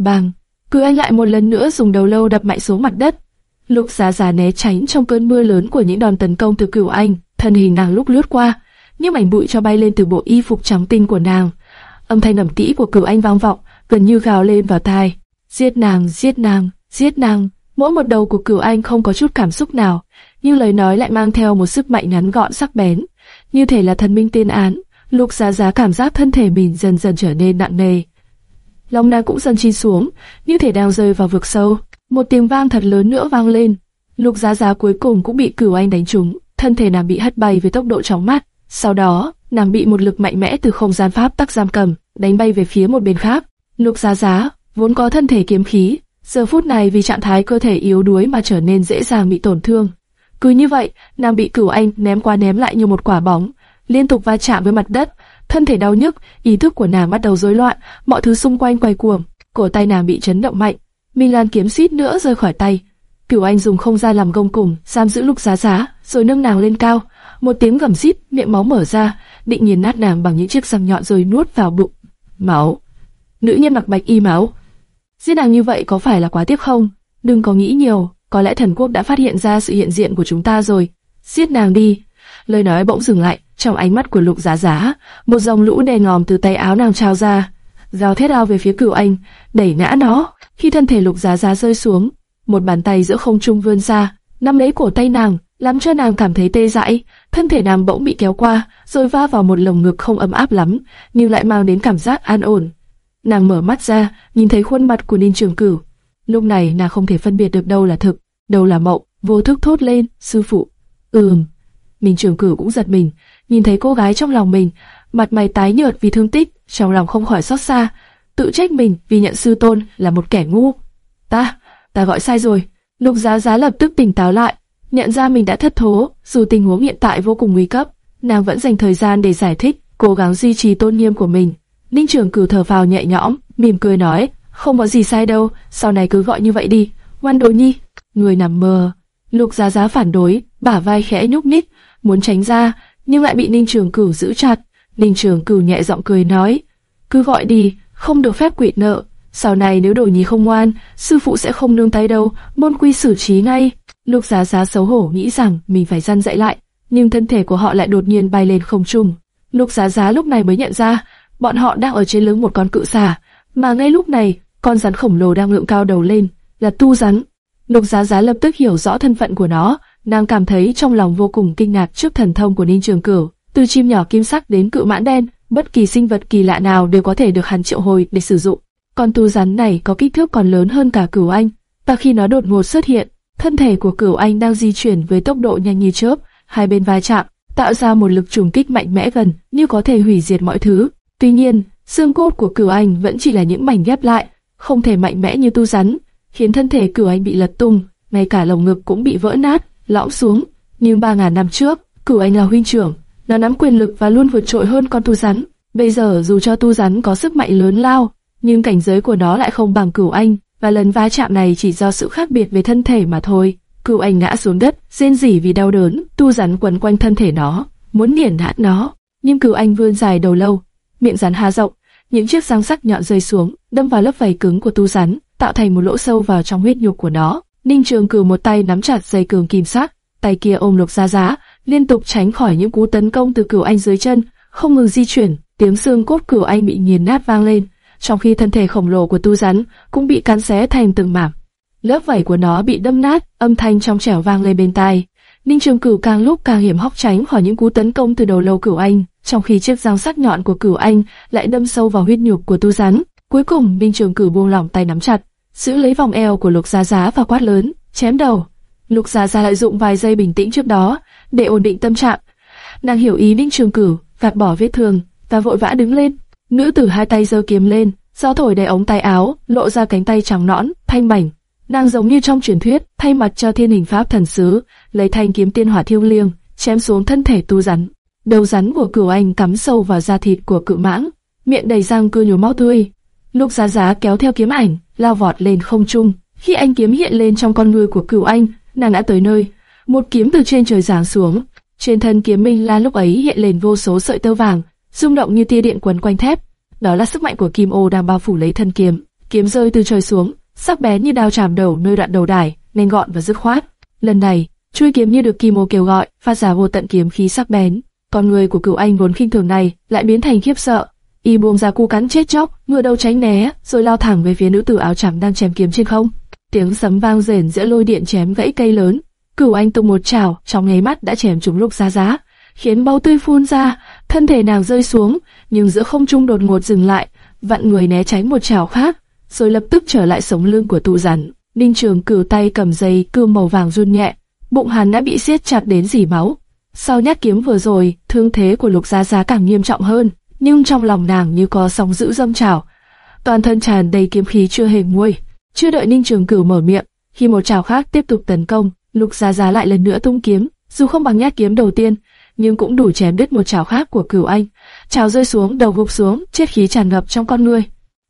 Bang! cứ Anh lại một lần nữa dùng đầu lâu đập mạnh xuống mặt đất. Lục Giá Giá né tránh trong cơn mưa lớn của những đòn tấn công từ Cửu Anh, thân hình nàng lúc lướt qua, những mảnh bụi cho bay lên từ bộ y phục trắng tinh của nàng. Âm thanh ầm tĩ của Cửu Anh vang vọng, gần như gào lên vào tai. Giết nàng, giết nàng, giết nàng. Mỗi một đầu của Cửu Anh không có chút cảm xúc nào, nhưng lời nói lại mang theo một sức mạnh ngắn gọn sắc bén, như thể là thần minh tiên án. Lục Giá Giá cảm giác thân thể mình dần dần trở nên nặng nề. Lòng nàng cũng dần chìm xuống, như thể đang rơi vào vực sâu. Một tiếng vang thật lớn nữa vang lên. Lục Giá Giá cuối cùng cũng bị Cửu Anh đánh trúng, thân thể nàng bị hất bay với tốc độ chóng mặt. Sau đó, nàng bị một lực mạnh mẽ từ không gian pháp tắc giam cầm, đánh bay về phía một bên khác. Lục Giá Giá vốn có thân thể kiếm khí, giờ phút này vì trạng thái cơ thể yếu đuối mà trở nên dễ dàng bị tổn thương. Cứ như vậy, nàng bị Cửu Anh ném qua ném lại như một quả bóng, liên tục va chạm với mặt đất, thân thể đau nhức, ý thức của nàng bắt đầu rối loạn, mọi thứ xung quanh quay cuồng, cổ tay nàng bị chấn động mạnh, Minh Lan kiếm suýt nữa rơi khỏi tay. Cửu Anh dùng không gian làm gông cùng, giam giữ Lục Giá Giá, rồi nâng nàng lên cao. Một tiếng gầm rít, miệng máu mở ra, định nghiền nát nàng bằng những chiếc răng nhọn rồi nuốt vào bụng. Máu. Nữ nhân mặc bạch y máu. Giết nàng như vậy có phải là quá tiếc không? Đừng có nghĩ nhiều, có lẽ thần quốc đã phát hiện ra sự hiện diện của chúng ta rồi. Giết nàng đi. Lời nói bỗng dừng lại, trong ánh mắt của Lục Giá Giá, một dòng lũ đè ngòm từ tay áo nàng trào ra, giao thét ao về phía Cửu Anh, đẩy ngã nó. Khi thân thể Lục Giá Giá rơi xuống, một bàn tay giữa không trung vươn ra, nắm lấy cổ tay nàng, làm cho nàng cảm thấy tê dại. Thân thể nàng bỗng bị kéo qua, rồi va vào một lồng ngực không ấm áp lắm, nhưng lại mang đến cảm giác an ổn. Nàng mở mắt ra, nhìn thấy khuôn mặt của Ninh Trường Cửu. Lúc này nàng không thể phân biệt được đâu là thực, đâu là mộng, vô thức thốt lên, sư phụ. Ừm. Ninh Trường Cửu cũng giật mình, nhìn thấy cô gái trong lòng mình, mặt mày tái nhợt vì thương tích, trong lòng không khỏi xót xa, tự trách mình vì nhận sư tôn là một kẻ ngu. Ta, ta gọi sai rồi. Lục Giá Giá lập tức tỉnh táo lại, nhận ra mình đã thất thố, dù tình huống hiện tại vô cùng nguy cấp, nàng vẫn dành thời gian để giải thích, cố gắng duy trì tôn nghiêm của mình. Ninh Trường Cửu thở vào nhẹ nhõm, mỉm cười nói, không có gì sai đâu, sau này cứ gọi như vậy đi. Ngoan đồ nhi, người nằm mơ. Lục Giá Giá phản đối, bả vai khẽ nhúc nhích, muốn tránh ra, nhưng lại bị Ninh Trường Cửu giữ chặt. Ninh Trường Cửu nhẹ giọng cười nói, cứ gọi đi, không được phép quỵt nợ. Sau này nếu đồ nhi không ngoan, sư phụ sẽ không nương tay đâu, môn quy xử trí ngay. Lục Giá Giá xấu hổ nghĩ rằng mình phải răn dạy lại, nhưng thân thể của họ lại đột nhiên bay lên không trung. Lục Giá Giá lúc này mới nhận ra, bọn họ đang ở trên lưng một con cự xà, mà ngay lúc này, con rắn khổng lồ đang ngượng cao đầu lên, là tu rắn. Lục Giá Giá lập tức hiểu rõ thân phận của nó, nàng cảm thấy trong lòng vô cùng kinh ngạc trước thần thông của Ninh Trường Cửu, từ chim nhỏ kim sắc đến cự mãn đen, bất kỳ sinh vật kỳ lạ nào đều có thể được hắn triệu hồi để sử dụng. Con tu rắn này có kích thước còn lớn hơn cả Cửu Anh, và khi nó đột ngột xuất hiện, thân thể của Cửu Anh đang di chuyển với tốc độ nhanh như chớp, hai bên va chạm, tạo ra một lực trùng kích mạnh mẽ gần như có thể hủy diệt mọi thứ. Tuy nhiên, xương cốt của Cửu Anh vẫn chỉ là những mảnh ghép lại, không thể mạnh mẽ như tu rắn, khiến thân thể Cửu Anh bị lật tung, ngay cả lồng ngực cũng bị vỡ nát, lõm xuống. Nhưng ba ngàn năm trước, Cửu Anh là huynh trưởng, nó nắm quyền lực và luôn vượt trội hơn con tu rắn. Bây giờ dù cho tu rắn có sức mạnh lớn lao, nhưng cảnh giới của nó lại không bằng Cửu Anh, và lần va chạm này chỉ do sự khác biệt về thân thể mà thôi. Cửu Anh ngã xuống đất, rên rỉ vì đau đớn, tu rắn quấn quanh thân thể nó, muốn nghiền nát nó. Nhưng Cửu Anh vươn dài đầu lâu, miệng rắn há rộng, những chiếc răng sắc nhọn rơi xuống, đâm vào lớp vảy cứng của tu rắn, tạo thành một lỗ sâu vào trong huyết nhục của nó. Ninh Trường Cửu một tay nắm chặt dây cường kim sắc, tay kia ôm lục giá giá, liên tục tránh khỏi những cú tấn công từ Cửu Anh dưới chân, không ngừng di chuyển, tiếng xương cốt Cửu Anh bị nghiền nát vang lên, trong khi thân thể khổng lồ của tu rắn cũng bị cắn xé thành từng mảng. Lớp vảy của nó bị đâm nát, âm thanh trong trẻo vang lên bên tai. Ninh Trường Cửu càng lúc càng hiểm hóc tránh khỏi những cú tấn công từ đầu lâu Cửu Anh, trong khi chiếc dao sắc nhọn của Cửu Anh lại đâm sâu vào huyết nhục của tu rắn. Cuối cùng, Ninh Trường Cửu buông lỏng tay nắm chặt, giữ lấy vòng eo của Lục Giá Giá và quát lớn, chém đầu. Lục Giá Giá lợi dụng vài giây bình tĩnh trước đó để ổn định tâm trạng. Nàng hiểu ý Ninh Trường Cửu, gạt bỏ vết thương và vội vã đứng lên. Nữ tử hai tay giơ kiếm lên, gió thổi đầy ống tay áo, lộ ra cánh tay trắng nõn, thanh mảnh. Nàng giống như trong truyền thuyết, thay mặt cho thiên hình pháp thần sứ, lấy thanh kiếm tiên hỏa thiêu liêng, chém xuống thân thể tu rắn. Đầu rắn của cửu anh cắm sâu vào da thịt của cự mãng, miệng đầy răng cưa nhiều máu tươi. Lục Giá Giá kéo theo kiếm ảnh, lao vọt lên không trung. Khi anh kiếm hiện lên trong con người của cửu anh, nàng đã tới nơi. Một kiếm từ trên trời giáng xuống, trên thân kiếm Minh Lan lúc ấy hiện lên vô số sợi tơ vàng, rung động như tia điện quấn quanh thép. Đó là sức mạnh của Kim Ô đang bao phủ lấy thân kiếm. kiếm rơi từ trời xuống, sắc bén như đao chạm đầu nơi đoạn đầu đài, nhanh gọn và dứt khoát. Lần này, chuôi kiếm như được kim ô kêu gọi, phát ra vô tận kiếm khí sắc bén. Con người của cửu anh vốn khinh thường này lại biến thành khiếp sợ. Y buông ra cú cắn chết chóc, ngựa đầu tránh né, rồi lao thẳng về phía nữ tử áo trắng đang chém kiếm trên không. Tiếng sấm vang rền giữa lôi điện chém gãy cây lớn. Cửu anh tung một chảo, trong nháy mắt đã chém trúng lục giá giá, khiến máu tươi phun ra, thân thể nàng rơi xuống, nhưng giữa không trung đột ngột dừng lại, vặn người né tránh một chảo khác, rồi lập tức trở lại sống lưng của tụ rắn. Ninh Trường cử tay cầm dây cương màu vàng run nhẹ, bụng hắn đã bị siết chặt đến dỉ máu. Sau nhát kiếm vừa rồi, thương thế của Lục Gia Gia càng nghiêm trọng hơn, nhưng trong lòng nàng như có sóng dữ dâng trào. Toàn thân tràn đầy kiếm khí chưa hề nguôi. Chưa đợi Ninh Trường Cửu mở miệng, khi một trào khác tiếp tục tấn công, Lục Gia Gia lại lần nữa tung kiếm, dù không bằng nhát kiếm đầu tiên, nhưng cũng đủ chém đứt một trào khác của Cửu Anh. Trào rơi xuống, đầu gục xuống, chết khí tràn ngập trong con người.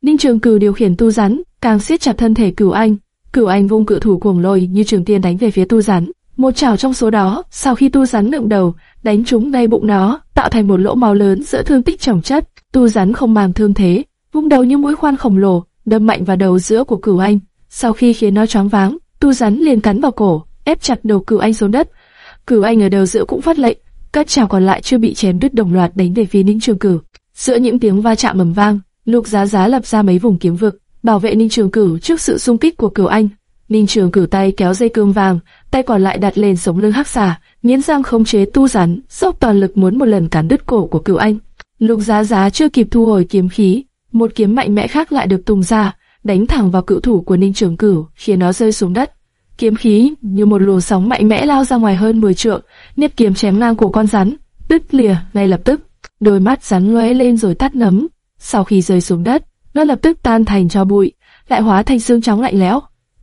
Ninh Trường Cửu điều khiển tu rắn, càng siết chặt thân thể Cửu Anh. Cửu Anh vung cự thủ cuồng lôi như trường tiên đánh về phía tu rắn. Một chảo trong số đó, sau khi tu rắn ngẩng đầu, đánh trúng ngay bụng nó, tạo thành một lỗ máu lớn giữa thương tích chồng chất. Tu rắn không mang thương thế, vung đầu như mũi khoan khổng lồ, đâm mạnh vào đầu giữa của Cửu Anh. Sau khi khiến nó choáng váng, tu rắn liền cắn vào cổ, ép chặt đầu Cửu Anh xuống đất. Cửu Anh ở đầu giữa cũng phát lệnh, các chảo còn lại chưa bị chém đứt đồng loạt đánh về phía Ninh Trường Cửu. Giữa những tiếng va chạm mầm vang, Lục Giá Giá lập ra mấy vùng kiếm vực, bảo vệ Ninh Trường Cửu trước sự xung kích của Cửu Anh. Ninh Trường cử tay kéo dây cương vàng, tay còn lại đặt lên sống lưng hắc xà, nghiến răng khống chế tu rắn, dốc toàn lực muốn một lần cắn đứt cổ của Cửu Anh. Lục Giá Giá chưa kịp thu hồi kiếm khí, một kiếm mạnh mẽ khác lại được tung ra, đánh thẳng vào cựu thủ của Ninh Trường Cửu, khiến nó rơi xuống đất. Kiếm khí như một luồng sóng mạnh mẽ lao ra ngoài hơn 10 trượng, niếp kiếm chém ngang cổ con rắn, đứt lìa ngay lập tức. Đôi mắt rắn lóe lên rồi tắt ngấm. Sau khi rơi xuống đất, nó lập tức tan thành cho bụi, lại hóa thành xương trắng lạnh lẽo.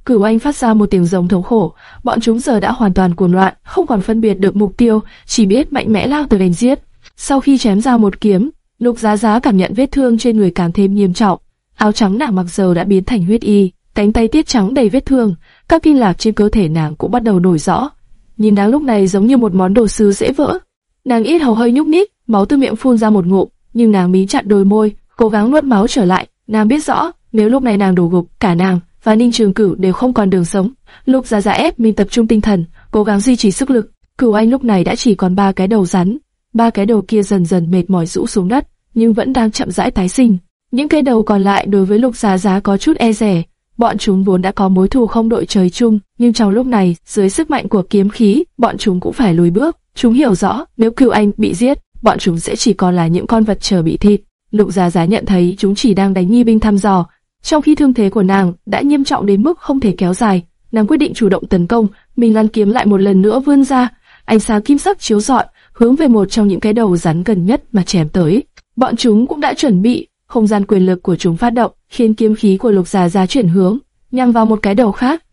Cửu Anh phát ra một tiếng rống thống khổ, bọn chúng giờ đã hoàn toàn cuồng loạn, không còn phân biệt được mục tiêu, chỉ biết mạnh mẽ lao tới đánh giết. Sau khi chém ra một kiếm, Lục Giá Giá cảm nhận vết thương trên người càng thêm nghiêm trọng. Áo trắng nàng mặc giờ đã biến thành huyết y, cánh tay tiết trắng đầy vết thương, các kinh lạc trên cơ thể nàng cũng bắt đầu nổi rõ. Nhìn nàng lúc này giống như một món đồ sứ dễ vỡ. Nàng ít hầu hơi nhúc nhích, máu từ miệng phun ra một ngụm, nhưng nàng mí chặt đôi môi, cố gắng nuốt máu trở lại. Nàng biết rõ, nếu lúc này nàng đổ gục, cả nàng và Ninh Trường Cửu đều không còn đường sống. Lục Gia Gia ép mình tập trung tinh thần, cố gắng duy trì sức lực. Cửu Anh lúc này đã chỉ còn ba cái đầu rắn, ba cái đầu kia dần dần mệt mỏi rũ xuống đất, nhưng vẫn đang chậm rãi tái sinh. Những cái đầu còn lại đối với Lục Gia Gia có chút e dè Bọn chúng vốn đã có mối thù không đội trời chung, nhưng trong lúc này, dưới sức mạnh của kiếm khí, bọn chúng cũng phải lùi bước. Chúng hiểu rõ, nếu Cửu anh bị giết, bọn chúng sẽ chỉ còn là những con vật chờ bị thịt. Lục Gia Giá nhận thấy chúng chỉ đang đánh nghi binh thăm dò, trong khi thương thế của nàng đã nghiêm trọng đến mức không thể kéo dài. Nàng quyết định chủ động tấn công, mình lăn kiếm lại một lần nữa vươn ra, ánh sáng kim sắc chiếu rọi, hướng về một trong những cái đầu rắn gần nhất mà chém tới. Bọn chúng cũng đã chuẩn bị, không gian quyền lực của chúng phát động, khiến kiếm khí của Lục Già Già chuyển hướng, nhằm vào một cái đầu khác.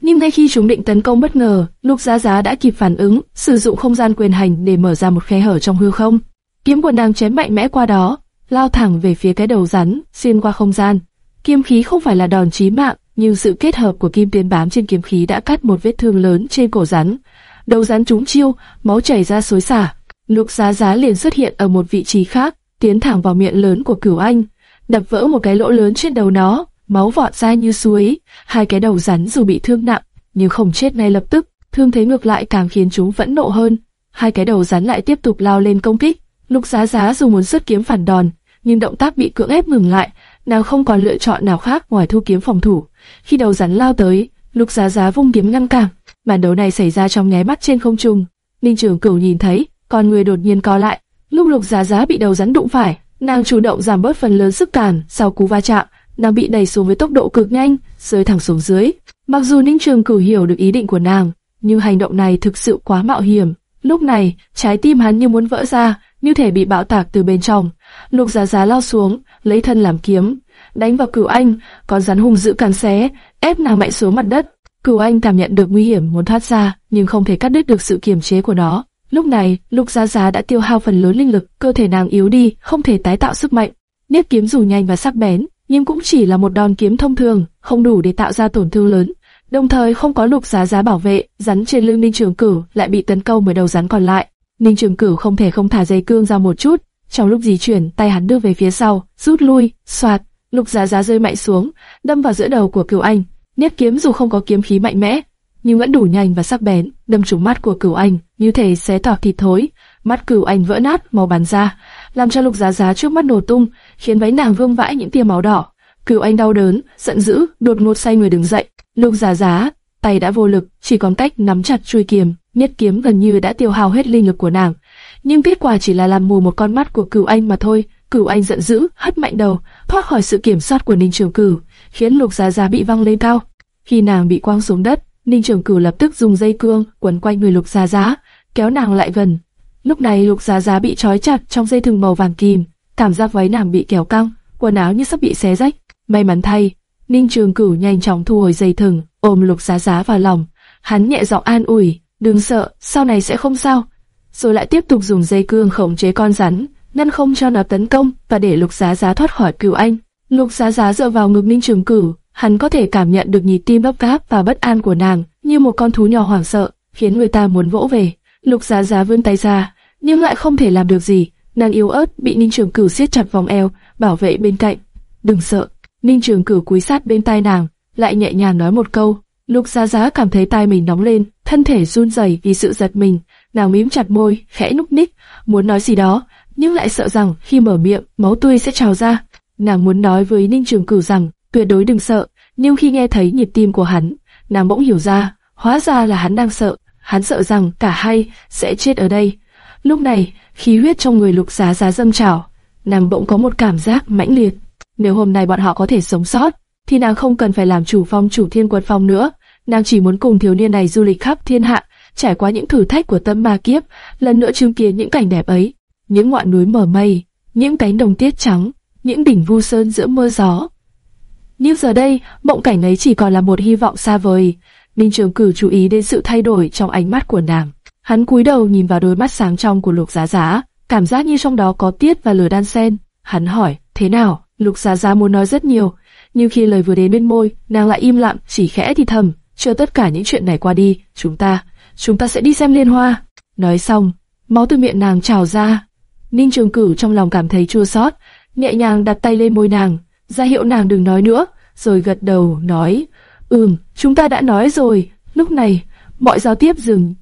Nhưng ngay khi chúng định tấn công bất ngờ, Lục Giá Giá đã kịp phản ứng, sử dụng không gian quyền hành để mở ra một khe hở trong hư không. Kiếm quần đang chém mạnh mẽ qua đó, lao thẳng về phía cái đầu rắn, xuyên qua không gian. Kiếm khí không phải là đòn chí mạng, nhưng sự kết hợp của kim tuyến bám trên kiếm khí đã cắt một vết thương lớn trên cổ rắn. Đầu rắn trúng chiêu, máu chảy ra xối xả. Lục Giá Giá liền xuất hiện ở một vị trí khác, tiến thẳng vào miệng lớn của Cửu Anh, đập vỡ một cái lỗ lớn trên đầu nó, máu vọt ra như suối. Hai cái đầu rắn dù bị thương nặng, nhưng không chết ngay lập tức, thương thế ngược lại càng khiến chúng vẫn nộ hơn. Hai cái đầu rắn lại tiếp tục lao lên công kích. Lục Giá Giá dù muốn xuất kiếm phản đòn, nhưng động tác bị cưỡng ép ngừng lại, nàng không còn lựa chọn nào khác ngoài thu kiếm phòng thủ. Khi đầu rắn lao tới, Lục Giá Giá vung kiếm ngăn cản. Màn đấu này xảy ra trong nháy mắt trên không trung. Ninh Trường Cửu nhìn thấy, con người đột nhiên co lại. Lúc Lục Giá Giá bị đầu rắn đụng phải, nàng chủ động giảm bớt phần lớn sức cản. Sau cú va chạm, nàng bị đẩy xuống với tốc độ cực nhanh, rơi thẳng xuống dưới. Mặc dù Ninh Trường Cửu hiểu được ý định của nàng, nhưng hành động này thực sự quá mạo hiểm. Lúc này, trái tim hắn như muốn vỡ ra, như thể bị bão tạc từ bên trong. Lục Giá Giá lao xuống, lấy thân làm kiếm, đánh vào Cửu Anh, con rắn hung dữ cắn xé, ép nàng mạnh xuống mặt đất. Cửu Anh cảm nhận được nguy hiểm muốn thoát ra, nhưng không thể cắt đứt được sự kiềm chế của nó. Lúc này, Lục Giá Giá đã tiêu hao phần lớn linh lực, cơ thể nàng yếu đi, không thể tái tạo sức mạnh. Niết kiếm dù nhanh và sắc bén, nhưng cũng chỉ là một đòn kiếm thông thường, không đủ để tạo ra tổn thương lớn. Đồng thời không có Lục Giá Giá bảo vệ, rắn trên lưng Ninh Trường Cửu lại bị tấn công bởi đầu rắn còn lại. Ninh Trường Cửu không thể không thả dây cương ra một chút, trong lúc di chuyển, tay hắn đưa về phía sau, rút lui, xoạt, Lục Giá Giá rơi mạnh xuống, đâm vào giữa đầu của Cửu Anh. Niết kiếm dù không có kiếm khí mạnh mẽ, nhưng vẫn đủ nhanh và sắc bén, đâm trúng mắt của Cửu Anh, như thể xé toạc thịt thối. Mắt Cửu Anh vỡ nát, máu bắn ra, làm cho Lục Giá Giá trước mắt nổ tung, khiến váy nàng vương vãi những tia máu đỏ. Cửu Anh đau đớn, giận dữ, đột ngột say người đứng dậy. Lục Giá Giá, tay đã vô lực, chỉ còn cách nắm chặt chuôi kiếm. Niết kiếm gần như đã tiêu hao hết linh lực của nàng, nhưng kết quả chỉ là làm mù một con mắt của Cửu Anh mà thôi. Cửu Anh giận dữ, hất mạnh đầu, thoát khỏi sự kiểm soát của Ninh Trường Cửu, khiến Lục Giá Giá bị văng lên cao. Khi nàng bị quăng xuống đất, Ninh Trường Cửu lập tức dùng dây cương quấn quanh người Lục Giá Giá, kéo nàng lại gần. Lúc này Lục Giá Giá bị trói chặt trong dây thừng màu vàng kim, cảm giác váy nàng bị kéo căng, quần áo như sắp bị xé rách. May mắn thay, Ninh Trường Cửu nhanh chóng thu hồi dây thừng, ôm Lục Giá Giá vào lòng. Hắn nhẹ giọng an ủi, đừng sợ, sau này sẽ không sao. Rồi lại tiếp tục dùng dây cương khống chế con rắn, ngăn không cho nó tấn công và để Lục Giá Giá thoát khỏi Cửu Anh. Lục Giá Giá dựa vào ngực Ninh Trường Cửu, hắn có thể cảm nhận được nhịp tim bấp gáp và bất an của nàng, như một con thú nhỏ hoảng sợ, khiến người ta muốn vỗ về. Lục Giá Giá vươn tay ra, nhưng lại không thể làm được gì. Nàng yếu ớt bị Ninh Trường Cửu siết chặt vòng eo, bảo vệ bên cạnh. Đừng sợ. Ninh Trường Cửu cúi sát bên tai nàng, lại nhẹ nhàng nói một câu. Lục Giá Giá cảm thấy tai mình nóng lên, thân thể run rẩy vì sự giật mình. Nàng mím chặt môi, khẽ núp ních, muốn nói gì đó, nhưng lại sợ rằng khi mở miệng, máu tươi sẽ trào ra. Nàng muốn nói với Ninh Trường Cửu rằng, tuyệt đối đừng sợ, nhưng khi nghe thấy nhịp tim của hắn, nàng bỗng hiểu ra, hóa ra là hắn đang sợ, hắn sợ rằng cả hai sẽ chết ở đây. Lúc này, khí huyết trong người lục giá giá dâng trào, nàng bỗng có một cảm giác mãnh liệt. Nếu hôm nay bọn họ có thể sống sót, thì nàng không cần phải làm chủ phong chủ thiên quật phong nữa, nàng chỉ muốn cùng thiếu niên này du lịch khắp thiên hạ, trải qua những thử thách của tâm ma kiếp, lần nữa chứng kiến những cảnh đẹp ấy, những ngọn núi mở mây, những cánh đồng tiết trắng, những đỉnh vu sơn giữa mưa gió. Nhưng giờ đây, mộng cảnh ấy chỉ còn là một hy vọng xa vời. Ninh Trường Cử chú ý đến sự thay đổi trong ánh mắt của nàng. Hắn cúi đầu nhìn vào đôi mắt sáng trong của Lục Giá Giá, cảm giác như trong đó có tiết và lửa đan xen. Hắn hỏi, thế nào? Lục Giá Giá muốn nói rất nhiều, nhưng khi lời vừa đến bên môi, nàng lại im lặng, chỉ khẽ thì thầm, Chưa tất cả những chuyện này qua đi, chúng ta, chúng ta sẽ đi xem liên hoa. Nói xong, máu từ miệng nàng trào ra. Ninh Trường cửu trong lòng cảm thấy chua xót, nhẹ nhàng đặt tay lên môi nàng, ra hiệu nàng đừng nói nữa, rồi gật đầu nói, ừm, chúng ta đã nói rồi. Lúc này, mọi giao tiếp dừng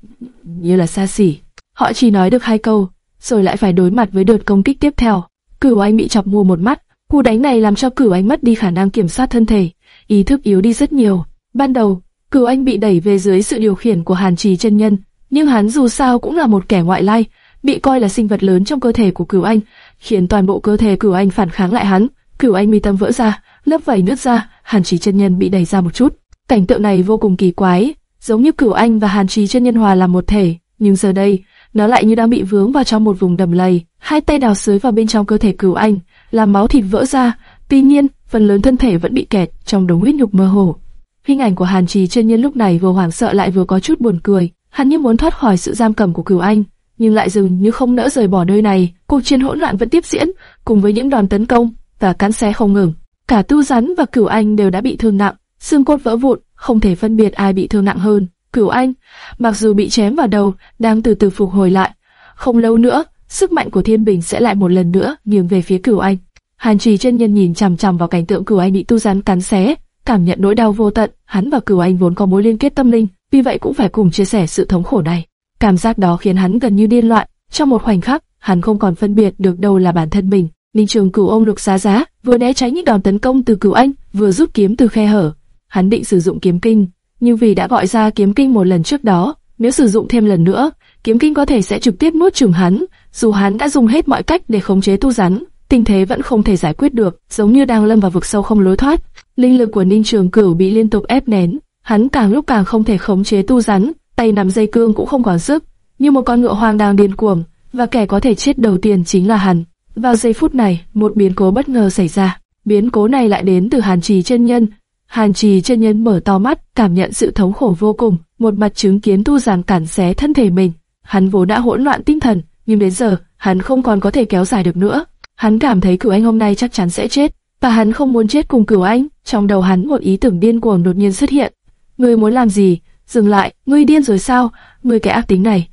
như là xa xỉ. Họ chỉ nói được hai câu, rồi lại phải đối mặt với đợt công kích tiếp theo. Cửu Anh bị chọc mù một mắt, cú đánh này làm cho Cửu Anh mất đi khả năng kiểm soát thân thể, ý thức yếu đi rất nhiều. Ban đầu, Cửu Anh bị đẩy về dưới sự điều khiển của Hàn Trì chân nhân, nhưng hắn dù sao cũng là một kẻ ngoại lai, bị coi là sinh vật lớn trong cơ thể của Cửu Anh, khiến toàn bộ cơ thể Cửu Anh phản kháng lại hắn. Cửu Anh mi tâm vỡ ra, lớp vảy nứt ra, Hàn Trì chân nhân bị đẩy ra một chút. Cảnh tượng này vô cùng kỳ quái, giống như Cửu Anh và Hàn Trì chân nhân hòa làm một thể, nhưng giờ đây, nó lại như đang bị vướng vào trong một vùng đầm lầy. Hai tay đào xới vào bên trong cơ thể Cửu Anh, làm máu thịt vỡ ra. Tuy nhiên, phần lớn thân thể vẫn bị kẹt trong đống huyết nhục mơ hồ. Hình ảnh của Hàn Trì chân nhân lúc này vừa hoảng sợ lại vừa có chút buồn cười. Hắn như muốn thoát khỏi sự giam cầm của Cửu Anh, nhưng lại dường như không nỡ rời bỏ nơi này. Cuộc chiến hỗn loạn vẫn tiếp diễn, cùng với những đòn tấn công và cắn xé không ngừng. Cả Tu Rắn và Cửu Anh đều đã bị thương nặng, xương cốt vỡ vụn, không thể phân biệt ai bị thương nặng hơn. Cửu Anh, mặc dù bị chém vào đầu, đang từ từ phục hồi lại. Không lâu nữa, sức mạnh của Thiên Bình sẽ lại một lần nữa nghiêng về phía Cửu Anh. Hàn Trì chân nhân nhìn chằm chằm vào cảnh tượng Cửu Anh bị tu rắn cắn xé, cảm nhận nỗi đau vô tận. Hắn và Cửu Anh vốn có mối liên kết tâm linh, vì vậy cũng phải cùng chia sẻ sự thống khổ này. Cảm giác đó khiến hắn gần như điên loạn. Trong một khoảnh khắc, hắn không còn phân biệt được đâu là bản thân mình. Ninh Trường Cửu ôm Lục Giá Giá, vừa né tránh những đòn tấn công từ Cửu Anh, vừa rút kiếm từ khe hở. Hắn định sử dụng kiếm kinh, nhưng vì đã gọi ra kiếm kinh một lần trước đó, nếu sử dụng thêm lần nữa, kiếm kinh có thể sẽ trực tiếp nuốt chửng hắn. Dù hắn đã dùng hết mọi cách để khống chế tu rắn, tình thế vẫn không thể giải quyết được, giống như đang lâm vào vực sâu không lối thoát. Linh lực của Ninh Trường Cửu bị liên tục ép nén, hắn càng lúc càng không thể khống chế tu rắn, tay nắm dây cương cũng không còn sức, như một con ngựa hoang đang điên cuồng, và kẻ có thể chết đầu tiên chính là hắn. Vào giây phút này, một biến cố bất ngờ xảy ra. Biến cố này lại đến từ Hàn Trì chân nhân. Hàn Trì chân nhân mở to mắt, cảm nhận sự thống khổ vô cùng, một mặt chứng kiến tu giàn cản xé thân thể mình. Hắn vốn đã hỗn loạn tinh thần, nhưng đến giờ, hắn không còn có thể kéo dài được nữa. Hắn cảm thấy cửu anh hôm nay chắc chắn sẽ chết, và hắn không muốn chết cùng cửu anh. Trong đầu hắn một ý tưởng điên cuồng đột nhiên xuất hiện. Ngươi muốn làm gì? Dừng lại, ngươi điên rồi sao? Ngươi cái ác tính này.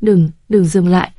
Đừng, đừng dừng lại.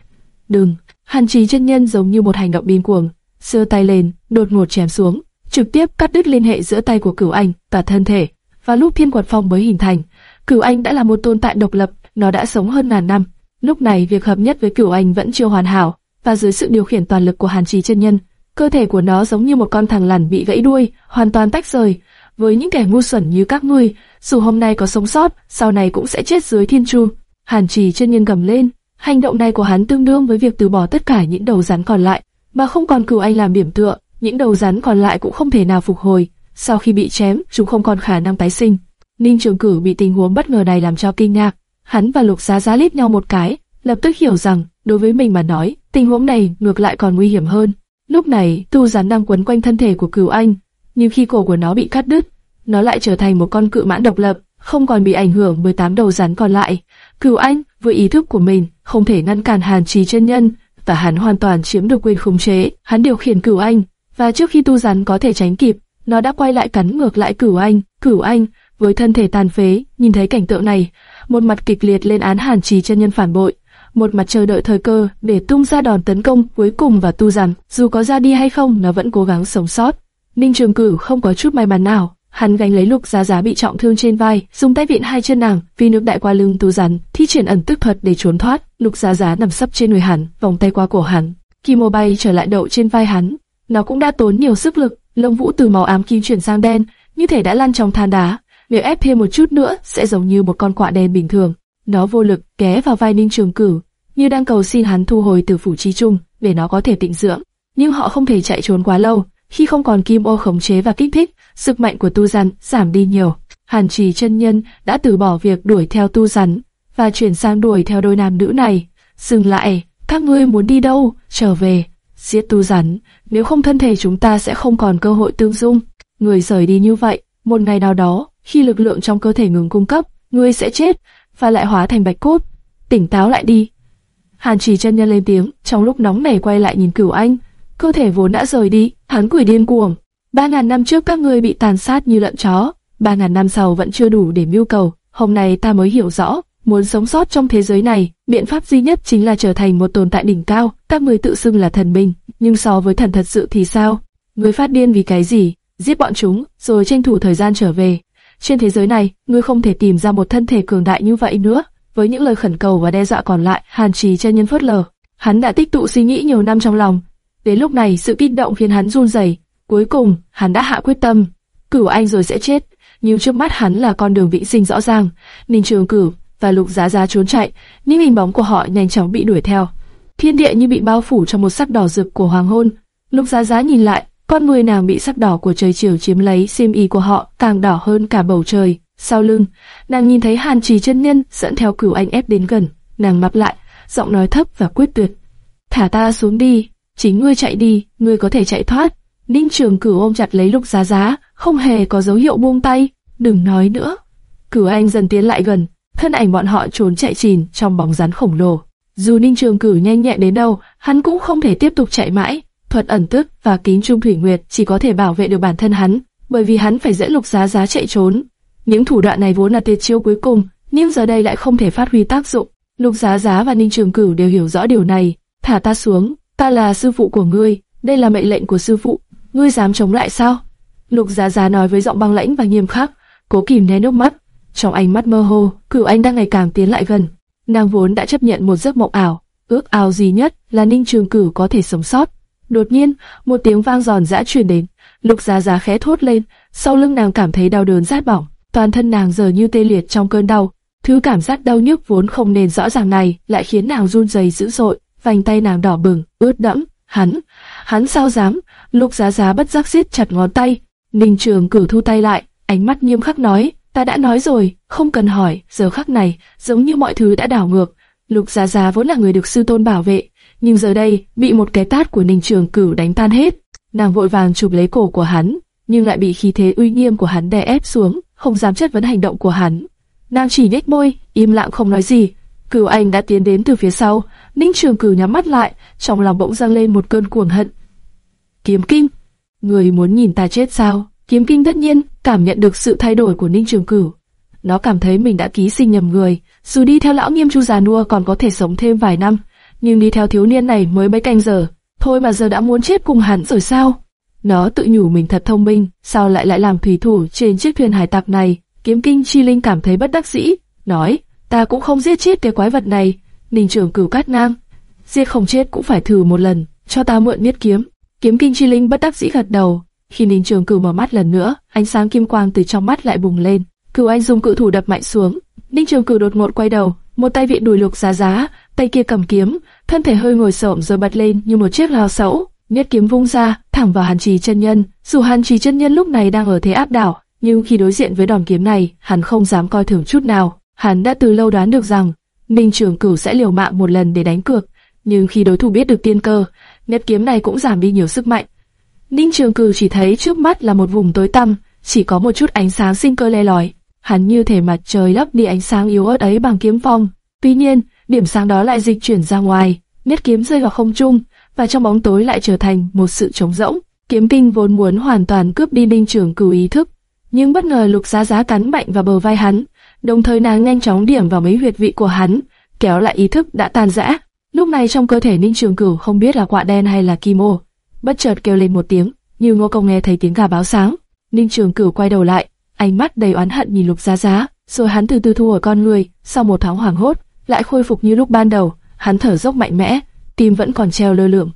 Đừng. Hàn trí chân nhân giống như một hành động điên cuồng, giơ tay lên, đột ngột chém xuống. trực tiếp cắt đứt liên hệ giữa tay của Cửu Anh và thân thể. Và lúc Thiên Quật Phong mới hình thành, Cửu Anh đã là một tồn tại độc lập, nó đã sống hơn ngàn năm. Lúc này việc hợp nhất với Cửu Anh vẫn chưa hoàn hảo, và dưới sự điều khiển toàn lực của Hàn Trì chân nhân, cơ thể của nó giống như một con thằng lằn bị gãy đuôi, hoàn toàn tách rời. Với những kẻ ngu xuẩn như các ngươi, dù hôm nay có sống sót, sau này cũng sẽ chết dưới thiên chu. Hàn Trì chân nhân gầm lên, hành động này của hắn tương đương với việc từ bỏ tất cả những đầu rắn còn lại, mà không còn cừu Anh làm điểm tựa, những đầu rắn còn lại cũng không thể nào phục hồi. Sau khi bị chém, chúng không còn khả năng tái sinh. Ninh Trường Cử bị tình huống bất ngờ này làm cho kinh ngạc, hắn và Lục Giá Giá liếc nhau một cái, lập tức hiểu rằng đối với mình mà nói, tình huống này ngược lại còn nguy hiểm hơn. Lúc này, tu rắn đang quấn quanh thân thể của Cửu Anh, nhưng khi cổ của nó bị cắt đứt, nó lại trở thành một con cự mãn độc lập, không còn bị ảnh hưởng bởi tám đầu rắn còn lại. Cửu Anh, với ý thức của mình, không thể ngăn cản Hàn Trì chân nhân, và hắn hoàn toàn chiếm được quyền khống chế. Hắn điều khiển Cửu Anh, và trước khi tu rắn có thể tránh kịp, nó đã quay lại cắn ngược lại Cửu Anh. Cửu Anh, với thân thể tàn phế, nhìn thấy cảnh tượng này, một mặt kịch liệt lên án Hàn Trì chân nhân phản bội, một mặt chờ đợi thời cơ để tung ra đòn tấn công cuối cùng và tu rằng dù có ra đi hay không nó vẫn cố gắng sống sót. Ninh Trường Cửu không có chút may mắn nào, hắn gánh lấy lục giá giá bị trọng thương trên vai, dùng tay viện hai chân nàng, vì nước đại qua lưng tu rắn, thi triển ẩn tức thuật để trốn thoát. Lục giá giá nằm sấp trên người hắn, vòng tay qua cổ hắn, kim mô bay trở lại đậu trên vai hắn. Nó cũng đã tốn nhiều sức lực, lông vũ từ màu ám kim chuyển sang đen, như thể đã lăn trong than đá. Nếu ép thêm một chút nữa, sẽ giống như một con quạ đen bình thường. Nó vô lực ghé vào vai Ninh Trường Cửu, như đang cầu xin hắn thu hồi từ phủ chi trung để nó có thể tịnh dưỡng. Nhưng họ không thể chạy trốn quá lâu, khi không còn kim ô khống chế và kích thích, sức mạnh của tu rắn giảm đi nhiều. Hàn Trì chân nhân đã từ bỏ việc đuổi theo tu rắn và chuyển sang đuổi theo đôi nam nữ này. Dừng lại, các ngươi muốn đi đâu? Trở về, giết tu rắn. Nếu không thân thể chúng ta sẽ không còn cơ hội tương dung. Người rời đi như vậy, một ngày nào đó, khi lực lượng trong cơ thể ngừng cung cấp, ngươi sẽ chết và lại hóa thành bạch cốt. Tỉnh táo lại đi. Hàn Trì chân nhân lên tiếng, trong lúc nóng nảy quay lại nhìn Cửu Anh, cơ thể vốn đã rời đi, hắn quỷ điên cuồng. Ba ngàn năm trước các ngươi bị tàn sát như lợn chó, ba ngàn năm sau vẫn chưa đủ để mưu cầu. Hôm nay ta mới hiểu rõ, muốn sống sót trong thế giới này, biện pháp duy nhất chính là trở thành một tồn tại đỉnh cao. Các ngươi tự xưng là thần minh, nhưng so với thần thật sự thì sao? Ngươi phát điên vì cái gì? Giết bọn chúng, rồi tranh thủ thời gian trở về. Trên thế giới này, ngươi không thể tìm ra một thân thể cường đại như vậy nữa. Với những lời khẩn cầu và đe dọa còn lại, Hàn Trì chân nhân phớt lờ. Hắn đã tích tụ suy nghĩ nhiều năm trong lòng. Đến lúc này, sự kích động khiến hắn run rẩy. Cuối cùng, hắn đã hạ quyết tâm. Cửu anh rồi sẽ chết. Nhưng trước mắt hắn là con đường vĩnh sinh rõ ràng. Ninh Trường Cửu và Lục Giá Giá trốn chạy, những hình bóng của họ nhanh chóng bị đuổi theo. Thiên địa như bị bao phủ trong một sắc đỏ rực của hoàng hôn. Lục Giá Giá nhìn lại, con người nàng bị sắc đỏ của trời chiều chiếm lấy, xiêm y của họ càng đỏ hơn cả bầu trời. Sau lưng, nàng nhìn thấy Hàn Trì chân nhân dẫn theo cửu anh ép đến gần, nàng mập lại, giọng nói thấp và quyết tuyệt. Thả ta xuống đi, chính ngươi chạy đi, ngươi có thể chạy thoát. Ninh Trường Cửu ôm chặt lấy Lục Giá Giá, không hề có dấu hiệu buông tay. Đừng nói nữa. Cửu Anh dần tiến lại gần, thân ảnh bọn họ trốn chạy chìm trong bóng rắn khổng lồ. Dù Ninh Trường Cửu nhanh nhẹn đến đâu, hắn cũng không thể tiếp tục chạy mãi. Thuật ẩn tức và kính trung thủy nguyệt chỉ có thể bảo vệ được bản thân hắn, bởi vì hắn phải dẫn Lục Giá Giá chạy trốn. Những thủ đoạn này vốn là tuyệt chiêu cuối cùng, nhưng giờ đây lại không thể phát huy tác dụng. Lục Giá Giá và Ninh Trường Cửu đều hiểu rõ điều này. Thả ta xuống, ta là sư phụ của ngươi, đây là mệnh lệnh của sư phụ, ngươi dám chống lại sao? Lục Giá Giá nói với giọng băng lãnh và nghiêm khắc, cố kìm nén nước mắt. Trong ánh mắt mơ hồ, Cửu Anh đang ngày càng tiến lại gần. Nàng vốn đã chấp nhận một giấc mộng ảo, ước ao duy nhất là Ninh Trường Cửu có thể sống sót. Đột nhiên, một tiếng vang giòn giã truyền đến. Lục Giá Giá khẽ thốt lên, sau lưng nàng cảm thấy đau đớn rát bỏng toàn thân nàng giờ như tê liệt trong cơn đau. Thứ cảm giác đau nhức vốn không nên rõ ràng này lại khiến nàng run rẩy dữ dội, vành tay nàng đỏ bừng, ướt đẫm. Hắn, hắn sao dám? Lục Giá Giá bất giác siết chặt ngón tay. Ninh Trường cử thu tay lại, ánh mắt nghiêm khắc nói, ta đã nói rồi, không cần hỏi. Giờ khắc này, giống như mọi thứ đã đảo ngược. Lục Giá Giá vốn là người được sư tôn bảo vệ, nhưng giờ đây bị một cái tát của Ninh Trường Cửu đánh tan hết. Nàng vội vàng chụp lấy cổ của hắn, nhưng lại bị khí thế uy nghiêm của hắn đè ép xuống không dám chất vấn hành động của hắn. Nàng chỉ nhếch môi, im lặng không nói gì. Cửu Anh đã tiến đến từ phía sau, Ninh Trường Cửu nhắm mắt lại, trong lòng bỗng dâng lên một cơn cuồng hận. Kiếm Kinh, người muốn nhìn ta chết sao? Kiếm Kinh tất nhiên cảm nhận được sự thay đổi của Ninh Trường Cửu. Nó cảm thấy mình đã ký sinh nhầm người, dù đi theo lão nghiêm chu già nua còn có thể sống thêm vài năm, nhưng đi theo thiếu niên này mới mấy canh giờ, thôi mà giờ đã muốn chết cùng hắn rồi sao? Nó tự nhủ mình thật thông minh, sao lại lại làm thủy thủ trên chiếc thuyền hải tặc này? Kiếm Kinh Chi Linh cảm thấy bất đắc dĩ, nói, ta cũng không giết chết cái quái vật này. Ninh Trường Cửu cát ngang, giết không chết cũng phải thử một lần, cho ta mượn miết kiếm. Kiếm Kinh Chi Linh bất đắc dĩ gật đầu. Khi Ninh Trường Cửu mở mắt lần nữa, ánh sáng kim quang từ trong mắt lại bùng lên. Cửu Anh dùng cự thủ đập mạnh xuống. Ninh Trường Cửu đột ngột quay đầu, một tay viện đùi lục giá giá, tay kia cầm kiếm, thân thể hơi ngồi xổm rồi bật lên như một chiếc lao sẫu. Nhất kiếm vung ra, thẳng vào Hàn Trì chân nhân. Dù Hàn Trì chân nhân lúc này đang ở thế áp đảo, nhưng khi đối diện với đòn kiếm này, hắn không dám coi thường chút nào. Hắn đã từ lâu đoán được rằng Ninh Trường Cửu sẽ liều mạng một lần để đánh cược, nhưng khi đối thủ biết được tiên cơ, nét kiếm này cũng giảm đi nhiều sức mạnh. Ninh Trường Cửu chỉ thấy trước mắt là một vùng tối tăm, chỉ có một chút ánh sáng sinh cơ le lói. Hắn như thể mặt trời lấp đi ánh sáng yếu ớt ấy bằng kiếm phong. Tuy nhiên, điểm sáng đó lại dịch chuyển ra ngoài, nét kiếm rơi vào không trung, và trong bóng tối lại trở thành một sự trống rỗng. Kiếm kinh vốn muốn hoàn toàn cướp đi Ninh Trường Cửu ý thức, nhưng bất ngờ Lục Giá Giá cắn mạnh vào bờ vai hắn, đồng thời nàng nhanh chóng điểm vào mấy huyệt vị của hắn, kéo lại ý thức đã tan rã. Lúc này trong cơ thể Ninh Trường Cửu không biết là quạ đen hay là kim ô, bất chợt kêu lên một tiếng, như Ngô Công nghe thấy tiếng gà báo sáng. Ninh Trường Cửu quay đầu lại, ánh mắt đầy oán hận nhìn Lục Giá Giá, rồi hắn từ từ thu hồi con người, sau một thoáng hoảng hốt, lại khôi phục như lúc ban đầu, hắn thở dốc mạnh mẽ, tim vẫn còn treo lơ lửng.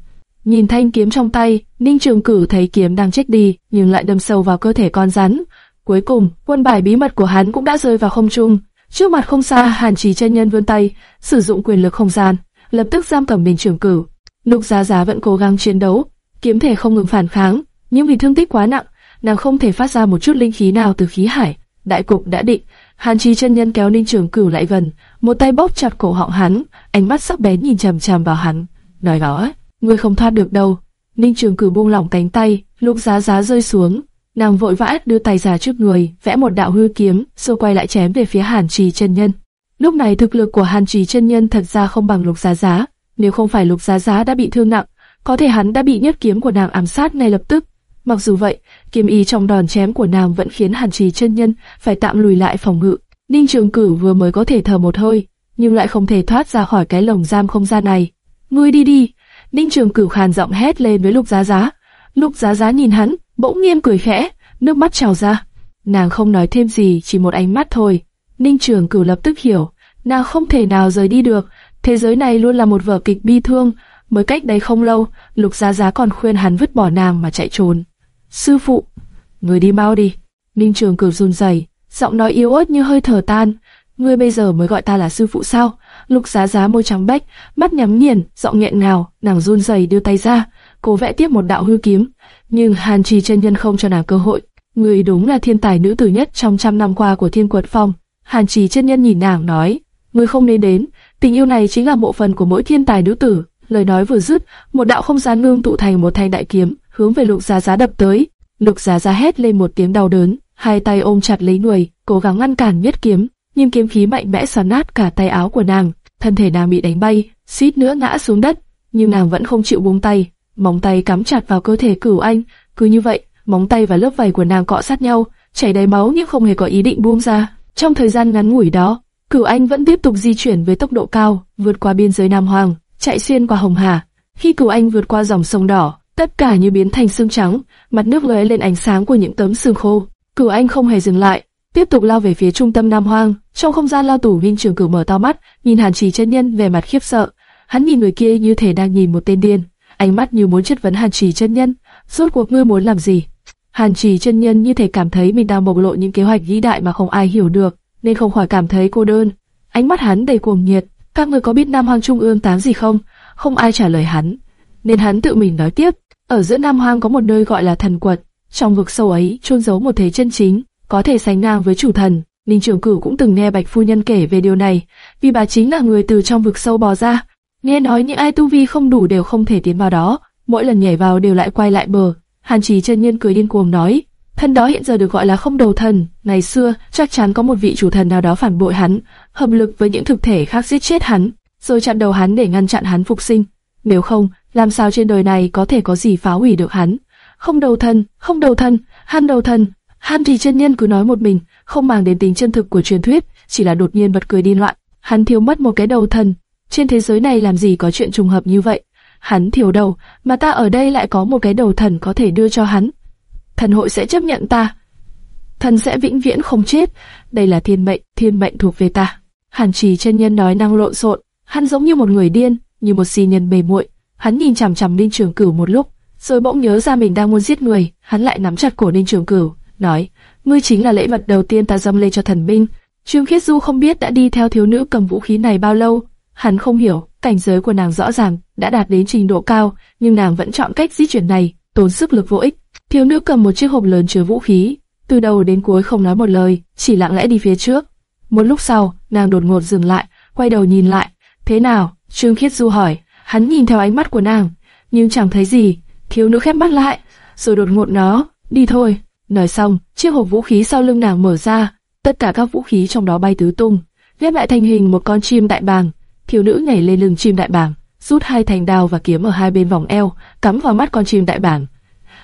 Nhìn thanh kiếm trong tay, Ninh Trường Cử thấy kiếm đang chết đi, nhưng lại đâm sâu vào cơ thể con rắn. Cuối cùng, quân bài bí mật của hắn cũng đã rơi vào không trung. Trước mặt không xa, Hàn Trì chân nhân vươn tay, sử dụng quyền lực không gian, lập tức giam cầm Ninh Trường Cử. Lục Giá Giá vẫn cố gắng chiến đấu, kiếm thể không ngừng phản kháng, nhưng vì thương tích quá nặng, nàng không thể phát ra một chút linh khí nào từ khí hải. Đại cục đã định, Hàn Trì chân nhân kéo Ninh Trường Cửu lại gần, một tay bóp chặt cổ họng hắn, ánh mắt sắc bén nhìn chằm chằm vào hắn, nói rõ, ngươi không thoát được đâu. Ninh Trường Cửu buông lỏng cánh tay, Lục Giá Giá rơi xuống, nàng vội vã đưa tay ra trước người, vẽ một đạo hư kiếm, rồi quay lại chém về phía Hàn Trì chân nhân. Lúc này thực lực của Hàn Trì chân nhân thật ra không bằng Lục Giá Giá, nếu không phải Lục Giá Giá đã bị thương nặng, có thể hắn đã bị nhất kiếm của nàng ám sát ngay lập tức. Mặc dù vậy, kiếm ý trong đòn chém của nàng vẫn khiến Hàn Trì chân nhân phải tạm lùi lại phòng ngự. Ninh Trường Cửu vừa mới có thể thở một hơi, nhưng lại không thể thoát ra khỏi cái lồng giam không gian này. Ngươi đi đi! Ninh Trường Cửu khàn giọng hét lên với Lục Giá Giá. Lục Giá Giá nhìn hắn, bỗng nhiên cười khẽ, nước mắt trào ra. Nàng không nói thêm gì, chỉ một ánh mắt thôi. Ninh Trường Cửu lập tức hiểu, nàng không thể nào rời đi được. Thế giới này luôn là một vở kịch bi thương. Mới cách đây không lâu, Lục Giá Giá còn khuyên hắn vứt bỏ nàng mà chạy trốn. Sư phụ, người đi mau đi. Ninh Trường Cửu run rẩy, giọng nói yếu ớt như hơi thở tan. Ngươi bây giờ mới gọi ta là sư phụ sao? Lục Giá Giá môi trắng bách, mắt nhắm nghiền, giọng nghẹn ngào, nàng run rẩy đưa tay ra, cố vẽ tiếp một đạo hư kiếm, nhưng Hàn Trì chân nhân không cho nàng cơ hội. Ngươi đúng là thiên tài nữ tử nhất trong trăm năm qua của Thiên Quật Phong. Hàn Trì chân nhân nhìn nàng nói, ngươi không nên đến, tình yêu này chính là bộ phận của mỗi thiên tài nữ tử. Lời nói vừa dứt, một đạo không gian ngưng tụ thành một thanh đại kiếm, hướng về Lục Giá Giá đập tới. Lục Giá Giá hét lên một tiếng đau đớn, hai tay ôm chặt lấy người, cố gắng ngăn cản nhất kiếm, nhưng kiếm khí mạnh mẽ xoắn nát cả tay áo của nàng, thân thể nàng bị đánh bay, suýt nữa ngã xuống đất, nhưng nàng vẫn không chịu buông tay, móng tay cắm chặt vào cơ thể Cửu Anh, cứ như vậy, móng tay và lớp vảy của nàng cọ sát nhau, chảy đầy máu nhưng không hề có ý định buông ra. Trong thời gian ngắn ngủi đó, Cửu Anh vẫn tiếp tục di chuyển với tốc độ cao, vượt qua biên giới Nam Hoàng, chạy xuyên qua Hồng Hà. Khi Cửu Anh vượt qua dòng sông đỏ, tất cả như biến thành xương trắng, mặt nước lóe lên ánh sáng của những tấm xương khô. Cửu Anh không hề dừng lại, tiếp tục lao về phía trung tâm Nam Hoang. Trong không gian lao tù Minh Trường Cửu mở to mắt, nhìn Hàn Trì chân nhân về mặt khiếp sợ. Hắn nhìn người kia như thể đang nhìn một tên điên, ánh mắt như muốn chất vấn Hàn Trì chân nhân. Rốt cuộc ngươi muốn làm gì? Hàn Trì chân nhân như thể cảm thấy mình đang bộc lộ những kế hoạch vĩ đại mà không ai hiểu được, nên không khỏi cảm thấy cô đơn. Ánh mắt hắn đầy cuồng nhiệt. Các người có biết Nam Hoang Trung ương tám gì không? Không ai trả lời hắn, nên hắn tự mình nói tiếp. Ở giữa Nam Hoang có một nơi gọi là thần quật, trong vực sâu ấy chôn giấu một thế chân chính, có thể sánh ngang với chủ thần. Ninh Trường Cửu cũng từng nghe Bạch Phu Nhân kể về điều này, vì bà chính là người từ trong vực sâu bò ra. Nghe nói những ai tu vi không đủ đều không thể tiến vào đó, mỗi lần nhảy vào đều lại quay lại bờ. Hàn Trì chân nhân cười điên cuồng nói, thân đó hiện giờ được gọi là không đầu thần, ngày xưa chắc chắn có một vị chủ thần nào đó phản bội hắn, hợp lực với những thực thể khác giết chết hắn, rồi chặn đầu hắn để ngăn chặn hắn phục sinh. Nếu không, làm sao trên đời này có thể có gì phá hủy được hắn? Không đầu thần, không đầu thần, han đầu thần. Han thì chân nhân cứ nói một mình, không màng đến tính chân thực của truyền thuyết, chỉ là đột nhiên bật cười điên loạn. Hắn thiếu mất một cái đầu thần. Trên thế giới này làm gì có chuyện trùng hợp như vậy? hắn thiếu đầu, mà ta ở đây lại có một cái đầu thần có thể đưa cho hắn. Thần hội sẽ chấp nhận ta. Thần sẽ vĩnh viễn không chết, đây là thiên mệnh, thiên mệnh thuộc về ta. Hàn Trì chân nhân nói năng lộn xộn, hắn giống như một người điên, như một si nhân bề muội. Hắn nhìn chằm chằm Ninh Trường Cửu một lúc, rồi bỗng nhớ ra mình đang muốn giết người, hắn lại nắm chặt cổ Ninh Trường Cửu, nói: "Ngươi chính là lễ vật đầu tiên ta dâng lên cho thần binh." Trương Khiết Du không biết đã đi theo thiếu nữ cầm vũ khí này bao lâu, hắn không hiểu, cảnh giới của nàng rõ ràng đã đạt đến trình độ cao, nhưng nàng vẫn chọn cách di chuyển này, tốn sức lực vô ích. Thiếu nữ cầm một chiếc hộp lớn chứa vũ khí, từ đầu đến cuối không nói một lời, chỉ lặng lẽ đi phía trước. Một lúc sau, nàng đột ngột dừng lại, quay đầu nhìn lại. Thế nào? Trương Khiết Du hỏi. Hắn nhìn theo ánh mắt của nàng, nhưng chẳng thấy gì. Thiếu nữ khép mắt lại, rồi đột ngột nó, đi thôi. Nói xong, chiếc hộp vũ khí sau lưng nàng mở ra, tất cả các vũ khí trong đó bay tứ tung, ghép lại thành hình một con chim đại bàng. Thiếu nữ nhảy lên lưng chim đại bàng, rút hai thành đao và kiếm ở hai bên vòng eo, cắm vào mắt con chim đại bàng.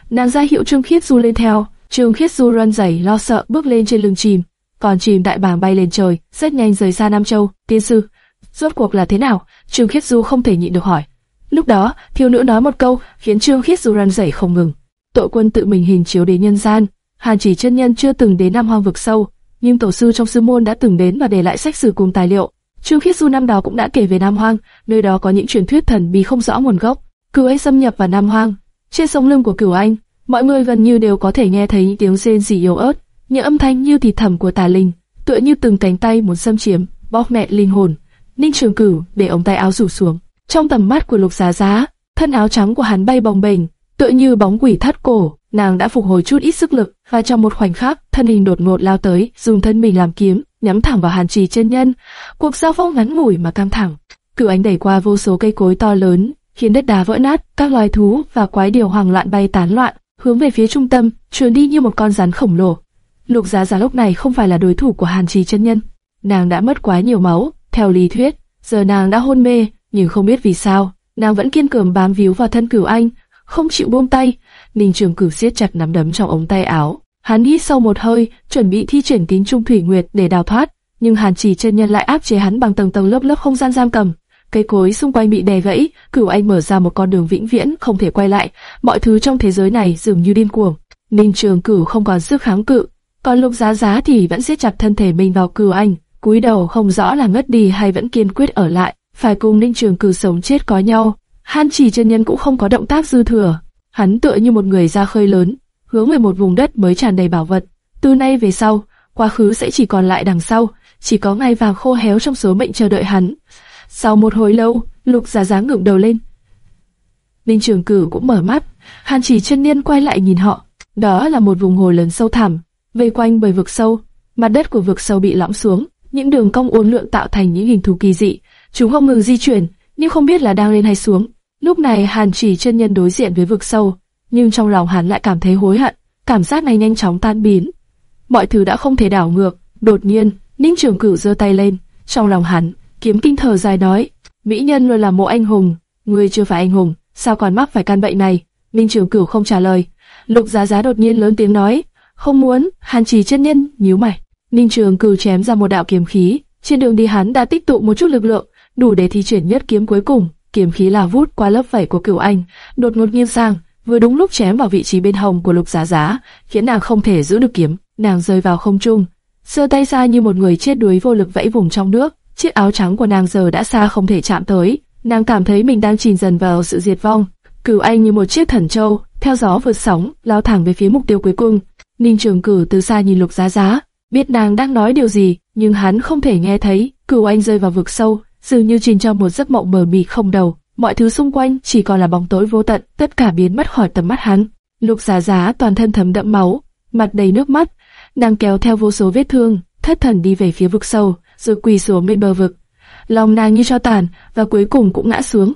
Nàng ra hiệu Trương Khiết Du lên theo, Trương Khiết Du run rẩy lo sợ bước lên trên lưng chim, còn chim đại bàng bay lên trời, rất nhanh rời xa Nam Châu. Tiên sư, rốt cuộc là thế nào? Trương Khiết Du không thể nhịn được hỏi. Lúc đó, thiếu nữ nói một câu, khiến Trương Khiết Du run rẩy không ngừng. Tội quân tự mình hình chiếu đến nhân gian, Hàn Chỉ chân nhân chưa từng đến Nam Hoang vực sâu, nhưng tổ sư trong sư môn đã từng đến và để lại sách sử cùng tài liệu. Trương Khiết Du năm đó cũng đã kể về Nam Hoang, nơi đó có những truyền thuyết thần bí không rõ nguồn gốc. cứ ấy xâm nhập vào Nam Hoang, trên sông lưng của Cửu Anh, mọi người gần như đều có thể nghe thấy những tiếng rên rỉ yếu ớt, những âm thanh như thì thầm của tà linh, tựa như từng cánh tay muốn xâm chiếm, bóp mẹ linh hồn. Ninh Trường Cửu để ống tay áo rủ xuống, trong tầm mắt của Lục Giá Giá, thân áo trắng của hắn bay bồng bềnh, tựa như bóng quỷ thắt cổ. Nàng đã phục hồi chút ít sức lực, và trong một khoảnh khắc, thân hình đột ngột lao tới, dùng thân mình làm kiếm, nhắm thẳng vào Hàn Trì chân nhân. Cuộc giao phong ngắn ngủi mà căng thẳng. Cửu ánh đẩy qua vô số cây cối to lớn, khiến đất đá vỡ nát, các loài thú và quái điều hoàng loạn bay tán loạn, hướng về phía trung tâm, trườn đi như một con rắn khổng lồ. Lục Giá Giá lúc này không phải là đối thủ của Hàn Trì chân nhân. Nàng đã mất quá nhiều máu, theo lý thuyết, giờ nàng đã hôn mê, nhưng không biết vì sao, nàng vẫn kiên cường bám víu vào thân Cửu Anh, không chịu buông tay. Ninh Trường Cửu siết chặt nắm đấm trong ống tay áo, hắn hít sâu một hơi, chuẩn bị thi triển tín trung thủy nguyệt để đào thoát, nhưng Hàn Chỉ chân nhân lại áp chế hắn bằng tầng tầng lớp lớp không gian giam cầm. Cây cối xung quanh bị đè gãy, Cửu Anh mở ra một con đường vĩnh viễn không thể quay lại, mọi thứ trong thế giới này dường như điên cuồng. Ninh Trường Cửu không còn sức kháng cự, còn Lục Giá Giá thì vẫn siết chặt thân thể mình vào Cửu Anh, cúi đầu không rõ là ngất đi hay vẫn kiên quyết ở lại, phải cùng Ninh Trường Cửu sống chết có nhau. han Chỉ chân nhân cũng không có động tác dư thừa, hắn tựa như một người ra khơi lớn, hướng về một vùng đất mới tràn đầy bảo vật. Từ nay về sau, quá khứ sẽ chỉ còn lại đằng sau, chỉ có ngày vàng khô héo trong số mệnh chờ đợi hắn. Sau một hồi lâu, Lục Giá Giá ngẩng đầu lên. Ninh Trường Cửu cũng mở mắt, Hàn Chỉ chân niên quay lại nhìn họ. Đó là một vùng hồ lớn sâu thẳm, vây quanh bởi vực sâu. Mặt đất của vực sâu bị lõm xuống, những đường cong uốn lượn tạo thành những hình thù kỳ dị. Chúng không ngừng di chuyển, nhưng không biết là đang lên hay xuống. Lúc này Hàn Chỉ chân nhân đối diện với vực sâu, nhưng trong lòng hắn lại cảm thấy hối hận, cảm giác này nhanh chóng tan biến. Mọi thứ đã không thể đảo ngược, đột nhiên, Ninh Trường Cửu giơ tay lên, trong lòng hắn, kiếm kinh thở dài nói, mỹ nhân luôn là mộ anh hùng, ngươi chưa phải anh hùng, sao còn mắc phải căn bệnh này? Minh Trường Cửu không trả lời. Lục Giá Giá đột nhiên lớn tiếng nói, không muốn, Hàn Chỉ chân nhân nhíu mày. Ninh Trường Cửu chém ra một đạo kiếm khí, trên đường đi hắn đã tích tụ một chút lực lượng, đủ để thi triển nhất kiếm cuối cùng kiếm khí là vút qua lớp vảy của cửu anh, đột ngột nghiêng sang, vừa đúng lúc chém vào vị trí bên hồng của lục giá giá, khiến nàng không thể giữ được kiếm, nàng rơi vào không trung, sơ tay ra như một người chết đuối vô lực vẫy vùng trong nước, chiếc áo trắng của nàng giờ đã xa không thể chạm tới, nàng cảm thấy mình đang chìm dần vào sự diệt vong. Cửu anh như một chiếc thần châu, theo gió vượt sóng, lao thẳng về phía mục tiêu cuối cùng. Ninh Trường Cử từ xa nhìn Lục Giá Giá, biết nàng đang nói điều gì, nhưng hắn không thể nghe thấy. Cửu anh rơi vào vực sâu, dường như chìm trong một giấc mộng mờ mịt không đầu, mọi thứ xung quanh chỉ còn là bóng tối vô tận, tất cả biến mất khỏi tầm mắt hắn. Lục Giá Giá toàn thân thấm đẫm máu, mặt đầy nước mắt, nàng kéo theo vô số vết thương, thất thần đi về phía vực sâu, rồi quỳ xuống bên bờ vực. Lòng nàng như cho tàn và cuối cùng cũng ngã xuống.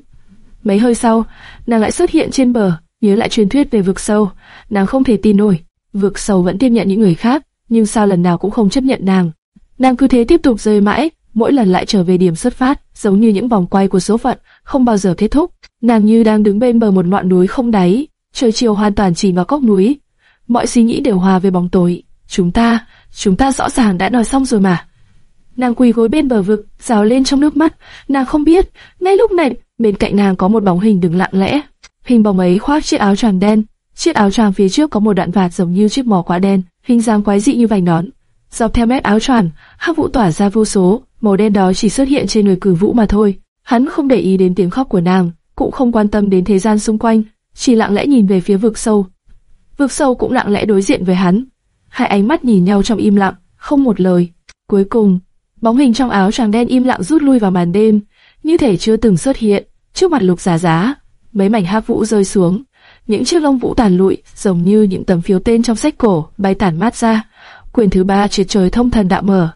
Mấy hơi sau, nàng lại xuất hiện trên bờ, nhớ lại truyền thuyết về vực sâu, nàng không thể tin nổi. Vực sâu vẫn tiếp nhận những người khác, nhưng sao lần nào cũng không chấp nhận nàng. Nàng cứ thế tiếp tục rơi mãi, mỗi lần lại trở về điểm xuất phát, giống như những vòng quay của số phận, không bao giờ kết thúc. Nàng như đang đứng bên bờ một ngọn núi không đáy, trời chiều hoàn toàn chìm vào cốc núi. Mọi suy nghĩ đều hòa về bóng tối. Chúng ta, chúng ta rõ ràng đã nói xong rồi mà. Nàng quỳ gối bên bờ vực, rào lên trong nước mắt. Nàng không biết, ngay lúc này, bên cạnh nàng có một bóng hình đứng lặng lẽ. Hình bóng ấy khoác chiếc áo choàng đen, chiếc áo choàng phía trước có một đoạn vạt giống như chiếc mỏ quá đen, hình dáng quái dị như vành nón. Dọc theo mép áo choàng, hắc vũ tỏa ra vô số, màu đen đó chỉ xuất hiện trên người cử vũ mà thôi. Hắn không để ý đến tiếng khóc của nàng, cũng không quan tâm đến thế gian xung quanh, chỉ lặng lẽ nhìn về phía vực sâu. Vực sâu cũng lặng lẽ đối diện với hắn. Hai ánh mắt nhìn nhau trong im lặng, không một lời. Cuối cùng, bóng hình trong áo choàng đen im lặng rút lui vào màn đêm, như thể chưa từng xuất hiện. Trước mặt lục giả giá, mấy mảnh hắc vũ rơi xuống, những chiếc lông vũ tàn lụi, giống như những tấm phiếu tên trong sách cổ, bay tản mát ra. Quyền thứ ba triệt trời thông thần đạo mở.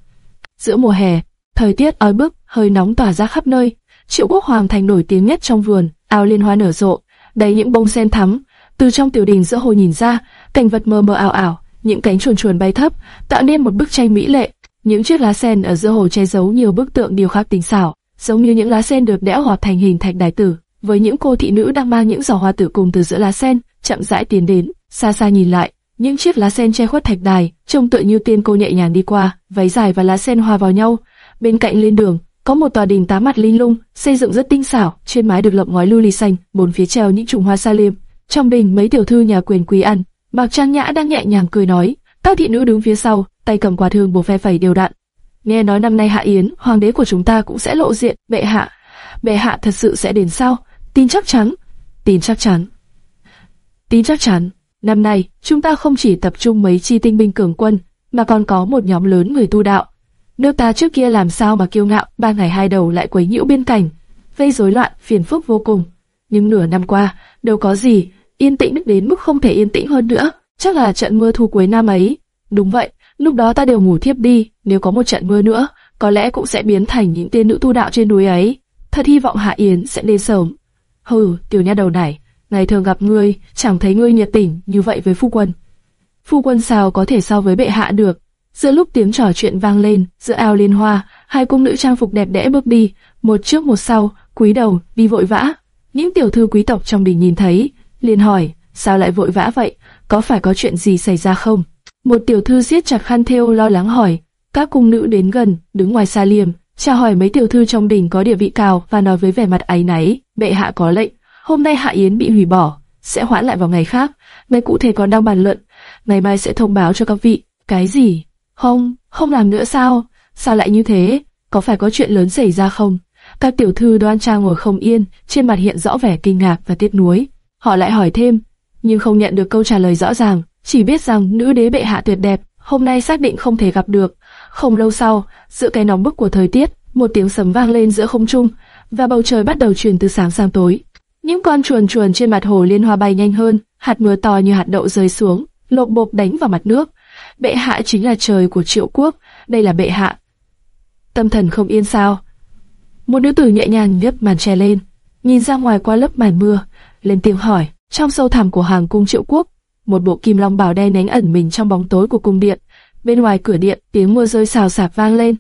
Giữa mùa hè, thời tiết oi bức, hơi nóng tỏa ra khắp nơi. Triệu Quốc Hoàng thành nổi tiếng nhất trong vườn, ao liên hoa nở rộ, đầy những bông sen thắm. Từ trong tiểu đình giữa hồ nhìn ra, cảnh vật mơ mơ ảo ảo, những cánh chuồn chuồn bay thấp, tạo nên một bức tranh mỹ lệ. Những chiếc lá sen ở giữa hồ che giấu nhiều bức tượng điêu khắc tinh xảo, giống như những lá sen được đẽo hoặc thành hình thạch đài tử. Với những cô thị nữ đang mang những giỏ hoa tử cùng từ giữa lá sen, chậm rãi tiến đến, xa xa nhìn lại, những chiếc lá sen che khuất thạch đài, trông tựa như tiên cô nhẹ nhàng đi qua, váy dài và lá sen hòa vào nhau. Bên cạnh lên đường, có một tòa đình tám mặt linh lung, xây dựng rất tinh xảo, trên mái được lợp ngói lưu ly xanh, bốn phía treo những chùm hoa sa liêm. Trong đình mấy tiểu thư nhà quyền quý ăn, Mạc Trang Nhã đang nhẹ nhàng cười nói, các thị nữ đứng phía sau, tay cầm quạt hương bổ phe phẩy đều đặn. Nghe nói năm nay Hạ Yến, hoàng đế của chúng ta cũng sẽ lộ diện, bệ hạ. Bệ hạ thật sự sẽ đến sao? Tin chắc chắn. Tin chắc chắn. Tin chắc chắn. Năm nay, chúng ta không chỉ tập trung mấy chi tinh binh cường quân, mà còn có một nhóm lớn người tu đạo. Nước ta trước kia làm sao mà kiêu ngạo, ba ngày hai đầu lại quấy nhiễu biên cảnh, gây rối loạn, phiền phức vô cùng. Nhưng nửa năm qua, đâu có gì, yên tĩnh đến mức không thể yên tĩnh hơn nữa. Chắc là trận mưa thu cuối năm ấy. Đúng vậy, lúc đó ta đều ngủ thiếp đi, nếu có một trận mưa nữa, có lẽ cũng sẽ biến thành những tiên nữ tu đạo trên núi ấy. Thật hy vọng Hạ Yến sẽ lên sớm. Hừ, tiểu nha đầu này, ngày thường gặp ngươi, chẳng thấy ngươi nhiệt tình như vậy với phu quân. Phu quân sao có thể so với bệ hạ được? Giữa lúc tiếng trò chuyện vang lên, giữa ao liên hoa, hai cung nữ trang phục đẹp đẽ bước đi, một trước một sau, cúi đầu, đi vội vã. Những tiểu thư quý tộc trong đình nhìn thấy, liền hỏi, sao lại vội vã vậy? Có phải có chuyện gì xảy ra không? Một tiểu thư siết chặt khăn thêu lo lắng hỏi. Các cung nữ đến gần, đứng ngoài xa liềm, chào hỏi mấy tiểu thư trong đình có địa vị cao và nói với vẻ mặt áy náy, bệ hạ có lệnh, hôm nay hạ yến bị hủy bỏ, sẽ hoãn lại vào ngày khác. Ngày cụ thể còn đang bàn luận, ngày mai sẽ thông báo cho các vị. Cái gì? Không, không làm nữa sao? Sao lại như thế? Có phải có chuyện lớn xảy ra không? Các tiểu thư đoan trang ngồi không yên, trên mặt hiện rõ vẻ kinh ngạc và tiếc nuối. Họ lại hỏi thêm, nhưng không nhận được câu trả lời rõ ràng, chỉ biết rằng nữ đế bệ hạ tuyệt đẹp, hôm nay xác định không thể gặp được. Không lâu sau, giữa cái nóng bức của thời tiết, một tiếng sấm vang lên giữa không trung, và bầu trời bắt đầu chuyển từ sáng sang tối. Những con chuồn chuồn trên mặt hồ liên hoa bay nhanh hơn, hạt mưa to như hạt đậu rơi xuống, lột bột đánh vào mặt nước. Bệ hạ chính là trời của triệu quốc, đây là bệ hạ. Tâm thần không yên sao? Một nữ tử nhẹ nhàng nhấc màn che lên, nhìn ra ngoài qua lớp màn mưa, lên tiếng hỏi. Trong sâu thẳm của hàng cung triệu quốc, một bộ kim long bảo đen đánh ẩn mình trong bóng tối của cung điện. Bên ngoài cửa điện, tiếng mưa rơi xào xạc vang lên.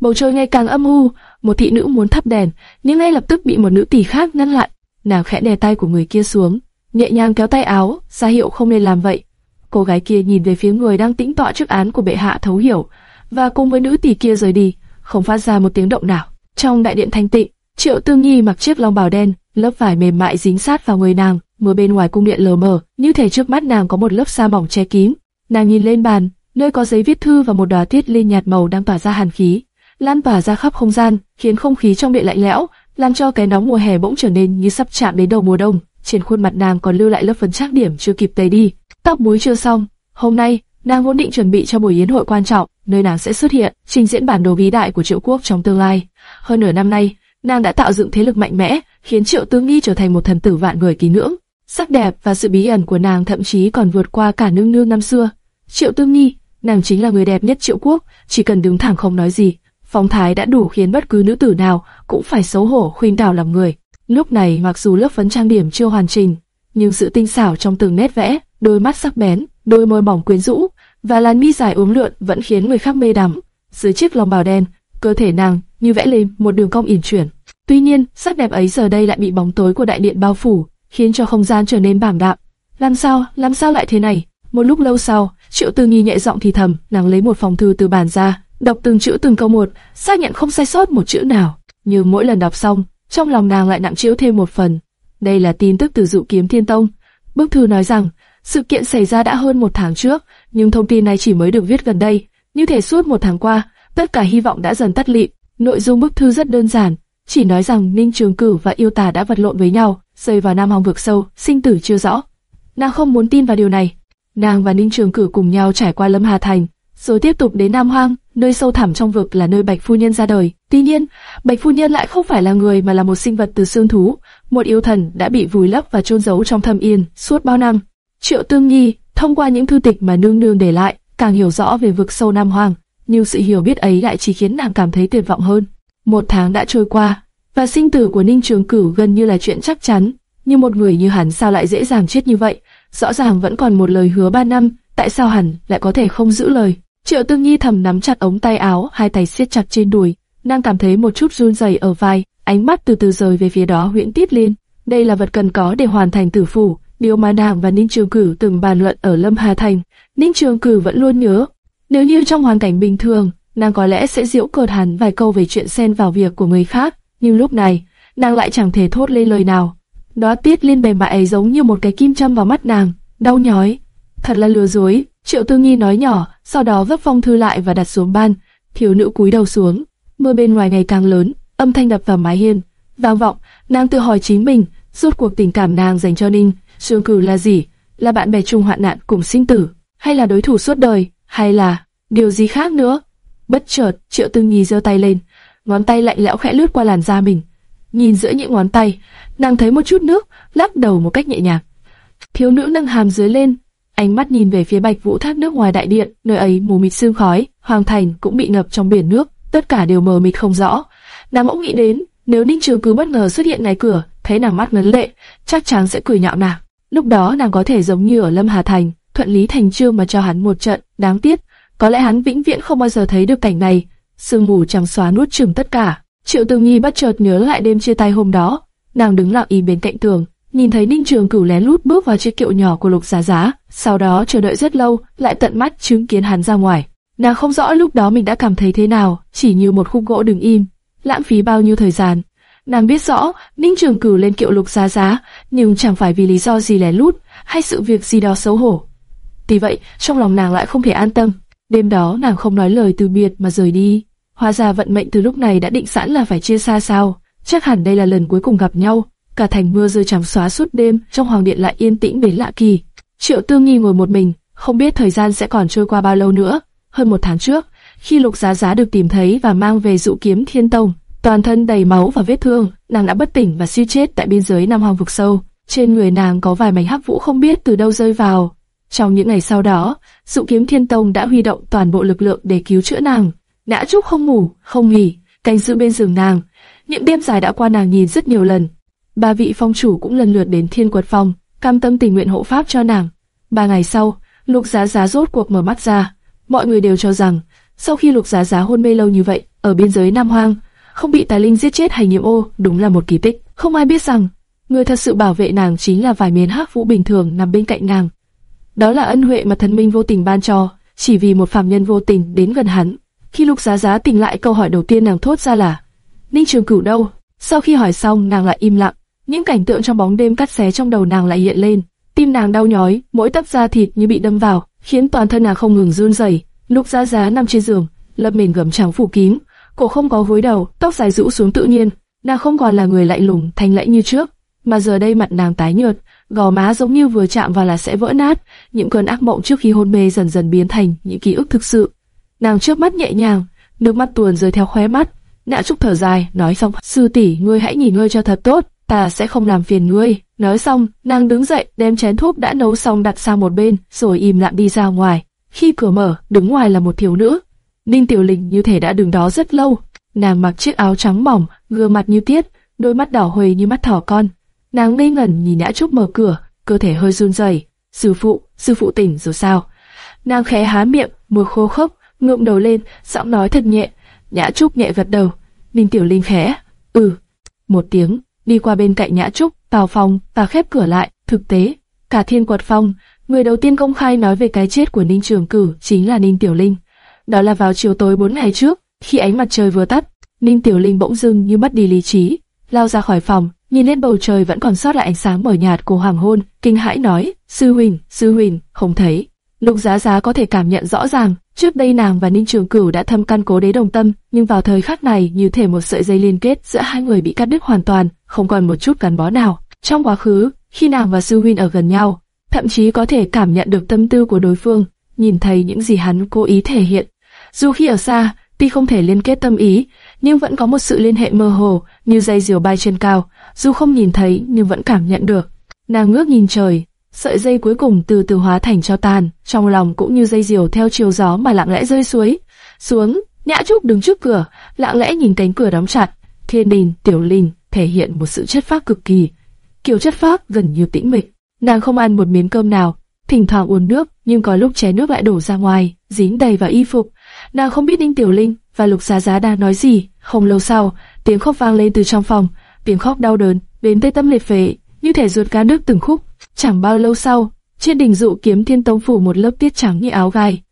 Bầu trời ngày càng âm u, một thị nữ muốn thắp đèn, nhưng ngay lập tức bị một nữ tỷ khác ngăn lại. Nàng khẽ đè tay của người kia xuống, nhẹ nhàng kéo tay áo, ra hiệu không nên làm vậy. Cô gái kia nhìn về phía người đang tĩnh tọa trước án của bệ hạ thấu hiểu, và cùng với nữ tỷ kia rời đi, không phát ra một tiếng động nào. Trong đại điện thanh tịnh, Triệu Tương Nhi mặc chiếc long bào đen, lớp vải mềm mại dính sát vào người nàng, mưa bên ngoài cung điện lờ mờ, như thể trước mắt nàng có một lớp sa mỏng che kín. Nàng nhìn lên bàn, nơi có giấy viết thư và một đóa tiết liên nhạt màu đang tỏa ra hàn khí, lan tỏa ra khắp không gian, khiến không khí trong điện lạnh lẽo, làm cho cái nóng mùa hè bỗng trở nên như sắp chạm đến đầu mùa đông. Trên khuôn mặt nàng còn lưu lại lớp phấn trác điểm chưa kịp tẩy đi, tóc muối chưa xong. Hôm nay, nàng vốn định chuẩn bị cho buổi yến hội quan trọng, nơi nàng sẽ xuất hiện, trình diễn bản đồ vĩ đại của triệu quốc trong tương lai. Hơn nửa năm nay, nàng đã tạo dựng thế lực mạnh mẽ, khiến triệu tương nghi trở thành một thần tử vạn người kính ngưỡng. Sắc đẹp và sự bí ẩn của nàng thậm chí còn vượt qua cả nương nương năm xưa. Triệu Tương Nhi, nàng chính là người đẹp nhất Triệu Quốc, chỉ cần đứng thẳng không nói gì, phong thái đã đủ khiến bất cứ nữ tử nào cũng phải xấu hổ khuynh đảo làm người. Lúc này mặc dù lớp phấn trang điểm chưa hoàn chỉnh, nhưng sự tinh xảo trong từng nét vẽ, đôi mắt sắc bén, đôi môi mỏng quyến rũ và làn mi dài uốn lượn vẫn khiến người khác mê đắm. Dưới chiếc lòng bào đen, cơ thể nàng như vẽ lên một đường cong yển chuyển. Tuy nhiên, sắc đẹp ấy giờ đây lại bị bóng tối của đại điện bao phủ, khiến cho không gian trở nên bảm đạm. Làm sao, làm sao lại thế này? Một lúc lâu sau, Triệu Tư Nghi nhẹ giọng thì thầm, nàng lấy một phong thư từ bàn ra, đọc từng chữ từng câu một, xác nhận không sai sót một chữ nào. Như mỗi lần đọc xong, trong lòng nàng lại nặng trĩu thêm một phần. Đây là tin tức từ dụ kiếm thiên tông. Bức thư nói rằng, sự kiện xảy ra đã hơn một tháng trước, nhưng thông tin này chỉ mới được viết gần đây. Như thể suốt một tháng qua, tất cả hy vọng đã dần tắt lịm. Nội dung bức thư rất đơn giản, chỉ nói rằng Ninh Trường cử và Yêu Tà đã vật lộn với nhau, rơi vào Nam Hồng vực sâu, sinh tử chưa rõ. Nàng không muốn tin vào điều này. Nàng và Ninh Trường Cửu cùng nhau trải qua Lâm Hà Thành, rồi tiếp tục đến Nam Hoang, nơi sâu thẳm trong vực là nơi Bạch Phu Nhân ra đời. Tuy nhiên, Bạch Phu Nhân lại không phải là người mà là một sinh vật từ xương thú, một yêu thần đã bị vùi lấp và chôn giấu trong thâm yên suốt bao năm. Triệu Tương Nhi thông qua những thư tịch mà nương nương để lại, càng hiểu rõ về vực sâu Nam Hoang, nhưng sự hiểu biết ấy lại chỉ khiến nàng cảm thấy tuyệt vọng hơn. Một tháng đã trôi qua, và sinh tử của Ninh Trường Cửu gần như là chuyện chắc chắn. Nhưng một người như hắn sao lại dễ dàng chết như vậy? Rõ ràng vẫn còn một lời hứa ba năm, tại sao hắn lại có thể không giữ lời? Triệu Tương Nhi thầm nắm chặt ống tay áo, hai tay siết chặt trên đùi, nàng cảm thấy một chút run rẩy ở vai, ánh mắt từ từ rời về phía đó huyễn tiết lên. Đây là vật cần có để hoàn thành tử phủ, điều mà nàng và Ninh Trường Cửu từng bàn luận ở Lâm Hà Thành. Ninh Trường Cửu vẫn luôn nhớ, nếu như trong hoàn cảnh bình thường, nàng có lẽ sẽ giễu cợt hắn vài câu về chuyện xen vào việc của người khác, nhưng lúc này, nàng lại chẳng thể thốt lên lời nào. Đó tiết liên bề mại ấy giống như một cái kim châm vào mắt nàng, đau nhói. Thật là lừa dối, Triệu Tư Nghi nói nhỏ, sau đó vấp phong thư lại và đặt xuống ban. Thiếu nữ cúi đầu xuống, mưa bên ngoài ngày càng lớn, âm thanh đập vào mái hiên, vang vọng. Nàng tự hỏi chính mình, rốt cuộc tình cảm nàng dành cho Ninh, Sương Cử là gì? Là bạn bè chung hoạn nạn cùng sinh tử, hay là đối thủ suốt đời, hay là điều gì khác nữa? Bất chợt, Triệu Tư Nghi giơ tay lên, ngón tay lạnh lẽo khẽ lướt qua làn da mình. Nhìn giữa những ngón tay, nàng thấy một chút nước, lắc đầu một cách nhẹ nhàng. Thiếu nữ nâng hàm dưới lên, ánh mắt nhìn về phía bạch vũ thác nước ngoài đại điện, nơi ấy mù mịt sương khói, hoàng thành cũng bị ngập trong biển nước, tất cả đều mờ mịt không rõ. Nàng bỗng nghĩ đến, nếu Ninh Trường cứ bất ngờ xuất hiện ngay cửa, thấy nàng mắt ngấn lệ, chắc chắn sẽ cười nhạo nàng. Lúc đó nàng có thể giống như ở Lâm Hà Thành, thuận lý thành trương mà cho hắn một trận, đáng tiếc, có lẽ hắn vĩnh viễn không bao giờ thấy được cảnh này. Sương mù trắng xóa nuốt chửng tất cả. Triệu Tư Nhi bất chợt nhớ lại đêm chia tay hôm đó, nàng đứng lặng im bên cạnh tường, nhìn thấy Ninh Trường Cửu lén lút bước vào chiếc kiệu nhỏ của Lục Giá Giá, sau đó chờ đợi rất lâu, lại tận mắt chứng kiến hắn ra ngoài. Nàng không rõ lúc đó mình đã cảm thấy thế nào, chỉ như một khúc gỗ đứng im, lãng phí bao nhiêu thời gian. Nàng biết rõ, Ninh Trường Cửu lên kiệu Lục Giá Giá, nhưng chẳng phải vì lý do gì lén lút, hay sự việc gì đó xấu hổ. Vì vậy, trong lòng nàng lại không thể an tâm. Đêm đó nàng không nói lời từ biệt mà rời đi. Hóa ra vận mệnh từ lúc này đã định sẵn là phải chia xa sao. Chắc hẳn đây là lần cuối cùng gặp nhau. Cả thành mưa rơi trắng xóa suốt đêm, trong hoàng điện lại yên tĩnh đến lạ kỳ. Triệu Tương Nghi ngồi một mình, không biết thời gian sẽ còn trôi qua bao lâu nữa. Hơn một tháng trước, khi Lục Giá Giá được tìm thấy và mang về dụ kiếm Thiên Tông, toàn thân đầy máu và vết thương, nàng đã bất tỉnh và suy chết tại biên giới Nam Hoàng vực sâu. Trên người nàng có vài mảnh hắc vũ không biết từ đâu rơi vào. Trong những ngày sau đó, dụ kiếm Thiên Tông đã huy động toàn bộ lực lượng để cứu chữa nàng. Nã Trúc không ngủ, không nghỉ, canh giữ bên giường nàng. Những đêm dài đã qua nàng nhìn rất nhiều lần. Ba vị phong chủ cũng lần lượt đến Thiên Quật Phong, cam tâm tình nguyện hộ pháp cho nàng. Ba ngày sau, Lục Giá Giá rốt cuộc mở mắt ra. Mọi người đều cho rằng, sau khi Lục Giá Giá hôn mê lâu như vậy, ở biên giới Nam Hoang, không bị tài linh giết chết hay nhiễm ô, đúng là một kỳ tích. Không ai biết rằng, người thật sự bảo vệ nàng chính là vài miếng hắc vũ bình thường nằm bên cạnh nàng. Đó là ân huệ mà thần minh vô tình ban cho, chỉ vì một phàm nhân vô tình đến gần hắn. Khi Lục Giá Giá tỉnh lại câu hỏi đầu tiên nàng thốt ra là Ninh Trường Cửu đâu? Sau khi hỏi xong nàng lại im lặng, những cảnh tượng trong bóng đêm cắt xé trong đầu nàng lại hiện lên, tim nàng đau nhói, mỗi tấc da thịt như bị đâm vào, khiến toàn thân nàng không ngừng run rẩy. Lục Giá Giá nằm trên giường, lập mền gầm trắng phủ kín, cổ không có gối đầu, tóc dài rũ xuống tự nhiên, nàng không còn là người lạnh lùng thanh lãnh như trước, mà giờ đây mặt nàng tái nhợt, gò má giống như vừa chạm vào là sẽ vỡ nát, những cơn ác mộng trước khi hôn mê dần dần biến thành những ký ức thực sự. Nàng trước mắt nhẹ nhàng, nước mắt tuồn rơi theo khóe mắt. Nã Trúc thở dài, nói xong, sư tỷ, ngươi hãy nghỉ ngơi cho thật tốt, ta sẽ không làm phiền ngươi. Nói xong, nàng đứng dậy, đem chén thuốc đã nấu xong đặt sang một bên, rồi im lặng đi ra ngoài. Khi cửa mở, đứng ngoài là một thiếu nữ. Ninh Tiểu Linh như thể đã đứng đó rất lâu. Nàng mặc chiếc áo trắng mỏng, gương mặt như tiết, đôi mắt đỏ huề như mắt thỏ con. Nàng ngây ngẩn nhìn Nã Trúc mở cửa, cơ thể hơi run rẩy. Sư phụ, sư phụ tỉnh rồi sao? Nàng khẽ há miệng, môi khô khốc, ngượng đầu lên, giọng nói thật nhẹ. Nhã Trúc nhẹ gật đầu. Ninh Tiểu Linh khẽ, ừ, một tiếng, đi qua bên cạnh Nhã Trúc, vào phòng và khép cửa lại. Thực tế, cả thiên quật phong, người đầu tiên công khai nói về cái chết của Ninh Trường Cử chính là Ninh Tiểu Linh. Đó là vào chiều tối bốn ngày trước, khi ánh mặt trời vừa tắt, Ninh Tiểu Linh bỗng dưng như mất đi lý trí, lao ra khỏi phòng, nhìn lên bầu trời vẫn còn sót lại ánh sáng mờ nhạt của hoàng hôn, kinh hãi nói: "Sư huynh, sư huynh, không thấy." Lục Giá Giá có thể cảm nhận rõ ràng, trước đây nàng và Ninh Trường Cửu đã thâm căn cố đế đồng tâm, nhưng vào thời khắc này như thể một sợi dây liên kết giữa hai người bị cắt đứt hoàn toàn, không còn một chút gắn bó nào. Trong quá khứ, khi nàng và sư huynh ở gần nhau, thậm chí có thể cảm nhận được tâm tư của đối phương, nhìn thấy những gì hắn cố ý thể hiện. Dù khi ở xa, tuy không thể liên kết tâm ý, nhưng vẫn có một sự liên hệ mơ hồ, như dây diều bay trên cao, dù không nhìn thấy nhưng vẫn cảm nhận được. Nàng ngước nhìn trời, sợi dây cuối cùng từ từ hóa thành cho tàn, trong lòng cũng như dây diều theo chiều gió mà lặng lẽ rơi suối. Xuống, Nhã Trúc đứng trước cửa, lặng lẽ nhìn cánh cửa đóng chặt. Thiên Đình, Tiểu Linh thể hiện một sự chất phác cực kỳ, kiểu chất phác gần như tĩnh mịch. Nàng không ăn một miếng cơm nào, thỉnh thoảng uống nước, nhưng có lúc chén nước lại đổ ra ngoài, dính đầy vào y phục. Nàng không biết Ninh Tiểu Linh và Lục Giá Giá đang nói gì. Không lâu sau, tiếng khóc vang lên từ trong phòng, tiếng khóc đau đớn, đến tê tâm liệt phế, như thể ruột cá nước từng khúc. Chẳng bao lâu sau, trên đỉnh dụ kiếm thiên tông phủ một lớp tiết trắng như áo gai.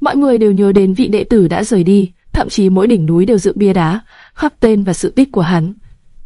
Mọi người đều nhớ đến vị đệ tử đã rời đi, thậm chí mỗi đỉnh núi đều dựng bia đá, khắc tên và sự tích của hắn.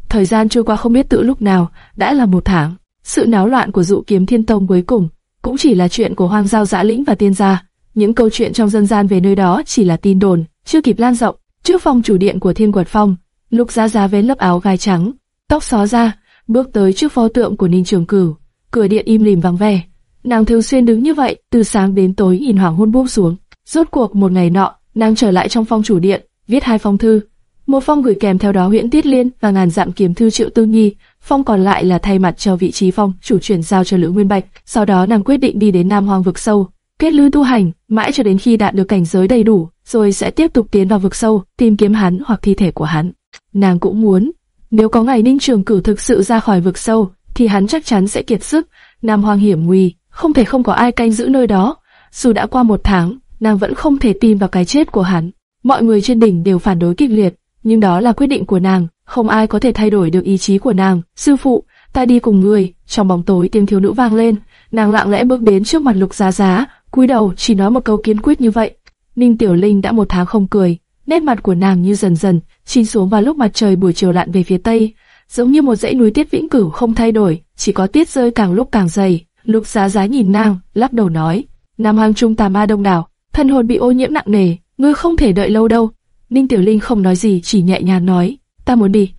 Thời gian trôi qua không biết tự lúc nào, đã là một tháng. Sự náo loạn của dụ kiếm thiên tông cuối cùng cũng chỉ là chuyện của hoang giao dã lĩnh và tiên gia. Những câu chuyện trong dân gian về nơi đó chỉ là tin đồn, chưa kịp lan rộng. Trước phòng chủ điện của thiên quật phong, lục gia gia vén lớp áo gai trắng, tóc xó ra, bước tới trước pho tượng của ninh trường cửu. Cửa điện im lìm vắng vẻ. Nàng thường xuyên đứng như vậy, từ sáng đến tối nhìn hoàng hôn buông xuống. Rốt cuộc một ngày nọ, nàng trở lại trong phong chủ điện, viết hai phong thư, một phong gửi kèm theo đó Huyễn Tiết Liên và ngàn dặm kiếm thư Triệu Tư Nhi, phong còn lại là thay mặt cho vị trí phong chủ chuyển giao cho Lữ Nguyên Bạch. Sau đó nàng quyết định đi đến Nam Hoang vực sâu, kết lư tu hành, mãi cho đến khi đạt được cảnh giới đầy đủ, rồi sẽ tiếp tục tiến vào vực sâu, tìm kiếm hắn hoặc thi thể của hắn. Nàng cũng muốn, nếu có ngày Ninh Trường Cửu thực sự ra khỏi vực sâu, thì hắn chắc chắn sẽ kiệt sức. Nam Hoang hiểm nguy, không thể không có ai canh giữ nơi đó. Dù đã qua một tháng, nàng vẫn không thể tin vào cái chết của hắn. Mọi người trên đỉnh đều phản đối kịch liệt, nhưng đó là quyết định của nàng, không ai có thể thay đổi được ý chí của nàng. Sư phụ, ta đi cùng người. Trong bóng tối tiếng thiếu nữ vang lên, nàng lặng lẽ bước đến trước mặt Lục Giá Giá, cúi đầu chỉ nói một câu kiên quyết như vậy. Ninh Tiểu Linh đã một tháng không cười, nét mặt của nàng như dần dần chìm xuống vào lúc mặt trời buổi chiều lặn về phía tây, giống như một dãy núi tiết vĩnh cửu không thay đổi, chỉ có tiết rơi càng lúc càng dày. Lục Giá Giá nhìn nàng, lắc đầu nói: Nam Hoang Trung tà ma đông đảo, thân hồn bị ô nhiễm nặng nề, ngươi không thể đợi lâu đâu. Ninh Tiểu Linh không nói gì, chỉ nhẹ nhàng nói, ta muốn đi.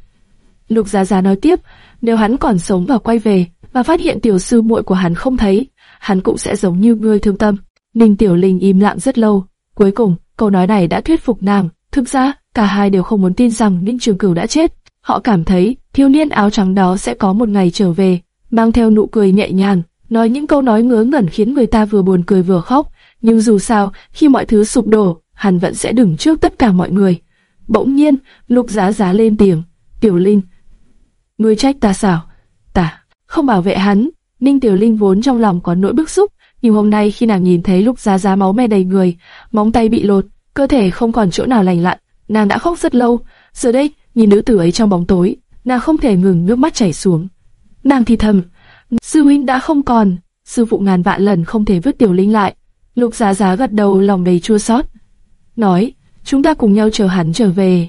Lục Giá Giá nói tiếp, nếu hắn còn sống và quay về, và phát hiện tiểu sư muội của hắn không thấy, hắn cũng sẽ giống như ngươi thương tâm. Ninh Tiểu Linh im lặng rất lâu, cuối cùng, câu nói này đã thuyết phục nàng. Thực ra, cả hai đều không muốn tin rằng Ninh Trường Cửu đã chết. Họ cảm thấy thiếu niên áo trắng đó sẽ có một ngày trở về, mang theo nụ cười nhẹ nhàng, nói những câu nói ngớ ngẩn khiến người ta vừa buồn cười vừa khóc. Nhưng dù sao, khi mọi thứ sụp đổ, hắn vẫn sẽ đứng trước tất cả mọi người. Bỗng nhiên, lục giá giá lên tiếng, Tiểu Linh, ngươi trách ta sao? Ta, không bảo vệ hắn. Ninh Tiểu Linh vốn trong lòng có nỗi bức xúc, nhưng hôm nay khi nàng nhìn thấy lục giá giá máu me đầy người, móng tay bị lột, cơ thể không còn chỗ nào lành lặn, nàng đã khóc rất lâu. Giờ đây, nhìn nữ tử ấy trong bóng tối, nàng không thể ngừng nước mắt chảy xuống. Nàng thì thầm, sư huynh đã không còn, sư phụ ngàn vạn lần không thể vứt Tiểu Linh lại. Lục giá giá gật đầu lòng đầy chua xót nói, chúng ta cùng nhau chờ hắn trở về.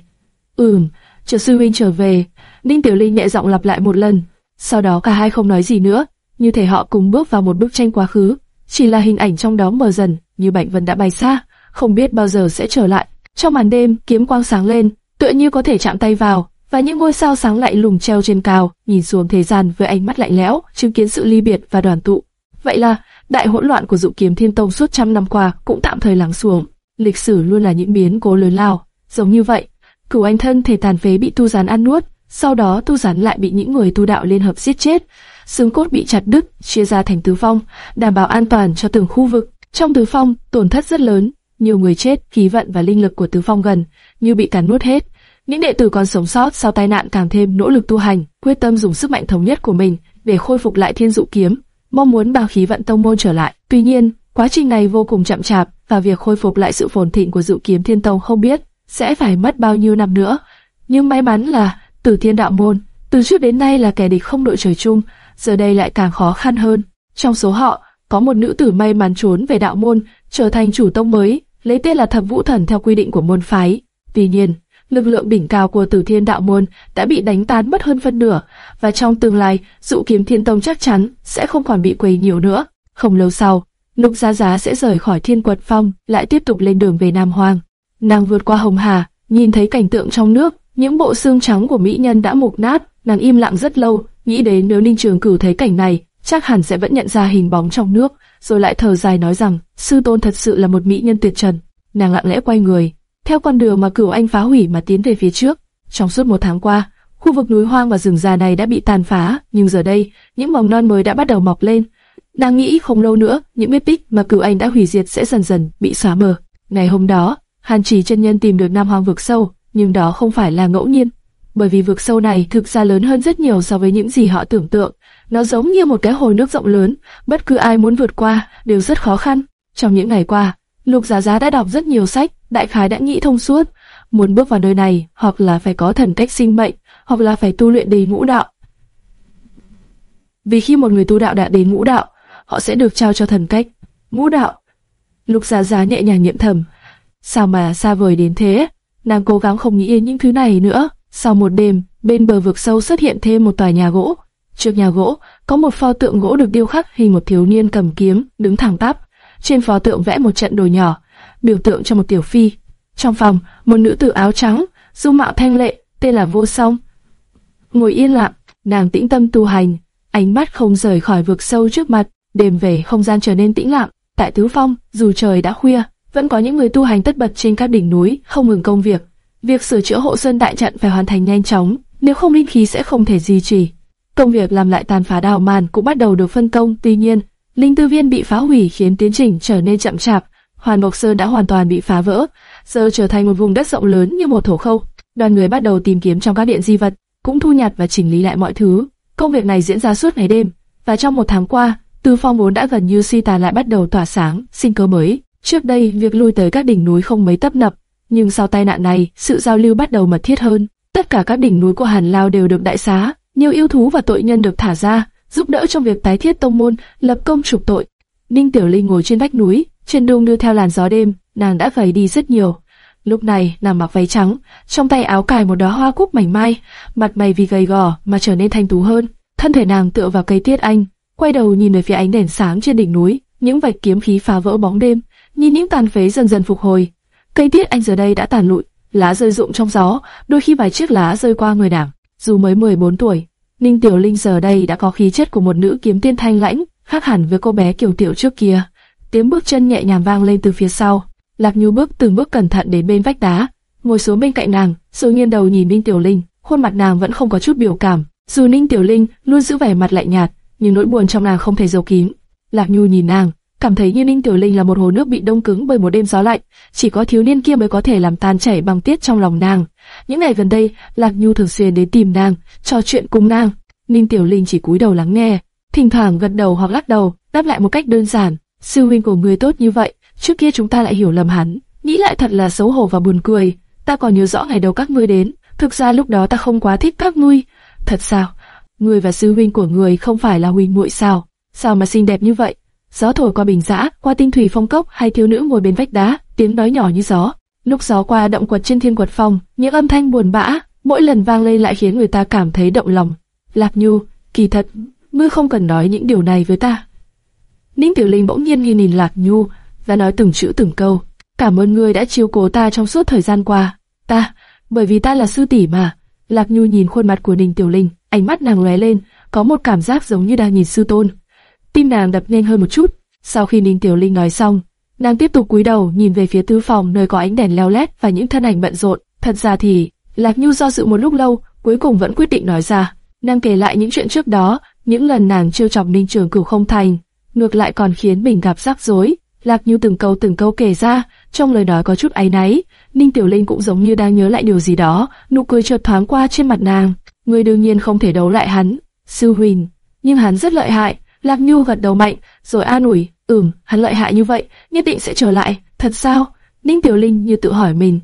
Ừm, chờ sư huynh trở về. Ninh Tiểu Linh nhẹ giọng lặp lại một lần. Sau đó cả hai không nói gì nữa, như thể họ cùng bước vào một bức tranh quá khứ. Chỉ là hình ảnh trong đó mờ dần, như Bạch Vân đã bay xa, không biết bao giờ sẽ trở lại. Trong màn đêm, kiếm quang sáng lên, tựa như có thể chạm tay vào, và những ngôi sao sáng lạnh lùng treo trên cao, nhìn xuống thế gian với ánh mắt lạnh lẽo, chứng kiến sự ly biệt và đoàn tụ. Vậy là, đại hỗn loạn của dụ kiếm thiên tông suốt trăm năm qua cũng tạm thời lắng xuống lịch sử luôn là những biến cố lớn lao. Giống như vậy, cửu anh thân thể tàn phế bị tu gián ăn nuốt, sau đó tu gián lại bị những người tu đạo liên hợp giết chết, xương cốt bị chặt đứt, chia ra thành tứ phong, đảm bảo an toàn cho từng khu vực. Trong tứ phong, tổn thất rất lớn, nhiều người chết, khí vận và linh lực của tứ phong gần như bị cắn nuốt hết. Những đệ tử còn sống sót sau tai nạn càng thêm nỗ lực tu hành, quyết tâm dùng sức mạnh thống nhất của mình để khôi phục lại thiên dụ kiếm, mong muốn bao khí vận tông môn trở lại. Tuy nhiên, quá trình này vô cùng chậm chạp, và việc khôi phục lại sự phồn thịnh của Dụ Kiếm Thiên Tông không biết sẽ phải mất bao nhiêu năm nữa. Nhưng may mắn là Tử Thiên Đạo môn từ trước đến nay là kẻ địch không đội trời chung, giờ đây lại càng khó khăn hơn. Trong số họ có một nữ tử may mắn trốn về đạo môn, trở thành chủ tông mới, lấy tên là Thập Vũ Thần theo quy định của môn phái. Tuy nhiên, lực lượng đỉnh cao của Tử Thiên Đạo môn đã bị đánh tan mất hơn phân nửa, và trong tương lai, Dụ Kiếm Thiên Tông chắc chắn sẽ không còn bị quấy nhiều nữa. Không lâu sau, Lục Giá Giá sẽ rời khỏi Thiên Quật Phong, lại tiếp tục lên đường về Nam Hoang. Nàng vượt qua Hồng Hà, nhìn thấy cảnh tượng trong nước, những bộ xương trắng của mỹ nhân đã mục nát, nàng im lặng rất lâu, nghĩ đến nếu Ninh Trường Cửu thấy cảnh này, chắc hẳn sẽ vẫn nhận ra hình bóng trong nước, rồi lại thở dài nói rằng, sư tôn thật sự là một mỹ nhân tuyệt trần. Nàng lặng lẽ quay người, theo con đường mà Cửu Anh phá hủy mà tiến về phía trước. Trong suốt một tháng qua, khu vực núi hoang và rừng già này đã bị tàn phá, nhưng giờ đây, những mầm non mới đã bắt đầu mọc lên. Nàng nghĩ không lâu nữa, những vết tích mà Cửu Anh đã hủy diệt sẽ dần dần bị xóa mờ. Ngày hôm đó, Hàn Chỉ chân nhân tìm được Nam Hoang vực sâu, nhưng đó không phải là ngẫu nhiên, bởi vì vực sâu này thực ra lớn hơn rất nhiều so với những gì họ tưởng tượng. Nó giống như một cái hồ nước rộng lớn, bất cứ ai muốn vượt qua đều rất khó khăn. Trong những ngày qua, Lục Giá Giá đã đọc rất nhiều sách, đại khái đã nghĩ thông suốt, muốn bước vào nơi này, hoặc là phải có thần cách sinh mệnh, hoặc là phải tu luyện đầy ngũ đạo. Vì khi một người tu đạo đã đến ngũ đạo, họ sẽ được trao cho thần cách. Ngũ đạo. Lục Giá Giá nhẹ nhàng niệm thầm, sao mà xa vời đến thế? Nàng cố gắng không nghĩ đến những thứ này nữa. Sau một đêm, bên bờ vực sâu xuất hiện thêm một tòa nhà gỗ. Trước nhà gỗ, có một pho tượng gỗ được điêu khắc hình một thiếu niên cầm kiếm, đứng thẳng tắp. Trên pho tượng vẽ một trận đồ nhỏ, biểu tượng cho một tiểu phi. Trong phòng, một nữ tử áo trắng, dung mạo thanh lệ, tên là Vô Song. Ngồi yên lặng, nàng tĩnh tâm tu hành, ánh mắt không rời khỏi vực sâu trước mặt. Đêm về, không gian trở nên tĩnh lặng. Tại Tứ Phong, dù trời đã khuya, vẫn có những người tu hành tất bật trên các đỉnh núi, không ngừng công việc. Việc sửa chữa hộ sơn đại trận phải hoàn thành nhanh chóng, nếu không linh khí sẽ không thể duy trì. Công việc làm lại tàn phá đào màn cũng bắt đầu được phân công, tuy nhiên, linh tư viên bị phá hủy khiến tiến trình trở nên chậm chạp. Hoàn Mộc Sơn đã hoàn toàn bị phá vỡ, giờ trở thành một vùng đất rộng lớn như một thổ khâu. Đoàn người bắt đầu tìm kiếm trong các điện di vật, cũng thu nhặt và chỉnh lý lại mọi thứ. Công việc này diễn ra suốt ngày đêm, và trong một tháng qua, Tư Phong vốn đã gần như suy tàn lại bắt đầu tỏa sáng, sinh cơ mới. Trước đây, việc lui tới các đỉnh núi không mấy tấp nập, nhưng sau tai nạn này, sự giao lưu bắt đầu mật thiết hơn. Tất cả các đỉnh núi của Hàn Lao đều được đại xá, nhiều yêu thú và tội nhân được thả ra, giúp đỡ trong việc tái thiết tông môn, lập công trục tội. Ninh Tiểu Linh ngồi trên vách núi, Chân đung đưa theo làn gió đêm, nàng đã gầy đi rất nhiều. Lúc này, nàng mặc váy trắng, trong tay áo cài một đóa hoa cúc mảnh mai, mặt mày vì gầy gò mà trở nên thanh tú hơn. Thân thể nàng tựa vào cây tiết anh, quay đầu nhìn về phía ánh đèn sáng trên đỉnh núi, những vạch kiếm khí phá vỡ bóng đêm, nhìn những tàn phế dần dần phục hồi. Cây tiết anh giờ đây đã tàn lụi, lá rơi rụng trong gió, đôi khi vài chiếc lá rơi qua người nàng. Dù mới 14 tuổi, Ninh Tiểu Linh giờ đây đã có khí chất của một nữ kiếm tiên thanh lãnh, khác hẳn với cô bé kiều tiểu trước kia. Tiếng bước chân nhẹ nhàng vang lên từ phía sau. Lạc Nhu bước từng bước cẩn thận đến bên vách đá, ngồi xuống bên cạnh nàng, rồi nghiêng đầu nhìn Ninh Tiểu Linh. Khuôn mặt nàng vẫn không có chút biểu cảm. Dù Ninh Tiểu Linh luôn giữ vẻ mặt lạnh nhạt, nhưng nỗi buồn trong nàng không thể giấu kín. Lạc Nhu nhìn nàng, cảm thấy như Ninh Tiểu Linh là một hồ nước bị đông cứng bởi một đêm gió lạnh, chỉ có thiếu niên kia mới có thể làm tan chảy băng tiết trong lòng nàng. Những ngày gần đây, Lạc Nhu thường xuyên đến tìm nàng, trò chuyện cùng nàng. Ninh Tiểu Linh chỉ cúi đầu lắng nghe, thỉnh thoảng gật đầu hoặc lắc đầu, đáp lại một cách đơn giản. Sư huynh của người tốt như vậy, trước kia chúng ta lại hiểu lầm hắn, nghĩ lại thật là xấu hổ và buồn cười. Ta còn nhớ rõ ngày đầu các ngươi đến, thực ra lúc đó ta không quá thích các ngươi. Thật sao? Người và sư huynh của người không phải là huynh muội sao? Sao mà xinh đẹp như vậy? Gió thổi qua bình dã, qua tinh thủy phong cốc, hai thiếu nữ ngồi bên vách đá, tiếng nói nhỏ như gió. Lúc gió qua động quật trên thiên quật phong, những âm thanh buồn bã, mỗi lần vang lên lại khiến người ta cảm thấy động lòng. Lạc Nhu, kỳ thật, ngươi không cần nói những điều này với ta. Ninh Tiểu Linh bỗng nhiên nhìn nhìn Lạc Nhu và nói từng chữ từng câu. Cảm ơn ngươi đã chiếu cố ta trong suốt thời gian qua. Ta, bởi vì ta là sư tỷ mà. Lạc Nhu nhìn khuôn mặt của Ninh Tiểu Linh, ánh mắt nàng lóe lên, có một cảm giác giống như đang nhìn sư tôn. Tim nàng đập nhanh hơn một chút. Sau khi Ninh Tiểu Linh nói xong, nàng tiếp tục cúi đầu nhìn về phía tứ phòng nơi có ánh đèn leo lét và những thân ảnh bận rộn. Thật ra thì, Lạc Nhu do dự một lúc lâu, cuối cùng vẫn quyết định nói ra. Nàng kể lại những chuyện trước đó, những lần nàng trêu chọc Ninh Trường Cửu không thành, ngược lại còn khiến mình gặp rắc rối. Lạc Như từng câu từng câu kể ra, trong lời nói có chút áy náy. Ninh Tiểu Linh cũng giống như đang nhớ lại điều gì đó, nụ cười chợt thoáng qua trên mặt nàng. Người đương nhiên không thể đấu lại hắn, sư huỳnh, nhưng hắn rất lợi hại. Lạc Như gật đầu mạnh, rồi an ủi, ừm, hắn lợi hại như vậy, nhất định sẽ trở lại. Thật sao? Ninh Tiểu Linh như tự hỏi mình.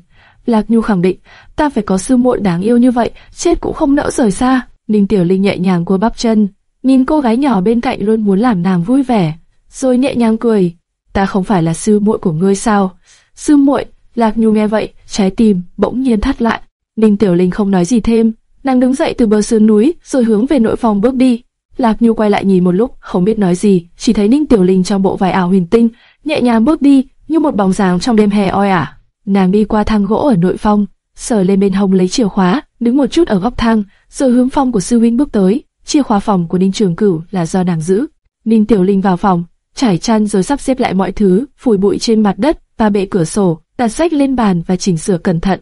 Lạc Nhu khẳng định, ta phải có sư muội đáng yêu như vậy, chết cũng không nỡ rời xa. Ninh Tiểu Linh nhẹ nhàng cua bắp chân, nhìn cô gái nhỏ bên cạnh luôn muốn làm nàng vui vẻ, rồi nhẹ nhàng cười. Ta không phải là sư muội của ngươi sao? Sư muội, Lạc Nhu nghe vậy, trái tim bỗng nhiên thắt lại. Ninh Tiểu Linh không nói gì thêm, nàng đứng dậy từ bờ sườn núi, rồi hướng về nội phòng bước đi. Lạc Nhu quay lại nhìn một lúc, không biết nói gì, chỉ thấy Ninh Tiểu Linh trong bộ vải ảo huyền tinh, nhẹ nhàng bước đi, như một bóng dáng trong đêm hè oi ả. Nàng đi qua thang gỗ ở nội phòng, sờ lên bên hông lấy chìa khóa, đứng một chút ở góc thang, rồi hướng phòng của sư huynh bước tới. Chìa khóa phòng của Ninh Trường Cửu là do nàng giữ. Ninh Tiểu Linh vào phòng, trải chăn rồi sắp xếp lại mọi thứ, phủi bụi trên mặt đất và bệ cửa sổ, đặt sách lên bàn và chỉnh sửa cẩn thận.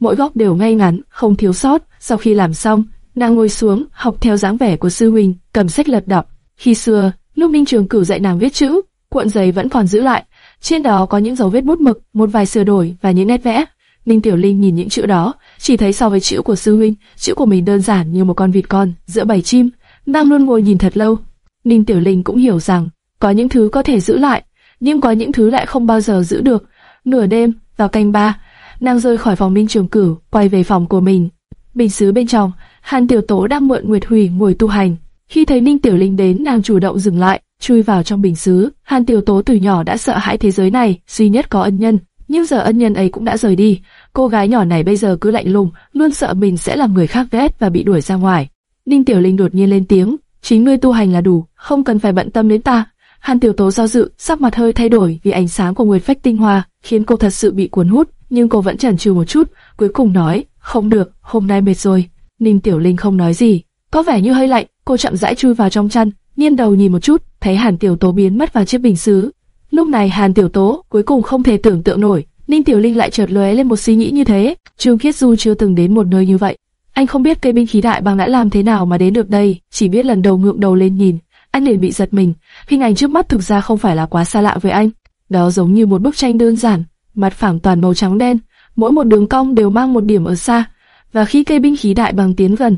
Mỗi góc đều ngay ngắn, không thiếu sót. Sau khi làm xong, nàng ngồi xuống, học theo dáng vẻ của sư huynh, cầm sách lật đọc. Khi xưa, lúc Ninh Trường Cửu dạy nàng viết chữ, cuộn giấy vẫn còn giữ lại, trên đó có những dấu vết bút mực, một vài sửa đổi và những nét vẽ. Ninh Tiểu Linh nhìn những chữ đó, chỉ thấy so với chữ của sư huynh, chữ của mình đơn giản như một con vịt con giữa bầy chim. Nàng luôn ngồi nhìn thật lâu. Ninh Tiểu Linh cũng hiểu rằng, có những thứ có thể giữ lại, nhưng có những thứ lại không bao giờ giữ được. Nửa đêm, vào canh ba, nàng rời khỏi phòng Minh Trường Cửu, quay về phòng của mình. Bình sứ bên trong, Hàn Tiểu Tố đang mượn Nguyệt Hủy ngồi tu hành. Khi thấy Ninh Tiểu Linh đến, nàng chủ động dừng lại, chui vào trong bình sứ. Hàn Tiểu Tố từ nhỏ đã sợ hãi thế giới này, duy nhất có ân nhân, nhưng giờ ân nhân ấy cũng đã rời đi. Cô gái nhỏ này bây giờ cứ lạnh lùng, luôn sợ mình sẽ làm người khác ghét và bị đuổi ra ngoài. Ninh Tiểu Linh đột nhiên lên tiếng, chính ngươi tu hành là đủ, không cần phải bận tâm đến ta. Hàn Tiểu Tố do dự, sắc mặt hơi thay đổi vì ánh sáng của Nguyệt Phách tinh hoa, khiến cô thật sự bị cuốn hút, nhưng cô vẫn chần chừ một chút, cuối cùng nói, không được, hôm nay mệt rồi. Ninh Tiểu Linh không nói gì, có vẻ như hơi lạnh, cô chậm rãi chui vào trong chăn, nghiêng đầu nhìn một chút, thấy Hàn Tiểu Tố biến mất vào chiếc bình sứ. Lúc này Hàn Tiểu Tố cuối cùng không thể tưởng tượng nổi, Ninh Tiểu Linh lại chợt lóe lên một suy nghĩ như thế. Trương Khiết Du chưa từng đến một nơi như vậy. Anh không biết cây binh khí đại bàng đã làm thế nào mà đến được đây, chỉ biết lần đầu ngượng đầu lên nhìn, anh liền bị giật mình. Hình ảnh trước mắt thực ra không phải là quá xa lạ với anh. Đó giống như một bức tranh đơn giản, mặt phẳng toàn màu trắng đen, mỗi một đường cong đều mang một điểm ở xa. Và khi cây binh khí đại bàng tiến gần,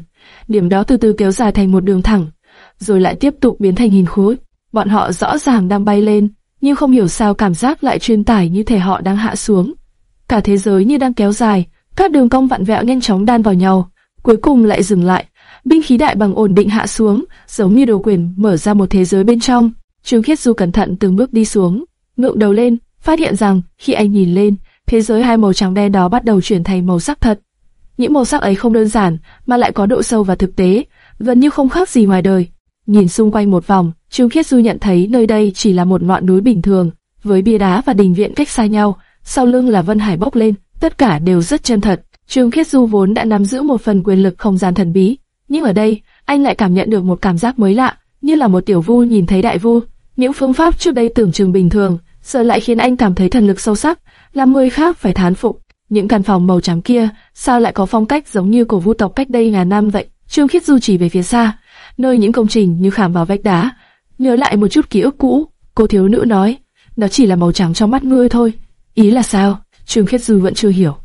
điểm đó từ từ kéo dài thành một đường thẳng, rồi lại tiếp tục biến thành hình khối. Bọn họ rõ ràng đang bay lên, nhưng không hiểu sao cảm giác lại truyền tải như thể họ đang hạ xuống. Cả thế giới như đang kéo dài, các đường cong vặn vẹo nhanh chóng đan vào nhau, cuối cùng lại dừng lại. Binh khí đại bằng ổn định hạ xuống, giống như đồ quyền mở ra một thế giới bên trong. Trương Khiết Du cẩn thận từng bước đi xuống, ngượng đầu lên, phát hiện rằng khi anh nhìn lên, thế giới hai màu trắng đen đó bắt đầu chuyển thành màu sắc thật. Những màu sắc ấy không đơn giản, mà lại có độ sâu và thực tế, gần như không khác gì ngoài đời. Nhìn xung quanh một vòng, Trương Khiết Du nhận thấy nơi đây chỉ là một ngọn núi bình thường, với bia đá và đình viện cách xa nhau, sau lưng là Vân Hải bốc lên, tất cả đều rất chân thật. Trương Khiết Du vốn đã nắm giữ một phần quyền lực không gian thần bí, nhưng ở đây, anh lại cảm nhận được một cảm giác mới lạ, như là một tiểu vu nhìn thấy đại vu. Những phương pháp trước đây tưởng chừng bình thường, giờ lại khiến anh cảm thấy thần lực sâu sắc, làm người khác phải thán phục. Những căn phòng màu trắng kia, sao lại có phong cách giống như cổ vu tộc cách đây ngàn năm vậy? Trương Khiết Du chỉ về phía xa, nơi những công trình như khảm vào vách đá. Nhớ lại một chút ký ức cũ, cô thiếu nữ nói, nó chỉ là màu trắng trong mắt ngươi thôi. Ý là sao? Trường Khiết Du vẫn chưa hiểu.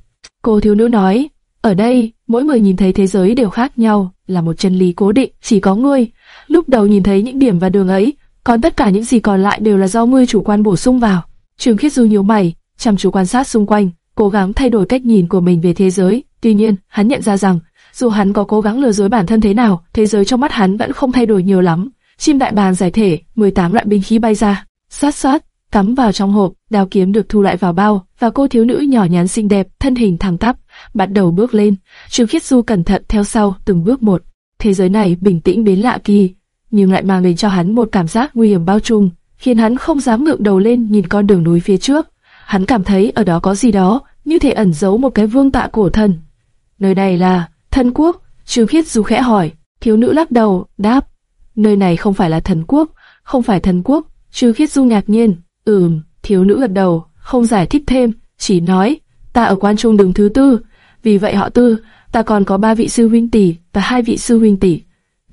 Cô thiếu nữ nói, ở đây, mỗi người nhìn thấy thế giới đều khác nhau, là một chân lý cố định, chỉ có ngươi. Lúc đầu nhìn thấy những điểm và đường ấy, còn tất cả những gì còn lại đều là do ngươi chủ quan bổ sung vào. Trường Khiết Du nhíu mày, chăm chú quan sát xung quanh, cố gắng thay đổi cách nhìn của mình về thế giới. Tuy nhiên, hắn nhận ra rằng dù hắn có cố gắng lừa dối bản thân thế nào, thế giới trong mắt hắn vẫn không thay đổi nhiều lắm. Chim đại bàng giải thể, 18 loại binh khí bay ra, sát sát, cắm vào trong hộp, đao kiếm được thu lại vào bao, và cô thiếu nữ nhỏ nhắn xinh đẹp, thân hình thẳng tắp, bắt đầu bước lên. Trương Khiết Du cẩn thận theo sau, từng bước một. Thế giới này bình tĩnh đến lạ kỳ, nhưng lại mang đến cho hắn một cảm giác nguy hiểm bao trùm, khiến hắn không dám ngượng đầu lên nhìn con đường núi phía trước. Hắn cảm thấy ở đó có gì đó, như thể ẩn giấu một cái vương tạ cổ thần. Nơi này là Thần quốc? Trương Khiết Du khẽ hỏi. Thiếu nữ lắc đầu, đáp. Nơi này không phải là thần quốc, không phải thần quốc. Trương Khiết Du ngạc nhiên. Ừm, thiếu nữ gật đầu, không giải thích thêm, chỉ nói, ta ở quan trung đường thứ tư, vì vậy họ tư, ta còn có ba vị sư huynh tỷ và hai vị sư huynh tỷ.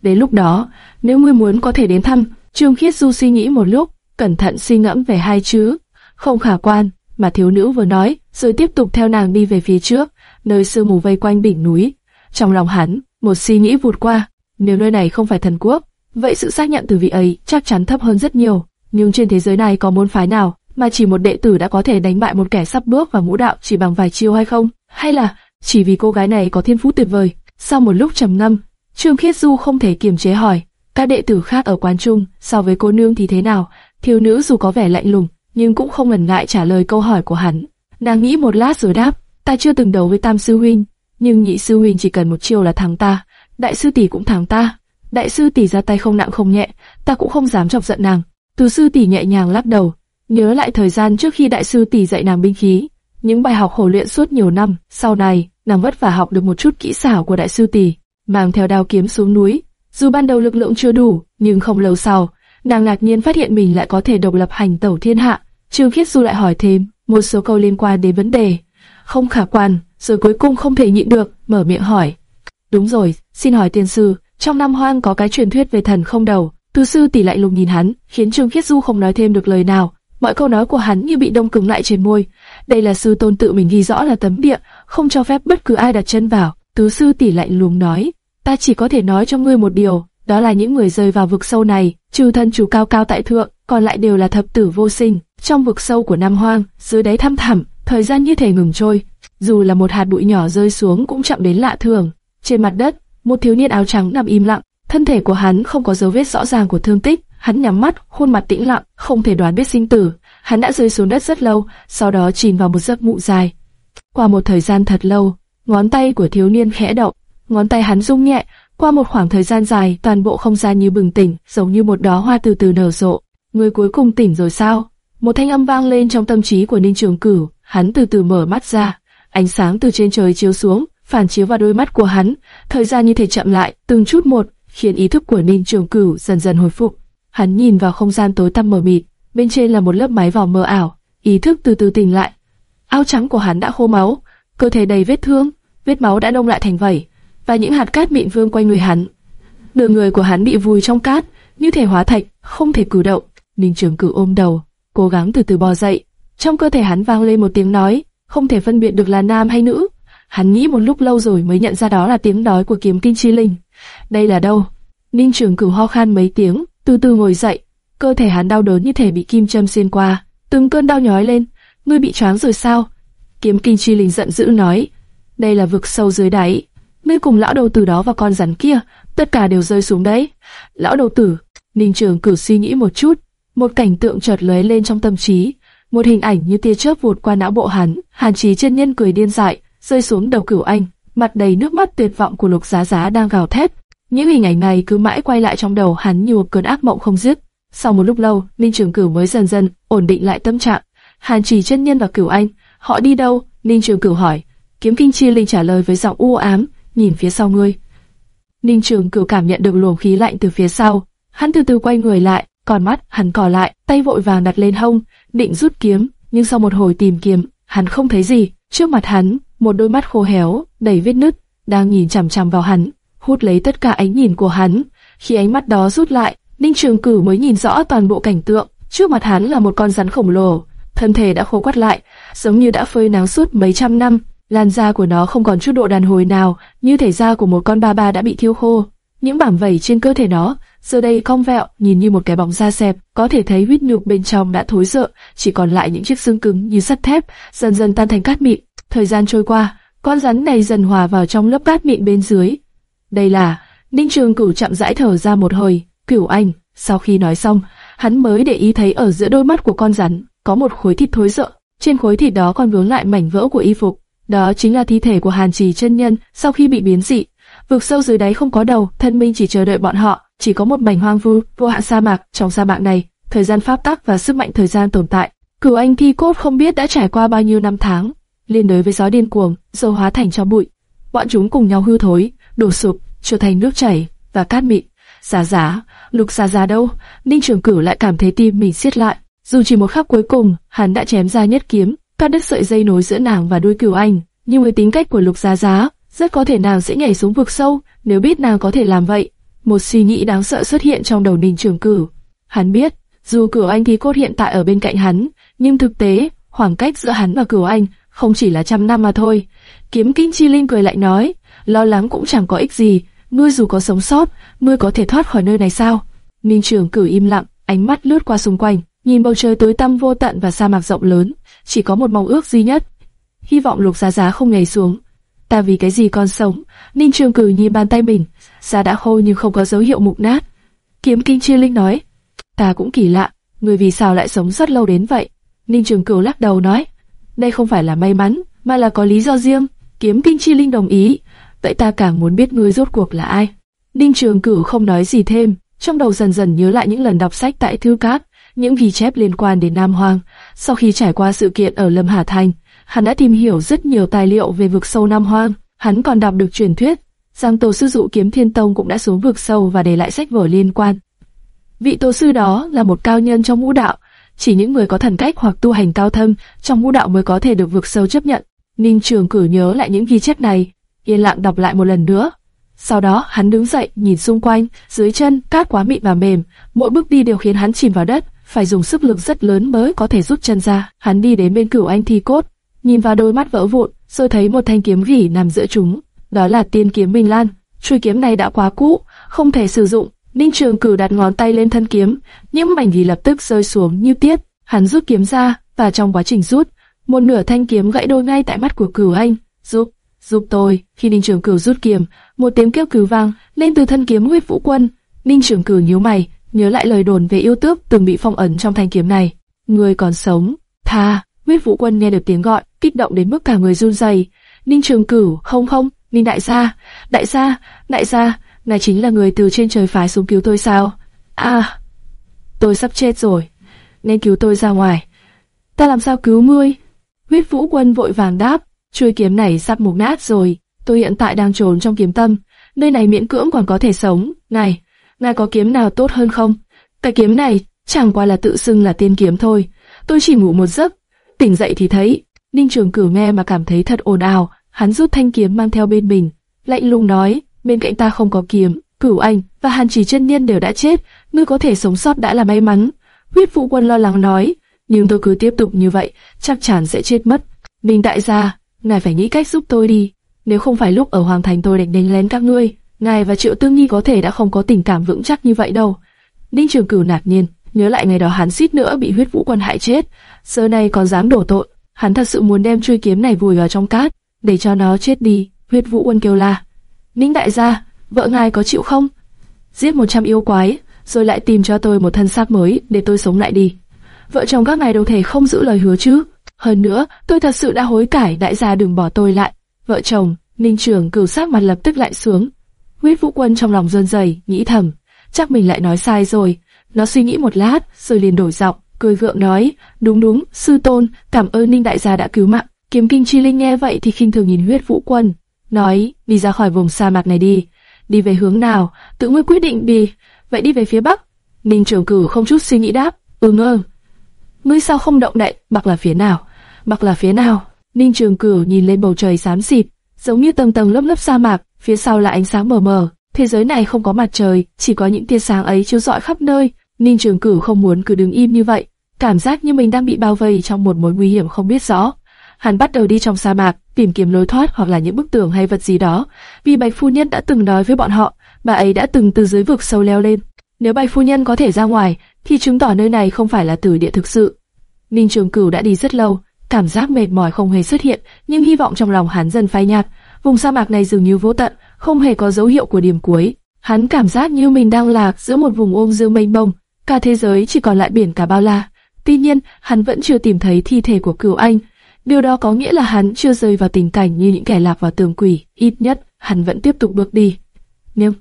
Đến lúc đó, nếu ngươi muốn có thể đến thăm, Trương Khiết Du suy nghĩ một lúc, cẩn thận suy ngẫm về hai chữ, không khả quan, mà thiếu nữ vừa nói, rồi tiếp tục theo nàng đi về phía trước, nơi sương mù vây quanh đỉnh núi. Trong lòng hắn, một suy nghĩ vụt qua, nếu nơi này không phải thần quốc, vậy sự xác nhận từ vị ấy chắc chắn thấp hơn rất nhiều. Nhưng trên thế giới này có môn phái nào mà chỉ một đệ tử đã có thể đánh bại một kẻ sắp bước vào ngũ đạo chỉ bằng vài chiêu hay không? Hay là chỉ vì cô gái này có thiên phú tuyệt vời? Sau một lúc trầm ngâm, Trương Khiết Du không thể kiềm chế hỏi, các đệ tử khác ở quán trung so với cô nương thì thế nào? Thiếu nữ dù có vẻ lạnh lùng, nhưng cũng không ngần ngại trả lời câu hỏi của hắn. Nàng nghĩ một lát rồi đáp, ta chưa từng đấu với Tam sư huynh, nhưng nhị sư huynh chỉ cần một chiêu là thắng ta, đại sư tỷ cũng thắng ta. Đại sư tỷ ra tay không nặng không nhẹ, ta cũng không dám chọc giận nàng. Từ sư tỷ nhẹ nhàng lắc đầu, nhớ lại thời gian trước khi đại sư tỷ dạy nàng binh khí, những bài học khổ luyện suốt nhiều năm, sau này, nàng vất vả học được một chút kỹ xảo của đại sư tỷ, mang theo đao kiếm xuống núi. Dù ban đầu lực lượng chưa đủ, nhưng không lâu sau, nàng ngạc nhiên phát hiện mình lại có thể độc lập hành tẩu thiên hạ. Trương Khiết Du lại hỏi thêm một số câu liên quan đến vấn đề không khả quan, rồi cuối cùng không thể nhịn được, mở miệng hỏi. Đúng rồi, xin hỏi tiên sư, trong Nam Hoang có cái truyền thuyết về thần không đầu. Từ sư tỷ lại lùng nhìn hắn, khiến Trương Khiết Du không nói thêm được lời nào. Mọi câu nói của hắn như bị đông cứng lại trên môi. Đây là sư tôn tự mình ghi rõ là tấm địa, không cho phép bất cứ ai đặt chân vào. Tứ sư tỷ lại lùng nói, ta chỉ có thể nói cho ngươi một điều, đó là những người rơi vào vực sâu này, trừ thân chủ cao cao tại thượng, còn lại đều là thập tử vô sinh. Trong vực sâu của Nam Hoang, dưới đáy thăm thẳm, thời gian như thể ngừng trôi, dù là một hạt bụi nhỏ rơi xuống cũng chậm đến lạ thường. Trên mặt đất, một thiếu niên áo trắng nằm im lặng, thân thể của hắn không có dấu vết rõ ràng của thương tích, hắn nhắm mắt, khuôn mặt tĩnh lặng, không thể đoán biết sinh tử. Hắn đã rơi xuống đất rất lâu, sau đó chìm vào một giấc ngủ dài. Qua một thời gian thật lâu, ngón tay của thiếu niên khẽ động, ngón tay hắn rung nhẹ, qua một khoảng thời gian dài, toàn bộ không gian như bừng tỉnh, giống như một đóa hoa từ từ nở rộ. Người cuối cùng tỉnh rồi sao? Một thanh âm vang lên trong tâm trí của Ninh Trường Cửu, hắn từ từ mở mắt ra, ánh sáng từ trên trời chiếu xuống, phản chiếu vào đôi mắt của hắn, thời gian như thể chậm lại, từng chút một, khiến ý thức của Ninh Trường Cửu dần dần hồi phục. Hắn nhìn vào không gian tối tăm mờ mịt, bên trên là một lớp máy vỏ mờ ảo, ý thức từ từ tỉnh lại. Áo trắng của hắn đã khô máu, cơ thể đầy vết thương, vết máu đã đông lại thành vẩy và những hạt cát mịn vương quanh người hắn. Nửa người của hắn bị vùi trong cát, như thể hóa thạch, không thể cử động. Ninh Trường Cửu ôm đầu, cố gắng từ từ bò dậy. Trong cơ thể hắn vang lên một tiếng nói, không thể phân biệt được là nam hay nữ. Hắn nghĩ một lúc lâu rồi mới nhận ra đó là tiếng nói của kiếm kinh chi linh. Đây là đâu? Ninh Trường Cửu ho khan mấy tiếng, từ từ ngồi dậy. Cơ thể hắn đau đớn như thể bị kim châm xuyên qua, từng cơn đau nhói lên. Ngươi bị choáng rồi sao? Kiếm kinh chi linh giận dữ nói, đây là vực sâu dưới đáy. Ngươi cùng lão đầu tử đó và con rắn kia, tất cả đều rơi xuống đấy. Lão đầu tử, Ninh Trường Cửu suy nghĩ một chút, một cảnh tượng chợt lóe lên trong tâm trí, một hình ảnh như tia chớp vụt qua não bộ hắn. Hàn Chí chân nhân cười điên dại, rơi xuống đầu Cửu Anh, mặt đầy nước mắt tuyệt vọng của Lục Giá Giá đang gào thét. Những hình ảnh này cứ mãi quay lại trong đầu hắn như một cơn ác mộng không dứt. Sau một lúc lâu, Ninh Trường Cửu mới dần dần ổn định lại tâm trạng. Hàn Chỉ chân nhân và Cửu Anh, họ đi đâu? Ninh Trường Cửu hỏi. Kiếm Kinh Chi Linh trả lời với giọng u ám, nhìn phía sau ngươi. Ninh Trường Cửu cảm nhận được luồng khí lạnh từ phía sau, hắn từ từ quay người lại, còn mắt hắn cò lại, tay vội vàng đặt lên hông, định rút kiếm, nhưng sau một hồi tìm kiếm, hắn không thấy gì. Trước mặt hắn, một đôi mắt khô héo, đầy vết nứt, đang nhìn chằm chằm vào hắn, hút lấy tất cả ánh nhìn của hắn. Khi ánh mắt đó rút lại, Ninh Trường Cử mới nhìn rõ toàn bộ cảnh tượng. Trước mặt hắn là một con rắn khổng lồ, thân thể đã khô quắt lại, giống như đã phơi nắng suốt mấy trăm năm. Làn da của nó không còn chút độ đàn hồi nào, như thể da của một con ba ba đã bị thiêu khô. Những bảng vẩy trên cơ thể nó giờ đây cong vẹo, nhìn như một cái bóng da xẹp, có thể thấy huyết nhục bên trong đã thối rữa, chỉ còn lại những chiếc xương cứng như sắt thép, dần dần tan thành cát mịn. Thời gian trôi qua, con rắn này dần hòa vào trong lớp cát mịn bên dưới. Đây là, Ninh Trường Cửu chậm rãi thở ra một hơi, Cửu Anh, sau khi nói xong, hắn mới để ý thấy ở giữa đôi mắt của con rắn có một khối thịt thối rữa, trên khối thịt đó còn vướng lại mảnh vỡ của y phục. Đó chính là thi thể của Hàn Trì chân nhân sau khi bị biến dị. Vực sâu dưới đáy không có đầu, thân minh chỉ chờ đợi bọn họ chỉ có một mảnh hoang vu, vô hạn sa mạc. Trong sa mạc này, thời gian pháp tắc và sức mạnh thời gian tồn tại. Cửu anh thi cốt không biết đã trải qua bao nhiêu năm tháng, liên đới với gió điên cuồng, rồi hóa thành cho bụi. Bọn chúng cùng nhau hư thối, đổ sụp, trở thành nước chảy và cát mịn. Giá giá, lục giá giá đâu? Ninh Trường Cửu lại cảm thấy tim mình siết lại. Dù chỉ một khắc cuối cùng, hắn đã chém ra nhất kiếm, cắt đứt sợi dây nối giữa nàng và đuôi Cửu Anh. Nhưng với tính cách của Lục Giá Giá, rất có thể nàng sẽ nhảy xuống vực sâu nếu biết nàng có thể làm vậy. Một suy nghĩ đáng sợ xuất hiện trong đầu Ninh Trường Cửu. Hắn biết, dù Cửu Anh thì cốt hiện tại ở bên cạnh hắn, nhưng thực tế, khoảng cách giữa hắn và Cửu Anh không chỉ là trăm năm mà thôi. Kiếm Kinh Chi Linh cười lại nói, lo lắng cũng chẳng có ích gì, ngươi dù có sống sót, ngươi có thể thoát khỏi nơi này sao? Ninh Trường Cửu im lặng, ánh mắt lướt qua xung quanh, nhìn bầu trời tối tăm vô tận và sa mạc rộng lớn, chỉ có một mong ước duy nhất, hy vọng Lục Giá Giá không nhảy xuống. Ta vì cái gì còn sống? Ninh Trường Cửu nhìn bàn tay mình, da đã khô nhưng không có dấu hiệu mục nát. Kiếm Kinh Chi Linh nói, ta cũng kỳ lạ, người vì sao lại sống rất lâu đến vậy? Ninh Trường Cửu lắc đầu nói, đây không phải là may mắn, mà là có lý do riêng. Kiếm Kinh Chi Linh đồng ý, vậy ta càng muốn biết ngươi rốt cuộc là ai. Ninh Trường Cửu không nói gì thêm, trong đầu dần dần nhớ lại những lần đọc sách tại Thư Cát, những ghi chép liên quan đến Nam Hoang. Sau khi trải qua sự kiện ở Lâm Hà Thành, hắn đã tìm hiểu rất nhiều tài liệu về vực sâu Nam Hoang. Hắn còn đọc được truyền thuyết, rằng tổ sư dụ kiếm thiên tông cũng đã xuống vực sâu và để lại sách vở liên quan. Vị tổ sư đó là một cao nhân trong ngũ đạo, chỉ những người có thần cách hoặc tu hành cao thâm trong ngũ đạo mới có thể được vực sâu chấp nhận. Ninh Trường Cử nhớ lại những ghi chép này, yên lặng đọc lại một lần nữa. Sau đó hắn đứng dậy, nhìn xung quanh, dưới chân cát quá mịn và mềm, mỗi bước đi đều khiến hắn chìm vào đất, phải dùng sức lực rất lớn mới có thể rút chân ra. Hắn đi đến bên cửu anh thi cốt, nhìn vào đôi mắt vỡ vụn, rồi thấy một thanh kiếm gỉ nằm giữa chúng. Đó là tiên kiếm Minh Lan. Chuôi kiếm này đã quá cũ, không thể sử dụng. Ninh Trường Cử đặt ngón tay lên thân kiếm, những mảnh gì lập tức rơi xuống như tiết. Hắn rút kiếm ra, và trong quá trình rút, một nửa thanh kiếm gãy đôi ngay tại mắt của Cửu Anh. Giúp, giúp tôi. Khi Ninh Trường Cửu rút kiếm, một tiếng kêu cứu vang lên từ thân kiếm huyết vũ quân. Ninh Trường Cửu nhíu mày, nhớ lại lời đồn về yêu tước từng bị phong ấn trong thanh kiếm này. Người còn sống, tha. Huyết vũ quân nghe được tiếng gọi, kích động đến mức cả người run rẩy. Ninh Trường Cửu, không không, Ninh đại gia, đại gia, đại gia, ngài chính là người từ trên trời phái xuống cứu tôi sao? À, tôi sắp chết rồi, nên cứu tôi ra ngoài. Ta làm sao cứu ngươi? Huyết vũ quân vội vàng đáp, chuôi kiếm này sắp mục nát rồi, tôi hiện tại đang trốn trong kiếm tâm, nơi này miễn cưỡng còn có thể sống. Này, ngài có kiếm nào tốt hơn không? Cái kiếm này chẳng qua là tự xưng là tiên kiếm thôi. Tôi chỉ ngủ một giấc, tỉnh dậy thì thấy. Ninh Trường Cửu nghe mà cảm thấy thật ồn ào, hắn rút thanh kiếm mang theo bên mình, lạnh lùng nói, bên cạnh ta không có kiếm, Cửu Anh và Hàn Chỉ Chân Niên đều đã chết, ngươi có thể sống sót đã là may mắn. Huyết Vũ Quân lo lắng nói, nhưng tôi cứ tiếp tục như vậy, chắc chắn sẽ chết mất. minh đại gia, ngài phải nghĩ cách giúp tôi đi. Nếu không phải lúc ở Hoàng Thành tôi định đánh lén các ngươi, ngài và Triệu Tương nghi có thể đã không có tình cảm vững chắc như vậy đâu. Ninh Trường Cửu nạt nhiên, nhớ lại ngày đó hắn suýt nữa bị huyết vũ quân hại chết, giờ này còn dám đổ tội. Hắn thật sự muốn đem chuôi kiếm này vùi vào trong cát, để cho nó chết đi. Huyết vũ quân kêu la. Ninh đại gia, vợ ngài có chịu không? Giết 100 yêu quái, rồi lại tìm cho tôi một thân xác mới để tôi sống lại đi. Vợ chồng các ngài đâu thể không giữ lời hứa chứ. Hơn nữa, tôi thật sự đã hối cải đại gia đừng bỏ tôi lại. Vợ chồng, Ninh Trường cửu sắc mặt lập tức lại xuống. Huyết Vũ Quân trong lòng rơn rẩy, nghĩ thầm, chắc mình lại nói sai rồi. Nó suy nghĩ một lát, rồi liền đổi giọng, cười gượng nói, đúng đúng, sư tôn, cảm ơn Ninh đại gia đã cứu mạng. Kiếm Kinh Chi Linh nghe vậy thì khinh thường nhìn Huyết Vũ Quân, nói, đi ra khỏi vùng sa mạc này đi, đi về hướng nào, tự ngươi quyết định đi. Vậy đi về phía bắc. Ninh Trường Cửu không chút suy nghĩ đáp, ừ ngơ. Ngươi sao không động đậy, bắc là phía nào? Bắc là phía nào? Ninh Trường Cửu nhìn lên bầu trời xám xịt, giống như tầng tầng lớp lớp sa mạc, phía sau là ánh sáng mờ mờ. Thế giới này không có mặt trời, chỉ có những tia sáng ấy chiếu rọi khắp nơi. Ninh Trường Cửu không muốn cứ đứng im như vậy, cảm giác như mình đang bị bao vây trong một mối nguy hiểm không biết rõ. Hắn bắt đầu đi trong sa mạc, tìm kiếm lối thoát hoặc là những bức tường hay vật gì đó. Vì Bạch Phu Nhân đã từng nói với bọn họ, bà ấy đã từng từ dưới vực sâu leo lên. Nếu Bạch Phu Nhân có thể ra ngoài, thì chứng tỏ nơi này không phải là tử địa thực sự. Ninh Trường Cửu đã đi rất lâu, cảm giác mệt mỏi không hề xuất hiện, nhưng hy vọng trong lòng hắn dần phai nhạt. Vùng sa mạc này dường như vô tận, không hề có dấu hiệu của điểm cuối. Hắn cảm giác như mình đang lạc giữa một vùng ôm dương mênh mông, cả thế giới chỉ còn lại biển cả bao la. Tuy nhiên, hắn vẫn chưa tìm thấy thi thể của Cửu Anh. Điều đó có nghĩa là hắn chưa rơi vào tình cảnh như những kẻ lạc vào tường quỷ. Ít nhất, hắn vẫn tiếp tục bước đi. Nhưng,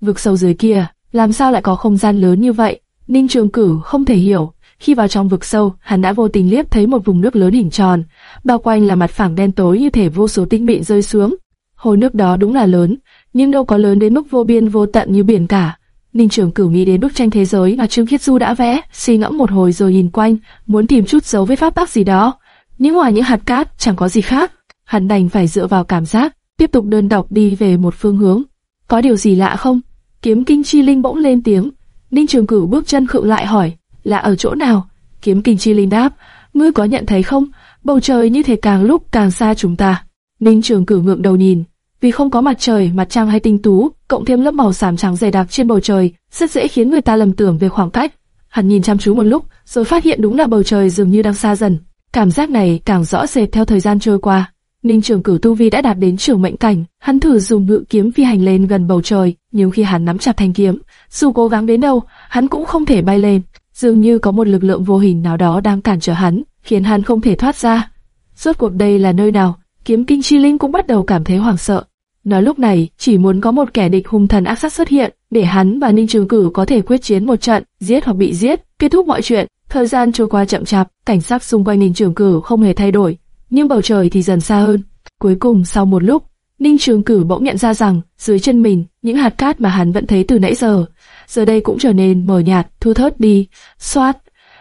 vực sâu dưới kia, làm sao lại có không gian lớn như vậy? Ninh Trường Cửu không thể hiểu. Khi vào trong vực sâu, hắn đã vô tình liếc thấy một vùng nước lớn hình tròn, bao quanh là mặt phẳng đen tối như thể vô số tinh mịn rơi xuống. Hồ nước đó đúng là lớn, nhưng đâu có lớn đến mức vô biên vô tận như biển cả. Ninh Trường Cửu nghĩ đến bức tranh thế giới mà Trương Khiết Du đã vẽ, suy ngẫm một hồi rồi nhìn quanh, muốn tìm chút dấu vết pháp tắc gì đó. Nhưng ngoài những hạt cát chẳng có gì khác, hắn đành phải dựa vào cảm giác, tiếp tục đơn độc đi về một phương hướng. Có điều gì lạ không? Kiếm Kinh Chi Linh bỗng lên tiếng. Ninh Trường Cửu bước chân khựng lại hỏi, là ở chỗ nào? Kiếm Kinh Chi Linh đáp, ngươi có nhận thấy không? Bầu trời như thể càng lúc càng xa chúng ta. Ninh Trường Cửu ngượng đầu nhìn, vì không có mặt trời, mặt trăng hay tinh tú, cộng thêm lớp màu xám trắng dày đặc trên bầu trời, rất dễ khiến người ta lầm tưởng về khoảng cách. Hắn nhìn chăm chú một lúc, rồi phát hiện đúng là bầu trời dường như đang xa dần. Cảm giác này càng rõ rệt theo thời gian trôi qua. Ninh Trường Cửu tu vi đã đạt đến trường mệnh cảnh, hắn thử dùng ngự kiếm phi hành lên gần bầu trời, nhưng khi hắn nắm chặt thanh kiếm, dù cố gắng đến đâu, hắn cũng không thể bay lên. Dường như có một lực lượng vô hình nào đó đang cản trở hắn, khiến hắn không thể thoát ra. Rốt cuộc đây là nơi nào? Kiếm Kinh Chi Linh cũng bắt đầu cảm thấy hoảng sợ. nói lúc này chỉ muốn có một kẻ địch hung thần ác sát xuất hiện, để hắn và Ninh Trường cửu có thể quyết chiến một trận, giết hoặc bị giết, kết thúc mọi chuyện. Thời gian trôi qua chậm chạp, cảnh sắc xung quanh Ninh Trường Cử không hề thay đổi, nhưng bầu trời thì dần xa hơn. Cuối cùng sau một lúc, Ninh Trường Cử bỗng nhận ra rằng dưới chân mình, những hạt cát mà hắn vẫn thấy từ nãy giờ, giờ đây cũng trở nên mờ nhạt, thưa thớt đi. Xoát,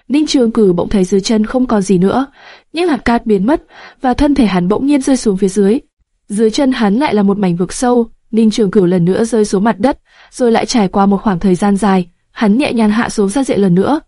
Ninh Trường Cử bỗng thấy dưới chân không còn gì nữa, những hạt cát biến mất và thân thể hắn bỗng nhiên rơi xuống phía dưới. Dưới chân hắn lại là một mảnh vực sâu, Ninh Trường Cửu lần nữa rơi xuống mặt đất, rồi lại trải qua một khoảng thời gian dài, hắn nhẹ nhàng hạ xuống ra diện lần nữa.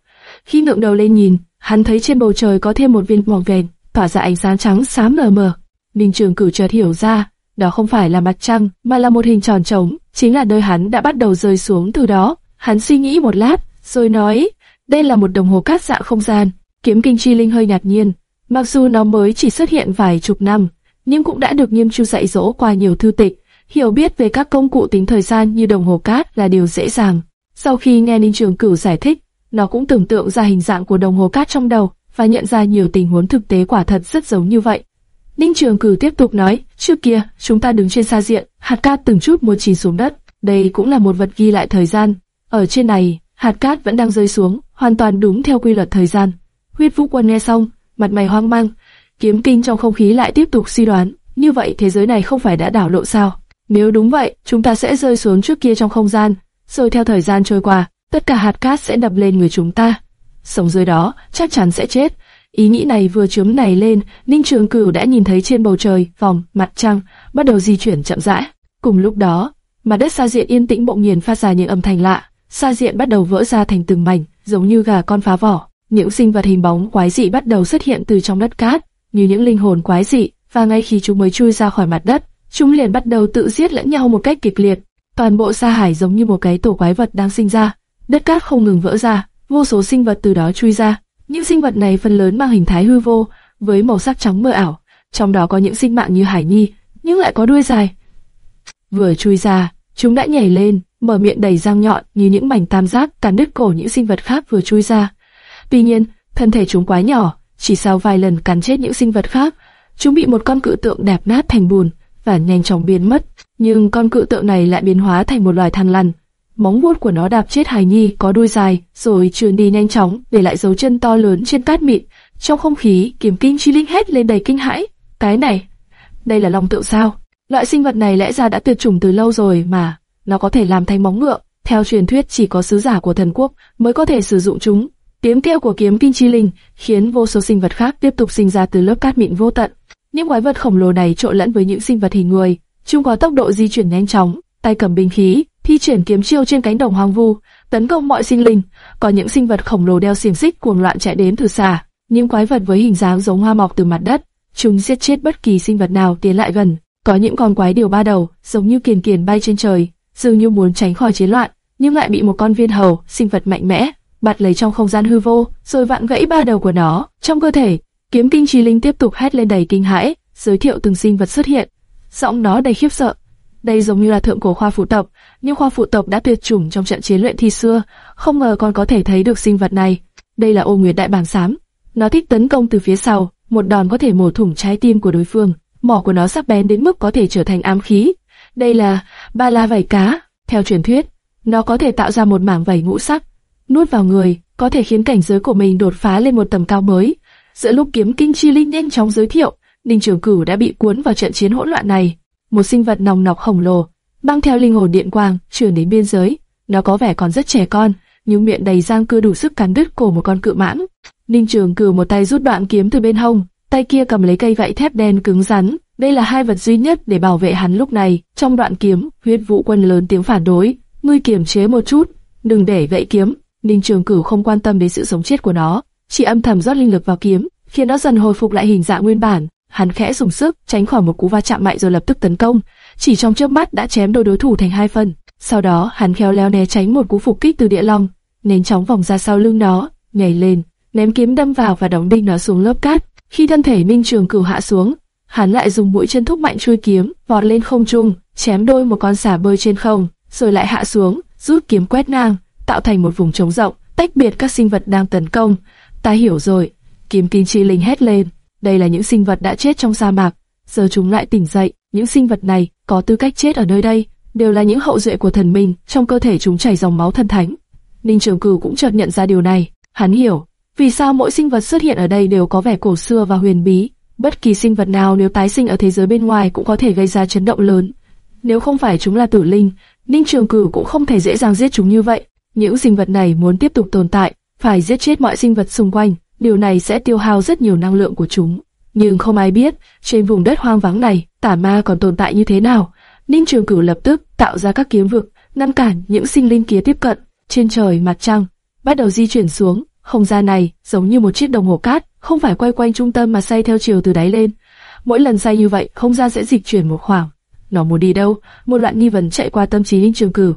Khi ngượng đầu lên nhìn, hắn thấy trên bầu trời có thêm một viên mỏng vẹn, tỏa ra ánh sáng trắng xám mờ mờ. Ninh Trường Cửu chợt hiểu ra, đó không phải là mặt trăng, mà là một hình tròn trống, chính là nơi hắn đã bắt đầu rơi xuống từ đó. Hắn suy nghĩ một lát, rồi nói, đây là một đồng hồ cát dạng không gian. Kiếm Kinh Chi Linh hơi ngạc nhiên, mặc dù nó mới chỉ xuất hiện vài chục năm, nhưng cũng đã được nghiêm chu dạy dỗ qua nhiều thư tịch, hiểu biết về các công cụ tính thời gian như đồng hồ cát là điều dễ dàng. Sau khi nghe Ninh Trường Cửu giải thích, nó cũng tưởng tượng ra hình dạng của đồng hồ cát trong đầu và nhận ra nhiều tình huống thực tế quả thật rất giống như vậy. Ninh Trường cử tiếp tục nói, trước kia chúng ta đứng trên xa diện, hạt cát từng chút một chìm xuống đất, đây cũng là một vật ghi lại thời gian. Ở trên này, hạt cát vẫn đang rơi xuống, hoàn toàn đúng theo quy luật thời gian. Huyết Vũ Quân nghe xong, mặt mày hoang mang, kiếm kinh trong không khí lại tiếp tục suy đoán, như vậy thế giới này không phải đã đảo lộn sao? Nếu đúng vậy, chúng ta sẽ rơi xuống trước kia trong không gian, rồi theo thời gian trôi qua, tất cả hạt cát sẽ đập lên người chúng ta. Sống dưới đó, chắc chắn sẽ chết. Ý nghĩ này vừa chớm này lên, Ninh Trường Cửu đã nhìn thấy trên bầu trời, vòng, mặt trăng, bắt đầu di chuyển chậm rãi. Cùng lúc đó, mặt đất xa diện yên tĩnh bỗng nhiên phát ra những âm thanh lạ. Xa diện bắt đầu vỡ ra thành từng mảnh, giống như gà con phá vỏ. Những sinh vật hình bóng quái dị bắt đầu xuất hiện từ trong đất cát, như những linh hồn quái dị, và ngay khi chúng mới chui ra khỏi mặt đất, chúng liền bắt đầu tự giết lẫn nhau một cách kịch liệt. Toàn bộ sa hải giống như một cái tổ quái vật đang sinh ra, đất cát không ngừng vỡ ra, vô số sinh vật từ đó chui ra. Những sinh vật này phần lớn mang hình thái hư vô, với màu sắc trắng mơ ảo, trong đó có những sinh mạng như hải nhi, nhưng lại có đuôi dài. Vừa chui ra, chúng đã nhảy lên, mở miệng đầy răng nhọn như những mảnh tam giác cắn đứt cổ những sinh vật khác vừa chui ra. Tuy nhiên, thân thể chúng quá nhỏ, chỉ sau vài lần cắn chết những sinh vật khác, chúng bị một con cự tượng đẹp nát thành bùn và nhanh chóng biến mất. Nhưng con cự tượng này lại biến hóa thành một loài thằn lằn. Móng vuốt của nó đạp chết hài nhi có đuôi dài, rồi trườn đi nhanh chóng, để lại dấu chân to lớn trên cát mịn. Trong không khí, kiếm kinh chi linh hét lên đầy kinh hãi. Cái này, đây là long tượng sao? Loại sinh vật này lẽ ra đã tuyệt chủng từ lâu rồi mà, nó có thể làm thành móng ngựa. Theo truyền thuyết chỉ có sứ giả của thần quốc mới có thể sử dụng chúng. Tiếng kêu của kiếm kinh chi linh khiến vô số sinh vật khác tiếp tục sinh ra từ lớp cát mịn vô tận. Những quái vật khổng lồ này trộn lẫn với những sinh vật hình người, chúng có tốc độ di chuyển nhanh chóng, tay cầm binh khí, thi triển kiếm chiêu trên cánh đồng hoang vu, tấn công mọi sinh linh. Có những sinh vật khổng lồ đeo xiềng xích cuồng loạn chạy đến từ xa. Những quái vật với hình dáng giống hoa mọc từ mặt đất, chúng giết chết bất kỳ sinh vật nào tiến lại gần. Có những con quái điều ba đầu, giống như kiền kiền bay trên trời, dường như muốn tránh khỏi chiến loạn, nhưng lại bị một con viên hầu, sinh vật mạnh mẽ, bạt lấy trong không gian hư vô, rồi vặn gãy ba đầu của nó. Trong cơ thể, kiếm kinh chi linh tiếp tục hét lên đầy kinh hãi, giới thiệu từng sinh vật xuất hiện. Giọng nó đầy khiếp sợ. Đây giống như là thượng cổ khoa phụ tộc, nhưng khoa phụ tộc đã tuyệt chủng trong trận chiến luyện thi xưa, không ngờ còn có thể thấy được sinh vật này. Đây là ô nguyệt đại bàng xám. Nó thích tấn công từ phía sau, một đòn có thể mổ thủng trái tim của đối phương. Mỏ của nó sắc bén đến mức có thể trở thành ám khí. Đây là ba la vảy cá. Theo truyền thuyết, nó có thể tạo ra một mảng vảy ngũ sắc, nuốt vào người, có thể khiến cảnh giới của mình đột phá lên một tầm cao mới. Giữa lúc kiếm kinh chi linh nhanh chóng giới thiệu, Ninh Trường Cửu đã bị cuốn vào trận chiến hỗn loạn này. Một sinh vật nòng nọc khổng lồ, mang theo linh hồn điện quang, truyền đến biên giới. Nó có vẻ còn rất trẻ con, nhưng miệng đầy răng cưa đủ sức cắn đứt cổ một con cự mãng. Ninh Trường cử một tay rút đoạn kiếm từ bên hông, tay kia cầm lấy cây vạy thép đen cứng rắn. Đây là hai vật duy nhất để bảo vệ hắn lúc này. Trong đoạn kiếm, huyết vũ quân lớn tiếng phản đối. Ngươi kiềm chế một chút, đừng để vậy kiếm. Ninh Trường Cửu không quan tâm đến sự sống chết của nó, chỉ âm thầm rót linh lực vào kiếm, khiến nó dần hồi phục lại hình dạng nguyên bản. Hắn khẽ dùng sức, tránh khỏi một cú va chạm mạnh rồi lập tức tấn công, chỉ trong chớp mắt đã chém đôi đối thủ thành hai phần. Sau đó, hắn khéo léo né tránh một cú phục kích từ địa long, nên chóng vòng ra sau lưng nó, nhảy lên, ném kiếm đâm vào và đóng đinh nó xuống lớp cát. Khi thân thể Minh Trường Cửu hạ xuống, hắn lại dùng mũi chân thúc mạnh chui kiếm, vọt lên không trung, chém đôi một con xà bơi trên không, rồi lại hạ xuống, rút kiếm quét ngang, tạo thành một vùng trống rộng, tách biệt các sinh vật đang tấn công. Ta hiểu rồi, kiếm kinh chi linh hét lên, đây là những sinh vật đã chết trong sa mạc, giờ chúng lại tỉnh dậy. Những sinh vật này có tư cách chết ở nơi đây, đều là những hậu duệ của thần minh, trong cơ thể chúng chảy dòng máu thần thánh. Ninh Trường Cửu cũng chợt nhận ra điều này, hắn hiểu vì sao mỗi sinh vật xuất hiện ở đây đều có vẻ cổ xưa và huyền bí. Bất kỳ sinh vật nào nếu tái sinh ở thế giới bên ngoài cũng có thể gây ra chấn động lớn. Nếu không phải chúng là tử linh, Ninh Trường Cửu cũng không thể dễ dàng giết chúng như vậy. Những sinh vật này muốn tiếp tục tồn tại, phải giết chết mọi sinh vật xung quanh, điều này sẽ tiêu hao rất nhiều năng lượng của chúng. Nhưng không ai biết, trên vùng đất hoang vắng này, tà ma còn tồn tại như thế nào. Ninh Trường Cửu lập tức tạo ra các kiếm vực, ngăn cản những sinh linh kia tiếp cận. Trên trời mặt trăng bắt đầu di chuyển xuống, không gian này giống như một chiếc đồng hồ cát, không phải quay quanh trung tâm mà xoay theo chiều từ đáy lên. Mỗi lần xoay như vậy, không gian sẽ dịch chuyển một khoảng. Nó muốn đi đâu? Một loạn nghi vấn chạy qua tâm trí Ninh Trường Cửu.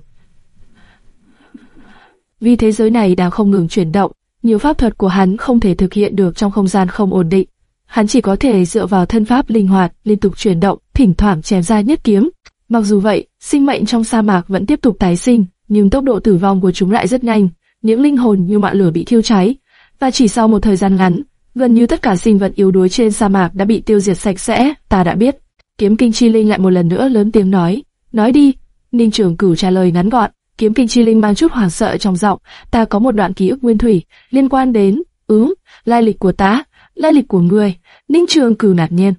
Vì thế giới này đang không ngừng chuyển động, nhiều pháp thuật của hắn không thể thực hiện được trong không gian không ổn định. Hắn chỉ có thể dựa vào thân pháp linh hoạt, liên tục chuyển động, thỉnh thoảng chém ra nhất kiếm. Mặc dù vậy, sinh mệnh trong sa mạc vẫn tiếp tục tái sinh, nhưng tốc độ tử vong của chúng lại rất nhanh. Những linh hồn như mạng lửa bị thiêu cháy, và chỉ sau một thời gian ngắn, gần như tất cả sinh vật yếu đuối trên sa mạc đã bị tiêu diệt sạch sẽ. Ta đã biết. Kiếm Kinh Chi Linh lại một lần nữa lớn tiếng nói, nói đi. Ninh Trường Cửu trả lời ngắn gọn. Kiếm Kinh Chi Linh mang chút hoảng sợ trong giọng. Ta có một đoạn ký ức nguyên thủy liên quan đến, ứ, lai lịch của ta, lai lịch của ngươi. Ninh Trường cử ngạc nhiên.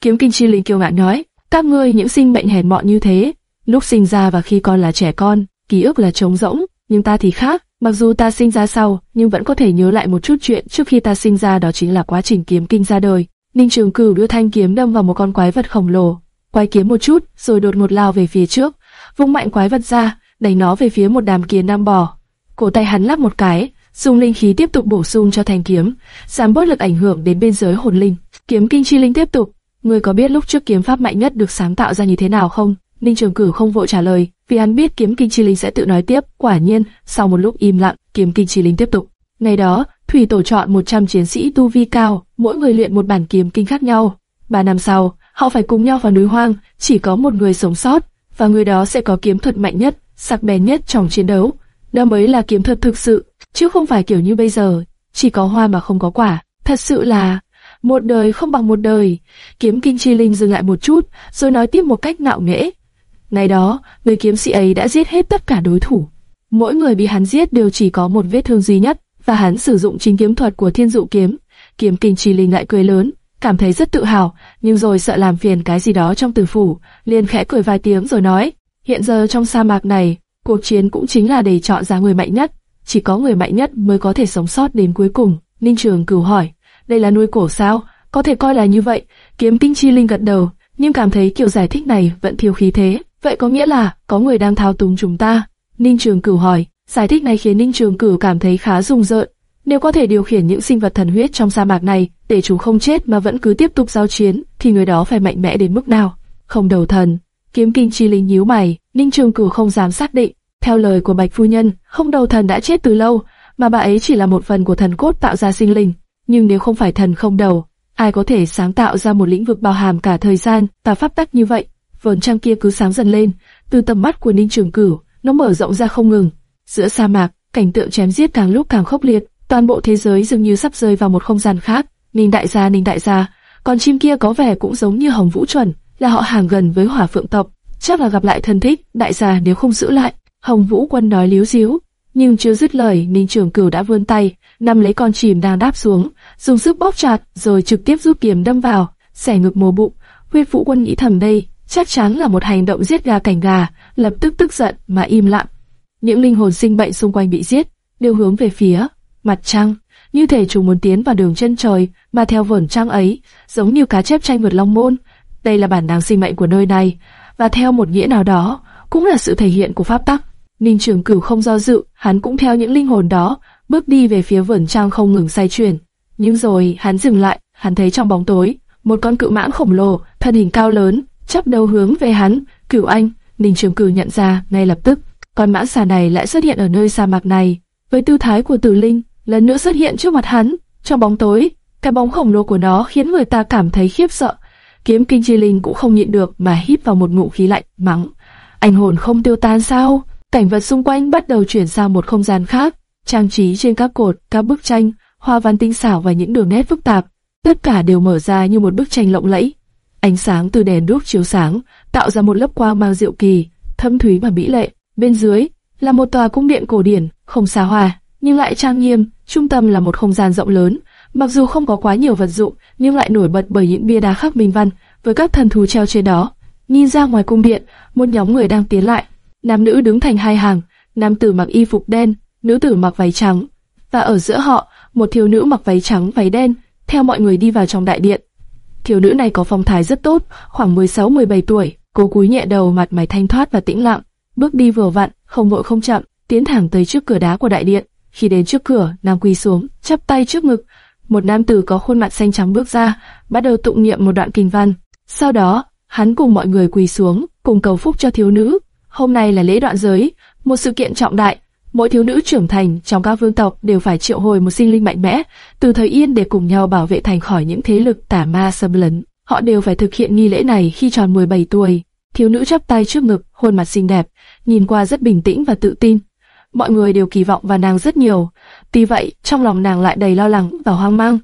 Kiếm Kinh Chi Linh kiêu ngạo nói, các ngươi những sinh mệnh hèn mọn như thế, lúc sinh ra và khi còn là trẻ con, ký ức là trống rỗng, nhưng ta thì khác. Mặc dù ta sinh ra sau, nhưng vẫn có thể nhớ lại một chút chuyện trước khi ta sinh ra đó chính là quá trình kiếm kinh ra đời. Ninh Trường Cửu đưa thanh kiếm đâm vào một con quái vật khổng lồ, quay kiếm một chút, rồi đột ngột lao về phía trước, vung mạnh quái vật ra, đẩy nó về phía một đám kiến đang bò. Cổ tay hắn lắp một cái, dùng linh khí tiếp tục bổ sung cho thanh kiếm, giảm bớt lực ảnh hưởng đến biên giới hồn linh. Kiếm kinh chi linh tiếp tục. Ngươi có biết lúc trước kiếm pháp mạnh nhất được sáng tạo ra như thế nào không? Ninh Trường Cửu không vội trả lời, vì hắn biết kiếm kinh chi linh sẽ tự nói tiếp. Quả nhiên, sau một lúc im lặng, kiếm kinh chi linh tiếp tục. Ngày đó, Thủy Tổ chọn 100 chiến sĩ tu vi cao, mỗi người luyện một bản kiếm kinh khác nhau. Ba năm sau, họ phải cùng nhau vào núi hoang, chỉ có một người sống sót, và người đó sẽ có kiếm thuật mạnh nhất, sắc bén nhất trong chiến đấu. Đó mới là kiếm thuật thực sự, chứ không phải kiểu như bây giờ, chỉ có hoa mà không có quả. Thật sự là một đời không bằng một đời. Kiếm kinh chi linh dừng lại một chút, rồi nói tiếp một cách nạo nghễ. Ngày đó, người kiếm sĩ ấy đã giết hết tất cả đối thủ. Mỗi người bị hắn giết đều chỉ có một vết thương duy nhất, và hắn sử dụng chính kiếm thuật của thiên dụ kiếm. Kiếm kinh chi linh lại cười lớn, cảm thấy rất tự hào, nhưng rồi sợ làm phiền cái gì đó trong tử phủ, liền khẽ cười vài tiếng rồi nói, hiện giờ trong sa mạc này, cuộc chiến cũng chính là để chọn ra người mạnh nhất, chỉ có người mạnh nhất mới có thể sống sót đến cuối cùng. Ninh Trường cửu hỏi, đây là nuôi cổ sao? Có thể coi là như vậy. Kiếm Tinh Chi Linh gật đầu, nhưng cảm thấy kiểu giải thích này vẫn thiếu khí thế. Vậy có nghĩa là có người đang thao túng chúng ta? Ninh Trường Cửu hỏi. Giải thích này khiến Ninh Trường Cửu cảm thấy khá rùng rợn. Nếu có thể điều khiển những sinh vật thần huyết trong sa mạc này để chúng không chết mà vẫn cứ tiếp tục giao chiến, thì người đó phải mạnh mẽ đến mức nào? Không đầu thần. Kiếm Kinh Chi Linh nhíu mày, Ninh Trường Cửu không dám xác định. Theo lời của Bạch Phu Nhân, không đầu thần đã chết từ lâu, mà bà ấy chỉ là một phần của thần cốt tạo ra sinh linh. Nhưng nếu không phải thần không đầu, ai có thể sáng tạo ra một lĩnh vực bao hàm cả thời gian và pháp tắc như vậy? Vườn trăng kia cứ sáng dần lên, từ tầm mắt của Ninh Trường Cửu, nó mở rộng ra không ngừng. Giữa sa mạc, cảnh tượng chém giết càng lúc càng khốc liệt, toàn bộ thế giới dường như sắp rơi vào một không gian khác. Ninh đại gia, Ninh đại gia, con chim kia có vẻ cũng giống như Hồng Vũ chuẩn, là họ hàng gần với Hỏa Phượng tộc, chắc là gặp lại thân thích, đại gia nếu không giữ lại. Hồng Vũ Quân nói líu díu, nhưng chưa dứt lời, Ninh Trường Cửu đã vươn tay, nắm lấy con chim đang đáp xuống, dùng sức bóp chặt, rồi trực tiếp rút kiếm đâm vào, xẻ ngực mồ bụng. Huyết Vũ Quân nghĩ thầm đây, chắc chắn là một hành động giết gà cảnh gà, lập tức tức giận mà im lặng. Những linh hồn sinh bệnh xung quanh bị giết, đều hướng về phía mặt trăng, như thể chúng muốn tiến vào đường chân trời, mà theo vẩn trăng ấy, giống như cá chép tranh vượt long môn. Đây là bản năng sinh mệnh của nơi này, và theo một nghĩa nào đó, cũng là sự thể hiện của pháp tắc. Ninh Trường Cửu không do dự, hắn cũng theo những linh hồn đó, bước đi về phía vườn trang không ngừng xoay chuyển. Nhưng rồi, hắn dừng lại, hắn thấy trong bóng tối, một con cự mãng khổng lồ, thân hình cao lớn, chắp đầu hướng về hắn, Cửu Anh, Ninh Trường Cửu nhận ra ngay lập tức, con mãng xà này lại xuất hiện ở nơi sa mạc này, với tư thái của tử linh, lần nữa xuất hiện trước mặt hắn, trong bóng tối, cái bóng khổng lồ của nó khiến người ta cảm thấy khiếp sợ. Kiếm Kinh Chi Linh cũng không nhịn được mà hít vào một ngụm khí lạnh, mắng: "Anh hồn không tiêu tan sao?" Cảnh vật xung quanh bắt đầu chuyển sang một không gian khác, trang trí trên các cột, các bức tranh, hoa văn tinh xảo và những đường nét phức tạp. tất cả đều mở ra như một bức tranh lộng lẫy. Ánh sáng từ đèn đuốc chiếu sáng, tạo ra một lớp quang mang diệu kỳ, thâm thúy và mỹ lệ. Bên dưới là một tòa cung điện cổ điển, không xa hoa, nhưng lại trang nghiêm. Trung tâm là một không gian rộng lớn, mặc dù không có quá nhiều vật dụng, nhưng lại nổi bật bởi những bia đá khắc minh văn với các thần thú treo trên đó. Nhìn ra ngoài cung điện, một nhóm người đang tiến lại. Nam nữ đứng thành hai hàng, nam tử mặc y phục đen, nữ tử mặc váy trắng, và ở giữa họ, một thiếu nữ mặc váy trắng váy đen, theo mọi người đi vào trong đại điện. Thiếu nữ này có phong thái rất tốt, khoảng 16-17 tuổi, cô cúi nhẹ đầu mặt mày thanh thoát và tĩnh lặng, bước đi vừa vặn, không vội không chậm, tiến thẳng tới trước cửa đá của đại điện. Khi đến trước cửa, nam quỳ xuống, chắp tay trước ngực. Một nam tử có khuôn mặt xanh trắng bước ra, bắt đầu tụng niệm một đoạn kinh văn. Sau đó, hắn cùng mọi người quỳ xuống, cùng cầu phúc cho thiếu nữ. Hôm nay là lễ đoạn giới, một sự kiện trọng đại. Mỗi thiếu nữ trưởng thành trong các vương tộc đều phải triệu hồi một sinh linh mạnh mẽ, từ thời yên để cùng nhau bảo vệ thành khỏi những thế lực tà ma xâm lấn. Họ đều phải thực hiện nghi lễ này khi tròn 17 tuổi. Thiếu nữ chắp tay trước ngực, khuôn mặt xinh đẹp, nhìn qua rất bình tĩnh và tự tin. Mọi người đều kỳ vọng vào nàng rất nhiều. Tuy vậy, trong lòng nàng lại đầy lo lắng và hoang mang.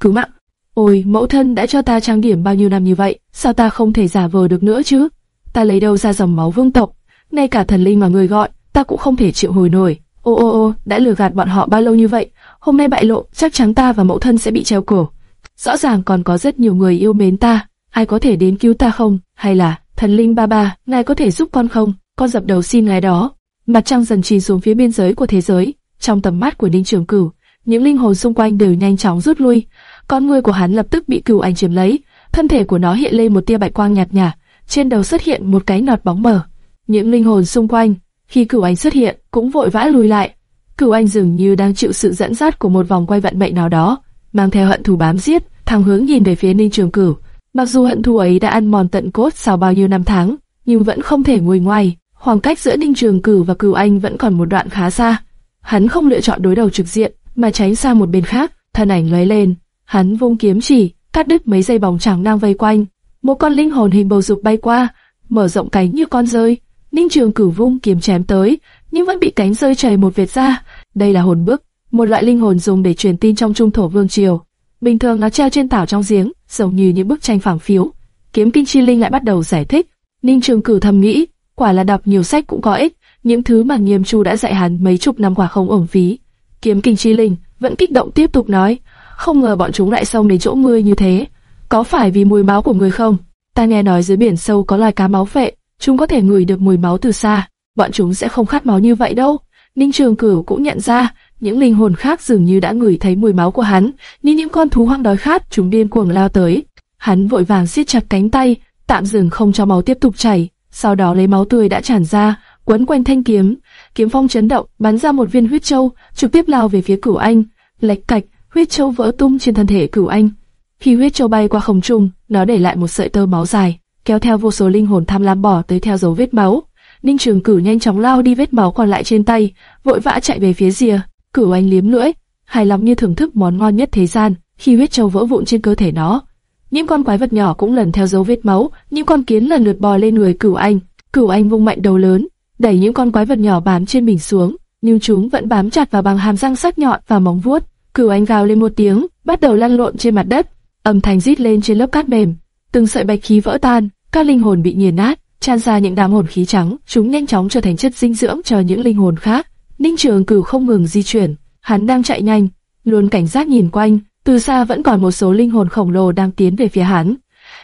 Cứu mạng! Ôi, mẫu thân đã cho ta trang điểm bao nhiêu năm như vậy, sao ta không thể giả vờ được nữa chứ? Ta lấy đâu ra dòng máu vương tộc? Ngay cả thần linh mà người gọi, ta cũng không thể chịu hồi nổi. Ô ô ô, đã lừa gạt bọn họ bao lâu như vậy? Hôm nay bại lộ, chắc chắn ta và mẫu thân sẽ bị treo cổ. Rõ ràng còn có rất nhiều người yêu mến ta, ai có thể đến cứu ta không? Hay là, thần linh ba ba, ngài có thể giúp con không? Con dập đầu xin ngài đó. Mặt trăng dần chìm xuống phía biên giới của thế giới, trong tầm mắt của Ninh Trường Cửu, những linh hồn xung quanh đều nhanh chóng rút lui. Con người của hắn lập tức bị Cửu Anh chiếm lấy, thân thể của nó hiện lên một tia bạch quang nhạt nhạt, trên đầu xuất hiện một cái nọt bóng mờ. Những linh hồn xung quanh, khi Cửu Anh xuất hiện, cũng vội vã lùi lại. Cửu Anh dường như đang chịu sự dẫn dắt của một vòng quay vận mệnh nào đó, mang theo hận thù bám giết, thẳng hướng nhìn về phía Ninh Trường Cửu. Mặc dù hận thù ấy đã ăn mòn tận cốt sau bao nhiêu năm tháng, nhưng vẫn không thể nguôi ngoai. Khoảng cách giữa Ninh Trường Cửu và Cửu Anh vẫn còn một đoạn khá xa. Hắn không lựa chọn đối đầu trực diện, mà tránh sang một bên khác. Thân ảnh lóe lên, hắn vung kiếm chỉ, cắt đứt mấy dây bóng trắng đang vây quanh. Một con linh hồn hình bầu dục bay qua, mở rộng cánh như con rơi. Ninh Trường Cửu vung kiếm chém tới, nhưng vẫn bị cánh rơi chảy một vệt ra. Đây là hồn bức, một loại linh hồn dùng để truyền tin trong trung thổ vương triều. Bình thường nó treo trên tảo trong giếng, giống như những bức tranh phẳng phiếu. Kiếm Kinh Chi Linh lại bắt đầu giải thích. Ninh Trường Cửu thầm nghĩ, quả là đọc nhiều sách cũng có ích, những thứ mà Nghiêm Chu đã dạy hắn mấy chục năm quả không uổng phí. Kiếm Kình Chi Linh vẫn kích động tiếp tục nói, không ngờ bọn chúng lại xông đến chỗ ngươi như thế. Có phải vì mùi máu của ngươi không? Ta nghe nói dưới biển sâu có loài cá máu vệ, chúng có thể ngửi được mùi máu từ xa. Bọn chúng sẽ không khát máu như vậy đâu. Ninh Trường Cửu cũng nhận ra, những linh hồn khác dường như đã ngửi thấy mùi máu của hắn, như những con thú hoang đói khát, chúng điên cuồng lao tới. Hắn vội vàng siết chặt cánh tay, tạm dừng không cho máu tiếp tục chảy, sau đó lấy máu tươi đã tràn ra, quấn quanh thanh kiếm, kiếm phong chấn động, bắn ra một viên huyết châu, trực tiếp lao về phía Cửu Anh. Lệch cạch, huyết châu vỡ tung trên thân thể Cửu Anh. Khi huyết châu bay qua không trung, nó để lại một sợi tơ máu dài, kéo theo vô số linh hồn tham lam bỏ tới theo dấu vết máu. Ninh Trường Cửu nhanh chóng lao đi vết máu còn lại trên tay, vội vã chạy về phía rìa. Cửu Anh liếm lưỡi, hài lòng như thưởng thức món ngon nhất thế gian. Khi huyết châu vỡ vụn trên cơ thể nó, những con quái vật nhỏ cũng lần theo dấu vết máu, những con kiến lần lượt bò lên người Cửu Anh. Cửu Anh vung mạnh đầu lớn, đẩy những con quái vật nhỏ bám trên mình xuống, nhưng chúng vẫn bám chặt vào bằng hàm răng sắc nhọn và móng vuốt. Cửu Anh gào lên một tiếng, bắt đầu lăn lộn trên mặt đất, âm thanh rít lên trên lớp cát mềm, từng sợi bạch khí vỡ tan, các linh hồn bị nghiền nát, tràn ra những đám hồn khí trắng, chúng nhanh chóng trở thành chất dinh dưỡng cho những linh hồn khác. Ninh Trường Cửu không ngừng di chuyển, hắn đang chạy nhanh, luôn cảnh giác nhìn quanh, từ xa vẫn còn một số linh hồn khổng lồ đang tiến về phía hắn.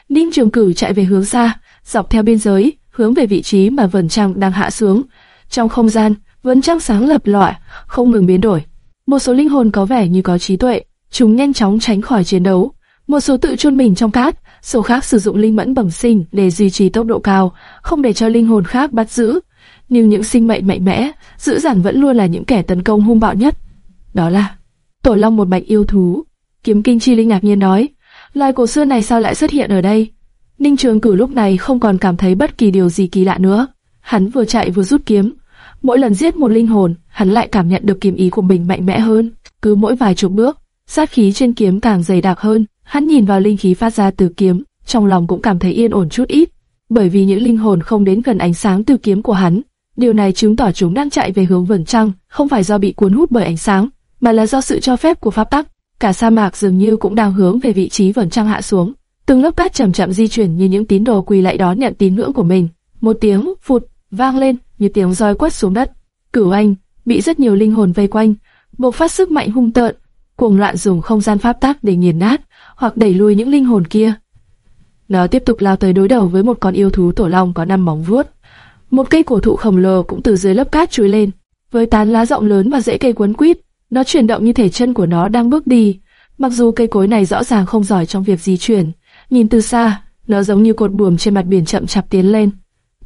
Ninh Trường Cửu chạy về hướng xa, dọc theo biên giới, hướng về vị trí mà vầng trăng đang hạ xuống. Trong không gian, vầng trăng sáng lập lọi, không ngừng biến đổi. Một số linh hồn có vẻ như có trí tuệ, chúng nhanh chóng tránh khỏi chiến đấu. Một số tự chôn mình trong cát, số khác sử dụng linh mẫn bẩm sinh để duy trì tốc độ cao, không để cho linh hồn khác bắt giữ. Nhưng những sinh mệnh mạnh mẽ, dữ dằn vẫn luôn là những kẻ tấn công hung bạo nhất. Đó là Tổ Long một mạch yêu thú. Kiếm Kinh Chi Linh ngạc nhiên nói, loài cổ xưa này sao lại xuất hiện ở đây? Ninh Trường Cửu lúc này không còn cảm thấy bất kỳ điều gì kỳ lạ nữa. Hắn vừa chạy vừa rút kiếm. Mỗi lần giết một linh hồn, hắn lại cảm nhận được kiếm ý của mình mạnh mẽ hơn. Cứ mỗi vài chục bước, sát khí trên kiếm càng dày đặc hơn. Hắn nhìn vào linh khí phát ra từ kiếm, trong lòng cũng cảm thấy yên ổn chút ít. Bởi vì những linh hồn không đến gần ánh sáng từ kiếm của hắn, điều này chứng tỏ chúng đang chạy về hướng vầng trăng, không phải do bị cuốn hút bởi ánh sáng, mà là do sự cho phép của pháp tắc cả sa mạc dường như cũng đang hướng về vị trí vầng trăng hạ xuống. Từng lớp cát chậm chậm di chuyển như những tín đồ quỳ lạy đón nhận tín ngưỡng của mình. Một tiếng phụt vang lên như tiếng roi quất xuống đất. Cửu Anh bị rất nhiều linh hồn vây quanh, bộc phát sức mạnh hung tợn, cuồng loạn dùng không gian pháp tắc để nghiền nát hoặc đẩy lui những linh hồn kia. Nó tiếp tục lao tới đối đầu với một con yêu thú tổ long có năm móng vuốt. Một cây cổ thụ khổng lồ cũng từ dưới lớp cát chui lên, với tán lá rộng lớn và rễ cây quấn quýt, nó chuyển động như thể chân của nó đang bước đi. Mặc dù cây cối này rõ ràng không giỏi trong việc di chuyển, nhìn từ xa, nó giống như cột buồm trên mặt biển chậm chạp tiến lên.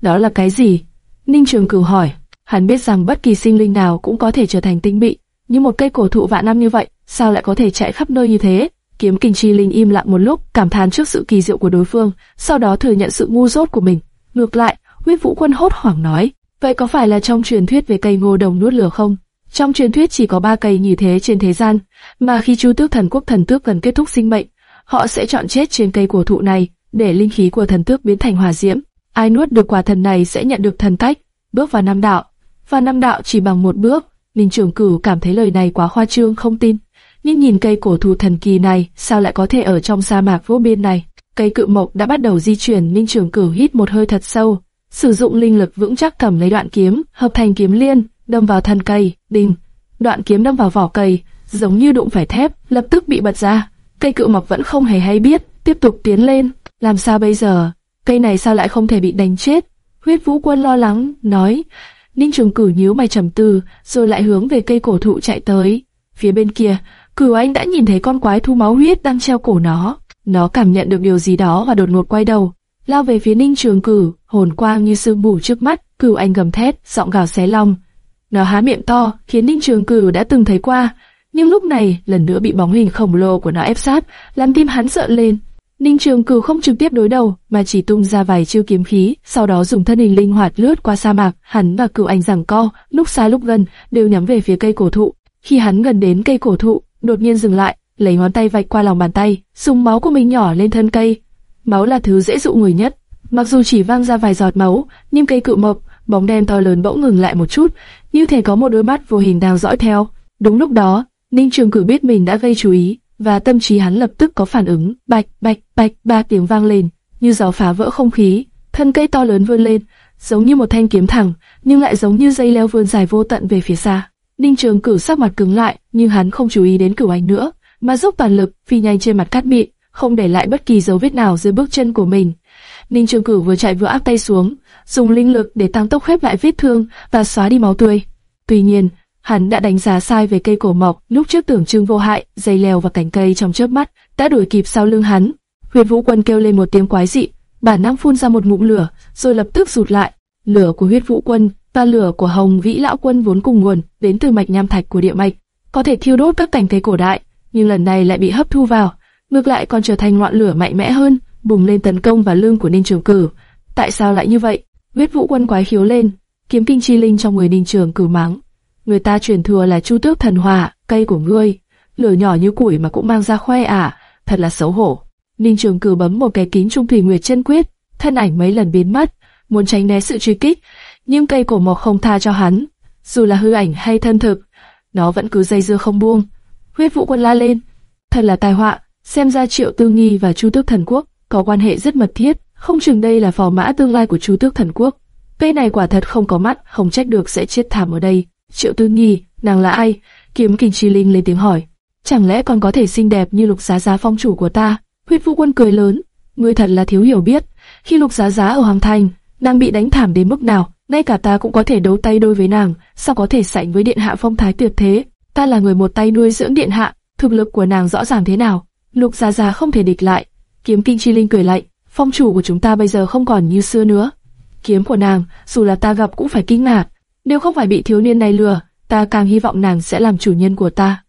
Đó là cái gì? Ninh Trường Cửu hỏi. Hắn biết rằng bất kỳ sinh linh nào cũng có thể trở thành tinh bị, nhưng một cây cổ thụ vạn năm như vậy, sao lại có thể chạy khắp nơi như thế? Kiếm Kình Chi Linh im lặng một lúc, cảm thán trước sự kỳ diệu của đối phương, sau đó thừa nhận sự ngu dốt của mình. Ngược lại, Huyết Vũ Quân hốt hoảng nói, vậy có phải là trong truyền thuyết về cây ngô đồng nuốt lửa không? Trong truyền thuyết chỉ có ba cây như thế trên thế gian, mà khi Chu Tước Thần Quốc Thần Tước gần kết thúc sinh mệnh, họ sẽ chọn chết trên cây cổ thụ này, để linh khí của thần tước biến thành hỏa diễm. Ai nuốt được quả thần này sẽ nhận được thần cách, bước vào năm đạo. Và năm đạo chỉ bằng một bước. Ninh Trường Cửu cảm thấy lời này quá khoa trương không tin. Nhưng nhìn cây cổ thụ thần kỳ này, sao lại có thể ở trong sa mạc vô biên này? Cây cự mộc đã bắt đầu di chuyển, Ninh Trường Cửu hít một hơi thật sâu, sử dụng linh lực vững chắc cầm lấy đoạn kiếm, hợp thành kiếm liên, đâm vào thân cây, đinh. Đoạn kiếm đâm vào vỏ cây, giống như đụng phải thép, lập tức bị bật ra. Cây cự mộc vẫn không hề hay biết, tiếp tục tiến lên. Làm sao bây giờ? Cây này sao lại không thể bị đánh chết? Huyết Vũ Quân lo lắng, nói. Ninh Trường cử nhíu mày trầm tư, rồi lại hướng về cây cổ thụ chạy tới. Phía bên kia, Cửu Anh đã nhìn thấy con quái thu máu huyết đang treo cổ nó. Nó cảm nhận được điều gì đó và đột ngột quay đầu, lao về phía Ninh Trường cử hồn quang như sương mù trước mắt. Cửu Anh gầm thét, giọng gào xé lòng. Nó há miệng to, khiến Ninh Trường Cửu đã từng thấy qua, nhưng lúc này lần nữa bị bóng hình khổng lồ của nó ép sát, làm tim hắn sợ lên. Ninh Trường Cửu không trực tiếp đối đầu, mà chỉ tung ra vài chiêu kiếm khí, sau đó dùng thân hình linh hoạt lướt qua sa mạc. Hắn và Cửu Anh giằng co, lúc xa lúc gần, đều nhắm về phía cây cổ thụ. Khi hắn gần đến cây cổ thụ, đột nhiên dừng lại, lấy ngón tay vạch qua lòng bàn tay, dùng máu của mình nhỏ lên thân cây. Máu là thứ dễ dụ người nhất. Mặc dù chỉ vang ra vài giọt máu, nhưng cây cự mộc, bóng đen to lớn bỗng ngừng lại một chút, như thể có một đôi mắt vô hình đang dõi theo. Đúng lúc đó, Ninh Trường Cử biết mình đã gây chú ý, và tâm trí hắn lập tức có phản ứng, bạch bạch bạch ba tiếng vang lên, như gió phá vỡ không khí, thân cây to lớn vươn lên, giống như một thanh kiếm thẳng, nhưng lại giống như dây leo vươn dài vô tận về phía xa. Ninh Trường Cử sắc mặt cứng lại, nhưng hắn không chú ý đến Cửu Anh nữa, mà dốc toàn lực phi nhanh trên mặt cát mịn, không để lại bất kỳ dấu vết nào dưới bước chân của mình. Ninh Trường Cử vừa chạy vừa áp tay xuống, dùng linh lực để tăng tốc khép lại vết thương và xóa đi máu tươi. Tuy nhiên, Hắn đã đánh giá sai về cây cổ mộc, lúc trước tưởng trưng vô hại, dây leo và cành cây trong chớp mắt đã đuổi kịp sau lưng hắn. Huyết Vũ Quân kêu lên một tiếng quái dị, bản năng phun ra một ngụm lửa, rồi lập tức rụt lại. Lửa của Huyết Vũ Quân và lửa của Hồng Vĩ Lão Quân vốn cùng nguồn, đến từ mạch nham thạch của địa mạch, có thể thiêu đốt các cành cây cổ đại, nhưng lần này lại bị hấp thu vào, ngược lại còn trở thành ngọn lửa mạnh mẽ hơn, bùng lên tấn công vào lưng của Ninh Trường Cử. Tại sao lại như vậy? Huyết Vũ Quân quái khiếu lên, kiếm kinh chi linh trong người Ninh Trường Cử mắng người ta truyền thừa là chu tước thần hỏa, cây của ngươi, lửa nhỏ như củi mà cũng mang ra khoe à, thật là xấu hổ. Ninh Trường Cử bấm một cái kính trung thủy nguyệt chân quyết, thân ảnh mấy lần biến mất, muốn tránh né sự truy kích, nhưng cây cổ mộc không tha cho hắn, dù là hư ảnh hay thân thực, nó vẫn cứ dây dưa không buông. Huyết Vũ Quân la lên, thật là tai họa, xem ra Triệu Tư Nghi và Chu Tước Thần Quốc có quan hệ rất mật thiết, không chừng đây là phò mã tương lai của Chu Tước Thần Quốc. Cây này quả thật không có mắt, không trách được sẽ chết thảm ở đây. Triệu Tư Nghi, nàng là ai? Kiếm Kình Chi Linh lên tiếng hỏi. Chẳng lẽ còn có thể xinh đẹp như Lục Giá Giá phong chủ của ta? Huyết Vũ Quân cười lớn, ngươi thật là thiếu hiểu biết. Khi Lục Giá Giá ở Hoàng Thành, nàng bị đánh thảm đến mức nào, ngay cả ta cũng có thể đấu tay đôi với nàng, sao có thể sánh với điện hạ phong thái tuyệt thế? Ta là người một tay nuôi dưỡng điện hạ, thực lực của nàng rõ ràng thế nào? Lục Giá Giá không thể địch lại. Kiếm Kinh Chi Linh cười lạnh, phong chủ của chúng ta bây giờ không còn như xưa nữa. Kiếm của nàng, dù là ta gặp cũng phải kinh ngạc. Nếu không phải bị thiếu niên này lừa, ta càng hy vọng nàng sẽ làm chủ nhân của ta.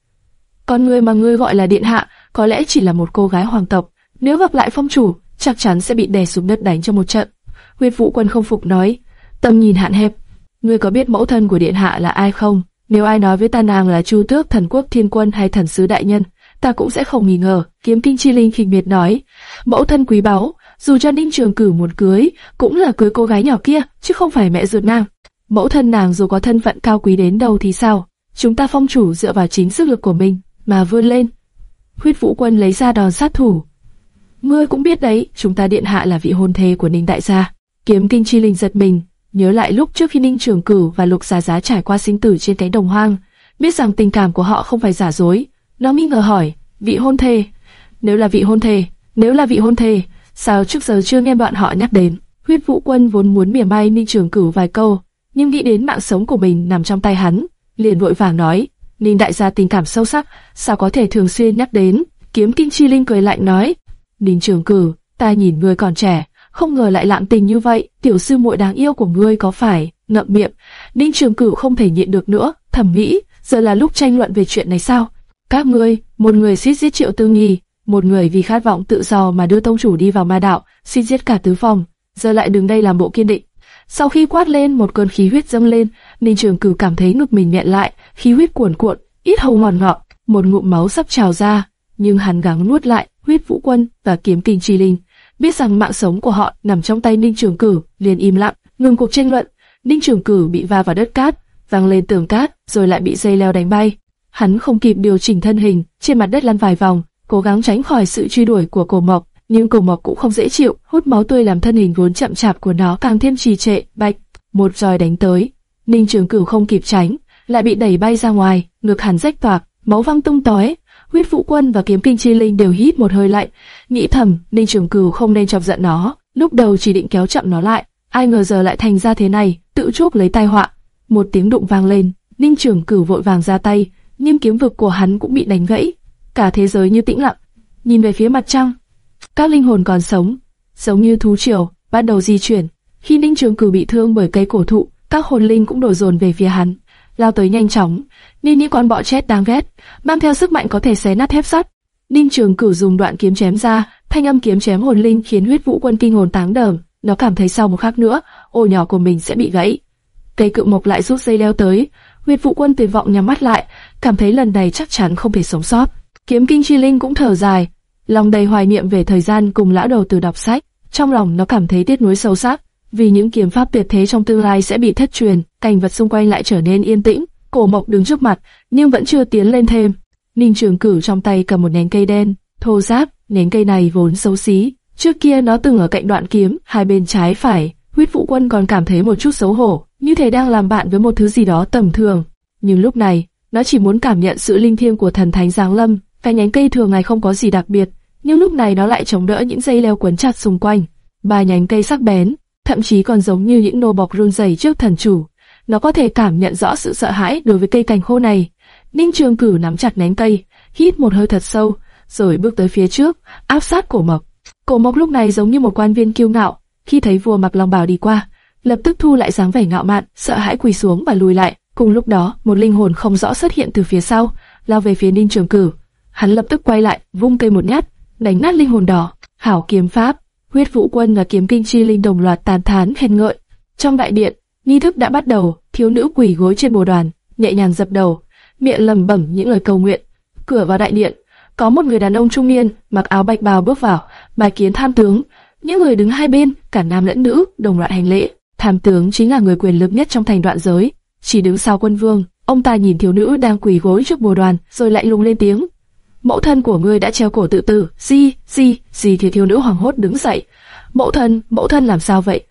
Còn người mà ngươi gọi là điện hạ, có lẽ chỉ là một cô gái hoàng tộc. Nếu gặp lại phong chủ, chắc chắn sẽ bị đè xuống đất đánh cho một trận. Huyết Vũ Quân không phục nói, tâm nhìn hạn hẹp. Ngươi có biết mẫu thân của điện hạ là ai không? Nếu ai nói với ta nàng là Chu Tước, thần quốc thiên quân hay thần sứ đại nhân, ta cũng sẽ không nghi ngờ. Kiếm Kinh Chi Linh khinh miệt nói, mẫu thân quý báu, dù cho Ninh Trường Cử muốn cưới, cũng là cưới cô gái nhỏ kia, chứ không phải mẹ ruột nàng. Mẫu thân nàng dù có thân phận cao quý đến đâu thì sao? Chúng ta phong chủ dựa vào chính sức lực của mình mà vươn lên. Huyết Vũ Quân lấy ra đòn sát thủ. Ngươi cũng biết đấy, chúng ta điện hạ là vị hôn thê của Ninh đại gia. Kiếm Kinh Chi Linh giật mình, nhớ lại lúc trước khi Ninh Trường Cửu và Lục Giá Giá trải qua sinh tử trên cánh đồng hoang, biết rằng tình cảm của họ không phải giả dối. Nó nghi ngờ hỏi, vị hôn thê, nếu là vị hôn thê, nếu là vị hôn thê, sao trước giờ chưa nghe bọn họ nhắc đến? Huyết Vũ Quân vốn muốn mỉa mai Ninh Trường Cửu vài câu, nhưng nghĩ đến mạng sống của mình nằm trong tay hắn, liền vội vàng nói, Ninh đại gia tình cảm sâu sắc, sao có thể thường xuyên nhắc đến? Kiếm Kinh Chi Linh cười lạnh nói, Ninh Trường Cửu, ta nhìn ngươi còn trẻ, không ngờ lại lạm tình như vậy, tiểu sư muội đáng yêu của ngươi có phải? Ngậm miệng, Ninh Trường Cửu không thể nhịn được nữa, thầm nghĩ, giờ là lúc tranh luận về chuyện này sao? Các ngươi, một người xít giết Triệu Tư Nghi, một người vì khát vọng tự do mà đưa tông chủ đi vào ma đạo, xin giết cả tứ phòng, giờ lại đứng đây làm bộ kiên định. Sau khi quát lên một cơn khí huyết dâng lên, Ninh Trường Cửu cảm thấy ngực mình nghẹn lại, khí huyết cuồn cuộn, ít hầu mòn ngọt, một ngụm máu sắp trào ra, nhưng hắn gắng nuốt lại, huyết vũ quân và kiếm kinh chi linh, biết rằng mạng sống của họ nằm trong tay Ninh Trường Cửu, liền im lặng, ngừng cuộc tranh luận. Ninh Trường Cửu bị va vào đất cát, văng lên tường cát, rồi lại bị dây leo đánh bay. Hắn không kịp điều chỉnh thân hình, trên mặt đất lăn vài vòng, cố gắng tránh khỏi sự truy đuổi của cổ mộc, nhưng cổ mộc cũng không dễ chịu, hút máu tươi làm thân hình vốn chậm chạp của nó càng thêm trì trệ. Bạch, một roi đánh tới, Ninh Trường Cửu không kịp tránh, lại bị đẩy bay ra ngoài, ngực hẳn rách toạc, máu văng tung tóe. Huyết Vũ Quân và Kiếm Kinh Chi Linh đều hít một hơi lạnh, nghĩ thầm, Ninh Trường Cửu không nên chọc giận nó, lúc đầu chỉ định kéo chậm nó lại, ai ngờ giờ lại thành ra thế này, tự chuốc lấy tai họa. Một tiếng đụng vang lên, Ninh Trường Cửu vội vàng ra tay, nhưng kiếm vực của hắn cũng bị đánh gãy. Cả thế giới như tĩnh lặng, nhìn về phía mặt trăng, các linh hồn còn sống, giống như thú triều, bắt đầu di chuyển. Khi Ninh Trường cử bị thương bởi cây cổ thụ, các hồn linh cũng đổ dồn về phía hắn, lao tới nhanh chóng, như những con bọ chết đáng ghét, mang theo sức mạnh có thể xé nát thép sắt. Ninh Trường cử dùng đoạn kiếm chém ra, thanh âm kiếm chém hồn linh khiến huyết vũ quân kinh hồn táng đờm. Nó cảm thấy sau một khắc nữa, ổ nhỏ của mình sẽ bị gãy. Cây cự mộc lại rút dây leo tới, huyết vũ quân tuyệt vọng nhắm mắt lại, cảm thấy lần này chắc chắn không thể sống sót. Kiếm kinh chi linh cũng thở dài, lòng đầy hoài niệm về thời gian cùng lão đầu từ đọc sách. Trong lòng nó cảm thấy tiếc nuối sâu sắc, vì những kiếm pháp tuyệt thế trong tương lai sẽ bị thất truyền, cảnh vật xung quanh lại trở nên yên tĩnh. Cổ Mộc đứng trước mặt, nhưng vẫn chưa tiến lên thêm. Ninh Trường Cửu trong tay cầm một nhánh cây đen, thô ráp, nhánh cây này vốn xấu xí. Trước kia nó từng ở cạnh đoạn kiếm, hai bên trái phải. Huyết Vũ Quân còn cảm thấy một chút xấu hổ, như thể đang làm bạn với một thứ gì đó tầm thường. Nhưng lúc này, nó chỉ muốn cảm nhận sự linh thiêng của thần thánh giáng lâm. Cái nhánh cây thường ngày không có gì đặc biệt, nhưng lúc này nó lại chống đỡ những dây leo quấn chặt xung quanh. Ba nhánh cây sắc bén, thậm chí còn giống như những nô bọc run rẩy trước thần chủ. Nó có thể cảm nhận rõ sự sợ hãi đối với cây cành khô này. Ninh Trường Cửu nắm chặt nhánh cây, hít một hơi thật sâu, rồi bước tới phía trước, áp sát cổ mộc. Cổ mộc lúc này giống như một quan viên kiêu ngạo, khi thấy vua mặc long bào đi qua, lập tức thu lại dáng vẻ ngạo mạn, sợ hãi quỳ xuống và lùi lại. Cùng lúc đó, một linh hồn không rõ xuất hiện từ phía sau, lao về phía Ninh Trường Cửu. Hắn lập tức quay lại, vung cây một nhát, đánh nát linh hồn đỏ. Hảo kiếm pháp, huyết vũ quân và kiếm kinh chi linh đồng loạt tàn thán khen ngợi. Trong đại điện, nghi thức đã bắt đầu, thiếu nữ quỳ gối trên bồ đoàn, nhẹ nhàng dập đầu, miệng lẩm bẩm những lời cầu nguyện. Cửa vào đại điện, có một người đàn ông trung niên mặc áo bạch bào bước vào, bài kiến tham tướng. Những người đứng hai bên, cả nam lẫn nữ, đồng loạt hành lễ. Tham tướng chính là người quyền lực nhất trong thành đoạn giới, chỉ đứng sau quân vương. Ông ta nhìn thiếu nữ đang quỳ gối trước bồ đoàn, rồi lại lùng lên tiếng. Mẫu thân của ngươi đã treo cổ tự tử. Gì, gì, gì thì thiếu nữ hoàng hốt đứng dậy. Mẫu thân, mẫu thân làm sao vậy?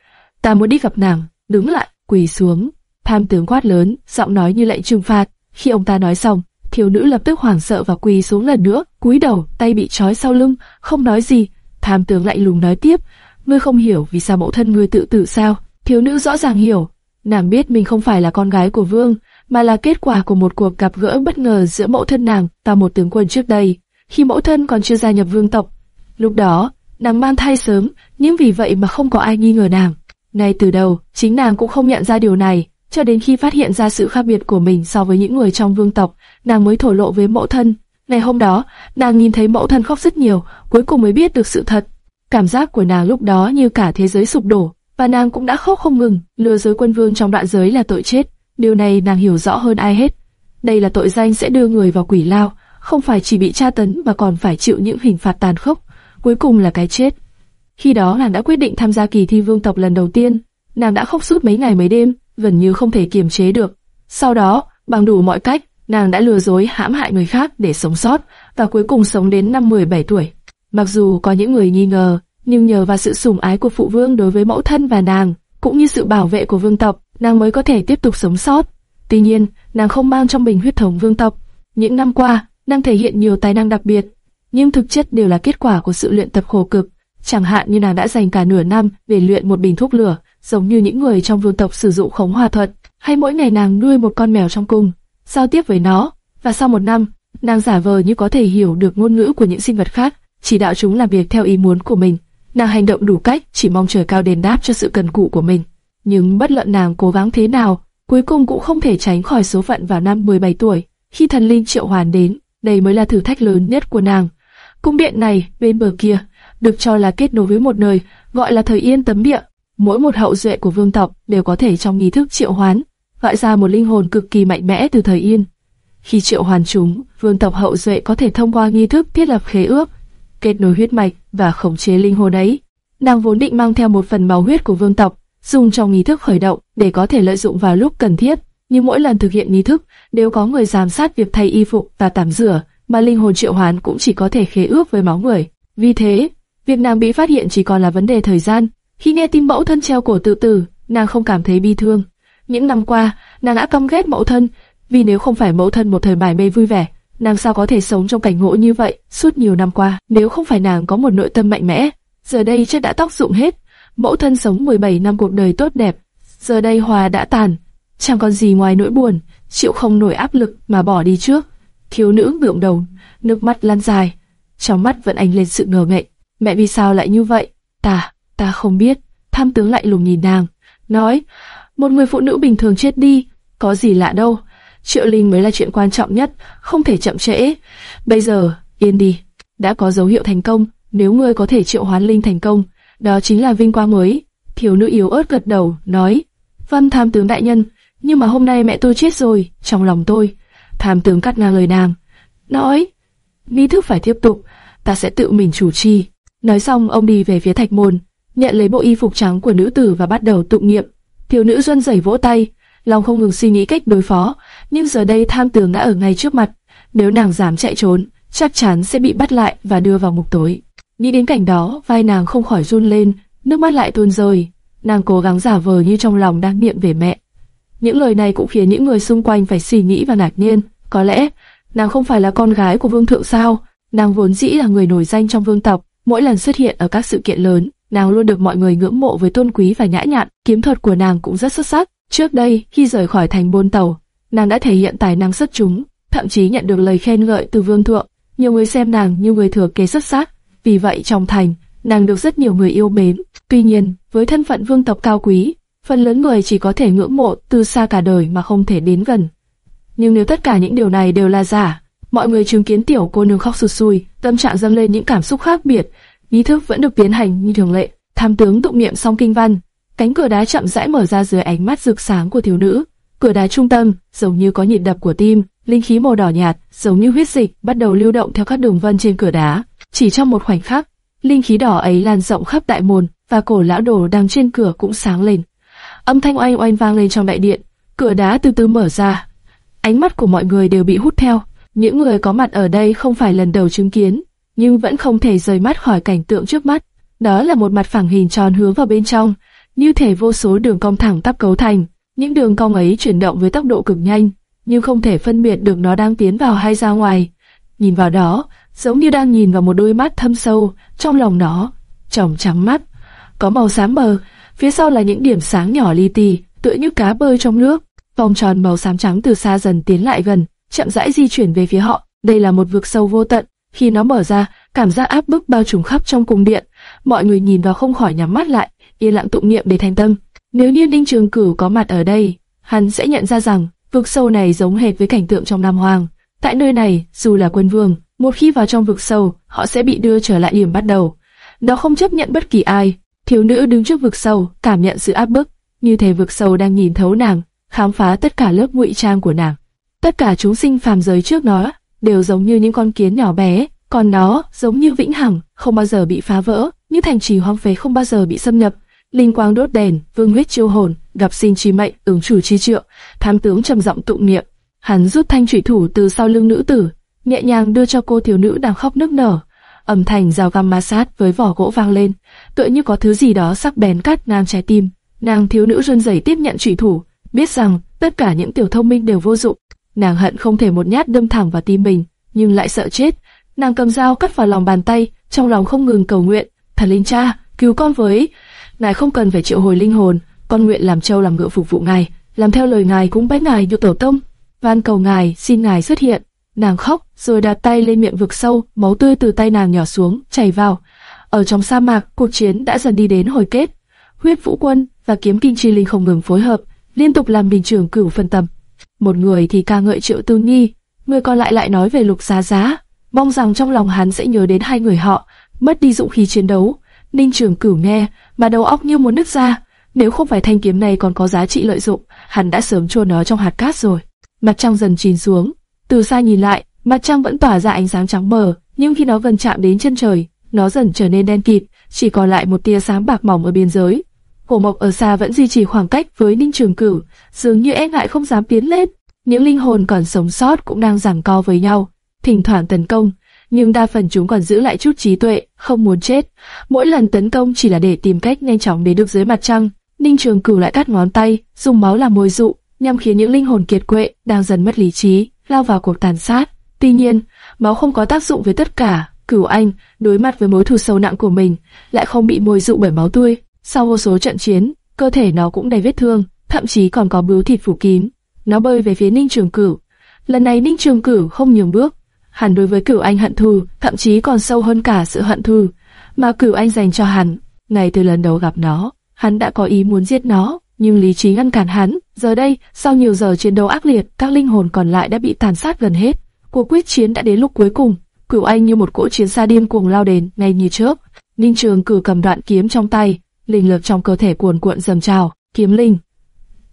Ta muốn đi gặp nàng. Đứng lại, quỳ xuống. Tham tướng quát lớn, giọng nói như lệnh trừng phạt. Khi ông ta nói xong, thiếu nữ lập tức hoảng sợ và quỳ xuống lần nữa, cúi đầu, tay bị trói sau lưng, không nói gì. Tham tướng lại lùng nói tiếp, ngươi không hiểu vì sao mẫu thân ngươi tự tử sao? Thiếu nữ rõ ràng hiểu, nàng biết mình không phải là con gái của vương, mà là kết quả của một cuộc gặp gỡ bất ngờ giữa mẫu thân nàng và một tướng quân trước đây, khi mẫu thân còn chưa gia nhập vương tộc. Lúc đó, nàng mang thai sớm, nhưng vì vậy mà không có ai nghi ngờ nàng. Ngay từ đầu, chính nàng cũng không nhận ra điều này, cho đến khi phát hiện ra sự khác biệt của mình so với những người trong vương tộc, nàng mới thổ lộ với mẫu thân. Ngày hôm đó, nàng nhìn thấy mẫu thân khóc rất nhiều, cuối cùng mới biết được sự thật. Cảm giác của nàng lúc đó như cả thế giới sụp đổ, và nàng cũng đã khóc không ngừng. Lừa dối quân vương trong đoạn giới là tội chết, điều này nàng hiểu rõ hơn ai hết. Đây là tội danh sẽ đưa người vào quỷ lao, không phải chỉ bị tra tấn mà còn phải chịu những hình phạt tàn khốc, cuối cùng là cái chết. Khi đó nàng đã quyết định tham gia kỳ thi vương tộc lần đầu tiên, nàng đã khóc suốt mấy ngày mấy đêm, gần như không thể kiềm chế được. Sau đó, bằng đủ mọi cách, nàng đã lừa dối hãm hại người khác để sống sót và cuối cùng sống đến năm 17 tuổi. Mặc dù có những người nghi ngờ, nhưng nhờ vào sự sủng ái của phụ vương đối với mẫu thân và nàng, cũng như sự bảo vệ của vương tộc, nàng mới có thể tiếp tục sống sót. Tuy nhiên, nàng không mang trong mình huyết thống vương tộc. Những năm qua, nàng thể hiện nhiều tài năng đặc biệt, nhưng thực chất đều là kết quả của sự luyện tập khổ cực. Chẳng hạn như nàng đã dành cả nửa năm để luyện một bình thuốc lửa, giống như những người trong vương tộc sử dụng khống hòa thuật, hay mỗi ngày nàng nuôi một con mèo trong cung, giao tiếp với nó, và sau một năm, nàng giả vờ như có thể hiểu được ngôn ngữ của những sinh vật khác, chỉ đạo chúng làm việc theo ý muốn của mình. Nàng hành động đủ cách, chỉ mong trời cao đền đáp cho sự cần cù của mình. Nhưng bất luận nàng cố gắng thế nào, cuối cùng cũng không thể tránh khỏi số phận vào năm 17 tuổi, khi thần linh triệu hoàn đến. Đây mới là thử thách lớn nhất của nàng. Cung điện này, bên bờ kia, được cho là kết nối với một nơi gọi là thời yên tấm địa. Mỗi một hậu duệ của vương tộc đều có thể trong nghi thức triệu hoán, gọi ra một linh hồn cực kỳ mạnh mẽ từ thời yên. Khi triệu hoàn chúng, vương tộc hậu duệ có thể thông qua nghi thức thiết lập khế ước, kết nối huyết mạch và khống chế linh hồn ấy. Nàng vốn định mang theo một phần máu huyết của vương tộc, dùng trong nghi thức khởi động để có thể lợi dụng vào lúc cần thiết. Nhưng mỗi lần thực hiện nghi thức, đều có người giám sát việc thay y phục và tắm rửa, mà linh hồn triệu hoán cũng chỉ có thể khế ước với máu người. Vì thế, việc nàng bị phát hiện chỉ còn là vấn đề thời gian. Khi nghe tin mẫu thân treo cổ tự tử, nàng không cảm thấy bi thương. Những năm qua, nàng đã căm ghét mẫu thân, vì nếu không phải mẫu thân một thời mải mê vui vẻ, nàng sao có thể sống trong cảnh ngộ như vậy suốt nhiều năm qua? Nếu không phải nàng có một nội tâm mạnh mẽ, giờ đây chắc đã tóc rụng hết. Mẫu thân sống 17 năm cuộc đời tốt đẹp, giờ đây hòa đã tàn, chẳng còn gì ngoài nỗi buồn, chịu không nổi áp lực mà bỏ đi trước. Thiếu nữ ngượng đầu, nước mắt lan dài, trong mắt vẫn ánh lên sự ngờ ngậy. Mẹ vì sao lại như vậy? Ta, ta không biết. Tham tướng lại lùng nhìn nàng, nói, một người phụ nữ bình thường chết đi, có gì lạ đâu. Triệu Linh mới là chuyện quan trọng nhất, không thể chậm trễ. Bây giờ, yên đi, đã có dấu hiệu thành công, nếu ngươi có thể triệu hoán Linh thành công, đó chính là vinh quang mới. Thiếu nữ yếu ớt gật đầu, nói, Vâng tham tướng đại nhân, nhưng mà hôm nay mẹ tôi chết rồi, trong lòng tôi. Tham tướng cắt ngang lời nàng, nói, nghi thức phải tiếp tục, ta sẽ tự mình chủ trì. Nói xong ông đi về phía thạch môn, nhận lấy bộ y phục trắng của nữ tử và bắt đầu tụng niệm. Thiếu nữ run rẩy vỗ tay, lòng không ngừng suy nghĩ cách đối phó, nhưng giờ đây tham tướng đã ở ngay trước mặt. Nếu nàng dám chạy trốn, chắc chắn sẽ bị bắt lại và đưa vào ngục tối. Nghĩ đến cảnh đó, vai nàng không khỏi run lên, nước mắt lại tuôn rơi. Nàng cố gắng giả vờ như trong lòng đang niệm về mẹ. Những lời này cũng khiến những người xung quanh phải suy nghĩ và ngạc nhiên. Có lẽ, nàng không phải là con gái của vương thượng sao? Nàng vốn dĩ là người nổi danh trong vương tộc, mỗi lần xuất hiện ở các sự kiện lớn, nàng luôn được mọi người ngưỡng mộ với tôn quý và nhã nhặn. Kiếm thuật của nàng cũng rất xuất sắc. Trước đây, khi rời khỏi thành bôn tàu, nàng đã thể hiện tài năng xuất chúng, thậm chí nhận được lời khen ngợi từ vương thượng. Nhiều người xem nàng như người thừa kế xuất sắc, vì vậy trong thành, nàng được rất nhiều người yêu mến. Tuy nhiên, với thân phận vương tộc cao quý, phần lớn người chỉ có thể ngưỡng mộ từ xa cả đời mà không thể đến gần. Nhưng nếu tất cả những điều này đều là giả, mọi người chứng kiến tiểu cô nương khóc sụt sùi, tâm trạng dâng lên những cảm xúc khác biệt, nghi thức vẫn được tiến hành như thường lệ. Tham tướng tụng niệm xong kinh văn, cánh cửa đá chậm rãi mở ra dưới ánh mắt rực sáng của thiếu nữ. Cửa đá trung tâm, giống như có nhịp đập của tim, linh khí màu đỏ nhạt, giống như huyết dịch, bắt đầu lưu động theo các đường vân trên cửa đá. Chỉ trong một khoảnh khắc, linh khí đỏ ấy lan rộng khắp đại môn, và cổ lão đồ đang trên cửa cũng sáng lên. Âm thanh oanh oanh vang lên trong đại điện, cửa đá từ từ mở ra. Ánh mắt của mọi người đều bị hút theo. Những người có mặt ở đây không phải lần đầu chứng kiến, nhưng vẫn không thể rời mắt khỏi cảnh tượng trước mắt. Đó là một mặt phẳng hình tròn hướng vào bên trong, như thể vô số đường cong thẳng tắp cấu thành. Những đường cong ấy chuyển động với tốc độ cực nhanh, nhưng không thể phân biệt được nó đang tiến vào hay ra ngoài. Nhìn vào đó, giống như đang nhìn vào một đôi mắt thâm sâu, trong lòng nó, tròng trắng mắt, có màu xám mờ, phía sau là những điểm sáng nhỏ li ti, tựa như cá bơi trong nước. Vòng tròn màu xám trắng từ xa dần tiến lại gần, chậm rãi di chuyển về phía họ. Đây là một vực sâu vô tận. Khi nó mở ra, cảm giác áp bức bao trùm khắp trong cung điện. Mọi người nhìn vào không khỏi nhắm mắt lại, yên lặng tụng niệm để thành tâm. Nếu như Đinh Trường Cửu có mặt ở đây, hắn sẽ nhận ra rằng vực sâu này giống hệt với cảnh tượng trong Nam Hoàng. Tại nơi này, dù là quân vương, một khi vào trong vực sâu, họ sẽ bị đưa trở lại điểm bắt đầu. Nó không chấp nhận bất kỳ ai. Thiếu nữ đứng trước vực sâu, cảm nhận sự áp bức, như thể vực sâu đang nhìn thấu nàng, khám phá tất cả lớp ngụy trang của nàng. Tất cả chúng sinh phàm giới trước nó đều giống như những con kiến nhỏ bé, còn nó giống như vĩnh hằng, không bao giờ bị phá vỡ, như thành trì hoang phế không bao giờ bị xâm nhập. Linh quang đốt đèn, vương huyết chiêu hồn, gặp xin chi mệnh, ứng chủ chi triệu, tham tướng trầm giọng tụng niệm. Hắn rút thanh thủy thủ từ sau lưng nữ tử, nhẹ nhàng đưa cho cô thiếu nữ đang khóc nức nở. Âm thanh dao găm ma sát với vỏ gỗ vang lên, tựa như có thứ gì đó sắc bén cắt ngang trái tim. Nàng thiếu nữ run rẩy tiếp nhận chủy thủ, biết rằng tất cả những tiểu thông minh đều vô dụng. Nàng hận không thể một nhát đâm thẳng vào tim mình, nhưng lại sợ chết. Nàng cầm dao cắt vào lòng bàn tay, trong lòng không ngừng cầu nguyện, thần linh cha, cứu con với. Ngài không cần phải triệu hồi linh hồn, con nguyện làm trâu làm ngựa phục vụ ngài, làm theo lời ngài cũng bái ngài như tổ tông. Van cầu ngài, xin ngài xuất hiện. Nàng khóc, rồi đặt tay lên miệng vực sâu, máu tươi từ tay nàng nhỏ xuống, chảy vào. Ở trong sa mạc, cuộc chiến đã dần đi đến hồi kết. Huyết Vũ Quân và Kiếm Kinh Chi Linh không ngừng phối hợp, liên tục làm bình trưởng cửu phân tâm. Một người thì ca ngợi Triệu Tư Nhi, người còn lại lại nói về Lục Giá Giá, mong rằng trong lòng hắn sẽ nhớ đến hai người họ, mất đi dũng khí chiến đấu. Ninh Trường Cửu nghe, mà đầu óc như muốn nứt ra. Nếu không phải thanh kiếm này còn có giá trị lợi dụng, hắn đã sớm chôn nó trong hạt cát rồi. Mặt trăng dần chìm xuống, từ xa nhìn lại, mặt trăng vẫn tỏa ra ánh sáng trắng mờ, nhưng khi nó gần chạm đến chân trời, nó dần trở nên đen kịt, chỉ còn lại một tia sáng bạc mỏng ở biên giới. Cổ Mộc ở xa vẫn duy trì khoảng cách với Ninh Trường Cửu, dường như e ngại không dám tiến lên. Những linh hồn còn sống sót cũng đang giằng co với nhau, thỉnh thoảng tấn công, nhưng đa phần chúng còn giữ lại chút trí tuệ, không muốn chết. Mỗi lần tấn công chỉ là để tìm cách nhanh chóng đến được dưới mặt trăng. Ninh Trường Cửu lại cắt ngón tay, dùng máu làm mồi dụ, nhằm khiến những linh hồn kiệt quệ đang dần mất lý trí lao vào cuộc tàn sát. Tuy nhiên, máu không có tác dụng với tất cả. Cửu Anh đối mặt với mối thù sâu nặng của mình, lại không bị môi dụ bởi máu tươi. Sau vô số trận chiến, cơ thể nó cũng đầy vết thương, thậm chí còn có bướu thịt phủ kín. Nó bơi về phía Ninh Trường Cửu. Lần này Ninh Trường Cửu không nhường bước, hẳn đối với Cửu Anh hận thù, thậm chí còn sâu hơn cả sự hận thù mà Cửu Anh dành cho hắn. Ngay từ lần đầu gặp nó, hắn đã có ý muốn giết nó, nhưng lý trí ngăn cản hắn. Giờ đây, sau nhiều giờ chiến đấu ác liệt, các linh hồn còn lại đã bị tàn sát gần hết. Cuộc quyết chiến đã đến lúc cuối cùng. Cửu Anh như một cỗ chiến xa điên cuồng lao đến, ngay như chớp. Ninh Trường cử cầm đoạn kiếm trong tay, linh lực trong cơ thể cuồn cuộn dầm trào, kiếm linh.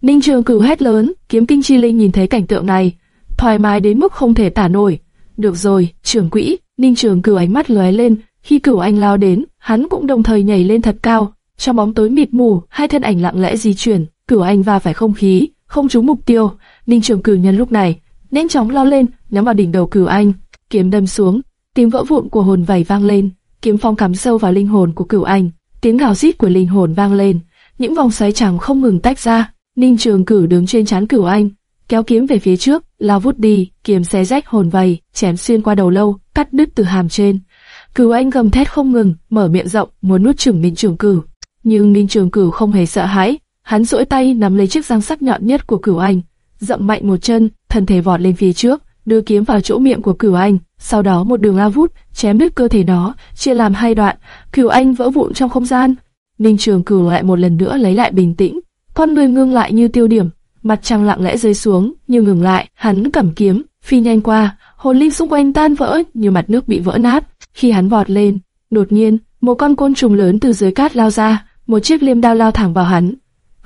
Ninh Trường cử hét lớn, kiếm kinh chi linh nhìn thấy cảnh tượng này, thoải mái đến mức không thể tả nổi. Được rồi, trưởng quỹ, Ninh Trường cử ánh mắt lóe lên, khi Cửu Anh lao đến, hắn cũng đồng thời nhảy lên thật cao. Trong bóng tối mịt mù, hai thân ảnh lặng lẽ di chuyển, Cửu Anh va phải không khí, không trúng mục tiêu. Ninh Trường Cửu nhân lúc này, nhanh chóng lao lên, nhắm vào đỉnh đầu Cửu Anh, kiếm đâm xuống, tiếng vỡ vụn của hồn vảy vang lên, kiếm phong cắm sâu vào linh hồn của Cửu Anh, tiếng gào rít của linh hồn vang lên, những vòng xoáy trắng không ngừng tách ra. Ninh Trường Cửu đứng trên chán Cửu Anh, kéo kiếm về phía trước, lao vút đi, kiếm xé rách hồn vầy, chém xuyên qua đầu lâu, cắt đứt từ hàm trên. Cửu Anh gầm thét không ngừng, mở miệng rộng, muốn nuốt chửng Ninh Trường Cửu. Nhưng Ninh Trường Cửu không hề sợ hãi, hắn duỗi tay nắm lấy chiếc răng sắc nhọn nhất của Cửu Anh, dậm mạnh một chân, thân thể vọt lên phía trước, đưa kiếm vào chỗ miệng của Cửu Anh, sau đó một đường lao vút, chém đứt cơ thể nó, chia làm hai đoạn, Cửu Anh vỡ vụn trong không gian. Ninh Trường Cửu lại một lần nữa lấy lại bình tĩnh, con người ngưng lại như tiêu điểm, mặt trăng lặng lẽ rơi xuống, nhưng ngừng lại, hắn cầm kiếm, phi nhanh qua, hồn linh xung quanh tan vỡ như mặt nước bị vỡ nát. Khi hắn vọt lên, đột nhiên, một con côn trùng lớn từ dưới cát lao ra, một chiếc liêm đao lao thẳng vào hắn.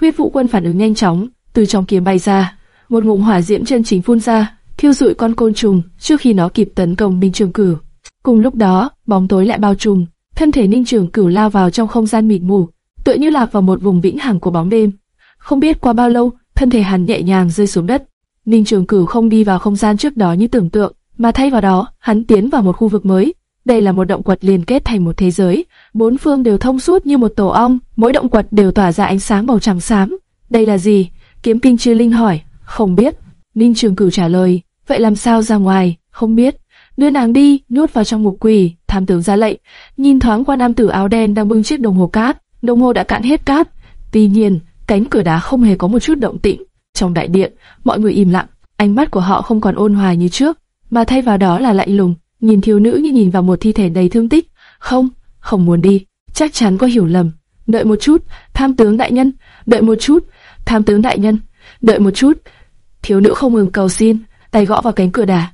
Huyết Vũ Quân phản ứng nhanh chóng, từ trong kiếm bay ra, một ngụm hỏa diễm chân chính phun ra, thiêu rụi con côn trùng trước khi nó kịp tấn công minh Trường Cửu. Cùng lúc đó, bóng tối lại bao trùm, thân thể Ninh Trường Cửu lao vào trong không gian mịt mù, tựa như lạc vào một vùng vĩnh hằng của bóng đêm. Không biết qua bao lâu, thân thể hắn nhẹ nhàng rơi xuống đất. Ninh Trường Cửu không đi vào không gian trước đó như tưởng tượng, mà thay vào đó, hắn tiến vào một khu vực mới. Đây là một động quật liên kết thành một thế giới, bốn phương đều thông suốt như một tổ ong, mỗi động quật đều tỏa ra ánh sáng màu trắng xám. Đây là gì? Kiếm Kinh Chư Linh hỏi. Không biết. Ninh Trường Cửu trả lời. Vậy làm sao ra ngoài? Không biết. Đưa nàng đi, nuốt vào trong ngục quỷ. Tham tướng ra lệnh. Nhìn thoáng qua nam tử áo đen đang bưng chiếc đồng hồ cát. Đồng hồ đã cạn hết cát. Tuy nhiên, cánh cửa đá không hề có một chút động tĩnh. Trong đại điện, mọi người im lặng. Ánh mắt của họ không còn ôn hòa như trước, mà thay vào đó là lạnh lùng. Nhìn thiếu nữ như nhìn vào một thi thể đầy thương tích. Không, không muốn đi. Chắc chắn có hiểu lầm. Đợi một chút, tham tướng đại nhân. Đợi một chút, tham tướng đại nhân. Đợi một chút. Thiếu nữ không ngừng cầu xin, tay gõ vào cánh cửa đà.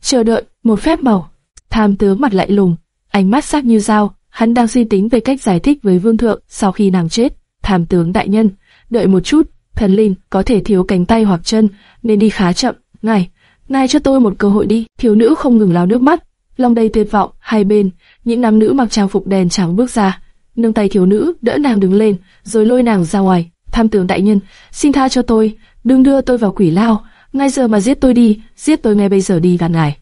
Chờ đợi, một phép màu. Tham tướng mặt lạnh lùng, ánh mắt sắc như dao. Hắn đang suy tính về cách giải thích với vương thượng sau khi nàng chết. Tham tướng đại nhân, đợi một chút, thần linh có thể thiếu cánh tay hoặc chân, nên đi khá chậm. Ngài, ngài cho tôi một cơ hội đi. Thiếu nữ không ngừng lao nước mắt, lòng đầy tuyệt vọng. Hai bên, những nam nữ mặc trang phục đèn trắng bước ra, nâng tay thiếu nữ đỡ nàng đứng lên, rồi lôi nàng ra ngoài. Tham tướng đại nhân, xin tha cho tôi, đừng đưa tôi vào quỷ lao. ngay giờ mà giết tôi đi, giết tôi ngay bây giờ đi gạt ngài.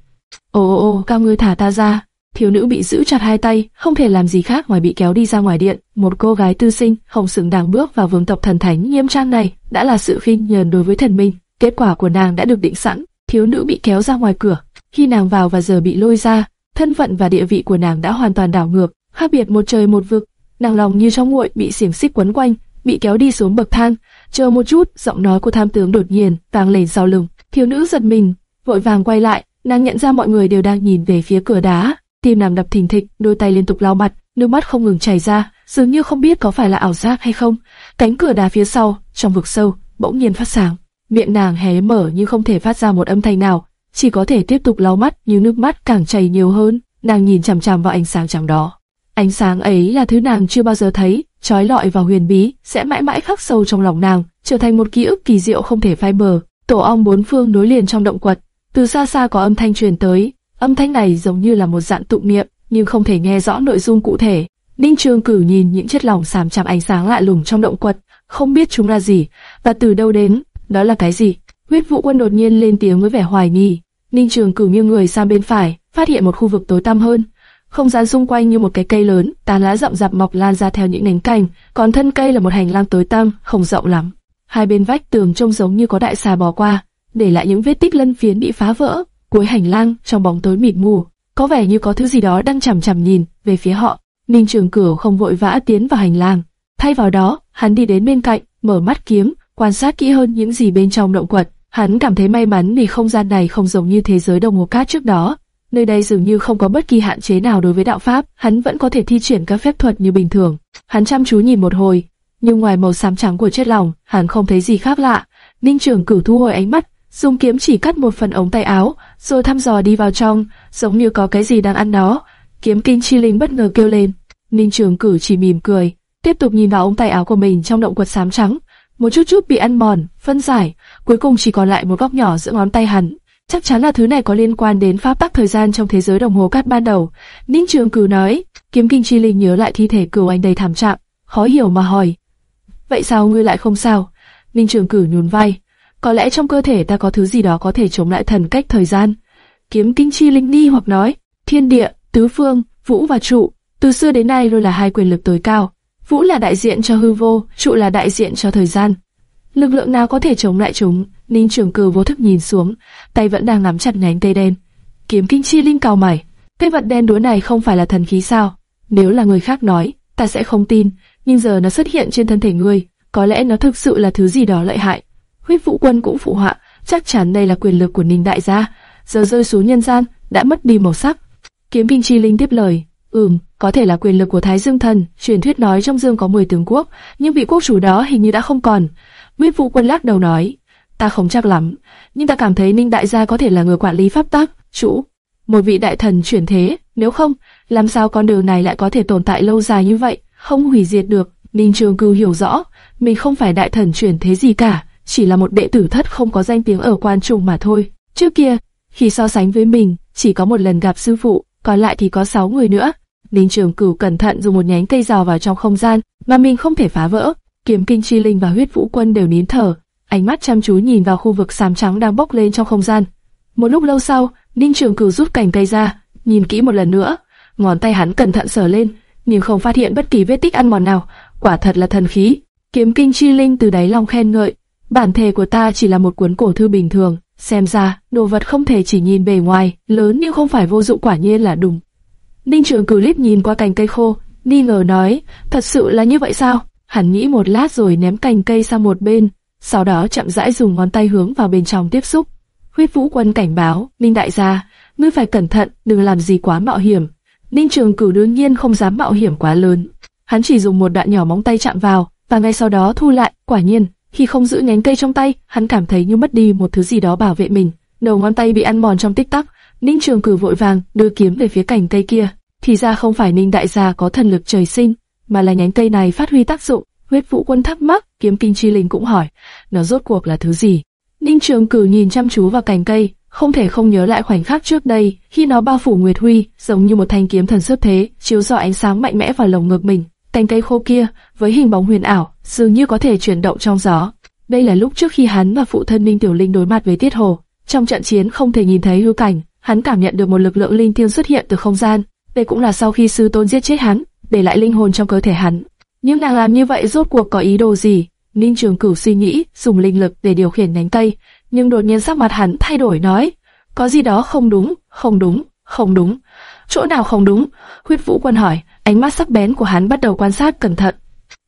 Ô ô ô, cao ngươi thả ta ra. Thiếu nữ bị giữ chặt hai tay, không thể làm gì khác ngoài bị kéo đi ra ngoài điện. Một cô gái tư sinh, không xứng đáng bước vào vương tộc thần thánh nghiêm trang này, đã là sự khinh nhờn đối với thần minh. Kết quả của nàng đã được định sẵn, thiếu nữ bị kéo ra ngoài cửa. Khi nàng vào và giờ bị lôi ra, thân phận và địa vị của nàng đã hoàn toàn đảo ngược, khác biệt một trời một vực. Nàng lòng như trong nguội bị xiềng xích quấn quanh, bị kéo đi xuống bậc thang. Chờ một chút, giọng nói của tham tướng đột nhiên vang lên sau lưng. Thiếu nữ giật mình, vội vàng quay lại, nàng nhận ra mọi người đều đang nhìn về phía cửa đá. Tim nàng đập thình thịch, đôi tay liên tục lau mặt, nước mắt không ngừng chảy ra, dường như không biết có phải là ảo giác hay không. Cánh cửa đá phía sau, trong vực sâu, bỗng nhiên phát sáng. Miệng nàng hé mở nhưng không thể phát ra một âm thanh nào, chỉ có thể tiếp tục lau mắt nhưng nước mắt càng chảy nhiều hơn. Nàng nhìn chằm chằm vào ánh sáng trắng đó. Ánh sáng ấy là thứ nàng chưa bao giờ thấy, trói lọi và huyền bí, sẽ mãi mãi khắc sâu trong lòng nàng, trở thành một ký ức kỳ diệu không thể phai mờ. Tổ ong bốn phương nối liền trong động quật, từ xa xa có âm thanh truyền tới, âm thanh này giống như là một dạng tụng niệm, nhưng không thể nghe rõ nội dung cụ thể. Ninh Trường Cử nhìn những chiếc lỏng sàm chằm ánh sáng lạ lùng trong động quật, không biết chúng là gì và từ đâu đến, đó là cái gì. Huyết Vũ Quân đột nhiên lên tiếng với vẻ hoài nghi. Ninh Trường Cử nghiêng người sang bên phải, phát hiện một khu vực tối tăm hơn. Không gian xung quanh như một cái cây lớn, tán lá rậm rạp mọc lan ra theo những nhánh cành, còn thân cây là một hành lang tối tăm, không rộng lắm. Hai bên vách tường trông giống như có đại xà bò qua, để lại những vết tích lân phiến bị phá vỡ. Cuối hành lang, trong bóng tối mịt mù, có vẻ như có thứ gì đó đang chằm chằm nhìn về phía họ. Ninh Trường Cửu không vội vã tiến vào hành lang, thay vào đó, hắn đi đến bên cạnh, mở mắt kiếm, quan sát kỹ hơn những gì bên trong động quật. Hắn cảm thấy may mắn vì không gian này không giống như thế giới đồng hồ cát trước đó. Nơi đây dường như không có bất kỳ hạn chế nào đối với đạo pháp, hắn vẫn có thể thi triển các phép thuật như bình thường. Hắn chăm chú nhìn một hồi, nhưng ngoài màu xám trắng của chất lỏng, hắn không thấy gì khác lạ. Ninh Trường Cửu thu hồi ánh mắt, dùng kiếm chỉ cắt một phần ống tay áo, rồi thăm dò đi vào trong, giống như có cái gì đang ăn nó. Kiếm kinh chi linh bất ngờ kêu lên. Ninh Trường Cửu chỉ mỉm cười, tiếp tục nhìn vào ống tay áo của mình trong động quật xám trắng, một chút chút bị ăn mòn, phân giải, cuối cùng chỉ còn lại một góc nhỏ giữa ngón tay hắn. Chắc chắn là thứ này có liên quan đến pháp tắc thời gian trong thế giới đồng hồ cát ban đầu. Ninh Trường Cửu nói, kiếm kinh chi linh nhớ lại thi thể cửu anh đầy thảm trạng, khó hiểu mà hỏi. Vậy sao ngươi lại không sao? Ninh Trường Cửu nhún vai. Có lẽ trong cơ thể ta có thứ gì đó có thể chống lại thần cách thời gian. Kiếm kinh chi linh nghi hoặc nói, thiên địa, tứ phương, vũ và trụ, từ xưa đến nay luôn là hai quyền lực tối cao. Vũ là đại diện cho hư vô, trụ là đại diện cho thời gian. Lực lượng nào có thể chống lại chúng? Ninh Trường Cử vô thức nhìn xuống, tay vẫn đang nắm chặt nhánh cây đen. Kiếm Kinh Chi Linh cau mày, cái vật đen đúa này không phải là thần khí sao? Nếu là người khác nói, ta sẽ không tin, nhưng giờ nó xuất hiện trên thân thể ngươi, có lẽ nó thực sự là thứ gì đó lợi hại. Huyết Vũ Quân cũng phụ họa, chắc chắn đây là quyền lực của Ninh Đại gia, giờ rơi xuống nhân gian, đã mất đi màu sắc. Kiếm Kinh Chi Linh tiếp lời, ừm, có thể là quyền lực của Thái Dương Thần, truyền thuyết nói trong dương có 10 tướng quốc, nhưng vị quốc chủ đó hình như đã không còn. Nguyên Vũ Quân lắc đầu nói, ta không chắc lắm, nhưng ta cảm thấy Ninh Đại gia có thể là người quản lý pháp tắc, chủ, một vị đại thần chuyển thế, nếu không, làm sao con đường này lại có thể tồn tại lâu dài như vậy, không hủy diệt được. Ninh Trường Cưu hiểu rõ, mình không phải đại thần chuyển thế gì cả, chỉ là một đệ tử thất không có danh tiếng ở quan trung mà thôi. Trước kia, khi so sánh với mình, chỉ có một lần gặp sư phụ, còn lại thì có sáu người nữa. Ninh Trường Cửu cẩn thận dùng một nhánh cây rào vào trong không gian, mà mình không thể phá vỡ. Kiếm Kinh Chi Linh và Huyết Vũ Quân đều nín thở, ánh mắt chăm chú nhìn vào khu vực xám trắng đang bốc lên trong không gian. Một lúc lâu sau, Ninh Trường Cửu rút cành cây ra, nhìn kỹ một lần nữa, ngón tay hắn cẩn thận sờ lên, nhưng không phát hiện bất kỳ vết tích ăn mòn nào, quả thật là thần khí. Kiếm Kinh Chi Linh từ đáy lòng khen ngợi, bản thể của ta chỉ là một cuốn cổ thư bình thường, xem ra đồ vật không thể chỉ nhìn bề ngoài, lớn nhưng không phải vô dụng quả nhiên là đúng. Ninh Trường Cửu liếc nhìn qua cành cây khô, nghi ngờ nói, thật sự là như vậy sao? Hắn nghĩ một lát rồi ném cành cây sang một bên, sau đó chậm rãi dùng ngón tay hướng vào bên trong tiếp xúc. Huyết Vũ Quân cảnh báo, "Minh đại gia, ngươi phải cẩn thận, đừng làm gì quá mạo hiểm. Ninh Trường Cửu đương nhiên không dám mạo hiểm quá lớn. Hắn chỉ dùng một đoạn nhỏ móng tay chạm vào, và ngay sau đó thu lại. Quả nhiên, khi không giữ nhánh cây trong tay, hắn cảm thấy như mất đi một thứ gì đó bảo vệ mình. Đầu ngón tay bị ăn mòn trong tích tắc. Ninh Trường Cử vội vàng đưa kiếm về phía cành cây kia. Thì ra không phải Ninh đại gia có thần lực trời sinh, mà là nhánh cây này phát huy tác dụng. Huyết Vũ Quân thắc mắc, kiếm kinh chi linh cũng hỏi, nó rốt cuộc là thứ gì? Ninh Trường Cử nhìn chăm chú vào cành cây, không thể không nhớ lại khoảnh khắc trước đây, khi nó bao phủ Nguyệt Huy, giống như một thanh kiếm thần xuất thế, chiếu rọi ánh sáng mạnh mẽ vào lồng ngực mình. Cành cây khô kia, với hình bóng huyền ảo, dường như có thể chuyển động trong gió. Đây là lúc trước khi hắn và phụ thân Minh Tiểu Linh đối mặt với Tiết Hồ. Trong trận chiến không thể nhìn thấy hư cảnh, hắn cảm nhận được một lực lượng linh thiêng xuất hiện từ không gian. Đây cũng là sau khi sư tôn giết chết hắn, để lại linh hồn trong cơ thể hắn. Nhưng nàng làm như vậy rốt cuộc có ý đồ gì? Ninh Trường Cửu suy nghĩ, dùng linh lực để điều khiển nhánh cây, nhưng đột nhiên sắc mặt hắn thay đổi nói, có gì đó không đúng, không đúng, không đúng. Chỗ nào không đúng? Huyết Vũ Quân hỏi, ánh mắt sắc bén của hắn bắt đầu quan sát cẩn thận.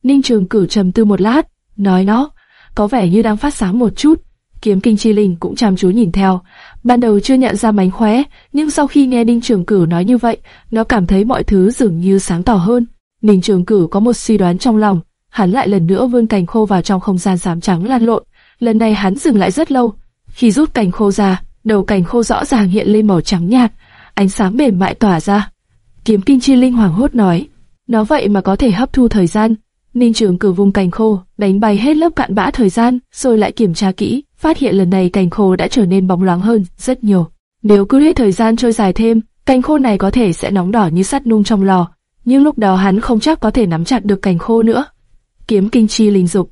Ninh Trường Cửu trầm tư một lát, nói nó, có vẻ như đang phát sáng một chút. Kiếm Kinh Chi Linh cũng chăm chú nhìn theo, ban đầu chưa nhận ra mánh khóe, nhưng sau khi nghe Ninh Trường Cửu nói như vậy, nó cảm thấy mọi thứ dường như sáng tỏ hơn. Ninh Trường Cửu có một suy đoán trong lòng, hắn lại lần nữa vươn cành khô vào trong không gian xám trắng lan lộn. Lần này hắn dừng lại rất lâu. Khi rút cành khô ra, đầu cành khô rõ ràng hiện lên màu trắng nhạt, ánh sáng mềm mại tỏa ra. Kiếm Kinh Chi Linh hoảng hốt nói, nó vậy mà có thể hấp thu thời gian. Ninh Trường cử vùng cành khô, đánh bay hết lớp cạn bã thời gian, rồi lại kiểm tra kỹ, phát hiện lần này cành khô đã trở nên bóng loáng hơn rất nhiều. Nếu cứ hết thời gian trôi dài thêm, cành khô này có thể sẽ nóng đỏ như sắt nung trong lò, nhưng lúc đó hắn không chắc có thể nắm chặt được cành khô nữa. Kiếm Kinh Chi linh dục,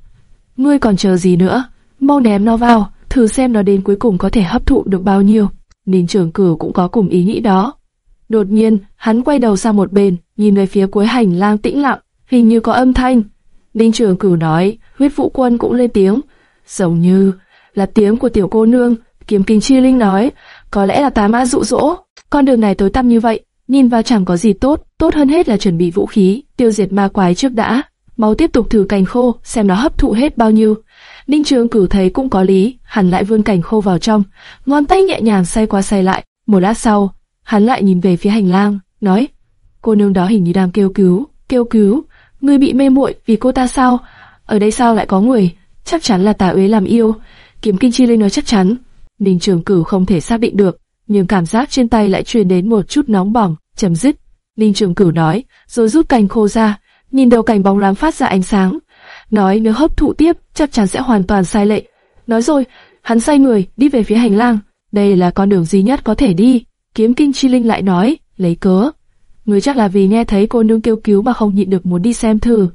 ngươi còn chờ gì nữa? Mau ném nó vào, thử xem nó đến cuối cùng có thể hấp thụ được bao nhiêu. Ninh Trường Cửu cũng có cùng ý nghĩ đó. Đột nhiên, hắn quay đầu sang một bên, nhìn về phía cuối hành lang tĩnh lặng, hình như có âm thanh. Ninh Trường Cửu nói, huyết vũ quân cũng lên tiếng, giống như là tiếng của tiểu cô nương. Kiếm Kinh Chi Linh nói, có lẽ là tà ma dụ dỗ. Con đường này tối tăm như vậy, nhìn vào chẳng có gì tốt, tốt hơn hết là chuẩn bị vũ khí, tiêu diệt ma quái trước đã. Mau tiếp tục thử cành khô, xem nó hấp thụ hết bao nhiêu. Ninh Trường Cửu thấy cũng có lý, hắn lại vươn cành khô vào trong, ngón tay nhẹ nhàng xoay qua xoay lại. Một lát sau, hắn lại nhìn về phía hành lang, nói: cô nương đó hình như đang kêu cứu, kêu cứu. Ngươi bị mê muội vì cô ta sao? Ở đây sao lại có người? Chắc chắn là Tà Uế làm yêu. Kiếm Kinh Chi Linh nói chắc chắn. Ninh Trường Cửu không thể xác định được, nhưng cảm giác trên tay lại truyền đến một chút nóng bỏng, chấm dứt. Ninh Trường Cửu nói, rồi rút cành khô ra, nhìn đầu cành bóng loáng phát ra ánh sáng, nói nếu hấp thụ tiếp chắc chắn sẽ hoàn toàn sai lệ. Nói rồi, hắn xoay người đi về phía hành lang. Đây là con đường duy nhất có thể đi. Kiếm Kinh Chi Linh lại nói, lấy cớ. Người chắc là vì nghe thấy cô nương kêu cứu mà không nhịn được muốn đi xem thử.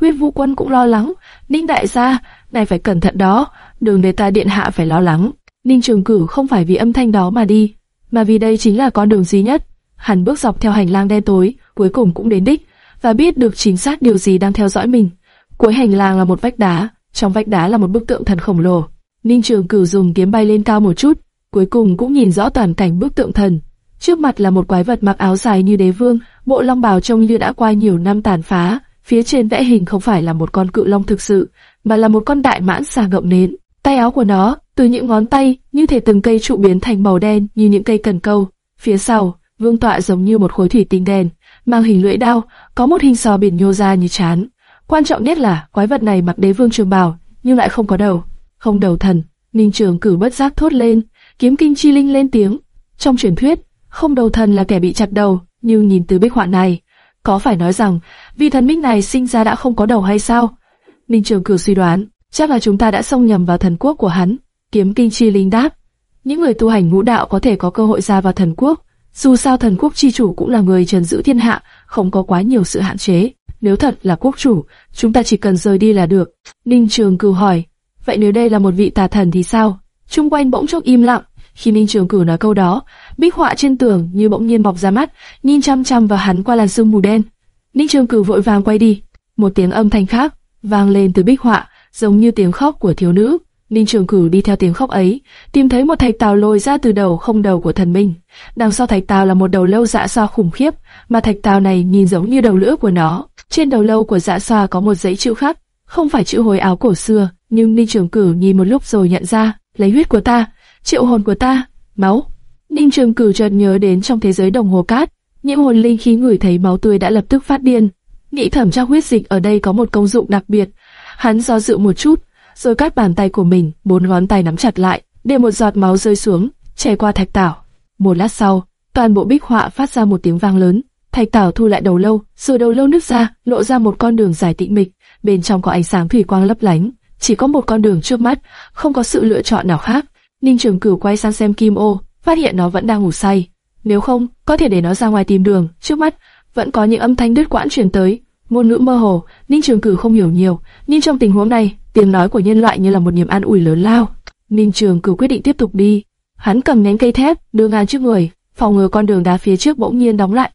Huyết Vũ Quân cũng lo lắng. Ninh đại gia, này phải cẩn thận đó, đường để ta điện hạ phải lo lắng. Ninh Trường Cửu không phải vì âm thanh đó mà đi, mà vì đây chính là con đường duy nhất. Hắn bước dọc theo hành lang đen tối, cuối cùng cũng đến đích, và biết được chính xác điều gì đang theo dõi mình. Cuối hành lang là một vách đá, trong vách đá là một bức tượng thần khổng lồ. Ninh Trường Cửu dùng kiếm bay lên cao một chút, cuối cùng cũng nhìn rõ toàn cảnh bức tượng thần. Trước mặt là một quái vật mặc áo dài như đế vương, bộ long bào trông như đã qua nhiều năm tàn phá. Phía trên vẽ hình không phải là một con cự long thực sự, mà là một con đại mãn xà ngậm nến. Tay áo của nó, từ những ngón tay, như thể từng cây trụ biến thành màu đen như những cây cần câu. Phía sau, vương tọa giống như một khối thủy tinh đen, mang hình lưỡi đao, có một hình sò biển nhô ra như chán. Quan trọng nhất là quái vật này mặc đế vương trường bào, nhưng lại không có đầu, không đầu thần. Ninh Trường cử bất giác thốt lên, kiếm kinh chi linh lên tiếng. Trong truyền thuyết, không đầu thần là kẻ bị chặt đầu, nhưng nhìn từ bích họa này, có phải nói rằng vì thần minh này sinh ra đã không có đầu hay sao? Ninh Trường cửu suy đoán, chắc là chúng ta đã xông nhầm vào thần quốc của hắn. Kiếm kinh chi linh đáp, những người tu hành ngũ đạo có thể có cơ hội ra vào thần quốc. Dù sao thần quốc chi chủ cũng là người trần giữ thiên hạ, không có quá nhiều sự hạn chế. Nếu thật là quốc chủ, chúng ta chỉ cần rời đi là được. Ninh Trường Cửu hỏi, vậy nếu đây là một vị tà thần thì sao? Trung quanh bỗng chốc im lặng. Khi Ninh Trường Cửu nói câu đó, bích họa trên tường như bỗng nhiên bọc ra mắt, nhìn chăm chăm vào hắn qua làn sương mù đen. Ninh Trường Cửu vội vàng quay đi. Một tiếng âm thanh khác vang lên từ bích họa, giống như tiếng khóc của thiếu nữ. Ninh Trường Cửu đi theo tiếng khóc ấy, tìm thấy một thạch tàu lồi ra từ đầu không đầu của thần minh. Đằng sau thạch tàu là một đầu lâu dạ xoa khủng khiếp, mà thạch tàu này nhìn giống như đầu lưỡi của nó. Trên đầu lâu của dạ xoa có một dãy chữ khắc, không phải chữ hồi áo cổ xưa, nhưng Ninh Trường Cửu nhìn một lúc rồi nhận ra, lấy huyết của ta, triệu hồn của ta, máu. Ninh Trường Cửu chợt nhớ đến trong thế giới đồng hồ cát, những hồn linh khi ngửi thấy máu tươi đã lập tức phát điên. Nghĩ thẩm tra huyết dịch ở đây có một công dụng đặc biệt. Hắn do dự một chút, rồi cắt bàn tay của mình, bốn ngón tay nắm chặt lại, để một giọt máu rơi xuống, chảy qua thạch tảo. Một lát sau, toàn bộ bích họa phát ra một tiếng vang lớn. Thạch tảo thu lại đầu lâu, rồi đầu lâu nứt ra, lộ ra một con đường dài tĩnh mịch, bên trong có ánh sáng thủy quang lấp lánh. Chỉ có một con đường trước mắt, không có sự lựa chọn nào khác. Ninh Trường Cửu quay sang xem Kim Ô, phát hiện nó vẫn đang ngủ say. Nếu không, có thể để nó ra ngoài tìm đường. Trước mắt, vẫn có những âm thanh đứt quãng truyền tới. Ngôn ngữ mơ hồ, Ninh Trường Cửu không hiểu nhiều, nhưng trong tình huống này, tiếng nói của nhân loại như là một niềm an ủi lớn lao. Ninh Trường Cửu quyết định tiếp tục đi. Hắn cầm nén cây thép đưa ngang trước người, phòng ngừa con đường đá phía trước bỗng nhiên đóng lại.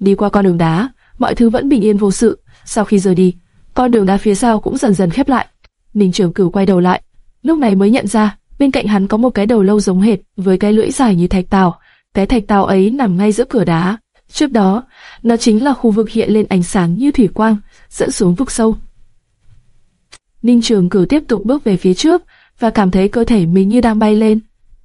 Đi qua con đường đá, mọi thứ vẫn bình yên vô sự. Sau khi rời đi, con đường đá phía sau cũng dần dần khép lại. Ninh Trường Cửu quay đầu lại, lúc này mới nhận ra bên cạnh hắn có một cái đầu lâu giống hệt với cái lưỡi dài như thạch tàu. Cái thạch tàu ấy nằm ngay giữa cửa đá. Trước đó, nó chính là khu vực hiện lên ánh sáng như thủy quang, dẫn xuống vực sâu. Ninh Trường Cửu tiếp tục bước về phía trước và cảm thấy cơ thể mình như đang bay lên.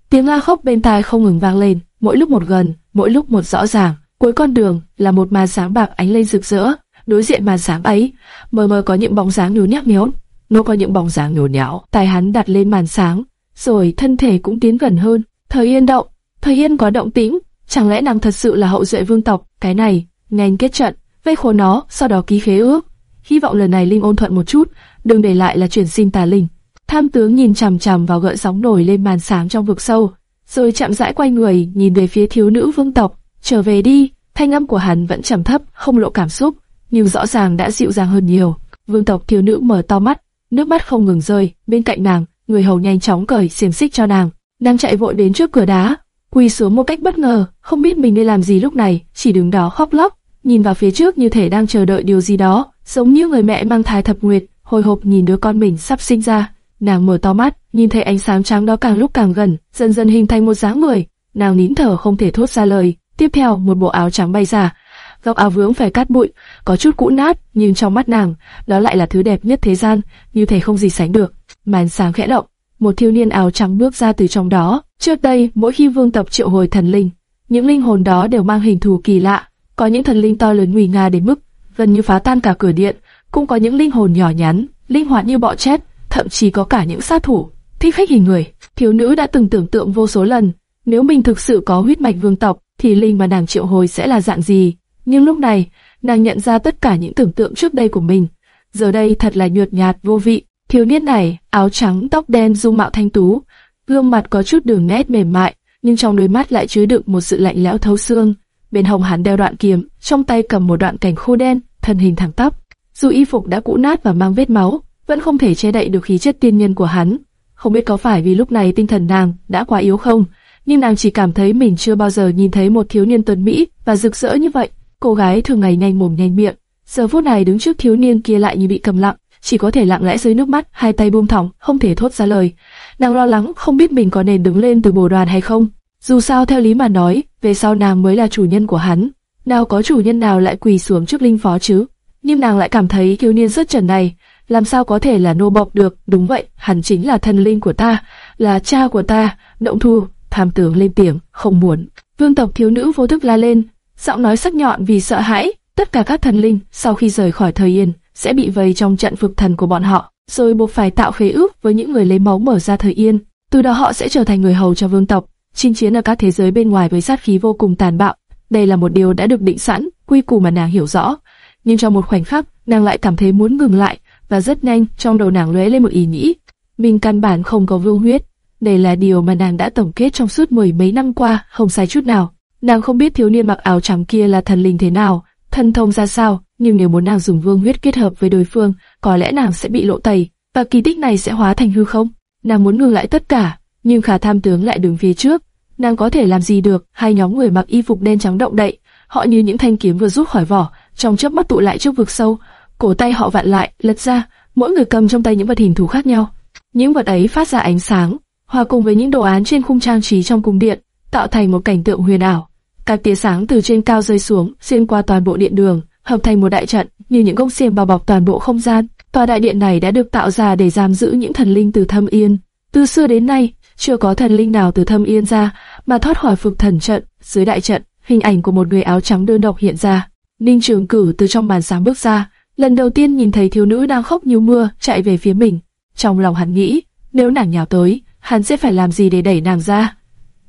Tiếng la khóc bên tai không ngừng vang lên, mỗi lúc một gần, mỗi lúc một rõ ràng. Cuối con đường là một màn sáng bạc ánh lên rực rỡ. Đối diện màn sáng ấy, mờ mờ có những bóng dáng nhốn nhác nhốn. Nó có những bóng dáng nhốn nháo. Tay hắn đặt lên màn sáng, rồi thân thể cũng tiến gần hơn. Thời Yên động, Thời Yên có động tĩnh, chẳng lẽ nàng thật sự là hậu duệ vương tộc? Cái này, nhanh kết trận, vây khốn nó, sau đó ký khế ước. Hy vọng lần này Linh ôn thuận một chút, đừng để lại là chuyển sinh tà linh. Tham tướng nhìn chằm chằm vào gợn sóng nổi lên màn sáng trong vực sâu, rồi chậm rãi quay người nhìn về phía thiếu nữ vương tộc. Trở về đi, thanh âm của hắn vẫn trầm thấp, không lộ cảm xúc, nhưng rõ ràng đã dịu dàng hơn nhiều. Vương tộc thiếu nữ mở to mắt, nước mắt không ngừng rơi. Bên cạnh nàng, người hầu nhanh chóng cởi xiềng xích cho nàng. Nàng chạy vội đến trước cửa đá, quỳ xuống một cách bất ngờ, không biết mình nên làm gì lúc này, chỉ đứng đó khóc lóc, nhìn vào phía trước như thể đang chờ đợi điều gì đó, giống như người mẹ mang thai thập nguyệt, hồi hộp nhìn đứa con mình sắp sinh ra. Nàng mở to mắt, nhìn thấy ánh sáng trắng đó càng lúc càng gần, dần dần hình thành một dáng người. Nàng nín thở không thể thốt ra lời. Tiếp theo, một bộ áo trắng bay ra. Góc áo vướng phải cát bụi, có chút cũ nát, nhưng trong mắt nàng, đó lại là thứ đẹp nhất thế gian, như thể không gì sánh được. Màn sáng khẽ động, một thiếu niên áo trắng bước ra từ trong đó. Trước đây, mỗi khi vương tập triệu hồi thần linh, những linh hồn đó đều mang hình thù kỳ lạ. Có những thần linh to lớn nguy nga đến mức gần như phá tan cả cửa điện, cũng có những linh hồn nhỏ nhắn, linh hoạt như bọ chét, thậm chí có cả những sát thủ, thích khách hình người. Thiếu nữ đã từng tưởng tượng vô số lần, nếu mình thực sự có huyết mạch vương tộc, thì linh mà nàng triệu hồi sẽ là dạng gì. Nhưng lúc này, nàng nhận ra tất cả những tưởng tượng trước đây của mình. Giờ đây thật là nhợt nhạt vô vị. Thiếu niên này, áo trắng, tóc đen, dung mạo thanh tú, gương mặt có chút đường nét mềm mại, nhưng trong đôi mắt lại chứa đựng một sự lạnh lẽo thấu xương. Bên hồng hắn đeo đoạn kiếm, trong tay cầm một đoạn cảnh khô đen, thân hình thẳng tắp. Dù y phục đã cũ nát và mang vết máu, vẫn không thể che đậy được khí chất tiên nhân của hắn. Không biết có phải vì lúc này tinh thần nàng đã quá yếu không, nhưng nàng chỉ cảm thấy mình chưa bao giờ nhìn thấy một thiếu niên tuấn mỹ và rực rỡ như vậy. Cô gái thường ngày nhanh mồm nhanh miệng, giờ phút này đứng trước thiếu niên kia lại như bị cầm lặng, chỉ có thể lặng lẽ dưới nước mắt, hai tay buông thõng, không thể thốt ra lời. Nàng lo lắng không biết mình có nên đứng lên từ bồ đoàn hay không. Dù sao theo lý mà nói, về sau nàng mới là chủ nhân của hắn. Nào có chủ nhân nào lại quỳ xuống trước linh phó chứ? Nhưng nàng lại cảm thấy thiếu niên rất trần này, làm sao có thể là nô bộc được? Đúng vậy, hắn chính là thần linh của ta, là cha của ta. Động thu, tham tưởng lên tiếng, không muốn. Vương tộc thiếu nữ vô thức la lên, giọng nói sắc nhọn vì sợ hãi. Tất cả các thần linh sau khi rời khỏi thời yên sẽ bị vây trong trận vực thần của bọn họ, rồi buộc phải tạo khế ước với những người lấy máu mở ra thời yên. Từ đó họ sẽ trở thành người hầu cho vương tộc, chinh chiến ở các thế giới bên ngoài với sát khí vô cùng tàn bạo. Đây là một điều đã được định sẵn, quy củ mà nàng hiểu rõ. Nhưng trong một khoảnh khắc, nàng lại cảm thấy muốn ngừng lại, và rất nhanh trong đầu nàng lóe lên một ý nghĩ. Mình căn bản không có vương huyết. Đây là điều mà nàng đã tổng kết trong suốt mười mấy năm qua, không sai chút nào. Nàng không biết thiếu niên mặc áo trắng kia là thần linh thế nào, thân thông ra sao, nhưng nếu muốn nàng dùng vương huyết kết hợp với đối phương, có lẽ nàng sẽ bị lộ tẩy, và kỳ tích này sẽ hóa thành hư không. Nàng muốn ngừng lại tất cả, nhưng khả tham tướng lại đứng phía trước. Nàng có thể làm gì được? Hai nhóm người mặc y phục đen trắng động đậy, họ như những thanh kiếm vừa rút khỏi vỏ, trong chớp mắt tụ lại trước vực sâu. Cổ tay họ vặn lại, lật ra, mỗi người cầm trong tay những vật hình thù khác nhau. Những vật ấy phát ra ánh sáng, hòa cùng với những đồ án trên khung trang trí trong cung điện, tạo thành một cảnh tượng huyền ảo. Các tia sáng từ trên cao rơi xuống, xuyên qua toàn bộ điện đường, hợp thành một đại trận, như những gông xiềng bao bọc toàn bộ không gian. Tòa đại điện này đã được tạo ra để giam giữ những thần linh từ Thâm Yên. Từ xưa đến nay, chưa có thần linh nào từ Thâm Yên ra mà thoát khỏi phục thần trận. Dưới đại trận, hình ảnh của một người áo trắng đơn độc hiện ra. Ninh Trường Cử từ trong màn sáng bước ra, lần đầu tiên nhìn thấy thiếu nữ đang khóc như mưa chạy về phía mình. Trong lòng hắn nghĩ, nếu nàng nhào tới, hắn sẽ phải làm gì để đẩy nàng ra.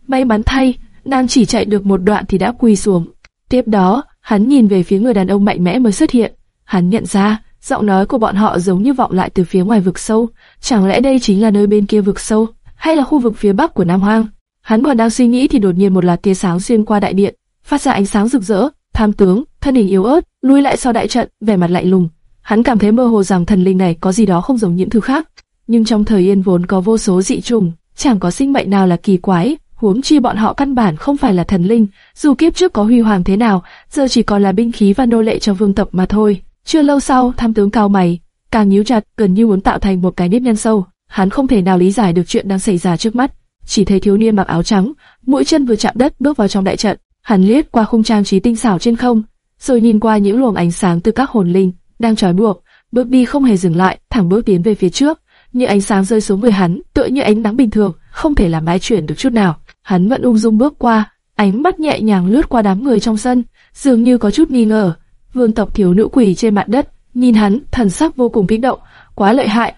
May mắn thay, nàng chỉ chạy được một đoạn thì đã quỳ xuống. Tiếp đó, hắn nhìn về phía người đàn ông mạnh mẽ mới xuất hiện. Hắn nhận ra, giọng nói của bọn họ giống như vọng lại từ phía ngoài vực sâu. Chẳng lẽ đây chính là nơi bên kia vực sâu, hay là khu vực phía bắc của Nam Hoang? Hắn còn đang suy nghĩ thì đột nhiên một loạt tia sáng xuyên qua đại điện, phát ra ánh sáng rực rỡ. Tham tướng, thân hình yếu ớt, lui lại sau đại trận, vẻ mặt lạnh lùng. Hắn cảm thấy mơ hồ rằng thần linh này có gì đó không giống những thứ khác. nhưng trong thời yên vốn có vô số dị trùng, chẳng có sinh mệnh nào là kỳ quái, huống chi bọn họ căn bản không phải là thần linh, dù kiếp trước có huy hoàng thế nào, giờ chỉ còn là binh khí và nô lệ cho vương tộc mà thôi. Chưa lâu sau, tham tướng cao mày, càng nhíu chặt, gần như muốn tạo thành một cái nếp nhăn sâu. Hắn không thể nào lý giải được chuyện đang xảy ra trước mắt, chỉ thấy thiếu niên mặc áo trắng, mũi chân vừa chạm đất bước vào trong đại trận. Hắn liếc qua khung trang trí tinh xảo trên không, rồi nhìn qua những luồng ánh sáng từ các hồn linh đang trói buộc, bước đi không hề dừng lại, thẳng bước tiến về phía trước. Như ánh sáng rơi xuống người hắn, tựa như ánh nắng bình thường, không thể làm ai chuyển được chút nào. Hắn vẫn ung dung bước qua, ánh mắt nhẹ nhàng lướt qua đám người trong sân, dường như có chút nghi ngờ. Vương tộc thiếu nữ quỷ trên mặt đất, nhìn hắn, thần sắc vô cùng kích động, quá lợi hại.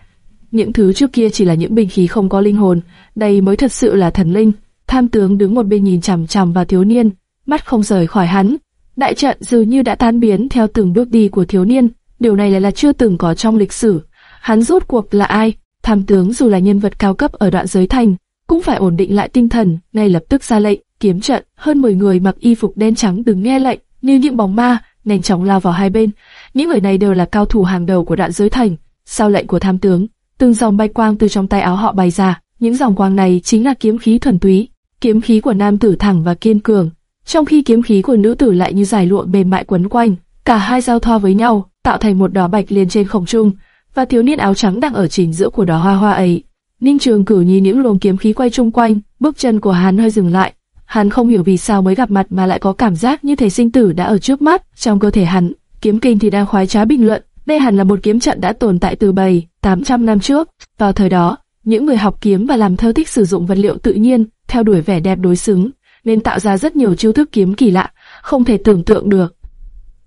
Những thứ trước kia chỉ là những binh khí không có linh hồn, đây mới thật sự là thần linh. Tham tướng đứng một bên nhìn chằm chằm vào thiếu niên, mắt không rời khỏi hắn. Đại trận dường như đã tan biến theo từng bước đi của thiếu niên, điều này lại là chưa từng có trong lịch sử. Hắn rốt cuộc là ai? Tham tướng dù là nhân vật cao cấp ở đoạn giới thành, cũng phải ổn định lại tinh thần, ngay lập tức ra lệnh, kiếm trận, hơn 10 người mặc y phục đen trắng đứng nghe lệnh, như những bóng ma, nhanh chóng lao vào hai bên. Những người này đều là cao thủ hàng đầu của đoạn giới thành. Sau lệnh của tham tướng, từng dòng bay quang từ trong tay áo họ bay ra, những dòng quang này chính là kiếm khí thuần túy, kiếm khí của nam tử thẳng và kiên cường, trong khi kiếm khí của nữ tử lại như giải lụa mềm mại quấn quanh, cả hai giao thoa với nhau, tạo thành một đóa bạch liên trên không trung, và thiếu niên áo trắng đang ở chính giữa của đóa hoa hoa ấy. Ninh Trường Cửu nhìn những luồng kiếm khí quay chung quanh, bước chân của hắn hơi dừng lại. Hắn không hiểu vì sao mới gặp mặt mà lại có cảm giác như thể sinh tử đã ở trước mắt, trong cơ thể hắn. Kiếm kinh thì đang khoái trá bình luận, đây hẳn là một kiếm trận đã tồn tại từ 7, 800 năm trước. Vào thời đó, những người học kiếm và làm thơ thích sử dụng vật liệu tự nhiên, theo đuổi vẻ đẹp đối xứng, nên tạo ra rất nhiều chiêu thức kiếm kỳ lạ, không thể tưởng tượng được.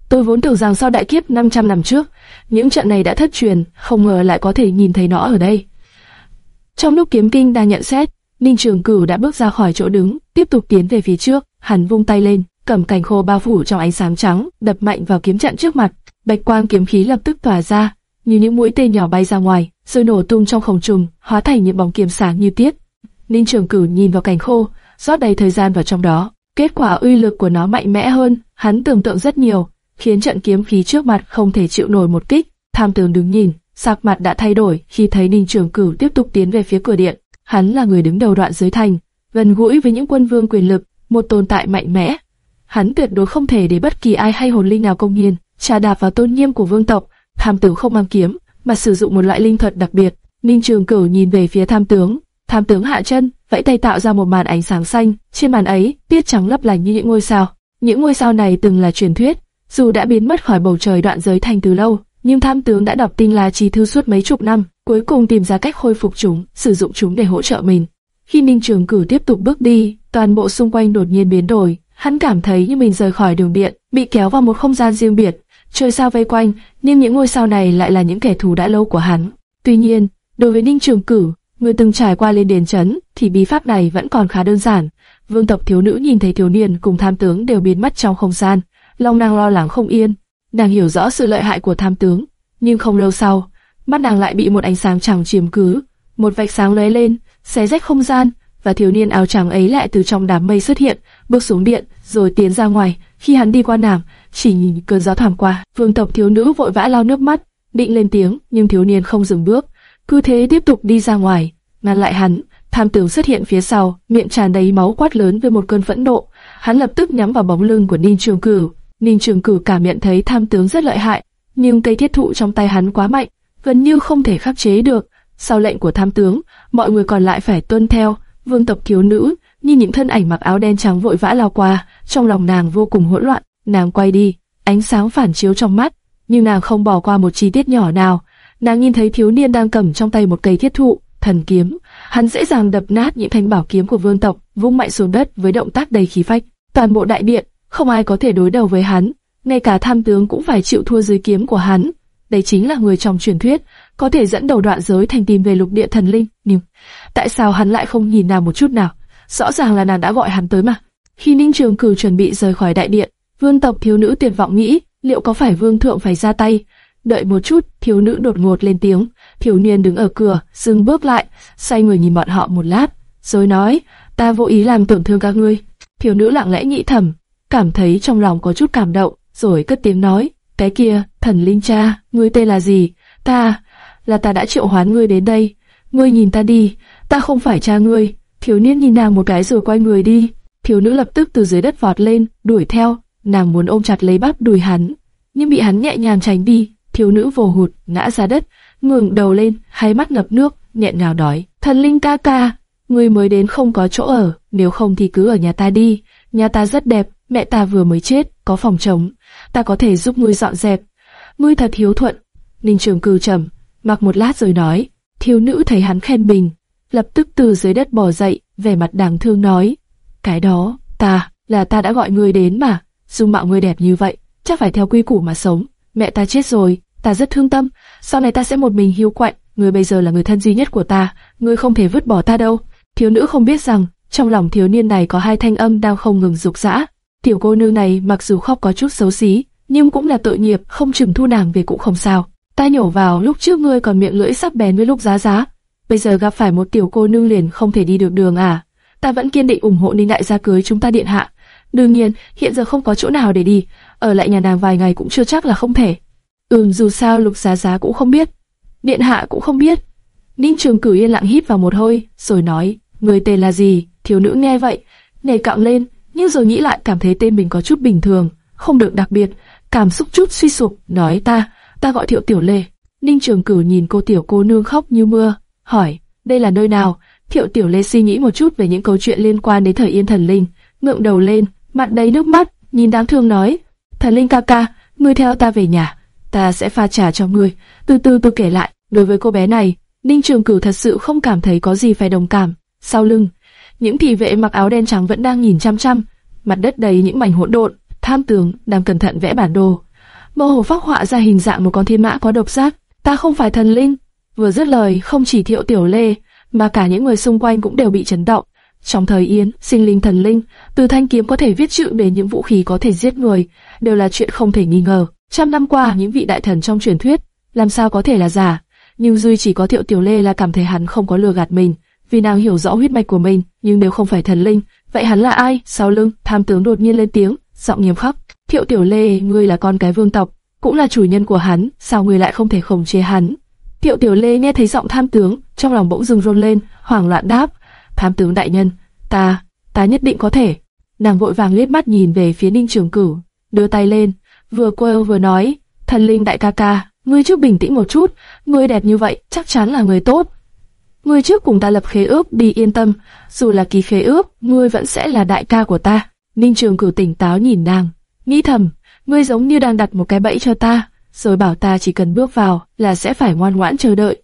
Tôi vốn tưởng rằng sau đại kiếp 500 năm trước, những trận này đã thất truyền, không ngờ lại có thể nhìn thấy nó ở đây. Trong lúc kiếm kinh đang nhận xét, Ninh Trường Cửu đã bước ra khỏi chỗ đứng, tiếp tục tiến về phía trước, hắn vung tay lên, cầm cành khô bao phủ trong ánh sáng trắng, đập mạnh vào kiếm trận trước mặt, bạch quang kiếm khí lập tức tỏa ra, như những mũi tên nhỏ bay ra ngoài, rồi nổ tung trong không trung, hóa thành những bóng kiếm sáng như tiết. Ninh Trường Cửu nhìn vào cành khô, rót đầy thời gian vào trong đó, kết quả uy lực của nó mạnh mẽ hơn, hắn tưởng tượng rất nhiều, khiến trận kiếm khí trước mặt không thể chịu nổi một kích. Tham tướng đứng nhìn, sắc mặt đã thay đổi khi thấy Ninh Trường Cửu tiếp tục tiến về phía cửa điện. Hắn là người đứng đầu đoạn giới thành, gần gũi với những quân vương quyền lực, một tồn tại mạnh mẽ. Hắn tuyệt đối không thể để bất kỳ ai hay hồn linh nào công nhiên trà đạp vào tôn nghiêm của vương tộc. Tham tướng không mang kiếm, mà sử dụng một loại linh thuật đặc biệt. Ninh Trường Cửu nhìn về phía tham tướng, tham tướng hạ chân, vẫy tay tạo ra một màn ánh sáng xanh. Trên màn ấy, tiết trắng lấp lánh như những ngôi sao. Những ngôi sao này từng là truyền thuyết, dù đã biến mất khỏi bầu trời đoạn giới thành từ lâu, nhưng tham tướng đã đọc tin là trì thư suốt mấy chục năm, cuối cùng tìm ra cách khôi phục chúng, sử dụng chúng để hỗ trợ mình. Khi Ninh Trường Cử tiếp tục bước đi, toàn bộ xung quanh đột nhiên biến đổi, hắn cảm thấy như mình rời khỏi đường điện, bị kéo vào một không gian riêng biệt, trời sao vây quanh, nhưng những ngôi sao này lại là những kẻ thù đã lâu của hắn. Tuy nhiên, đối với Ninh Trường Cử, người từng trải qua lên đền chấn, thì bí pháp này vẫn còn khá đơn giản. Vương tộc thiếu nữ nhìn thấy thiếu niên cùng tham tướng đều biến mất trong không gian, lòng nàng lo lắng không yên, nàng hiểu rõ sự lợi hại của tham tướng, nhưng không lâu sau, mắt nàng lại bị một ánh sáng trắng chiếm cứ, một vạch sáng lóe lên, xé rách không gian, và thiếu niên áo trắng ấy lại từ trong đám mây xuất hiện, bước xuống điện, rồi tiến ra ngoài. Khi hắn đi qua nàng, chỉ nhìn cơn gió thoảng qua, vương tộc thiếu nữ vội vã lau nước mắt, định lên tiếng, nhưng thiếu niên không dừng bước, cứ thế tiếp tục đi ra ngoài, ngăn lại hắn. Tham tướng xuất hiện phía sau, miệng tràn đầy máu quát lớn với một cơn phẫn nộ. Hắn lập tức nhắm vào bóng lưng của Ninh Trường Cửu, Ninh Trường Cử cảm nhận thấy tham tướng rất lợi hại, nhưng cây thiết thụ trong tay hắn quá mạnh, gần như không thể khắc chế được. Sau lệnh của tham tướng, mọi người còn lại phải tuân theo. Vương tộc thiếu nữ, nhìn những thân ảnh mặc áo đen trắng vội vã lao qua, trong lòng nàng vô cùng hỗn loạn. Nàng quay đi, ánh sáng phản chiếu trong mắt, nhưng nàng không bỏ qua một chi tiết nhỏ nào. Nàng nhìn thấy thiếu niên đang cầm trong tay một cây thiết thụ, thần kiếm. Hắn dễ dàng đập nát những thanh bảo kiếm của vương tộc, vung mạnh xuống đất với động tác đầy khí phách. Toàn bộ đại điện không ai có thể đối đầu với hắn, ngay cả tham tướng cũng phải chịu thua dưới kiếm của hắn. Đây chính là người trong truyền thuyết, có thể dẫn đầu đoạn giới thành tìm về lục địa thần linh. Nhưng tại sao hắn lại không nhìn nàng một chút nào? Rõ ràng là nàng đã gọi hắn tới mà. Khi Ninh Trường Cửu chuẩn bị rời khỏi đại điện, vương tộc thiếu nữ tuyệt vọng nghĩ, liệu có phải vương thượng phải ra tay? Đợi một chút, thiếu nữ đột ngột lên tiếng. Thiếu niên đứng ở cửa, dừng bước lại, xoay người nhìn bọn họ một lát, rồi nói, ta vô ý làm tổn thương các ngươi. Thiếu nữ lặng lẽ nghĩ thầm, cảm thấy trong lòng có chút cảm động, rồi cất tiếng nói, cái kia, thần linh cha, ngươi tên là gì? Ta, là ta đã triệu hoán ngươi đến đây. ngươi nhìn ta đi, ta không phải cha ngươi. Thiếu niên nhìn nàng một cái rồi quay người đi. Thiếu nữ lập tức từ dưới đất vọt lên, đuổi theo. Nàng muốn ôm chặt lấy bắp đùi hắn, nhưng bị hắn nhẹ nhàng tránh đi. Thiếu nữ vồ hụt, ngã ra đất, ngẩng đầu lên, hai mắt ngập nước, nhẹ ngào đói. "Thần linh ca ca, ngươi mới đến không có chỗ ở, nếu không thì cứ ở nhà ta đi. Nhà ta rất đẹp, mẹ ta vừa mới chết, có phòng trống, ta có thể giúp ngươi dọn dẹp. Ngươi thật hiếu thuận." Ninh Trường Cư trầm, mặc một lát rồi nói. Thiếu nữ thấy hắn khen mình, lập tức từ dưới đất bò dậy, vẻ mặt đáng thương nói: "Cái đó, ta, là ta đã gọi ngươi đến mà, dung mạo ngươi đẹp như vậy, chắc phải theo quy củ mà sống. Mẹ ta chết rồi, ta rất thương tâm, sau này ta sẽ một mình hiu quạnh, ngươi bây giờ là người thân duy nhất của ta, ngươi không thể vứt bỏ ta đâu." Thiếu nữ không biết rằng, trong lòng thiếu niên này có hai thanh âm đang không ngừng dục dã. Tiểu cô nương này mặc dù khóc có chút xấu xí, nhưng cũng là tội nghiệp, không chừng thu nàng về cũng không sao. Ta nhổ vào lúc trước ngươi còn miệng lưỡi sắc bén với lúc giá giá, bây giờ gặp phải một tiểu cô nương liền không thể đi được đường à? Ta vẫn kiên định ủng hộ Ninh đại gia cưới chúng ta điện hạ. Đương nhiên, hiện giờ không có chỗ nào để đi, ở lại nhà nàng vài ngày cũng chưa chắc là không thể. Ừm, dù sao lục giá giá cũng không biết, điện hạ cũng không biết. Ninh Trường Cửu yên lặng hít vào một hơi, rồi nói, người tên là gì? Thiếu nữ nghe vậy, nề cọng lên, nhưng rồi nghĩ lại cảm thấy tên mình có chút bình thường, không được đặc biệt, cảm xúc chút suy sụp, nói ta, ta gọi Thiệu Tiểu Lê. Ninh Trường Cửu nhìn cô tiểu cô nương khóc như mưa, hỏi, đây là nơi nào? Thiệu Tiểu Lê suy nghĩ một chút về những câu chuyện liên quan đến thời Yên Thần Linh, ngượng đầu lên, mặt đầy nước mắt, nhìn đáng thương nói, Thần Linh ca ca, ngươi theo ta về nhà, ta sẽ pha trà cho ngươi. Từ từ tôi kể lại, đối với cô bé này, Ninh Trường Cửu thật sự không cảm thấy có gì phải đồng cảm. Sau lưng, những thị vệ mặc áo đen trắng vẫn đang nhìn chăm chăm, mặt đất đầy những mảnh hỗn độn. Tham tướng đang cẩn thận vẽ bản đồ, mơ hồ phác họa ra hình dạng một con thiên mã có độc giác. Ta không phải thần linh. Vừa dứt lời, không chỉ Thiệu Tiểu Lê, mà cả những người xung quanh cũng đều bị chấn động. Trong thời Yến, sinh linh thần linh, từ thanh kiếm có thể viết chữ đến những vũ khí có thể giết người, đều là chuyện không thể nghi ngờ. Trăm năm qua, những vị đại thần trong truyền thuyết, làm sao có thể là giả? Nhưng duy chỉ có Thiệu Tiểu Lê là cảm thấy hắn không có lừa gạt mình, vì nàng hiểu rõ huyết mạch của mình. Nhưng nếu không phải thần linh, vậy hắn là ai? Sau lưng, tham tướng đột nhiên lên tiếng, giọng nghiêm khắc. Thiệu Tiểu Lê, ngươi là con cái vương tộc, cũng là chủ nhân của hắn, sao ngươi lại không thể khống chế hắn? Thiệu Tiểu Lê nghe thấy giọng tham tướng, trong lòng bỗng dừng rôn lên, hoảng loạn đáp: Tham tướng đại nhân, ta, ta nhất định có thể. Nàng vội vàng liếc mắt nhìn về phía Ninh Trường Cửu, đưa tay lên, vừa quơ vừa nói: Thần linh đại ca ca, ngươi trước bình tĩnh một chút, ngươi đẹp như vậy, chắc chắn là người tốt. Ngươi trước cùng ta lập khế ước, đi yên tâm, dù là ký khế ước, ngươi vẫn sẽ là đại ca của ta. Ninh Trường Cửu tỉnh táo nhìn nàng, nghĩ thầm, ngươi giống như đang đặt một cái bẫy cho ta, rồi bảo ta chỉ cần bước vào là sẽ phải ngoan ngoãn chờ đợi.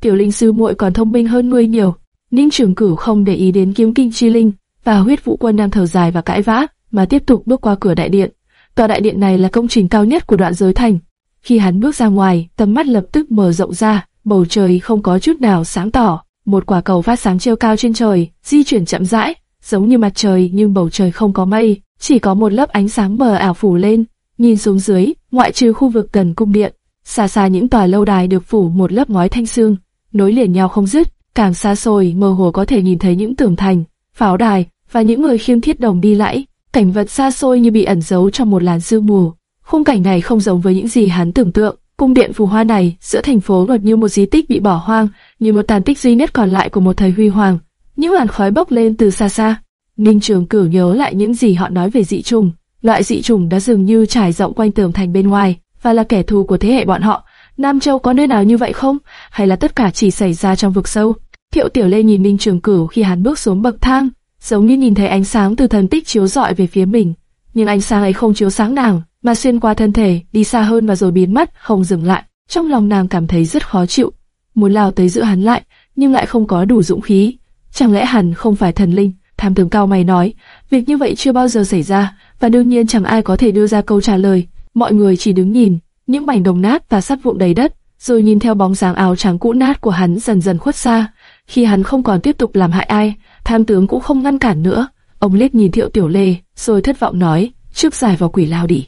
Tiểu linh sư muội còn thông minh hơn ngươi nhiều. Ninh Trường Cửu không để ý đến kiếm kinh chi linh và huyết vũ quân đang thở dài và cãi vã, mà tiếp tục bước qua cửa đại điện. Tòa đại điện này là công trình cao nhất của đoạn giới thành. Khi hắn bước ra ngoài, tầm mắt lập tức mở rộng ra, bầu trời không có chút nào sáng tỏ. Một quả cầu phát sáng treo cao trên trời, di chuyển chậm rãi, giống như mặt trời nhưng bầu trời không có mây, chỉ có một lớp ánh sáng mờ ảo phủ lên. Nhìn xuống dưới, ngoại trừ khu vực gần cung điện, xa xa những tòa lâu đài được phủ một lớp ngói thanh xương, nối liền nhau không dứt. Càng xa xôi, mơ hồ có thể nhìn thấy những tường thành, pháo đài và những người khiêm thiết đồng đi lại. Cảnh vật xa xôi như bị ẩn giấu trong một làn sương mù. Khung cảnh này không giống với những gì hắn tưởng tượng. Cung điện phù hoa này giữa thành phố gần như một di tích bị bỏ hoang, như một tàn tích duy nhất còn lại của một thời huy hoàng. Những làn khói bốc lên từ xa xa. Ninh Trường Cửu nhớ lại những gì họ nói về dị trùng. Loại dị trùng đã dường như trải rộng quanh tường thành bên ngoài, và là kẻ thù của thế hệ bọn họ. Nam Châu có nơi nào như vậy không? Hay là tất cả chỉ xảy ra trong vực sâu? Thiệu Tiểu Lê nhìn Ninh Trường Cửu khi hắn bước xuống bậc thang, giống như nhìn thấy ánh sáng từ thần tích chiếu rọi về phía mình. Nhưng ánh sáng ấy không chiếu sáng nàng, mà xuyên qua thân thể, đi xa hơn và rồi biến mất, không dừng lại. Trong lòng nàng cảm thấy rất khó chịu, muốn lao tới giữ hắn lại, nhưng lại không có đủ dũng khí. Chẳng lẽ hắn không phải thần linh? Tham tướng cao mày nói, việc như vậy chưa bao giờ xảy ra, và đương nhiên chẳng ai có thể đưa ra câu trả lời. Mọi người chỉ đứng nhìn, những mảnh đồng nát và sắt vụn đầy đất, rồi nhìn theo bóng dáng áo trắng cũ nát của hắn dần dần khuất xa. Khi hắn không còn tiếp tục làm hại ai, tham tướng cũng không ngăn cản nữa. Ông liếc nhìn Thiệu Tiểu Lê, rồi thất vọng nói, trước giải vào quỷ lao đi.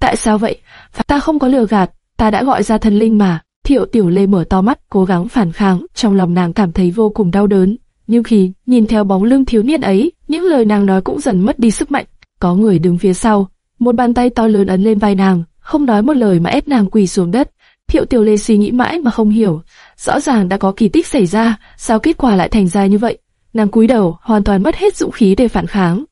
Tại sao vậy? Ta không có lừa gạt, ta đã gọi ra thần linh mà. Thiệu Tiểu Lê mở to mắt, cố gắng phản kháng, trong lòng nàng cảm thấy vô cùng đau đớn. Nhưng khi nhìn theo bóng lưng thiếu niên ấy, những lời nàng nói cũng dần mất đi sức mạnh. Có người đứng phía sau, một bàn tay to lớn ấn lên vai nàng, không nói một lời mà ép nàng quỳ xuống đất. Thiệu Tiểu Lê suy nghĩ mãi mà không hiểu, rõ ràng đã có kỳ tích xảy ra, sao kết quả lại thành ra như vậy? Nàng cúi đầu, hoàn toàn mất hết dũng khí để phản kháng.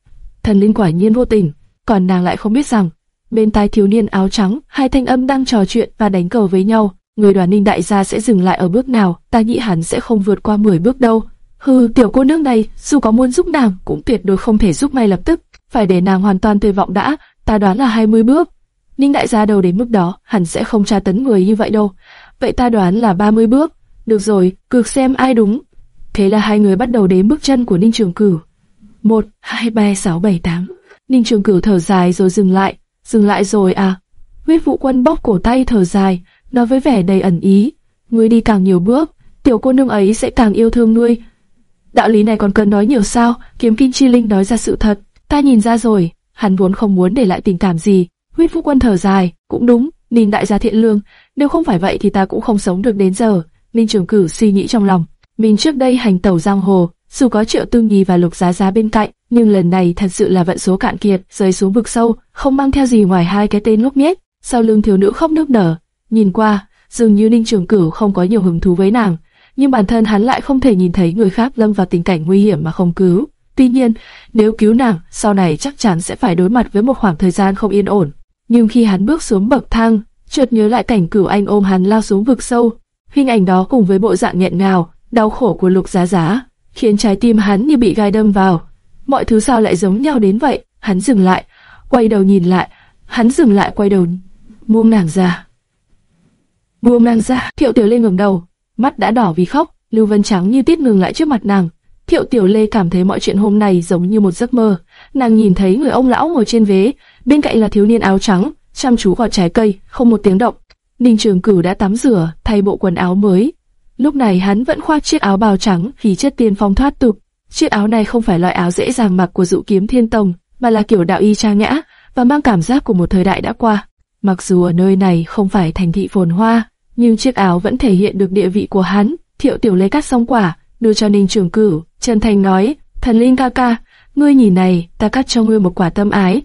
Thần linh quả nhiên vô tình, còn nàng lại không biết rằng, bên tai thiếu niên áo trắng, hai thanh âm đang trò chuyện và đánh cờ với nhau. Người đoàn ninh đại gia sẽ dừng lại ở bước nào, ta nghĩ hắn sẽ không vượt qua 10 bước đâu. Hừ, tiểu cô nương này, dù có muốn giúp nàng, cũng tuyệt đối không thể giúp ngay lập tức, phải để nàng hoàn toàn tuyệt vọng đã, ta đoán là 20 bước. Ninh đại gia đầu đến mức đó, hẳn sẽ không tra tấn người như vậy đâu. Vậy ta đoán là 30 bước. Được rồi, cược xem ai đúng. Thế là hai người bắt đầu đếm bước chân của Ninh Trường Cửu. 1, 2, 3, 6, 7, 8. Ninh Trường Cửu thở dài rồi dừng lại. Dừng lại rồi à? Huyết Vũ Quân bóc cổ tay thở dài, nói với vẻ đầy ẩn ý. Ngươi đi càng nhiều bước, tiểu cô nương ấy sẽ càng yêu thương ngươi. Đạo lý này còn cần nói nhiều sao? Kiếm Kinh Chi Linh nói ra sự thật. Ta nhìn ra rồi, hắn vốn không muốn để lại tình cảm gì. Huyết Vũ Quân thở dài, cũng đúng, Ninh đại gia thiện lương, nếu không phải vậy thì ta cũng không sống được đến giờ. Ninh Trường cử suy nghĩ trong lòng, mình trước đây hành tẩu giang hồ, dù có Triệu Tư nghi và Lục Giá Giá bên cạnh, nhưng lần này thật sự là vận số cạn kiệt, rơi xuống vực sâu, không mang theo gì ngoài hai cái tên ngốc nghếch. Sau lưng thiếu nữ khóc nức nở, nhìn qua, dường như Ninh Trường Cửu không có nhiều hứng thú với nàng, nhưng bản thân hắn lại không thể nhìn thấy người khác lâm vào tình cảnh nguy hiểm mà không cứu. Tuy nhiên, nếu cứu nàng, sau này chắc chắn sẽ phải đối mặt với một khoảng thời gian không yên ổn. Nhưng khi hắn bước xuống bậc thang, chợt nhớ lại cảnh Cửu Anh ôm hắn lao xuống vực sâu, hình ảnh đó cùng với bộ dạng nghẹn ngào, đau khổ của Lục Giá Giá, khiến trái tim hắn như bị gai đâm vào. Mọi thứ sao lại giống nhau đến vậy? Hắn dừng lại, quay đầu nhìn lại, hắn dừng lại quay đầu, buông nàng ra. Buông nàng ra, Thiệu Tiểu Lê ngẩng đầu, mắt đã đỏ vì khóc, Lưu Vân Trắng như tiết ngừng lại trước mặt nàng. Thiệu Tiểu Lê cảm thấy mọi chuyện hôm nay giống như một giấc mơ. Nàng nhìn thấy người ông lão ngồi trên vế, bên cạnh là thiếu niên áo trắng, chăm chú gọt trái cây, không một tiếng động. Ninh Trường Cửu đã tắm rửa, thay bộ quần áo mới. Lúc này hắn vẫn khoác chiếc áo bào trắng, khí chất tiên phong thoát tục. Chiếc áo này không phải loại áo dễ dàng mặc của dụ kiếm thiên tông, mà là kiểu đạo y trang nhã và mang cảm giác của một thời đại đã qua. Mặc dù ở nơi này không phải thành thị phồn hoa, nhưng chiếc áo vẫn thể hiện được địa vị của hắn. Thiệu Tiểu lấy cắt xong quả, đưa cho Ninh Trường Cửu, chân thành nói: "Thần linh ca ca, ngươi nhìn này, ta cắt cho ngươi một quả tâm ái."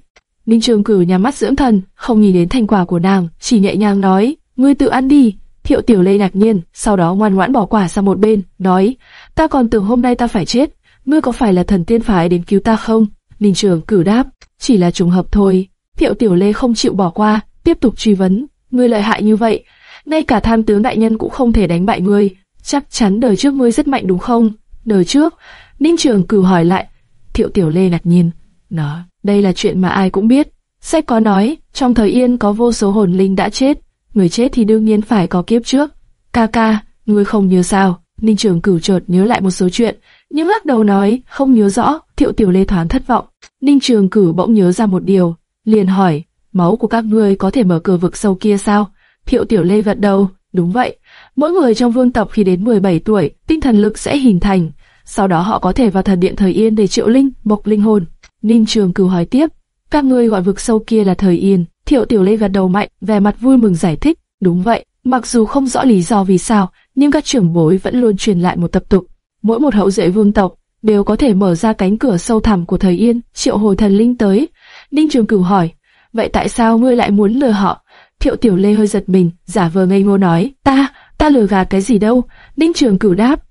Ninh Trường Cửu nhắm mắt dưỡng thần, không nhìn đến thành quả của nàng, chỉ nhẹ nhàng nói: "Ngươi tự ăn đi." Thiệu Tiểu Lê ngạc nhiên, sau đó ngoan ngoãn bỏ quả sang một bên, nói: "Ta còn tưởng hôm nay ta phải chết, ngươi có phải là thần tiên phái đến cứu ta không?" Ninh Trường cử đáp: "Chỉ là trùng hợp thôi." Thiệu Tiểu Lê không chịu bỏ qua, tiếp tục truy vấn: "Ngươi lợi hại như vậy, ngay cả tham tướng đại nhân cũng không thể đánh bại ngươi, chắc chắn đời trước ngươi rất mạnh đúng không?" Đời trước, Ninh Trường cử hỏi lại. Thiệu Tiểu Lê ngạc nhiên, nó, "Đây là chuyện mà ai cũng biết." Sách có nói, trong thời Yên có vô số hồn linh đã chết, người chết thì đương nhiên phải có kiếp trước. Ca ca, ngươi không nhớ sao? Ninh Trường Cửu chợt nhớ lại một số chuyện, nhưng lắc đầu nói không nhớ rõ. Thiệu Tiểu Lê thoáng thất vọng. Ninh Trường Cửu bỗng nhớ ra một điều, liền hỏi: máu của các ngươi có thể mở cửa vực sâu kia sao? Thiệu Tiểu Lê gật đầu, đúng vậy. Mỗi người trong vương tộc khi đến 17 tuổi, tinh thần lực sẽ hình thành, sau đó họ có thể vào thần điện thời Yên để triệu linh, bộc linh hồn. Ninh Trường Cửu hỏi tiếp, các ngươi gọi vực sâu kia là thời Yên. Thiệu Tiểu Lê gật đầu mạnh, vẻ mặt vui mừng giải thích, đúng vậy. Mặc dù không rõ lý do vì sao, nhưng các trưởng bối vẫn luôn truyền lại một tập tục. Mỗi một hậu duệ vương tộc đều có thể mở ra cánh cửa sâu thẳm của thời Yên, triệu hồi thần linh tới. Ninh Trường Cửu hỏi, vậy tại sao ngươi lại muốn lừa họ? Thiệu Tiểu Lê hơi giật mình, giả vờ ngây ngô nói, ta, ta lừa gạt cái gì đâu? Ninh Trường Cửu đáp,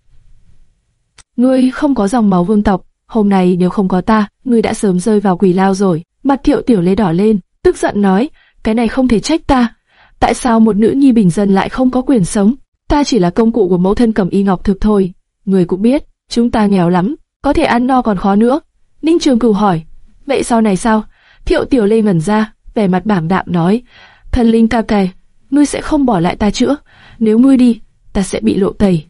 ngươi không có dòng máu vương tộc, hôm nay nếu không có ta, ngươi đã sớm rơi vào quỷ lao rồi. Mặt Thiệu Tiểu Lê đỏ lên, tức giận nói, cái này không thể trách ta. Tại sao một nữ nhi bình dân lại không có quyền sống? Ta chỉ là công cụ của mẫu thân cầm y ngọc thực thôi. Người cũng biết, chúng ta nghèo lắm, có thể ăn no còn khó nữa. Ninh Trường Cửu hỏi, vậy sau này sao? Thiệu Tiểu Lê ngẩn ra, vẻ mặt bảm đạm nói, thần linh ca kè, ngươi sẽ không bỏ lại ta chữa. Nếu ngươi đi, ta sẽ bị lộ tẩy.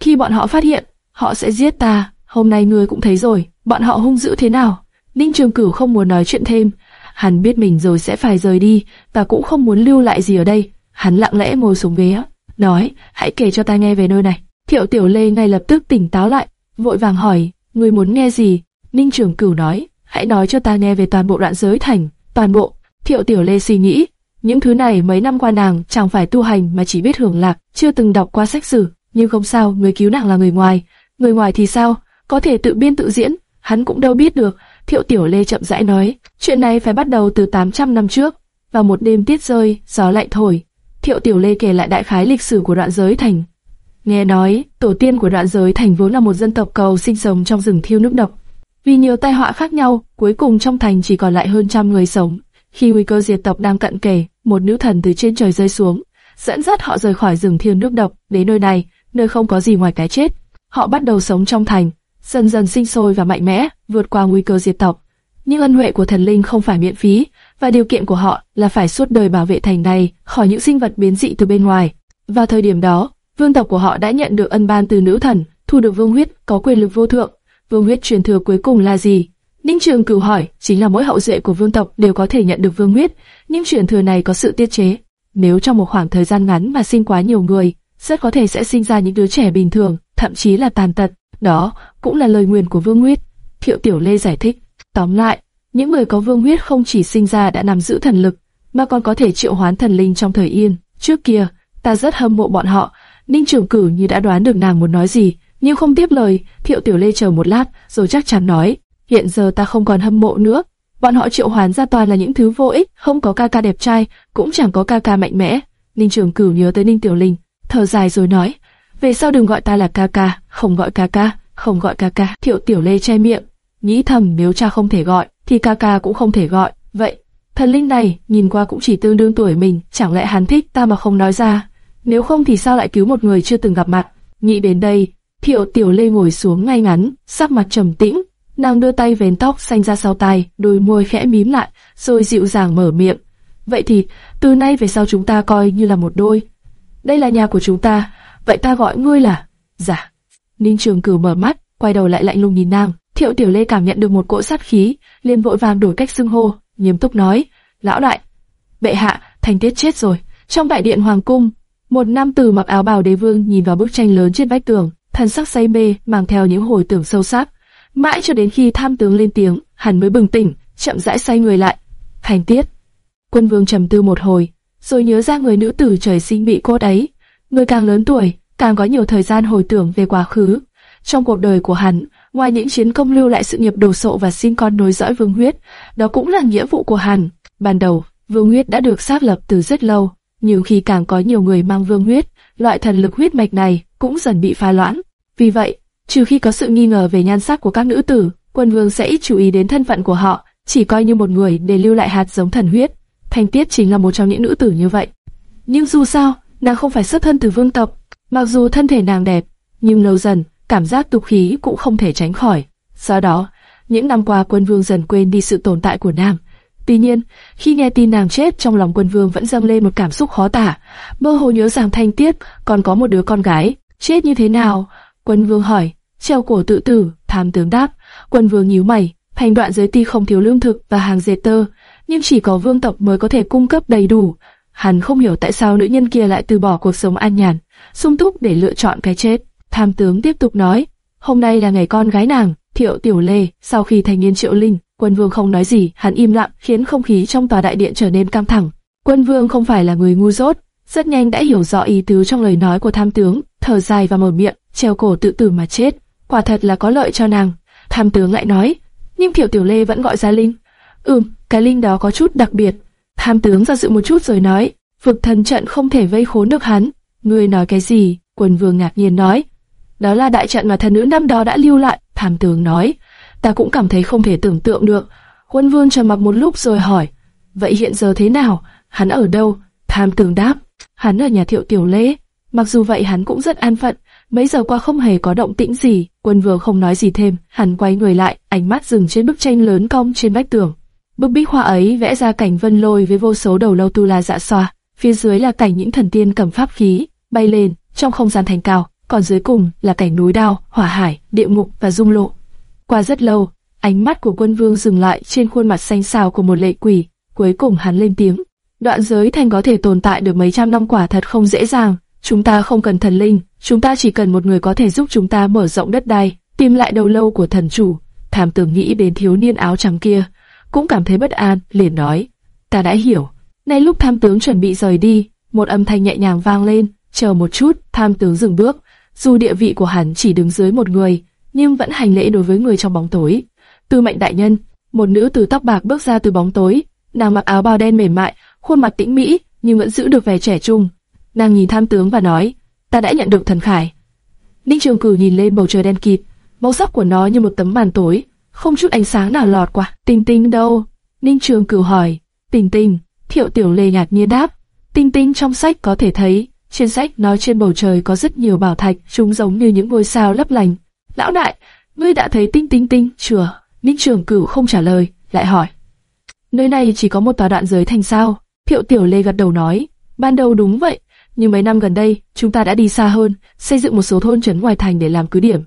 Khi bọn họ phát hiện, họ sẽ giết ta. Hôm nay ngươi cũng thấy rồi, bọn họ hung dữ thế nào. Ninh Trường Cửu không muốn nói chuyện thêm, hắn biết mình rồi sẽ phải rời đi, và cũng không muốn lưu lại gì ở đây. Hắn lặng lẽ ngồi xuống ghế, nói, hãy kể cho ta nghe về nơi này. Thiệu Tiểu Lê ngay lập tức tỉnh táo lại, vội vàng hỏi, người muốn nghe gì? Ninh Trường Cửu nói, hãy nói cho ta nghe về toàn bộ đoạn giới thành, toàn bộ. Thiệu Tiểu Lê suy nghĩ, những thứ này mấy năm qua nàng chẳng phải tu hành mà chỉ biết hưởng lạc, chưa từng đọc qua sách sử, nhưng không sao, người cứu nàng là người ngoài, người ngoài thì sao, có thể tự biên tự diễn, hắn cũng đâu biết được. Thiệu Tiểu Lê chậm rãi nói, chuyện này phải bắt đầu từ 800 năm trước. Vào một đêm tiết rơi, gió lạnh thổi, Thiệu Tiểu Lê kể lại đại khái lịch sử của đoạn giới thành. Nghe nói, tổ tiên của đoạn giới thành vốn là một dân tộc cầu sinh sống trong rừng thiêu nước độc. Vì nhiều tai họa khác nhau, cuối cùng trong thành chỉ còn lại hơn trăm người sống. Khi nguy cơ diệt tộc đang cận kề, một nữ thần từ trên trời rơi xuống, dẫn dắt họ rời khỏi rừng thiêu nước độc đến nơi này, nơi không có gì ngoài cái chết. Họ bắt đầu sống trong thành, dần dần sinh sôi và mạnh mẽ, vượt qua nguy cơ diệt tộc. Nhưng ân huệ của thần linh không phải miễn phí, và điều kiện của họ là phải suốt đời bảo vệ thành này khỏi những sinh vật biến dị từ bên ngoài. Vào thời điểm đó, vương tộc của họ đã nhận được ân ban từ nữ thần, thu được vương huyết, có quyền lực vô thượng. Vương huyết truyền thừa cuối cùng là gì? Ninh Trường Cửu hỏi, chính là mỗi hậu duệ của vương tộc đều có thể nhận được vương huyết, nhưng truyền thừa này có sự tiết chế. Nếu trong một khoảng thời gian ngắn mà sinh quá nhiều người, rất có thể sẽ sinh ra những đứa trẻ bình thường, thậm chí là tàn tật. Đó cũng là lời nguyền của vương huyết. Thiệu Tiểu Lê giải thích. Tóm lại, những người có vương huyết không chỉ sinh ra đã nắm giữ thần lực, mà còn có thể triệu hoán thần linh trong thời yên. Trước kia, ta rất hâm mộ bọn họ. Ninh Trường Cử như đã đoán được nàng muốn nói gì, nhưng không tiếp lời. Thiệu Tiểu Lê chờ một lát, rồi chắc chắn nói: hiện giờ ta không còn hâm mộ nữa. Bọn họ triệu hoán ra toàn là những thứ vô ích, không có ca ca đẹp trai, cũng chẳng có ca ca mạnh mẽ. Ninh Trường Cửu nhớ tới Ninh Tiểu Linh, thở dài rồi nói: về sau đừng gọi ta là ca ca, không gọi ca ca, không gọi ca ca. Thiệu Tiểu Lê che miệng, nghĩ thầm nếu cha không thể gọi, thì ca ca cũng không thể gọi. Vậy, thần linh này nhìn qua cũng chỉ tương đương tuổi mình, chẳng lẽ hắn thích ta mà không nói ra? Nếu không thì sao lại cứu một người chưa từng gặp mặt? Nghĩ đến đây, Thiệu Tiểu Lê ngồi xuống ngay ngắn, sắc mặt trầm tĩnh, nàng đưa tay vén tóc xanh ra sau tai, đôi môi khẽ mím lại, rồi dịu dàng mở miệng. Vậy thì, từ nay về sau chúng ta coi như là một đôi. Đây là nhà của chúng ta, vậy ta gọi ngươi là... Dạ. Ninh Trường Cửu mở mắt, quay đầu lại lạnh lùng nhìn nàng. Thiệu Tiểu Lê cảm nhận được một cỗ sát khí, liền vội vàng đổi cách xưng hô, nghiêm túc nói: "Lão đại, bệ hạ, thành tiết chết rồi." Trong đại điện hoàng cung, một nam tử mặc áo bào đế vương nhìn vào bức tranh lớn trên vách tường, thần sắc say mê, mang theo những hồi tưởng sâu sắc. Mãi cho đến khi tham tướng lên tiếng, hắn mới bừng tỉnh, chậm rãi xoay người lại. Thành tiết. Quân vương trầm tư một hồi, rồi nhớ ra người nữ tử trời sinh bị cốt ấy. Người càng lớn tuổi, càng có nhiều thời gian hồi tưởng về quá khứ. Trong cuộc đời của hắn, ngoài những chiến công lưu lại sự nghiệp đồ sộ và sinh con nối dõi vương huyết, đó cũng là nghĩa vụ của hắn. Ban đầu, vương huyết đã được xác lập từ rất lâu, nhưng khi càng có nhiều người mang vương huyết, loại thần lực huyết mạch này cũng dần bị pha loãng. Vì vậy, trừ khi có sự nghi ngờ về nhan sắc của các nữ tử, quân vương sẽ ít chú ý đến thân phận của họ, chỉ coi như một người để lưu lại hạt giống thần huyết. Thanh Tiết chính là một trong những nữ tử như vậy. Nhưng dù sao, nàng không phải xuất thân từ vương tộc, mặc dù thân thể nàng đẹp, nhưng lâu dần, cảm giác tục khí cũng không thể tránh khỏi. Do đó, những năm qua quân vương dần quên đi sự tồn tại của nàng. Tuy nhiên, khi nghe tin nàng chết trong lòng quân vương vẫn dâng lên một cảm xúc khó tả, mơ hồ nhớ rằng Thanh Tiết còn có một đứa con gái. Chết như thế nào? Quân vương hỏi, treo cổ tự tử, tham tướng đáp. Quân vương nhíu mày, thành đoạn giới ti không thiếu lương thực và hàng dệt tơ, nhưng chỉ có vương tộc mới có thể cung cấp đầy đủ. Hắn không hiểu tại sao nữ nhân kia lại từ bỏ cuộc sống an nhàn, sung túc để lựa chọn cái chết. Tham tướng tiếp tục nói, hôm nay là ngày con gái nàng, Thiệu Tiểu Lê, sau khi thành niên Triệu Linh, Quân Vương không nói gì, hắn im lặng, khiến không khí trong tòa đại điện trở nên căng thẳng. Quân Vương không phải là người ngu dốt, rất nhanh đã hiểu rõ ý tứ trong lời nói của tham tướng, thở dài và mở miệng, treo cổ tự tử mà chết, quả thật là có lợi cho nàng. Tham tướng lại nói, nhưng Thiệu Tiểu Lê vẫn gọi ra Linh. Ừm, cái Linh đó có chút đặc biệt. Tham tướng ra dự một chút rồi nói, vực thần trận không thể vây khốn được hắn. Ngươi nói cái gì? Quân Vương ngạc nhiên nói, đó là đại trận mà thần nữ năm đó đã lưu lại. Tham tướng nói, ta cũng cảm thấy không thể tưởng tượng được. Quân vương trầm mặc một lúc rồi hỏi, vậy hiện giờ thế nào? Hắn ở đâu? Tham tướng đáp, hắn ở nhà thiệu tiểu lễ. Mặc dù vậy hắn cũng rất an phận, mấy giờ qua không hề có động tĩnh gì. Quân vương không nói gì thêm, hắn quay người lại, ánh mắt dừng trên bức tranh lớn cong trên vách tường. Bức bích họa ấy vẽ ra cảnh vân lôi với vô số đầu lâu tu la dạ xoa, phía dưới là cảnh những thần tiên cầm pháp khí bay lên trong không gian thành cao còn dưới cùng là cảnh núi đao, hỏa hải, địa ngục và dung lộ. Qua rất lâu, ánh mắt của quân vương dừng lại trên khuôn mặt xanh xao của một lệ quỷ, cuối cùng hắn lên tiếng. Đoạn giới thành có thể tồn tại được mấy trăm năm quả thật không dễ dàng, chúng ta không cần thần linh, chúng ta chỉ cần một người có thể giúp chúng ta mở rộng đất đai, tìm lại đầu lâu của thần chủ. Thảm tưởng nghĩ đến thiếu niên áo trắng kia, cũng cảm thấy bất an, liền nói, ta đã hiểu. Nay lúc tham tướng chuẩn bị rời đi, một âm thanh nhẹ nhàng vang lên, chờ một chút, tham tướng dừng bước, dù địa vị của hắn chỉ đứng dưới một người, nhưng vẫn hành lễ đối với người trong bóng tối. Tư mệnh đại nhân, một nữ từ tóc bạc bước ra từ bóng tối, nàng mặc áo bào đen mềm mại, khuôn mặt tĩnh mỹ, nhưng vẫn giữ được vẻ trẻ trung. Nàng nhìn tham tướng và nói, ta đã nhận được thần khải. Ninh Trường Cử nhìn lên bầu trời đen kịt, màu sắc của nó như một tấm màn tối, không chút ánh sáng nào lọt qua. Tinh tinh đâu? Ninh Trường Cửu hỏi. Tinh tinh. Thiệu Tiểu Lê ngạc nhiên đáp. Tinh tinh trong sách có thể thấy. Trên sách nói trên bầu trời có rất nhiều bảo thạch, chúng giống như những ngôi sao lấp lành. Lão đại, ngươi đã thấy tinh tinh tinh chưa? Ninh Trường Cửu không trả lời, lại hỏi. Nơi này chỉ có một tòa đoạn giới thành sao? Thiệu Tiểu Lê gật đầu nói. Ban đầu đúng vậy, nhưng mấy năm gần đây chúng ta đã đi xa hơn, xây dựng một số thôn trấn ngoài thành để làm cứ điểm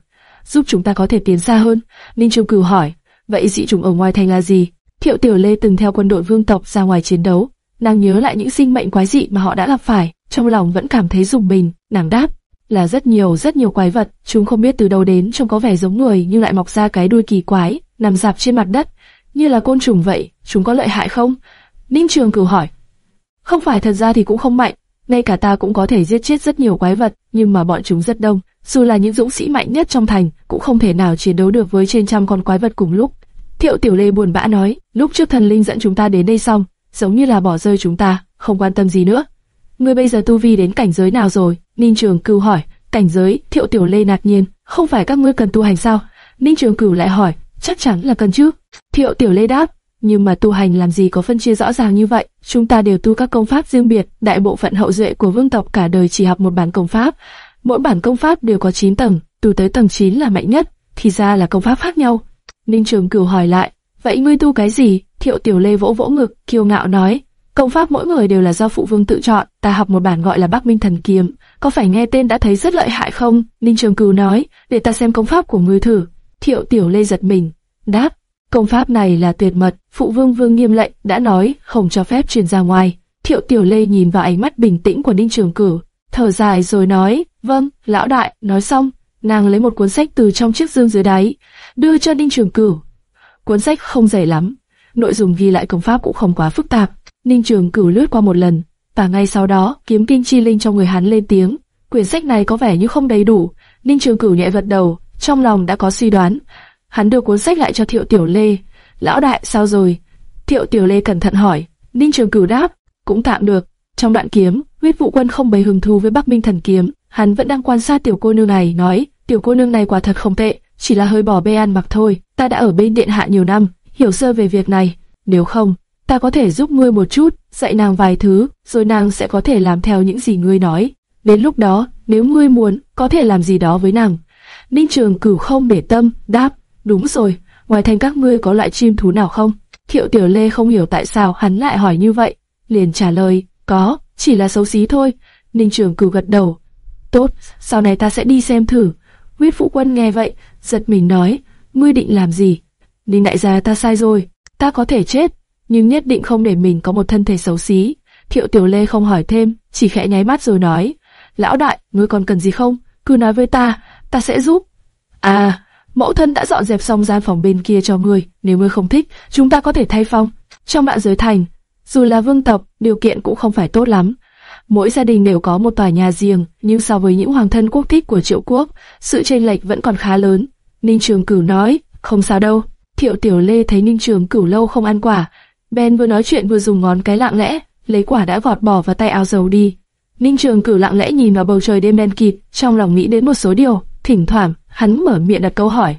giúp chúng ta có thể tiến xa hơn. Ninh Trung Cửu hỏi, vậy dị chủng ở ngoài thành là gì? Thiệu Tiểu Lê từng theo quân đội vương tộc ra ngoài chiến đấu, nàng nhớ lại những sinh mệnh quái dị mà họ đã gặp phải, trong lòng vẫn cảm thấy rùng mình. Nàng đáp, là rất nhiều rất nhiều quái vật, chúng không biết từ đâu đến, trông có vẻ giống người nhưng lại mọc ra cái đuôi kỳ quái, nằm dạp trên mặt đất, như là côn trùng vậy. Chúng có lợi hại không? Ninh Trường Cửu hỏi. Không phải thật ra thì cũng không mạnh, ngay cả ta cũng có thể giết chết rất nhiều quái vật, nhưng mà bọn chúng rất đông, dù là những dũng sĩ mạnh nhất trong thành, cũng không thể nào chiến đấu được với trên trăm con quái vật cùng lúc. Thiệu Tiểu Lê buồn bã nói, lúc trước thần linh dẫn chúng ta đến đây xong, giống như là bỏ rơi chúng ta, không quan tâm gì nữa. Ngươi bây giờ tu vi đến cảnh giới nào rồi? Ninh Trường Cửu hỏi. Cảnh giới? Thiệu Tiểu Lê ngạc nhiên, không phải các ngươi cần tu hành sao? Ninh Trường Cửu lại hỏi, chắc chắn là cần chứ. Thiệu Tiểu Lê đáp, nhưng mà tu hành làm gì có phân chia rõ ràng như vậy? Chúng ta đều tu các công pháp riêng biệt, đại bộ phận hậu duệ của vương tộc cả đời chỉ học một bản công pháp, Mỗi bản công pháp đều có 9 tầng, tu tới tầng 9 là mạnh nhất, thì ra là công pháp khác nhau. Ninh Trường Cửu hỏi lại, vậy ngươi tu cái gì? Thiệu Tiểu Lê vỗ vỗ ngực, kiêu ngạo nói, công pháp mỗi người đều là do phụ vương tự chọn, ta học một bản gọi là Bắc Minh Thần Kiếm, có phải nghe tên đã thấy rất lợi hại không? Ninh Trường Cửu nói, để ta xem công pháp của ngươi thử. Thiệu Tiểu Lê giật mình, đáp, công pháp này là tuyệt mật, phụ vương vương nghiêm lệnh đã nói không cho phép truyền ra ngoài. Thiệu Tiểu Lê nhìn vào ánh mắt bình tĩnh của Ninh Trường Cửu, thở dài rồi nói, vâng, lão đại, nói xong, nàng lấy một cuốn sách từ trong chiếc dương dưới đáy, đưa cho Ninh Trường Cửu. Cuốn sách không dày lắm, nội dung ghi lại công pháp cũng không quá phức tạp. Ninh Trường Cửu lướt qua một lần, và ngay sau đó, kiếm kinh chi linh trong người hắn lên tiếng. Quyển sách này có vẻ như không đầy đủ. Ninh Trường Cửu nhẹ vật đầu, trong lòng đã có suy đoán. Hắn đưa cuốn sách lại cho Thiệu Tiểu Lê. Lão đại, sao rồi? Thiệu Tiểu Lê cẩn thận hỏi. Ninh Trường Cửu đáp, cũng tạm được. Trong đoạn kiếm, huyết vụ quân không bày hứng thú với Bắc Minh thần kiếm, hắn vẫn đang quan sát tiểu cô nương này, nói, tiểu cô nương này quả thật không tệ, chỉ là hơi bỏ bê ăn mặc thôi. Ta đã ở bên điện hạ nhiều năm, hiểu sơ về việc này. Nếu không, ta có thể giúp ngươi một chút, dạy nàng vài thứ, rồi nàng sẽ có thể làm theo những gì ngươi nói. Đến lúc đó, nếu ngươi muốn, có thể làm gì đó với nàng. Ninh Trường Cửu không để tâm, đáp, đúng rồi, ngoài thành các ngươi có loại chim thú nào không? Thiệu Tiểu Lê không hiểu tại sao hắn lại hỏi như vậy, liền trả lời, có, chỉ là xấu xí thôi. Ninh Trường Cửu gật đầu. Tốt, sau này ta sẽ đi xem thử. Huyết Phụ Quân nghe vậy, giật mình nói, ngươi định làm gì? Ninh đại gia ta sai rồi, ta có thể chết, nhưng nhất định không để mình có một thân thể xấu xí. Thiệu Tiểu Lê không hỏi thêm, chỉ khẽ nháy mắt rồi nói, lão đại, ngươi còn cần gì không? Cứ nói với ta, ta sẽ giúp. À, mẫu thân đã dọn dẹp xong gian phòng bên kia cho ngươi, nếu ngươi không thích, chúng ta có thể thay phòng. Trong đoạn giới thành, dù là vương tộc, điều kiện cũng không phải tốt lắm. Mỗi gia đình đều có một tòa nhà riêng, nhưng so với những hoàng thân quốc thích của triệu quốc, sự chênh lệch vẫn còn khá lớn. Ninh Trường Cửu nói, không sao đâu. Thiệu Tiểu Lê thấy Ninh Trường Cửu lâu không ăn quả, Ben vừa nói chuyện vừa dùng ngón cái lặng lẽ, lấy quả đã vọt bỏ vào tay áo dầu đi. Ninh Trường Cửu lặng lẽ nhìn vào bầu trời đêm đen kịt, trong lòng nghĩ đến một số điều. Thỉnh thoảng, hắn mở miệng đặt câu hỏi: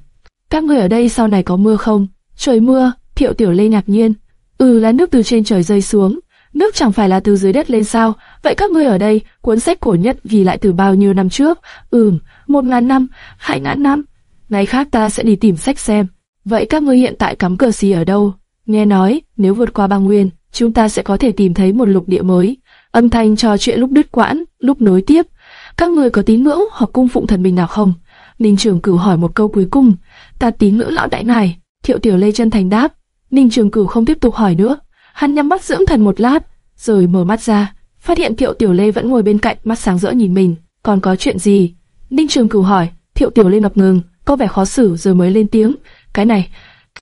các người ở đây sau này có mưa không? Trời mưa, Thiệu Tiểu Lê ngạc nhiên, Ừ là nước từ trên trời rơi xuống, nước chẳng phải là từ dưới đất lên sao? Vậy các ngươi ở đây, cuốn sách cổ nhất ghi lại từ bao nhiêu năm trước? Ừm, một ngàn năm, hai ngàn năm. Ngày khác ta sẽ đi tìm sách xem. Vậy các ngươi hiện tại cắm cờ gì ở đâu? Nghe nói, nếu vượt qua băng nguyên, chúng ta sẽ có thể tìm thấy một lục địa mới. Âm thanh trò chuyện lúc đứt quãng, lúc nối tiếp. Các ngươi có tín ngưỡng hoặc cung phụng thần mình nào không? Ninh Trường Cửu hỏi một câu cuối cùng. Ta tín ngưỡng lão đại này. Thiệu Tiểu Lê chân thành đáp. Ninh Trường Cửu không tiếp tục hỏi nữa, hắn nhắm mắt dưỡng thần một lát, rồi mở mắt ra, phát hiện Thiệu Tiểu Lê vẫn ngồi bên cạnh, mắt sáng rỡ nhìn mình. Còn có chuyện gì? Ninh Trường Cửu hỏi. Thiệu Tiểu Lê ngập ngừng, có vẻ khó xử rồi mới lên tiếng. Cái này,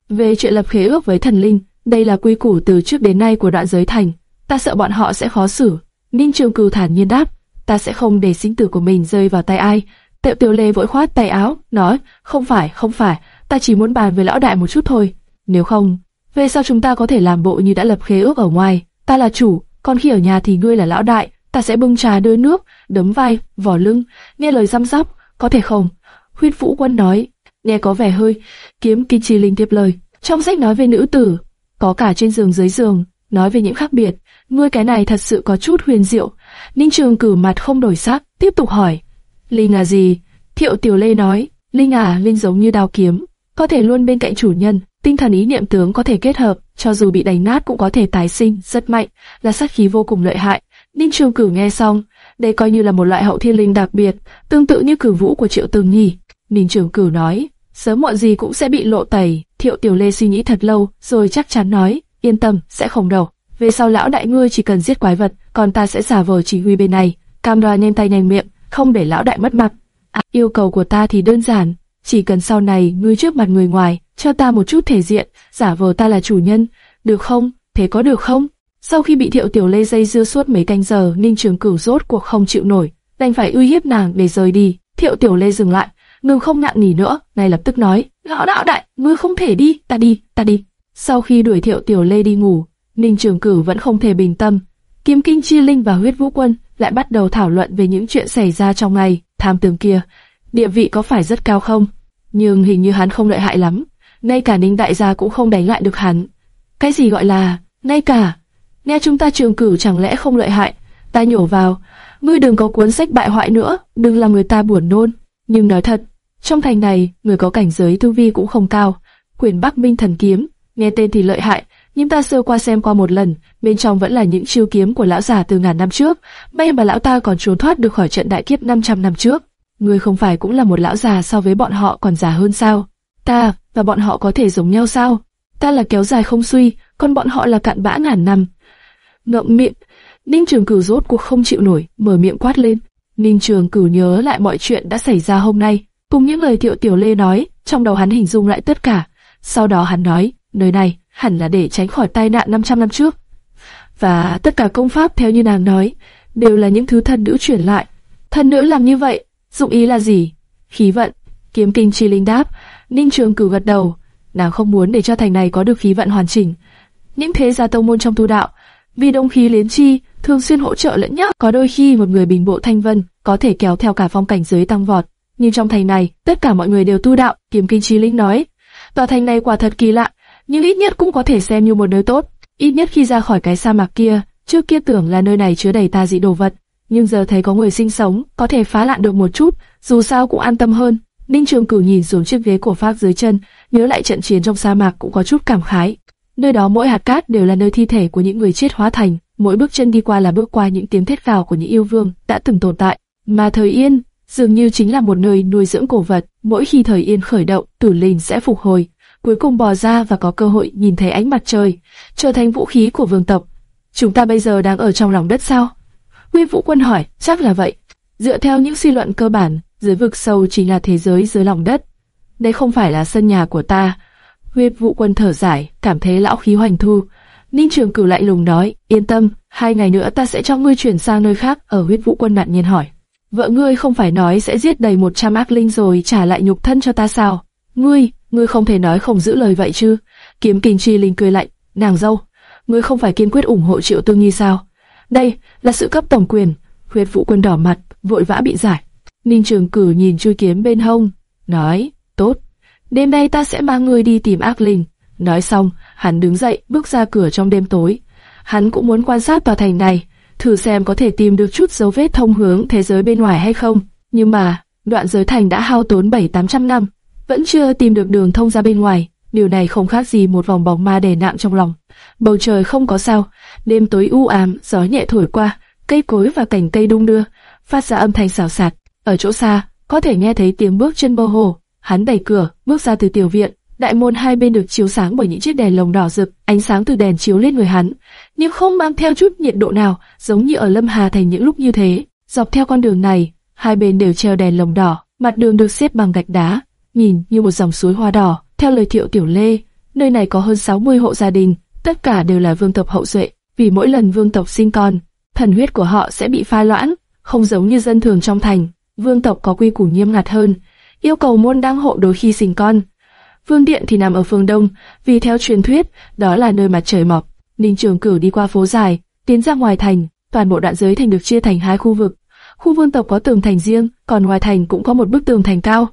về chuyện lập khế ước với thần linh, đây là quy củ từ trước đến nay của đoạn giới thành. Ta sợ bọn họ sẽ khó xử. Ninh Trường Cửu thản nhiên đáp, ta sẽ không để sinh tử của mình rơi vào tay ai. Tiệu Tiểu Lê vội khoát tay áo, nói, không phải, không phải, ta chỉ muốn bàn với lão đại một chút thôi. Nếu không, về sau chúng ta có thể làm bộ như đã lập khế ước ở ngoài, ta là chủ, còn khi ở nhà thì ngươi là lão đại, ta sẽ bưng trà đưa nước, đấm vai, vỏ lưng, nghe lời răm rắp, có thể không? Huyết Vũ Quân nói, nghe có vẻ hơi, kiếm Kim Chi Linh tiếp lời. Trong sách nói về nữ tử, có cả trên giường dưới giường, nói về những khác biệt, ngươi cái này thật sự có chút huyền diệu. Ninh Trường cử mặt không đổi sắc, tiếp tục hỏi, Linh là gì? Thiệu Tiểu Lê nói, Linh à, Linh giống như đao kiếm, có thể luôn bên cạnh chủ nhân, tinh thần ý niệm tướng có thể kết hợp, cho dù bị đánh nát cũng có thể tái sinh, rất mạnh, là sát khí vô cùng lợi hại. Ninh Trường Cử nghe xong, đây coi như là một loại hậu thiên linh đặc biệt, tương tự như cử vũ của Triệu Tường Nhi. Ninh Trường Cử nói, sớm muộn gì cũng sẽ bị lộ tẩy. Thiệu Tiểu Lê suy nghĩ thật lâu, rồi chắc chắn nói, yên tâm, sẽ không đâu. Về sau lão đại ngươi chỉ cần giết quái vật, còn ta sẽ giả vờ chỉ huy bên này, cam đoan nhanh tay nhanh miệng, không để lão đại mất mặt. À, yêu cầu của ta thì đơn giản, chỉ cần sau này ngươi trước mặt người ngoài, cho ta một chút thể diện, giả vờ ta là chủ nhân, được không? Thế có được không? Sau khi bị Thiệu Tiểu Lê dây dưa suốt mấy canh giờ, Ninh Trường Cửu rốt cuộc không chịu nổi, đành phải uy hiếp nàng để rời đi. Thiệu Tiểu Lê dừng lại, ngừng không ngạn nghỉ nữa, ngay lập tức nói: "Lão đạo đại, ngươi không thể đi, ta đi, ta đi." Sau khi đuổi Thiệu Tiểu Lê đi ngủ, Ninh Trường Cửu vẫn không thể bình tâm. Kim Kinh Chi Linh và Huyết Vũ Quân lại bắt đầu thảo luận về những chuyện xảy ra trong ngày tham tướng kia. Địa vị có phải rất cao không? Nhưng hình như hắn không lợi hại lắm. Ngay cả Ninh Đại gia cũng không đánh lại được hắn. Cái gì gọi là ngay cả? Nghe chúng ta trường cửu chẳng lẽ không lợi hại? Ta nhổ vào, ngươi đừng có cuốn sách bại hoại nữa, đừng làm người ta buồn nôn. Nhưng nói thật, trong thành này, người có cảnh giới tu vi cũng không cao. Quyền Bắc Minh thần kiếm, nghe tên thì lợi hại, nhưng ta sơ qua xem qua một lần, bên trong vẫn là những chiêu kiếm của lão già từ ngàn năm trước. May mà lão ta còn trốn thoát được khỏi trận đại kiếp 500 năm trước. Ngươi không phải cũng là một lão già so với bọn họ còn già hơn sao? Ta và bọn họ có thể giống nhau sao? Ta là kéo dài không suy, còn bọn họ là cạn bã ngàn năm. Ngậm miệng, Ninh Trường Cửu rốt cuộc không chịu nổi, mở miệng quát lên. Ninh Trường Cửu nhớ lại mọi chuyện đã xảy ra hôm nay, cùng những lời Thiệu Tiểu Lê nói, trong đầu hắn hình dung lại tất cả. Sau đó hắn nói, nơi này hẳn là để tránh khỏi tai nạn 500 năm trước. Và tất cả công pháp theo như nàng nói, đều là những thứ thần nữ chuyển lại. Thần nữ làm như vậy, dụng ý là gì? Khí vận, kiếm kinh chi linh đáp, Ninh Trường Cửu gật đầu, nàng không muốn để cho thành này có được khí vận hoàn chỉnh. Những thế gia tông môn trong tu đạo, vì đông khí liên chi, thường xuyên hỗ trợ lẫn nhau. Có đôi khi một người bình bộ thanh vân có thể kéo theo cả phong cảnh giới tăng vọt. Nhưng trong thành này, tất cả mọi người đều tu đạo, kiếm kinh chi linh nói. Tòa thành này quả thật kỳ lạ, nhưng ít nhất cũng có thể xem như một nơi tốt. Ít nhất khi ra khỏi cái sa mạc kia, trước kia tưởng là nơi này chứa đầy tà dị đồ vật, nhưng giờ thấy có người sinh sống, có thể phá lạn được một chút, dù sao cũng an tâm hơn. Ninh Trường Cửu nhìn xuống chiếc ghế cổ phác dưới chân, nhớ lại trận chiến trong sa mạc cũng có chút cảm khái. Nơi đó mỗi hạt cát đều là nơi thi thể của những người chết hóa thành, mỗi bước chân đi qua là bước qua những tiếng thét gào của những yêu vương đã từng tồn tại. Mà thời yên dường như chính là một nơi nuôi dưỡng cổ vật. Mỗi khi thời yên khởi động, tử linh sẽ phục hồi, cuối cùng bò ra và có cơ hội nhìn thấy ánh mặt trời, trở thành vũ khí của vương tộc. Chúng ta bây giờ đang ở trong lòng đất sao? Nguyên Vũ Quân hỏi, chắc là vậy. Dựa theo những suy luận cơ bản, dưới vực sâu chính là thế giới dưới lòng đất. Đây không phải là sân nhà của ta. Huyết Vũ Quân thở dài, cảm thấy lão khí hoành thu. Ninh Trường Cửu lại lùng nói, yên tâm, hai ngày nữa ta sẽ cho ngươi chuyển sang nơi khác. Ở Huyết Vũ Quân nạn nhiên hỏi, vợ ngươi không phải nói sẽ giết đầy một trăm ác linh rồi trả lại nhục thân cho ta sao? Ngươi, ngươi không thể nói không giữ lời vậy chứ? Kiếm Kình Chi Linh cười lạnh, nàng dâu, ngươi không phải kiên quyết ủng hộ Triệu Tương Nhi sao? Đây là sự cấp tổng quyền. Huyết Vũ Quân đỏ mặt, vội vã bị giải. Ninh Trường Cử nhìn chui kiếm bên hông, nói, tốt, đêm nay ta sẽ mang ngươi đi tìm ác linh. Nói xong, hắn đứng dậy, bước ra cửa trong đêm tối. Hắn cũng muốn quan sát tòa thành này, thử xem có thể tìm được chút dấu vết thông hướng thế giới bên ngoài hay không. Nhưng mà, đoạn giới thành đã hao tốn bảy tám trăm năm, vẫn chưa tìm được đường thông ra bên ngoài. Điều này không khác gì một vòng bóng ma đè nặng trong lòng. Bầu trời không có sao, đêm tối u ám, gió nhẹ thổi qua, cây cối và cành cây đung đưa, phát ra âm thanh xào xạc. Ở chỗ xa, có thể nghe thấy tiếng bước chân mơ hồ. Hắn đẩy cửa, bước ra từ tiểu viện. Đại môn hai bên được chiếu sáng bởi những chiếc đèn lồng đỏ rực, ánh sáng từ đèn chiếu lên người hắn, nhưng không mang theo chút nhiệt độ nào, giống như ở Lâm Hà thành những lúc như thế. Dọc theo con đường này, hai bên đều treo đèn lồng đỏ, mặt đường được xếp bằng gạch đá, nhìn như một dòng suối hoa đỏ. Theo lời Thiệu Tiểu Lê, nơi này có hơn 60 hộ gia đình, tất cả đều là vương tộc hậu duệ. Vì mỗi lần vương tộc sinh con, thần huyết của họ sẽ bị pha loãng, không giống như dân thường trong thành. Vương tộc có quy củ nghiêm ngặt hơn, yêu cầu môn đăng hộ đôi khi sinh con. Vương điện thì nằm ở phương đông, vì theo truyền thuyết, đó là nơi mặt trời mọc. Ninh Trường Cửu đi qua phố dài, tiến ra ngoài thành, toàn bộ đoạn giới thành được chia thành hai khu vực. Khu vương tộc có tường thành riêng, còn ngoài thành cũng có một bức tường thành cao.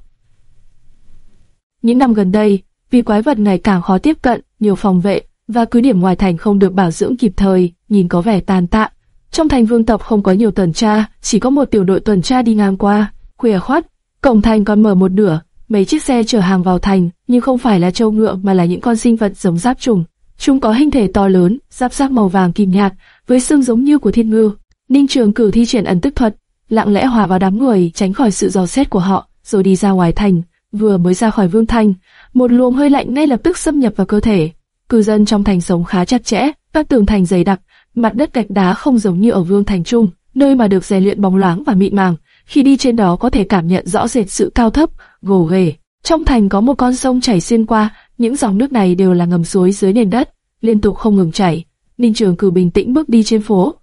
Những năm gần đây, vì quái vật ngày càng khó tiếp cận, nhiều phòng vệ và cứ điểm ngoài thành không được bảo dưỡng kịp thời, nhìn có vẻ tàn tạ. Trong thành vương tộc không có nhiều tuần tra, chỉ có một tiểu đội tuần tra đi ngang qua. Khuya khoát, cổng thành còn mở một nửa, mấy chiếc xe chở hàng vào thành, nhưng không phải là trâu ngựa mà là những con sinh vật giống giáp trùng. Chúng có hình thể to lớn, giáp giáp màu vàng kim nhạt, với xương giống như của thiên ngư. Ninh Trường cử thi triển ẩn tức thuật, lặng lẽ hòa vào đám người, tránh khỏi sự dò xét của họ, rồi đi ra ngoài thành. Vừa mới ra khỏi vương thành, một luồng hơi lạnh ngay lập tức xâm nhập vào cơ thể. Cư dân trong thành sống khá chặt chẽ, các tường thành dày đặc, mặt đất gạch đá không giống như ở vương thành trung, nơi mà được rèn luyện bóng loáng và mịn màng. Khi đi trên đó có thể cảm nhận rõ rệt sự cao thấp, gồ ghề. Trong thành có một con sông chảy xuyên qua, những dòng nước này đều là ngầm suối dưới nền đất, liên tục không ngừng chảy. Ninh Trường Cử bình tĩnh bước đi trên phố.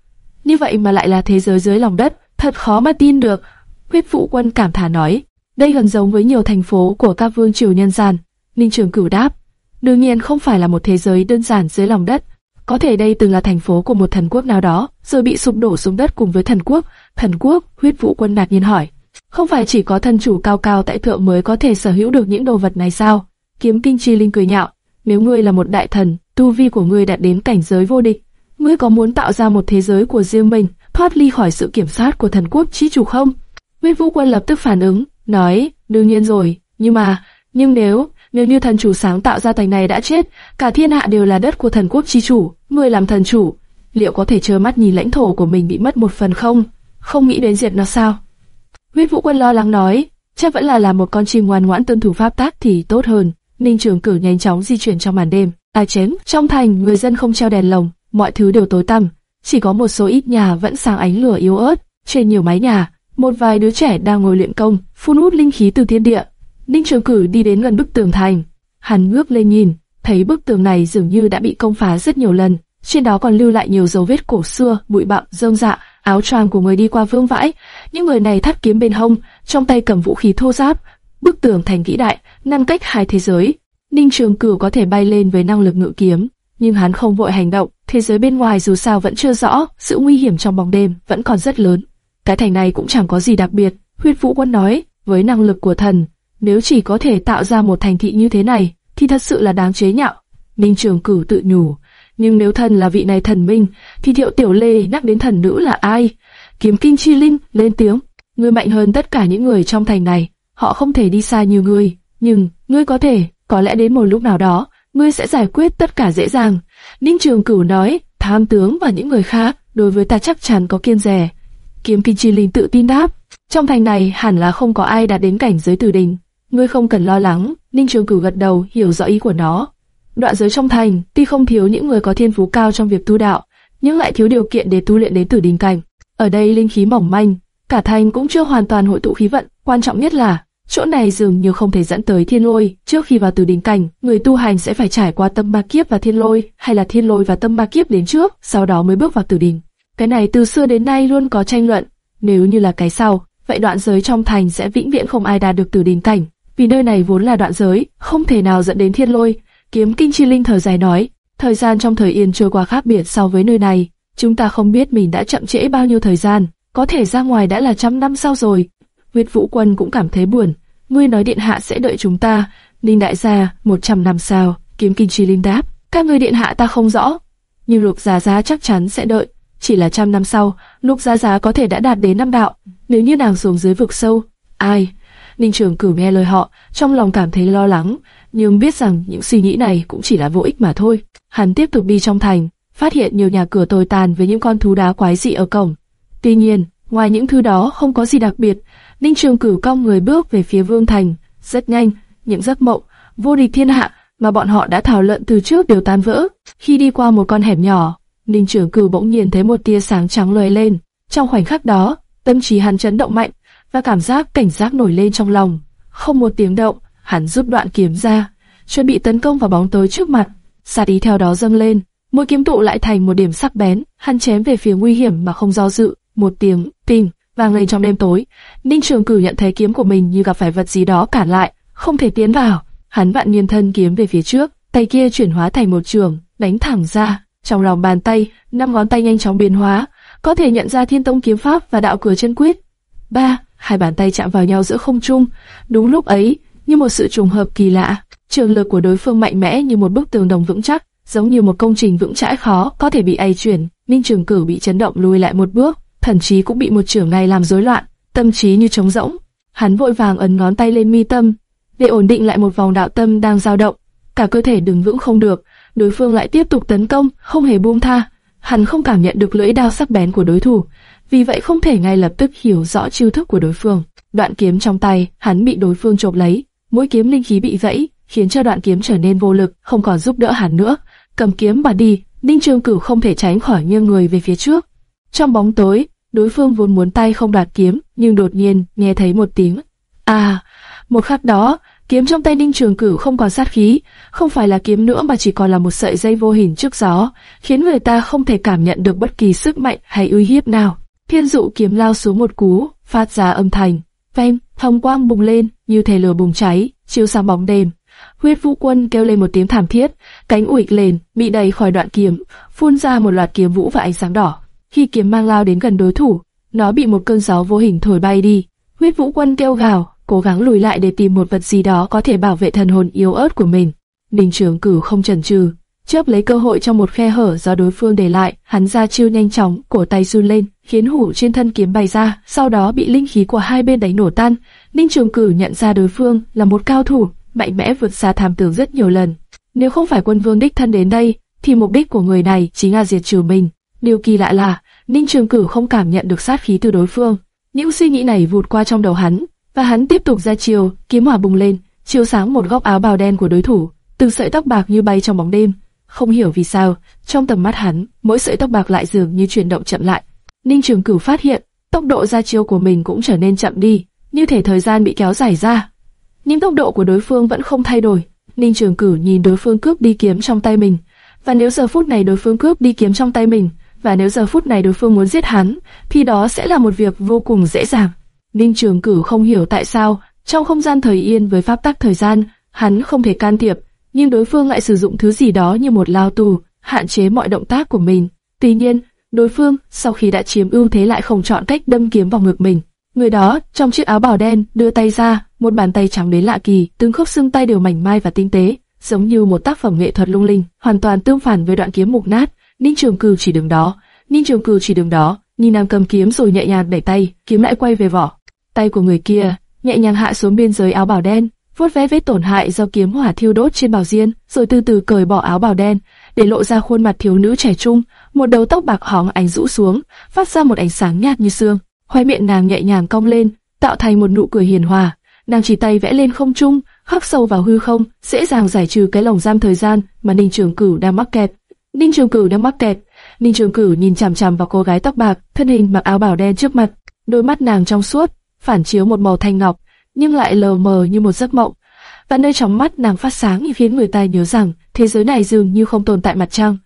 Như vậy mà lại là thế giới dưới lòng đất, thật khó mà tin được. Huyết Phụ Quân cảm thán nói, đây gần giống với nhiều thành phố của các vương triều nhân gian. Ninh Trường Cửu đáp, đương nhiên không phải là một thế giới đơn giản dưới lòng đất. Có thể đây từng là thành phố của một thần quốc nào đó, rồi bị sụp đổ xuống đất cùng với thần quốc. Thần quốc, huyết vũ quân ngạc nhiên hỏi, không phải chỉ có thần chủ cao cao tại thượng mới có thể sở hữu được những đồ vật này sao? Kiếm Kinh Chi Linh cười nhạo, nếu ngươi là một đại thần, tu vi của ngươi đạt đến cảnh giới vô địch, ngươi có muốn tạo ra một thế giới của riêng mình, thoát ly khỏi sự kiểm soát của thần quốc chí chủ không? Huyết Vũ Quân lập tức phản ứng, nói, đương nhiên rồi, nhưng mà, nhưng nếu, nếu như thần chủ sáng tạo ra thành này đã chết, cả thiên hạ đều là đất của thần quốc chi chủ, người làm thần chủ, liệu có thể trơ mắt nhìn lãnh thổ của mình bị mất một phần không? Không nghĩ đến diệt nó sao? Huyết Vũ Quân lo lắng nói, chắc vẫn là làm một con chim ngoan ngoãn tuân thủ pháp tắc thì tốt hơn. Ninh Trường Cử nhanh chóng di chuyển trong màn đêm. À Ai chém, trong thành người dân không treo đèn lồng, mọi thứ đều tối tăm, chỉ có một số ít nhà vẫn sáng ánh lửa yếu ớt. Trên nhiều mái nhà, một vài đứa trẻ đang ngồi luyện công, phun hút linh khí từ thiên địa. Ninh Trường Cử đi đến gần bức tường thành, hắn ngước lên nhìn, thấy bức tường này dường như đã bị công phá rất nhiều lần, trên đó còn lưu lại nhiều dấu vết cổ xưa, bụi bặm, rơm rạ, áo choàng của người đi qua vương vãi. Những người này thắt kiếm bên hông, trong tay cầm vũ khí thô ráp. Bức tường thành vĩ đại, ngăn cách hai thế giới. Ninh Trường Cửu có thể bay lên với năng lực ngự kiếm, nhưng hắn không vội hành động. Thế giới bên ngoài dù sao vẫn chưa rõ, sự nguy hiểm trong bóng đêm vẫn còn rất lớn. Cái thành này cũng chẳng có gì đặc biệt. Huyết Vũ Quân nói, với năng lực của thần, nếu chỉ có thể tạo ra một thành thị như thế này, thì thật sự là đáng chế nhạo. Ninh Trường Cửu tự nhủ, nhưng nếu thần là vị này thần minh, thì Thiệu Tiểu Lê nhắc đến thần nữ là ai? Kiếm Kinh Chi Linh lên tiếng, ngươi mạnh hơn tất cả những người trong thành này, họ không thể đi xa như ngươi, nhưng ngươi có thể, có lẽ đến một lúc nào đó, ngươi sẽ giải quyết tất cả dễ dàng. Ninh Trường Cửu nói, tham tướng và những người khác, đối với ta chắc chắn có kiên rẻ. Kiếm Kinh Chi Linh tự tin đáp, trong thành này hẳn là không có ai đạt đến cảnh giới tử đình. Ngươi không cần lo lắng, Ninh Trường Cửu gật đầu, hiểu rõ ý của nó. Đoạn giới trong thành, tuy không thiếu những người có thiên phú cao trong việc tu đạo, nhưng lại thiếu điều kiện để tu luyện đến tử đình cảnh. Ở đây linh khí mỏng manh, cả thành cũng chưa hoàn toàn hội tụ khí vận, quan trọng nhất là chỗ này dường như không thể dẫn tới thiên lôi. Trước khi vào tử đình cảnh, người tu hành sẽ phải trải qua tâm ba kiếp và thiên lôi, hay là thiên lôi và tâm ba kiếp đến trước, sau đó mới bước vào tử đình. Cái này từ xưa đến nay luôn có tranh luận. Nếu như là cái sau, vậy đoạn giới trong thành sẽ vĩnh viễn không ai đạt được từ đỉnh cảnh, vì nơi này vốn là đoạn giới, không thể nào dẫn đến thiên lôi. Kiếm Kinh Chi Linh thở dài nói, thời gian trong thời yên trôi qua khác biệt so với nơi này, chúng ta không biết mình đã chậm trễ bao nhiêu thời gian, có thể ra ngoài đã là trăm năm sau rồi. Huyết Vũ Quân cũng cảm thấy buồn, ngươi nói điện hạ sẽ đợi chúng ta, Ninh đại gia, một trăm năm sau, Kiếm Kinh Chi Linh đáp, các ngươi điện hạ ta không rõ, nhưng Lục già Giá chắc chắn sẽ đợi, chỉ là trăm năm sau, Lục Giá Giá có thể đã đạt đến năm đạo, nếu như nàng xuống dưới vực sâu, ai? Ninh Trường Cửu nghe lời họ, trong lòng cảm thấy lo lắng, nhưng biết rằng những suy nghĩ này cũng chỉ là vô ích mà thôi. Hắn tiếp tục đi trong thành, phát hiện nhiều nhà cửa tồi tàn với những con thú đá quái dị ở cổng. Tuy nhiên, ngoài những thứ đó không có gì đặc biệt, Ninh Trường Cửu cong người bước về phía Vương Thành, rất nhanh, những giấc mộng vô địch thiên hạ mà bọn họ đã thảo luận từ trước đều tan vỡ. Khi đi qua một con hẻm nhỏ, Ninh Trường Cửu bỗng nhiên thấy một tia sáng trắng lóe lên. Trong khoảnh khắc đó, tâm trí hắn chấn động mạnh và cảm giác cảnh giác nổi lên trong lòng. Không một tiếng động, hắn rút đoạn kiếm ra, chuẩn bị tấn công vào bóng tối trước mặt. Sát ý theo đó dâng lên, mũi kiếm tụ lại thành một điểm sắc bén, hắn chém về phía nguy hiểm mà không do dự. Một tiếng tim vang lên trong đêm tối. Ninh Trường Cửu nhận thấy kiếm của mình như gặp phải vật gì đó cản lại, không thể tiến vào. Hắn vạn niên thân kiếm về phía trước, tay kia chuyển hóa thành một trường, đánh thẳng ra. Trong lòng bàn tay, năm ngón tay nhanh chóng biến hóa, có thể nhận ra thiên tông kiếm pháp và đạo cửa chân quyết. Ba, hai bàn tay chạm vào nhau giữa không trung. Đúng lúc ấy, như một sự trùng hợp kỳ lạ, trường lực của đối phương mạnh mẽ như một bức tường đồng vững chắc, giống như một công trình vững chãi khó có thể bị ai chuyển. Ninh Trường Cửu bị chấn động lùi lại một bước, thần trí cũng bị một trường này làm rối loạn, tâm trí như trống rỗng. Hắn vội vàng ấn ngón tay lên mi tâm, để ổn định lại một vòng đạo tâm đang dao động. Cả cơ thể đứng vững không được, đối phương lại tiếp tục tấn công, không hề buông tha. Hắn không cảm nhận được lưỡi đao sắc bén của đối thủ, vì vậy không thể ngay lập tức hiểu rõ chiêu thức của đối phương. Đoạn kiếm trong tay, hắn bị đối phương chộp lấy, mũi kiếm linh khí bị gãy, khiến cho đoạn kiếm trở nên vô lực, không còn giúp đỡ hắn nữa. Cầm kiếm mà đi, Ninh Trường Cửu không thể tránh khỏi nghiêng người về phía trước. Trong bóng tối, đối phương vốn muốn tay không đoạt kiếm, nhưng đột nhiên nghe thấy một tiếng. À, một khắc đó, kiếm trong tay Ninh Trường Cửu không còn sát khí, không phải là kiếm nữa mà chỉ còn là một sợi dây vô hình trước gió, khiến người ta không thể cảm nhận được bất kỳ sức mạnh hay uy hiếp nào. Thiên dụ kiếm lao xuống một cú, phát ra âm thanh, phanh, thông quang bùng lên, như thể lửa bùng cháy, chiếu sáng bóng đêm. Huyết Vũ Quân kêu lên một tiếng thảm thiết, cánh uịch lên, bị đẩy khỏi đoạn kiếm, phun ra một loạt kiếm vũ và ánh sáng đỏ. Khi kiếm mang lao đến gần đối thủ, nó bị một cơn gió vô hình thổi bay đi. Huyết Vũ Quân kêu gào, cố gắng lùi lại để tìm một vật gì đó có thể bảo vệ thần hồn yếu ớt của mình. Ninh Trường Cửu không chần chừ, chớp lấy cơ hội trong một khe hở do đối phương để lại, hắn ra chiêu nhanh chóng, cổ tay run lên, khiến hủ trên thân kiếm bay ra, sau đó bị linh khí của hai bên đánh nổ tan. Ninh Trường Cửu nhận ra đối phương là một cao thủ, mạnh mẽ vượt xa tham tưởng rất nhiều lần. Nếu không phải quân vương đích thân đến đây, thì mục đích của người này chính là diệt trừ mình. Điều kỳ lạ là, Ninh Trường Cửu không cảm nhận được sát khí từ đối phương. Những suy nghĩ này vụt qua trong đầu hắn, và hắn tiếp tục ra chiều, kiếm hỏa bùng lên, chiếu sáng một góc áo bào đen của đối thủ, từng sợi tóc bạc như bay trong bóng đêm. Không hiểu vì sao, trong tầm mắt hắn, mỗi sợi tóc bạc lại dường như chuyển động chậm lại. Ninh Trường Cửu phát hiện, tốc độ ra chiêu của mình cũng trở nên chậm đi, như thể thời gian bị kéo dài ra. Nhưng tốc độ của đối phương vẫn không thay đổi. Ninh Trường Cửu nhìn đối phương cướp đi kiếm trong tay mình, và nếu giờ phút này đối phương cướp đi kiếm trong tay mình, và nếu giờ phút này đối phương muốn giết hắn, thì đó sẽ là một việc vô cùng dễ dàng. Ninh Trường Cửu không hiểu tại sao, trong không gian thời yên với pháp tắc thời gian, hắn không thể can thiệp, nhưng đối phương lại sử dụng thứ gì đó như một lao tù, hạn chế mọi động tác của mình. Tuy nhiên, đối phương sau khi đã chiếm ưu thế lại không chọn cách đâm kiếm vào ngực mình. Người đó, trong chiếc áo bào đen, đưa tay ra, một bàn tay trắng đến lạ kỳ, từng khớp xương tay đều mảnh mai và tinh tế, giống như một tác phẩm nghệ thuật lung linh, hoàn toàn tương phản với đoạn kiếm mục nát. Ninh Trường Cửu chỉ đứng đó, Ninh Trường Cửu chỉ đứng đó, nhìn Nam cầm kiếm rồi nhẹ nhàng đẩy tay, kiếm lại quay về vỏ. Tay của người kia nhẹ nhàng hạ xuống biên giới áo bào đen, vuốt ve vết tổn hại do kiếm hỏa thiêu đốt trên bào diên, rồi từ từ cởi bỏ áo bào đen, để lộ ra khuôn mặt thiếu nữ trẻ trung, một đầu tóc bạc hóng ánh rũ xuống, phát ra một ánh sáng nhạt như sương. Khoe miệng nàng nhẹ nhàng cong lên, tạo thành một nụ cười hiền hòa. Nàng chỉ tay vẽ lên không trung, khắc sâu vào hư không, dễ dàng giải trừ cái lồng giam thời gian mà Ninh Trường Cửu đang mắc kẹt. Ninh Trường Cửu đang mắc kẹt. Ninh Trường Cửu nhìn chằm chằm vào cô gái tóc bạc, thân hình mặc áo bào đen trước mặt, đôi mắt nàng trong suốt, phản chiếu một màu thanh ngọc, nhưng lại lờ mờ như một giấc mộng. Và nơi trong mắt nàng phát sáng như khiến người ta nhớ rằng thế giới này dường như không tồn tại mặt trăng.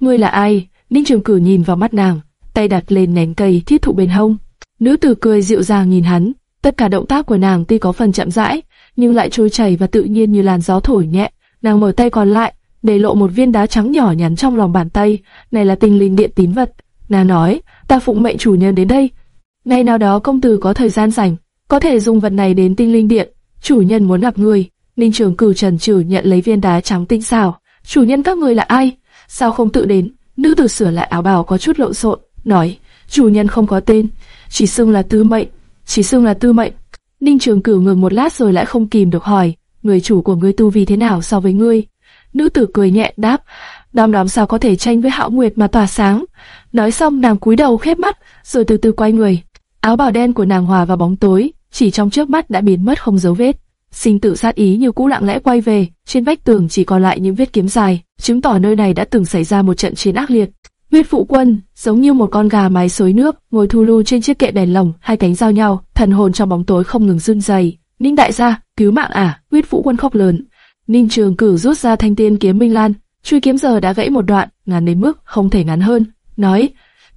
Ngươi là ai? Ninh Trường Cửu nhìn vào mắt nàng, tay đặt lên nén cây thiết thụ bên hông. Nữ tử cười dịu dàng nhìn hắn, tất cả động tác của nàng tuy có phần chậm rãi, nhưng lại trôi chảy và tự nhiên như làn gió thổi nhẹ. Nàng mở tay còn lại, để lộ một viên đá trắng nhỏ nhắn trong lòng bàn tay, này là tinh linh điện tín vật. Nàng nói, ta phụng mệnh chủ nhân đến đây. Ngày nào đó công tử có thời gian rảnh, có thể dùng vật này đến tinh linh điện. Chủ nhân muốn gặp người. Ninh Trường Cửu trần trừ nhận lấy viên đá trắng tinh xảo. Chủ nhân các người là ai? Sao không tự đến? Nữ tử sửa lại áo bào có chút lộn xộn, nói, chủ nhân không có tên, chỉ xưng là tư mệnh, chỉ xưng là tư mệnh. Ninh Trường Cửu ngừng một lát rồi lại không kìm được hỏi, người chủ của ngươi tu vi thế nào so với ngươi? Nữ tử cười nhẹ đáp, đom đóm sao có thể tranh với hạo nguyệt mà tỏa sáng. Nói xong nàng cúi đầu khép mắt, rồi từ từ quay người. Áo bào đen của nàng hòa vào bóng tối, chỉ trong trước mắt đã biến mất không dấu vết. Sinh tử sát ý như cũ lặng lẽ quay về, trên vách tường chỉ còn lại những vết kiếm dài, chứng tỏ nơi này đã từng xảy ra một trận chiến ác liệt. Huyết phụ quân, giống như một con gà mái xối nước, ngồi thu lưu trên chiếc kệ đèn lồng, hai cánh giao nhau, thần hồn trong bóng tối không ngừng run rẩy. Ninh đại gia, cứu mạng à? Huyết phụ quân khóc lớn. Ninh Trường Cử rút ra thanh tiên kiếm Minh Lan, chui kiếm giờ đã gãy một đoạn, ngắn đến mức không thể ngắn hơn. Nói,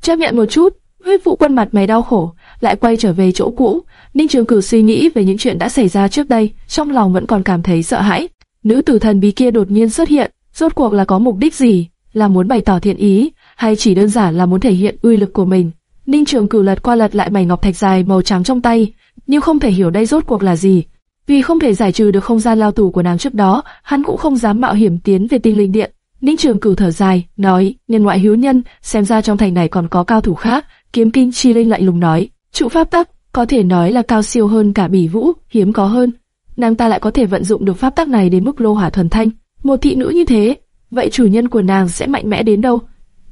chấp nhận một chút. Huyết phụ quân mặt mày đau khổ, lại quay trở về chỗ cũ. Ninh Trường cửu suy nghĩ về những chuyện đã xảy ra trước đây, trong lòng vẫn còn cảm thấy sợ hãi. Nữ tử thần bí kia đột nhiên xuất hiện, rốt cuộc là có mục đích gì? là muốn bày tỏ thiện ý, hay chỉ đơn giản là muốn thể hiện uy lực của mình. Ninh Trường Cửu lật qua lật lại mảnh ngọc thạch dài màu trắng trong tay, nhưng không thể hiểu đây rốt cuộc là gì. Vì không thể giải trừ được không gian lao tù của nàng trước đó, hắn cũng không dám mạo hiểm tiến về tinh linh điện. Ninh Trường Cửu thở dài, nói, nhân ngoại hữu nhân, xem ra trong thành này còn có cao thủ khác. Kiếm Kinh Chi Linh lạnh lùng nói, trụ pháp tắc, có thể nói là cao siêu hơn cả bỉ vũ, hiếm có hơn. Nàng ta lại có thể vận dụng được pháp tắc này đến mức lô hỏa thuần thanh. Một thị nữ như thế, vậy chủ nhân của nàng sẽ mạnh mẽ đến đâu?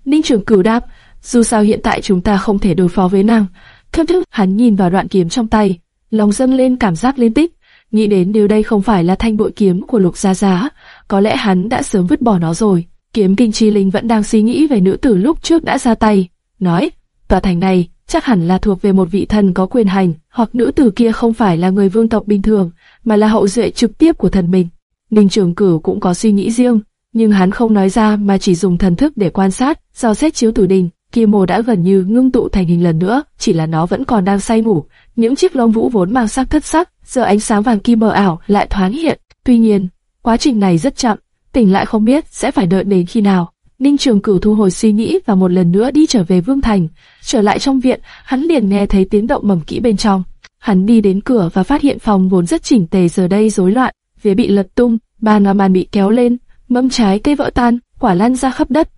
Ninh Trường Cửu đáp, dù sao hiện tại chúng ta không thể đối phó với nàng. Thâm thức, hắn nhìn vào đoạn kiếm trong tay, lòng dâng lên cảm giác liên tích, nghĩ đến điều đây không phải là thanh bội kiếm của Lục Gia Giá, có lẽ hắn đã sớm vứt bỏ nó rồi. Kiếm Kinh Chi Linh vẫn đang suy nghĩ về nữ tử lúc trước đã ra tay, nói, tòa thành này chắc hẳn là thuộc về một vị thần có quyền hành, hoặc nữ tử kia không phải là người vương tộc bình thường, mà là hậu duệ trực tiếp của thần mình. Ninh Trường Cửu cũng có suy nghĩ riêng, nhưng hắn không nói ra mà chỉ dùng thần thức để quan sát, do xét chiếu tử đình. Kim mồ đã gần như ngưng tụ thành hình lần nữa, chỉ là nó vẫn còn đang say ngủ. Những chiếc lông vũ vốn mang sắc thất sắc, giờ ánh sáng vàng kim mờ ảo lại thoáng hiện. Tuy nhiên, quá trình này rất chậm, tỉnh lại không biết sẽ phải đợi đến khi nào. Ninh Trường Cửu thu hồi suy nghĩ và một lần nữa đi trở về Vương Thành. Trở lại trong viện, hắn liền nghe thấy tiếng động mầm kỹ bên trong. Hắn đi đến cửa và phát hiện phòng vốn rất chỉnh tề giờ đây rối loạn, phía bị lật tung, bàn và màn bị kéo lên, mâm trái cây vỡ tan, quả lăn ra khắp đất.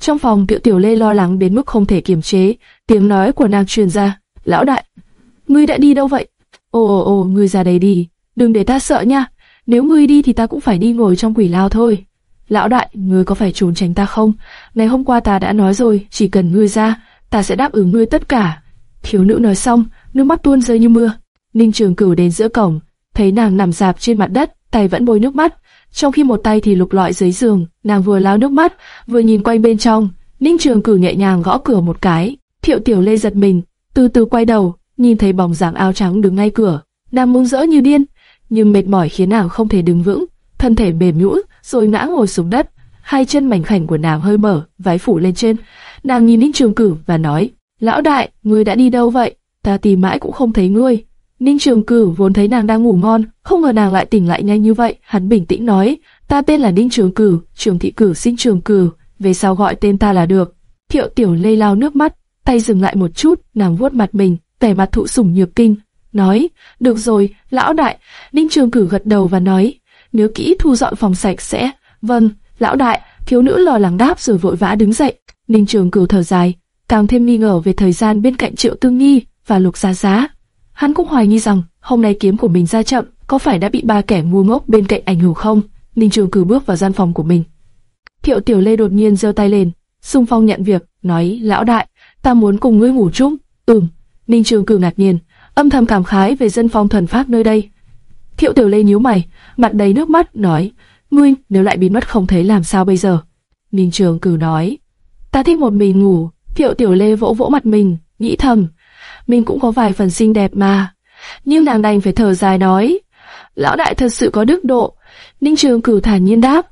Trong phòng Tiểu Tiểu Lê lo lắng đến mức không thể kiềm chế, tiếng nói của nàng truyền ra, "Lão đại, ngươi đã đi đâu vậy?" "Ồ ồ ồ, ngươi ra đây đi, đừng để ta sợ nha. Nếu ngươi đi thì ta cũng phải đi ngồi trong quỷ lao thôi." "Lão đại, ngươi có phải trốn tránh ta không? Ngày hôm qua ta đã nói rồi, chỉ cần ngươi ra, ta sẽ đáp ứng ngươi tất cả." Thiếu nữ nói xong, nước mắt tuôn rơi như mưa. Ninh Trường Cửu đến giữa cổng, thấy nàng nằm dạp trên mặt đất, tay vẫn bôi nước mắt, trong khi một tay thì lục lọi dưới giường, nàng vừa lau nước mắt, vừa nhìn quanh bên trong. Ninh Trường Cửu nhẹ nhàng gõ cửa một cái, Thiệu Tiểu Lê giật mình, từ từ quay đầu, nhìn thấy bóng dáng áo trắng đứng ngay cửa, nàng muốn rỡ như điên, nhưng mệt mỏi khiến nàng không thể đứng vững, thân thể mềm nhũn, rồi ngã ngồi xuống đất, hai chân mảnh khảnh của nàng hơi mở, váy phủ lên trên. Nàng nhìn Ninh Trường Cử và nói: "Lão đại, ngươi đã đi đâu vậy? Ta tìm mãi cũng không thấy ngươi." Ninh Trường Cử vốn thấy nàng đang ngủ ngon, không ngờ nàng lại tỉnh lại nhanh như vậy. Hắn bình tĩnh nói, ta tên là Ninh Trường Cử, Trường Thị Cử sinh Trường Cử, về sau gọi tên ta là được. Thiệu Tiểu Lê lao nước mắt, tay dừng lại một chút, nàng vuốt mặt mình, vẻ mặt thụ sủng nhược kinh, nói, được rồi, lão đại. Ninh Trường Cử gật đầu và nói, nhớ kỹ thu dọn phòng sạch sẽ. Vâng, lão đại. Thiếu nữ lo lắng đáp rồi vội vã đứng dậy. Ninh Trường Cửu thở dài, càng thêm nghi ngờ về thời gian bên cạnh Triệu Tương Nhi và Lục Giá Giá. Hắn cũng hoài nghi rằng hôm nay kiếm của mình ra chậm, có phải đã bị ba kẻ ngu ngốc bên cạnh ảnh hưởng không? Ninh Trường Cửu bước vào gian phòng của mình. Thiệu Tiểu Lê đột nhiên giơ tay lên, xung phong nhận việc, nói: "Lão đại, ta muốn cùng ngươi ngủ chung." Ừm. Ninh Trường Cửu ngạc nhiên, âm thầm cảm khái về dân phong thuần pháp nơi đây. Thiệu Tiểu Lê nhíu mày, mặt đầy nước mắt, nói: "Ngươi, nếu lại biến mất không thấy làm sao bây giờ?" Ninh Trường Cử nói: "Ta thích một mình ngủ." Thiệu Tiểu Lê vỗ vỗ mặt mình, nghĩ thầm, mình cũng có vài phần xinh đẹp mà. Nhưng nàng đành phải thở dài nói, lão đại thật sự có đức độ. Ninh Trường Cử thản nhiên đáp,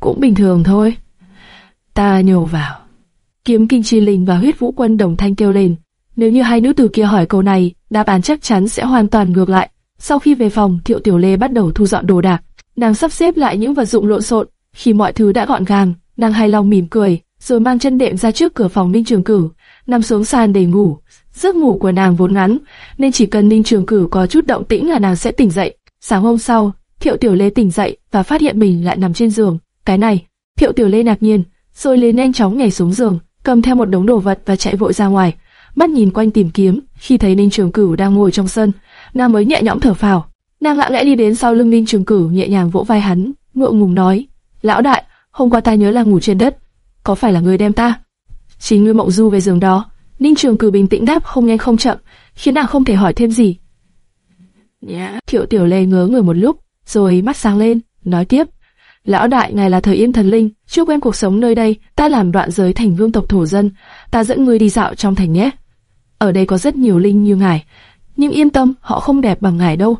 cũng bình thường thôi. Ta nhổ vào. Kiếm Kinh Chi Linh và Huyết Vũ Quân đồng thanh kêu lên. Nếu như hai nữ tử kia hỏi câu này, đáp án chắc chắn sẽ hoàn toàn ngược lại. Sau khi về phòng, Thiệu Tiểu Lê bắt đầu thu dọn đồ đạc. Nàng sắp xếp lại những vật dụng lộn xộn. Khi mọi thứ đã gọn gàng, nàng hài lòng mỉm cười, rồi mang chân đệm ra trước cửa phòng Ninh Trường Cửu, nằm xuống sàn để ngủ. Giấc ngủ của nàng vốn ngắn, nên chỉ cần Ninh Trường Cửu có chút động tĩnh là nàng sẽ tỉnh dậy. Sáng hôm sau, Thiệu Tiểu Lê tỉnh dậy và phát hiện mình lại nằm trên giường. Cái này, Thiệu Tiểu Lê ngạc nhiên, rồi liền nhanh chóng nhảy xuống giường, cầm theo một đống đồ vật và chạy vội ra ngoài. Mắt nhìn quanh tìm kiếm, khi thấy Ninh Trường Cửu đang ngồi trong sân, nàng mới nhẹ nhõm thở phào. Nàng lặng lẽ đi đến sau lưng Ninh Trường Cửu nhẹ nhàng vỗ vai hắn, ngượng ngùng nói: "Lão đại, hôm qua ta nhớ là ngủ trên đất, có phải là người đem ta?" Chính ngươi mộng du về giường đó. Ninh Trường Cử bình tĩnh đáp không nhanh không chậm, khiến nàng không thể hỏi thêm gì. Yeah. Thiệu Tiểu Lê ngớ người một lúc, rồi mắt sáng lên, nói tiếp. Lão đại, ngài là thời yên thần linh, chưa quen cuộc sống nơi đây, ta làm đoạn giới thành vương tộc thổ dân, ta dẫn ngươi đi dạo trong thành nhé. Ở đây có rất nhiều linh như ngài, nhưng yên tâm, họ không đẹp bằng ngài đâu.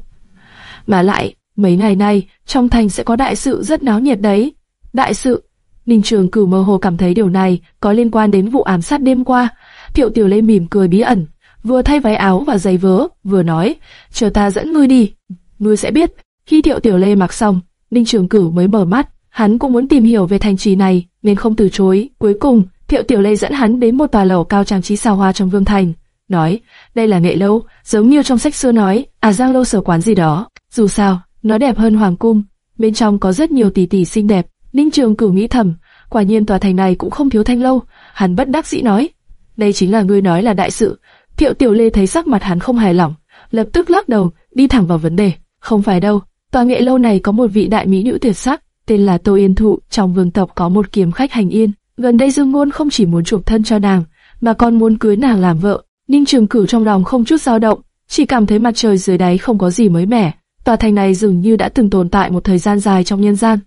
Mà lại, mấy ngày nay, trong thành sẽ có đại sự rất náo nhiệt đấy. Đại sự? Ninh Trường Cửu mơ hồ cảm thấy điều này có liên quan đến vụ ám sát đêm qua. Thiệu Tiểu Lê mỉm cười bí ẩn, vừa thay váy áo và giày vớ, vừa nói, chờ ta dẫn ngươi đi, ngươi sẽ biết. Khi Thiệu Tiểu Lê mặc xong, Ninh Trường Cửu mới mở mắt, hắn cũng muốn tìm hiểu về thành trì này, nên không từ chối. Cuối cùng, Thiệu Tiểu Lê dẫn hắn đến một tòa lầu cao trang trí xa hoa trong vương thành, nói, đây là nghệ lâu, giống như trong sách xưa nói, à giang lâu sở quán gì đó. Dù sao, nó đẹp hơn hoàng cung, bên trong có rất nhiều tỷ tỷ xinh đẹp. Ninh Trường Cửu nghĩ thầm, quả nhiên tòa thành này cũng không thiếu thanh lâu. Hắn bất đắc dĩ nói, đây chính là ngươi nói là đại sự. Thiệu Tiểu Lê thấy sắc mặt hắn không hài lòng, lập tức lắc đầu, đi thẳng vào vấn đề. Không phải đâu, tòa nghệ lâu này có một vị đại mỹ nữ tuyệt sắc, tên là Tô Yên Thụ, trong vương tộc có một kiếm khách hành yên. Gần đây Dương Ngôn không chỉ muốn chuộc thân cho nàng, mà còn muốn cưới nàng làm vợ. Ninh Trường Cửu trong lòng không chút dao động, chỉ cảm thấy mặt trời dưới đáy không có gì mới mẻ. Tòa thành này dường như đã từng tồn tại một thời gian dài trong nhân gian.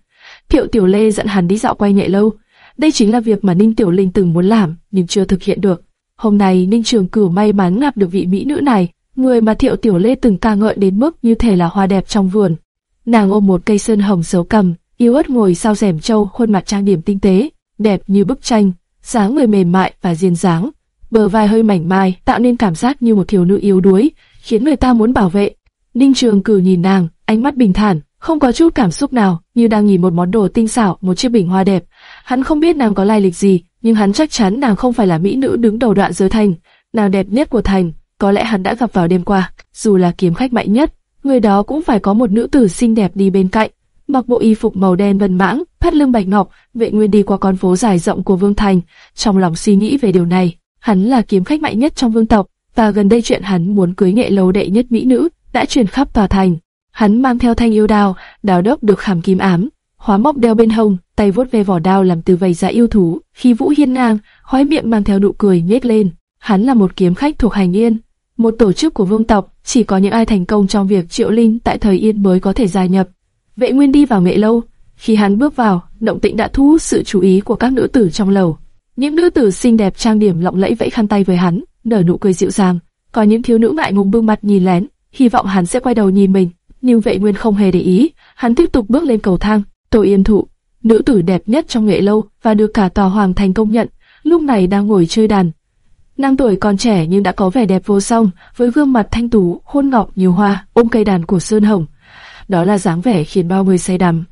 Thiệu Tiểu Lê dẫn hắn đi dạo quay nhẹ lâu. Đây chính là việc mà Ninh Tiểu Linh từng muốn làm, nhưng chưa thực hiện được. Hôm nay Ninh Trường Cửu may mắn gặp được vị mỹ nữ này, người mà Thiệu Tiểu Lê từng ca ngợi đến mức như thể là hoa đẹp trong vườn. Nàng ôm một cây sơn hồng xấu cầm, yêu ớt ngồi sau rèm châu, khuôn mặt trang điểm tinh tế, đẹp như bức tranh, dáng người mềm mại và duyên dáng, bờ vai hơi mảnh mai, tạo nên cảm giác như một thiếu nữ yếu đuối, khiến người ta muốn bảo vệ. Ninh Trường Cử nhìn nàng, ánh mắt bình thản, không có chút cảm xúc nào, như đang nhìn một món đồ tinh xảo, một chiếc bình hoa đẹp. Hắn không biết nàng có lai lịch gì, nhưng hắn chắc chắn nàng không phải là mỹ nữ đứng đầu đoạn giới thành, nàng đẹp nhất của thành, có lẽ hắn đã gặp vào đêm qua. Dù là kiếm khách mạnh nhất, người đó cũng phải có một nữ tử xinh đẹp đi bên cạnh. Mặc bộ y phục màu đen vân mãng, thắt lưng bạch ngọc, vệ nguyên đi qua con phố dài rộng của vương thành, trong lòng suy nghĩ về điều này. Hắn là kiếm khách mạnh nhất trong vương tộc, và gần đây chuyện hắn muốn cưới nghệ lâu đệ nhất mỹ nữ đã truyền khắp tòa thành. Hắn mang theo thanh yêu đao, đào đốc được khảm kim ám, hóa móc đeo bên hông, tay vuốt ve vỏ đao làm từ vầy ra yêu thú. Khi Vũ Hiên ngang, khóe miệng mang theo nụ cười nhếch lên. Hắn là một kiếm khách thuộc hành yên, một tổ chức của vương tộc, chỉ có những ai thành công trong việc triệu linh tại thời yên mới có thể gia nhập. Vệ Nguyên đi vào nghệ lâu, khi hắn bước vào, động tĩnh đã thu hút sự chú ý của các nữ tử trong lầu. Những nữ tử xinh đẹp trang điểm lộng lẫy vẫy khăn tay với hắn, nở nụ cười dịu dàng. Có những thiếu nữ ngại ngùng bưng mặt nhìn lén, hy vọng hắn sẽ quay đầu nhìn mình, nhưng vệ nguyên không hề để ý. Hắn tiếp tục bước lên cầu thang. Tô Yên Thụ, nữ tử đẹp nhất trong nghệ lâu và được cả tòa hoàng thành công nhận, lúc này đang ngồi chơi đàn. Nàng tuổi còn trẻ nhưng đã có vẻ đẹp vô song, với gương mặt thanh tú, hôn ngọc nhiều hoa, ôm cây đàn của sơn hồng. Đó là dáng vẻ khiến bao người say đắm.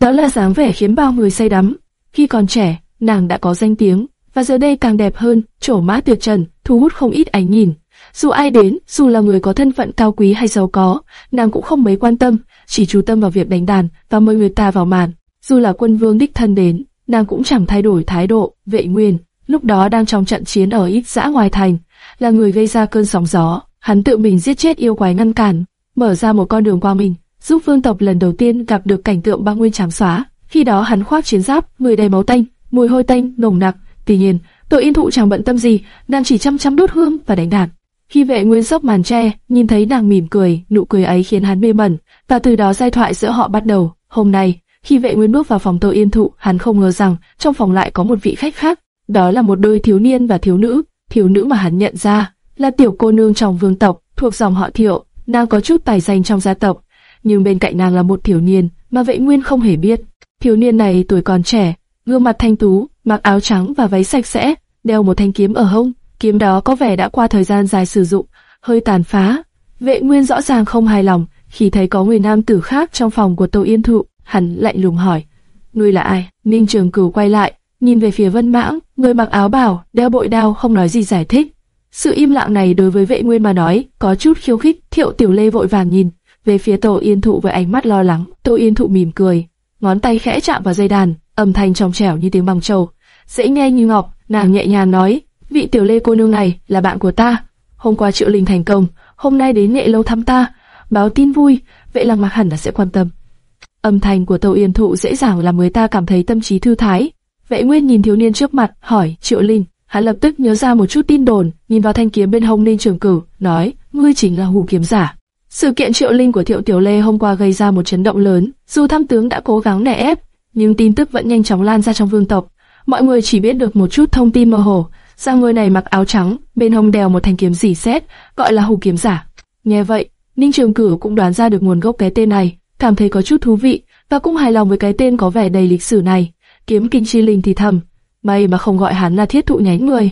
Đó là dáng vẻ khiến bao người say đắm. Khi còn trẻ, nàng đã có danh tiếng, và giờ đây càng đẹp hơn, trổ mã tuyệt trần, thu hút không ít ánh nhìn. Dù ai đến, dù là người có thân phận cao quý hay giàu có, nàng cũng không mấy quan tâm, chỉ chú tâm vào việc đánh đàn và mời người ta vào màn. Dù là quân vương đích thân đến, nàng cũng chẳng thay đổi thái độ. Vệ Nguyên, lúc đó đang trong trận chiến ở ít dã ngoài thành, là người gây ra cơn sóng gió. Hắn tự mình giết chết yêu quái ngăn cản, mở ra một con đường qua mình, giúp vương tộc lần đầu tiên gặp được cảnh tượng băng nguyên trắng xóa. Khi đó hắn khoác chiến giáp, người đầy máu tanh, mùi hôi tanh nồng nặc. Tuy nhiên, Tội Yên Thụ chẳng bận tâm gì, nàng chỉ chăm chăm đốt hương và đánh đàn. Khi vệ nguyên dốc màn tre, nhìn thấy nàng mỉm cười, nụ cười ấy khiến hắn mê mẩn, và từ đó giai thoại giữa họ bắt đầu. Hôm nay, khi vệ nguyên bước vào phòng Tô Yên Thụ, hắn không ngờ rằng trong phòng lại có một vị khách khác. Đó là một đôi thiếu niên và thiếu nữ. Thiếu nữ mà hắn nhận ra là tiểu cô nương trong vương tộc, thuộc dòng họ Thiệu. Nàng có chút tài danh trong gia tộc, nhưng bên cạnh nàng là một thiếu niên mà vệ nguyên không hề biết. Thiếu niên này tuổi còn trẻ, gương mặt thanh tú, mặc áo trắng và váy sạch sẽ, đeo một thanh kiếm ở hông. Kiếm đó có vẻ đã qua thời gian dài sử dụng, hơi tàn phá. Vệ Nguyên rõ ràng không hài lòng khi thấy có người nam tử khác trong phòng của Tô Yên Thụ, hắn lạnh lùng hỏi: "Ngươi là ai?" Ninh Trường Cửu quay lại, nhìn về phía Vân Mãng, người mặc áo bào, đeo bội đao không nói gì giải thích. Sự im lặng này đối với Vệ Nguyên mà nói có chút khiêu khích. Thiệu Tiểu Lê vội vàng nhìn về phía Tô Yên Thụ với ánh mắt lo lắng. Tô Yên Thụ mỉm cười, ngón tay khẽ chạm vào dây đàn, âm thanh trong trẻo như tiếng bằng trầu, dễ nghe như ngọc. Nàng nhẹ nhàng nói: vị tiểu lê cô nương này là bạn của ta. Hôm qua triệu linh thành công, hôm nay đến nghệ lâu thăm ta, báo tin vui, vậy là mặc hẳn là sẽ quan tâm. Âm thanh của Tâu Yên Thụ dễ dàng làm người ta cảm thấy tâm trí thư thái. Vệ Nguyên nhìn thiếu niên trước mặt, hỏi Triệu Linh. Hắn lập tức nhớ ra một chút tin đồn, nhìn vào thanh kiếm bên hông Ninh Trường cử, nói: ngươi chính là hù kiếm giả. Sự kiện Triệu Linh của Thiệu Tiểu Lê hôm qua gây ra một chấn động lớn. Dù tham tướng đã cố gắng nẻ ép, nhưng tin tức vẫn nhanh chóng lan ra trong vương tộc. Mọi người chỉ biết được một chút thông tin mơ hồ, rằng người này mặc áo trắng, bên hông đeo một thanh kiếm rỉ xét, gọi là hù kiếm giả. Nghe vậy, Ninh Trường Cửu cũng đoán ra được nguồn gốc cái tên này, cảm thấy có chút thú vị và cũng hài lòng với cái tên có vẻ đầy lịch sử này. Kiếm Kinh Chi Linh thì thầm, may mà không gọi hắn là thiết thụ nhánh người.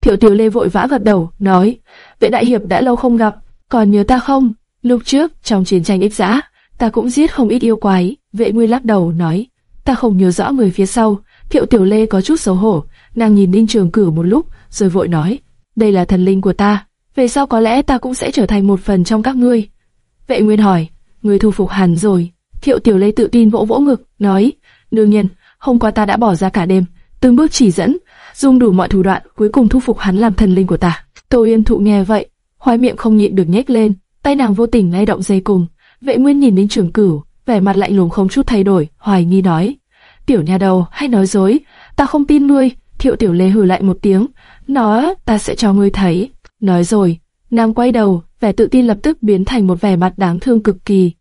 Thiệu Tiểu Lê vội vã gật đầu, nói, vệ đại hiệp đã lâu không gặp, còn nhớ ta không? Lúc trước trong chiến tranh ích giã, ta cũng giết không ít yêu quái. Vệ Nguyên lắc đầu nói, ta không nhớ rõ người phía sau. Thiệu Tiểu Lê có chút xấu hổ, nàng nhìn Ninh Trường Cửu một lúc, rồi vội nói, đây là thần linh của ta, về sau có lẽ ta cũng sẽ trở thành một phần trong các ngươi. Vệ Nguyên hỏi, ngươi thu phục hẳn rồi. Thiệu Tiểu Lê tự tin vỗ vỗ ngực, nói, đương nhiên, hôm qua ta đã bỏ ra cả đêm, từng bước chỉ dẫn, dùng đủ mọi thủ đoạn, cuối cùng thu phục hắn làm thần linh của ta. Tô Yên Thụ nghe vậy, khoái miệng không nhịn được nhếch lên, tay nàng vô tình lay động dây cùng. Vệ Nguyên nhìn đến Trường Cửu, vẻ mặt lạnh lùng không chút thay đổi, hoài nghi nói: "Tiểu nha đầu, hay nói dối? Ta không tin ngươi." Thiệu Tiểu Lê hừ lại một tiếng, nó, "Ta sẽ cho ngươi thấy." Nói rồi, nàng quay đầu, vẻ tự tin lập tức biến thành một vẻ mặt đáng thương cực kỳ.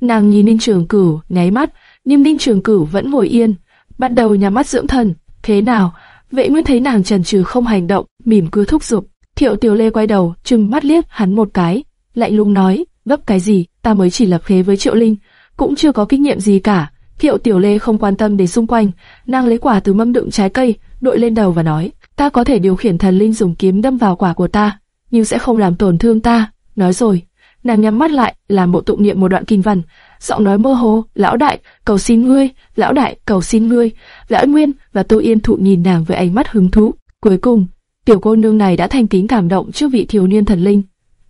Nàng nhìn Ninh Trường Cửu, nháy mắt, nhưng Ninh Trường Cửu vẫn ngồi yên, bắt đầu nhắm mắt dưỡng thần. Thế nào? Vệ Nguyên thấy nàng chần chừ không hành động, mỉm cười thúc giục. Thiệu Tiểu Lê quay đầu, trừng mắt liếc hắn một cái, lạnh lùng nói, gấp cái gì, ta mới chỉ lập khế với Triệu Linh, cũng chưa có kinh nghiệm gì cả. Kiệu Tiểu Lê không quan tâm đến xung quanh, nàng lấy quả từ mâm đựng trái cây, đội lên đầu và nói, ta có thể điều khiển thần linh dùng kiếm đâm vào quả của ta, nhưng sẽ không làm tổn thương ta. Nói rồi, nàng nhắm mắt lại, làm bộ tụng niệm một đoạn kinh văn, giọng nói mơ hồ, lão đại, cầu xin ngươi, lão đại, cầu xin ngươi. Lão Nguyên và Tô Yên Thụ nhìn nàng với ánh mắt hứng thú. Cuối cùng, tiểu cô nương này đã thành kính cảm động trước vị thiếu niên thần linh.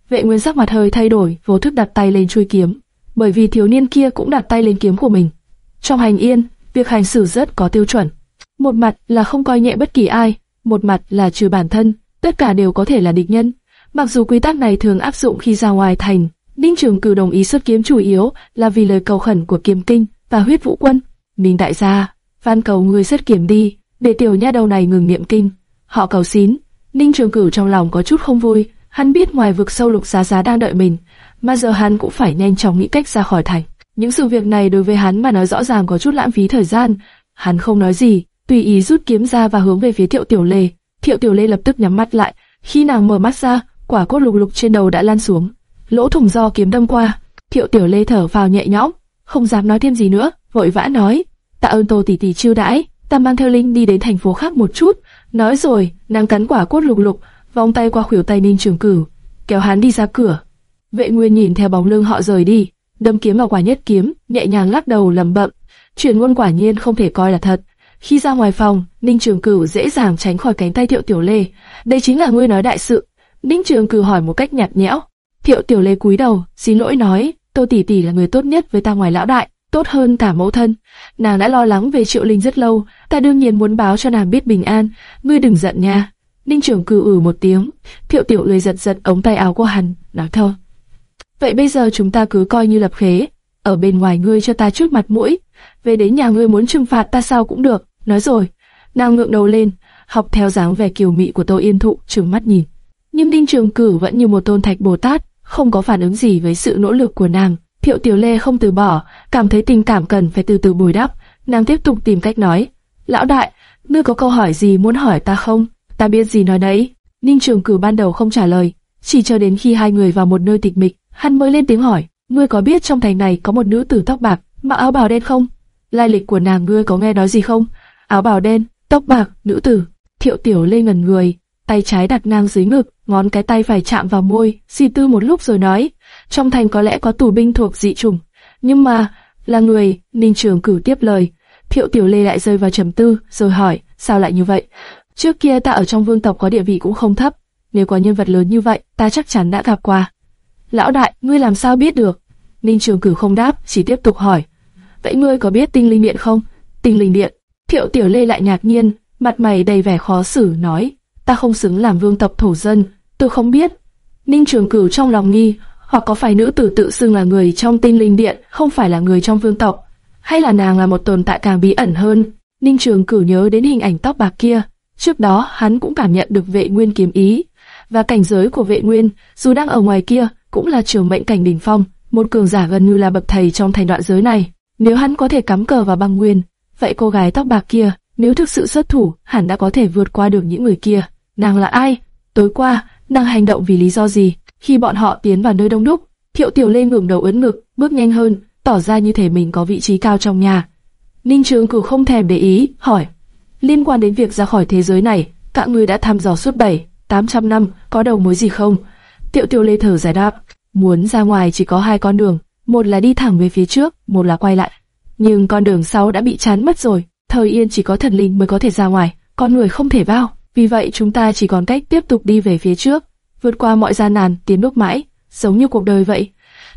Vệ Nguyên sắc mặt hơi thay đổi, vô thức đặt tay lên chuôi kiếm, bởi vì thiếu niên kia cũng đặt tay lên kiếm của mình. Trong hành yên, việc hành xử rất có tiêu chuẩn. Một mặt là không coi nhẹ bất kỳ ai, một mặt là trừ bản thân, tất cả đều có thể là địch nhân. Mặc dù quy tắc này thường áp dụng khi ra ngoài thành, Ninh Trường Cử đồng ý xuất kiếm chủ yếu là vì lời cầu khẩn của Kiếm Kinh và Huyết Vũ Quân. Minh đại gia, van cầu người xuất kiếm đi, để tiểu nha đầu này ngừng niệm kinh. Họ cầu xin. Ninh Trường Cửu trong lòng có chút không vui, hắn biết ngoài vực sâu lục giá giá đang đợi mình, mà giờ hắn cũng phải nhanh chóng nghĩ cách ra khỏi thành. Những sự việc này đối với hắn mà nói rõ ràng có chút lãng phí thời gian. Hắn không nói gì, tùy ý rút kiếm ra và hướng về phía Thiệu Tiểu Lê. Thiệu Tiểu Lê lập tức nhắm mắt lại, khi nàng mở mắt ra, quả cốt lục lục trên đầu đã lan xuống, lỗ thủng do kiếm đâm qua. Thiệu Tiểu Lê thở vào nhẹ nhõm, không dám nói thêm gì nữa, vội vã nói: "Tạ ơn Tô tỷ tỷ chiêu đãi, ta mang theo Linh đi đến thành phố khác một chút." Nói rồi, nàng cắn quả cốt lục lục, vòng tay qua khuỷu tay Ninh Trường Cửu, kéo hắn đi ra cửa. Vệ Nguyên nhìn theo bóng lưng họ rời đi, đâm kiếm vào quả nhất kiếm, nhẹ nhàng lắc đầu lẩm bẩm, truyền ngôn quả nhiên không thể coi là thật. Khi ra ngoài phòng, Ninh Trường Cửu dễ dàng tránh khỏi cánh tay Thiệu Tiểu Lê. Đây chính là ngươi nói đại sự. Ninh Trường Cửu hỏi một cách nhạt nhẽo. Thiệu Tiểu Lê cúi đầu, xin lỗi nói, Tô tỷ tỷ là người tốt nhất với ta ngoài lão đại, tốt hơn cả mẫu thân. Nàng đã lo lắng về Triệu Linh rất lâu, ta đương nhiên muốn báo cho nàng biết bình an. Ngươi đừng giận nha. Ninh Trường Cửu ử một tiếng, Thiệu Tiểu Lê giật giật ống tay áo của hắn, nói thôi. Vậy bây giờ chúng ta cứ coi như lập khế, ở bên ngoài ngươi cho ta chút mặt mũi, về đến nhà ngươi muốn trừng phạt ta sao cũng được. Nói rồi, nàng ngượng đầu lên, học theo dáng vẻ kiều mị của Tô Yên Thụ, trừng mắt nhìn. Nhưng Đinh Trường Cử vẫn như một tôn thạch Bồ Tát, không có phản ứng gì với sự nỗ lực của nàng. Thiệu Tiểu Lê không từ bỏ, cảm thấy tình cảm cần phải từ từ bồi đắp. Nàng tiếp tục tìm cách nói, lão đại, ngươi có câu hỏi gì muốn hỏi ta không? Ta biết gì nói đấy. Ninh Trường Cử ban đầu không trả lời, chỉ cho đến khi hai người vào một nơi tịch mịch, hắn mới lên tiếng hỏi, ngươi có biết trong thành này có một nữ tử tóc bạc, mặc áo bào đen không? Lai lịch của nàng ngươi có nghe nói gì không? Áo bào đen, tóc bạc, nữ tử. Thiệu Tiểu Lê ngẩn người, tay trái đặt ngang dưới ngực, ngón cái tay phải chạm vào môi, suy tư một lúc rồi nói, trong thành có lẽ có tù binh thuộc dị chủng, nhưng mà, là người, Ninh Trường cử tiếp lời. Thiệu Tiểu Lê lại rơi vào trầm tư, rồi hỏi, sao lại như vậy? Trước kia ta ở trong vương tộc có địa vị cũng không thấp, nếu có nhân vật lớn như vậy, ta chắc chắn đã gặp qua. Lão đại, ngươi làm sao biết được? Ninh Trường cử không đáp, chỉ tiếp tục hỏi. Vậy ngươi có biết tinh linh điện không? Tinh linh điện. Thiệu Tiểu Lê lại ngạc nhiên, mặt mày đầy vẻ khó xử, nói, ta không xứng làm vương tộc thổ dân, tôi không biết. Ninh Trường Cửu trong lòng nghi, hoặc có phải nữ tử tự xưng là người trong tinh linh điện, không phải là người trong vương tộc, hay là nàng là một tồn tại càng bí ẩn hơn. Ninh Trường Cửu nhớ đến hình ảnh tóc bạc kia, trước đó hắn cũng cảm nhận được vệ nguyên kiếm ý, và cảnh giới của vệ nguyên, dù đang ở ngoài kia, cũng là trường mệnh cảnh đỉnh phong, một cường giả gần như là bậc thầy trong thành đoạn giới này. Nếu hắn có thể cắm cờ vào băng nguyên, vậy cô gái tóc bạc kia, nếu thực sự xuất thủ, hẳn đã có thể vượt qua được những người kia. Nàng là ai? Tối qua, nàng hành động vì lý do gì? Khi bọn họ tiến vào nơi đông đúc, Thiệu Tiểu Lê ngẩng đầu ấn ngực, bước nhanh hơn, tỏ ra như thể mình có vị trí cao trong nhà. Ninh Trường Cửu không thèm để ý, hỏi: liên quan đến việc ra khỏi thế giới này, các ngươi đã thăm dò suốt 7, 800 năm, có đầu mối gì không? Tiệu Tiểu Lê thở giải đáp: muốn ra ngoài chỉ có hai con đường, một là đi thẳng về phía trước, một là quay lại. nhưng con đường sau đã bị chắn mất rồi. Thời yên chỉ có thần linh mới có thể ra ngoài, con người không thể vào. Vì vậy chúng ta chỉ còn cách tiếp tục đi về phía trước, vượt qua mọi gian nan, tiến bước mãi, giống như cuộc đời vậy.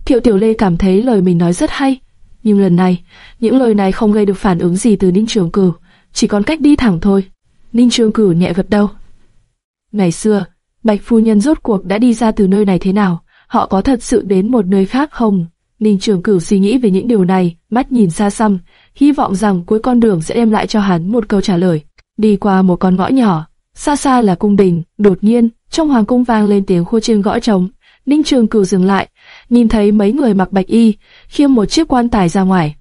Thiệu Tiểu Lê cảm thấy lời mình nói rất hay, nhưng lần này, những lời này không gây được phản ứng gì từ Ninh Trường Cửu, chỉ còn cách đi thẳng thôi. Ninh Trường Cửu nhẹ gật đầu. Ngày xưa, Bạch Phu Nhân rốt cuộc đã đi ra từ nơi này thế nào? Họ có thật sự đến một nơi khác không? Ninh Trường Cửu suy nghĩ về những điều này, mắt nhìn xa xăm, hy vọng rằng cuối con đường sẽ đem lại cho hắn một câu trả lời. Đi qua một con ngõ nhỏ, xa xa là cung đình, đột nhiên, trong hoàng cung vang lên tiếng khua chiêng gõ trống. Ninh Trường Cửu dừng lại, nhìn thấy mấy người mặc bạch y, khiêng một chiếc quan tài ra ngoài.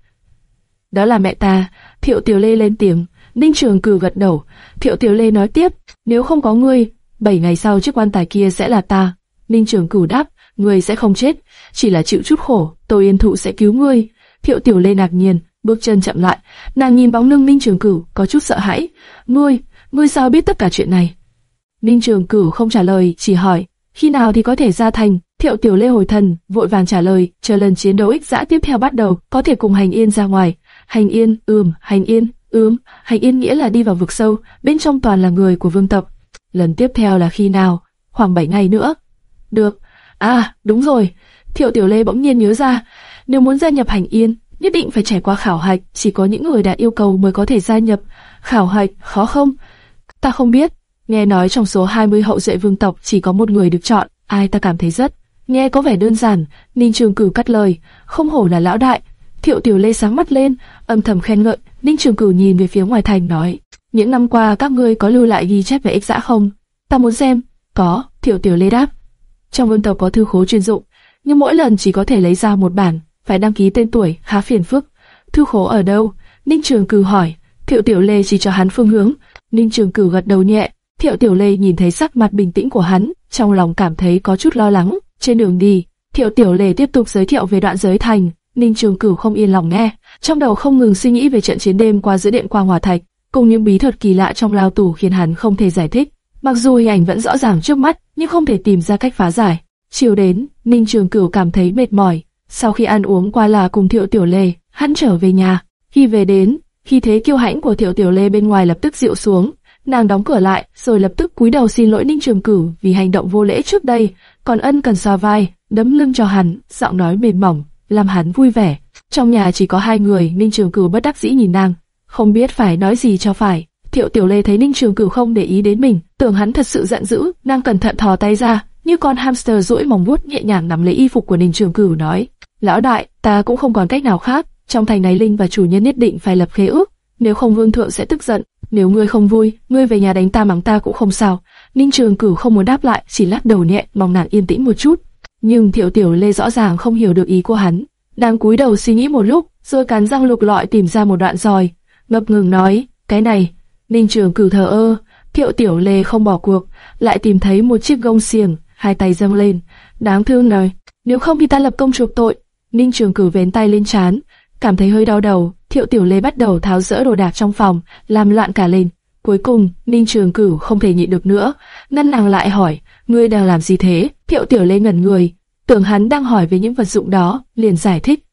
Đó là mẹ ta, Thiệu Tiểu Lê lên tiếng, Ninh Trường Cửu gật đầu, Thiệu Tiểu Lê nói tiếp, nếu không có ngươi, bảy ngày sau chiếc quan tài kia sẽ là ta. Ninh Trường Cửu đáp, ngươi sẽ không chết, chỉ là chịu chút khổ, Tô Yên Thụ sẽ cứu ngươi. Thiệu Tiểu Lê ngạc nhiên, bước chân chậm lại, nàng nhìn bóng lưng minh Trường Cửu, có chút sợ hãi. Ngươi, ngươi sao biết tất cả chuyện này? minh Trường Cửu không trả lời, chỉ hỏi, khi nào thì có thể ra thành? Thiệu Tiểu Lê hồi thần, vội vàng trả lời, chờ lần chiến đấu ích dã tiếp theo bắt đầu, có thể cùng Hành Yên ra ngoài. Hành Yên, ừm, Hành Yên, ừm, Hành Yên nghĩa là đi vào vực sâu, bên trong toàn là người của vương tộc. Lần tiếp theo là khi nào? Khoảng 7 ngày nữa. Được. À, đúng rồi. Thiệu Tiểu Lê bỗng nhiên nhớ ra, nếu muốn gia nhập Hành Yên, nhất định phải trải qua khảo hạch, chỉ có những người đạt yêu cầu mới có thể gia nhập. Khảo hạch, khó không? Ta không biết. Nghe nói trong số 20 hậu duệ vương tộc chỉ có một người được chọn, ai ta cảm thấy rất Nghe có vẻ đơn giản, Ninh Trường Cửu cắt lời, không hổ là lão đại. Thiệu Tiểu Lê sáng mắt lên, âm thầm khen ngợi. Ninh Trường Cửu nhìn về phía ngoài thành nói, những năm qua các ngươi có lưu lại ghi chép về ích dã không? Ta muốn xem. Có, Thiệu Tiểu Lê đáp. Trong vương tộc có thư khố chuyên dụng, nhưng mỗi lần chỉ có thể lấy ra một bản, phải đăng ký tên tuổi, khá phiền phức. Thư khố ở đâu? Ninh Trường cử hỏi. Thiệu Tiểu Lê chỉ cho hắn phương hướng. Ninh Trường cử gật đầu nhẹ. Thiệu Tiểu Lê nhìn thấy sắc mặt bình tĩnh của hắn, trong lòng cảm thấy có chút lo lắng. Trên đường đi, Thiệu Tiểu Lê tiếp tục giới thiệu về đoạn giới thành. Ninh Trường Cửu không yên lòng nghe, trong đầu không ngừng suy nghĩ về trận chiến đêm qua giữa điện quang hòa thạch, cùng những bí thuật kỳ lạ trong lao tù khiến hắn không thể giải thích. Mặc dù hình ảnh vẫn rõ ràng trước mắt, nhưng không thể tìm ra cách phá giải. Chiều đến, Ninh Trường Cửu cảm thấy mệt mỏi. Sau khi ăn uống qua là cùng Thiệu Tiểu Lê, hắn trở về nhà. Khi về đến, khi thế kiêu hãnh của Thiệu Tiểu Lê bên ngoài lập tức dịu xuống, nàng đóng cửa lại, rồi lập tức cúi đầu xin lỗi Ninh Trường Cửu vì hành động vô lễ trước đây, còn ân cần xoa vai, đấm lưng cho hắn, giọng nói mềm mỏng, làm hắn vui vẻ. Trong nhà chỉ có hai người, Ninh Trường Cửu bất đắc dĩ nhìn nàng, không biết phải nói gì cho phải. Thiệu Tiểu Lê thấy Ninh Trường Cửu không để ý đến mình, tưởng hắn thật sự giận dữ, nàng cẩn thận thò tay ra, như con hamster duỗi móng vuốt nhẹ nhàng nắm lấy y phục của Ninh Trường Cửu nói: "Lão đại, ta cũng không còn cách nào khác, trong thành này Linh và chủ nhân nhất định phải lập khế ước, nếu không Vương thượng sẽ tức giận, nếu ngươi không vui, ngươi về nhà đánh ta mắng ta cũng không sao." Ninh Trường Cửu không muốn đáp lại, chỉ lắc đầu nhẹ, mong nàng yên tĩnh một chút. Nhưng Thiệu Tiểu Lê rõ ràng không hiểu được ý của hắn, đang cúi đầu suy nghĩ một lúc, rồi cắn răng lục lọi tìm ra một đoạn roi, ngập ngừng nói, cái này. Ninh Trường Cửu thờ ơ, Thiệu Tiểu Lê không bỏ cuộc, lại tìm thấy một chiếc gông xiềng, hai tay dâng lên, đáng thương nói, nếu không thì ta lập công chuộc tội. Ninh Trường Cửu vén tay lên chán, cảm thấy hơi đau đầu, Thiệu Tiểu Lê bắt đầu tháo rỡ đồ đạc trong phòng, làm loạn cả lên. Cuối cùng, Ninh Trường Cửu không thể nhịn được nữa, ngăn nàng lại hỏi, ngươi đang làm gì thế? Thiệu Tiểu Lê ngẩn người, tưởng hắn đang hỏi về những vật dụng đó, liền giải thích.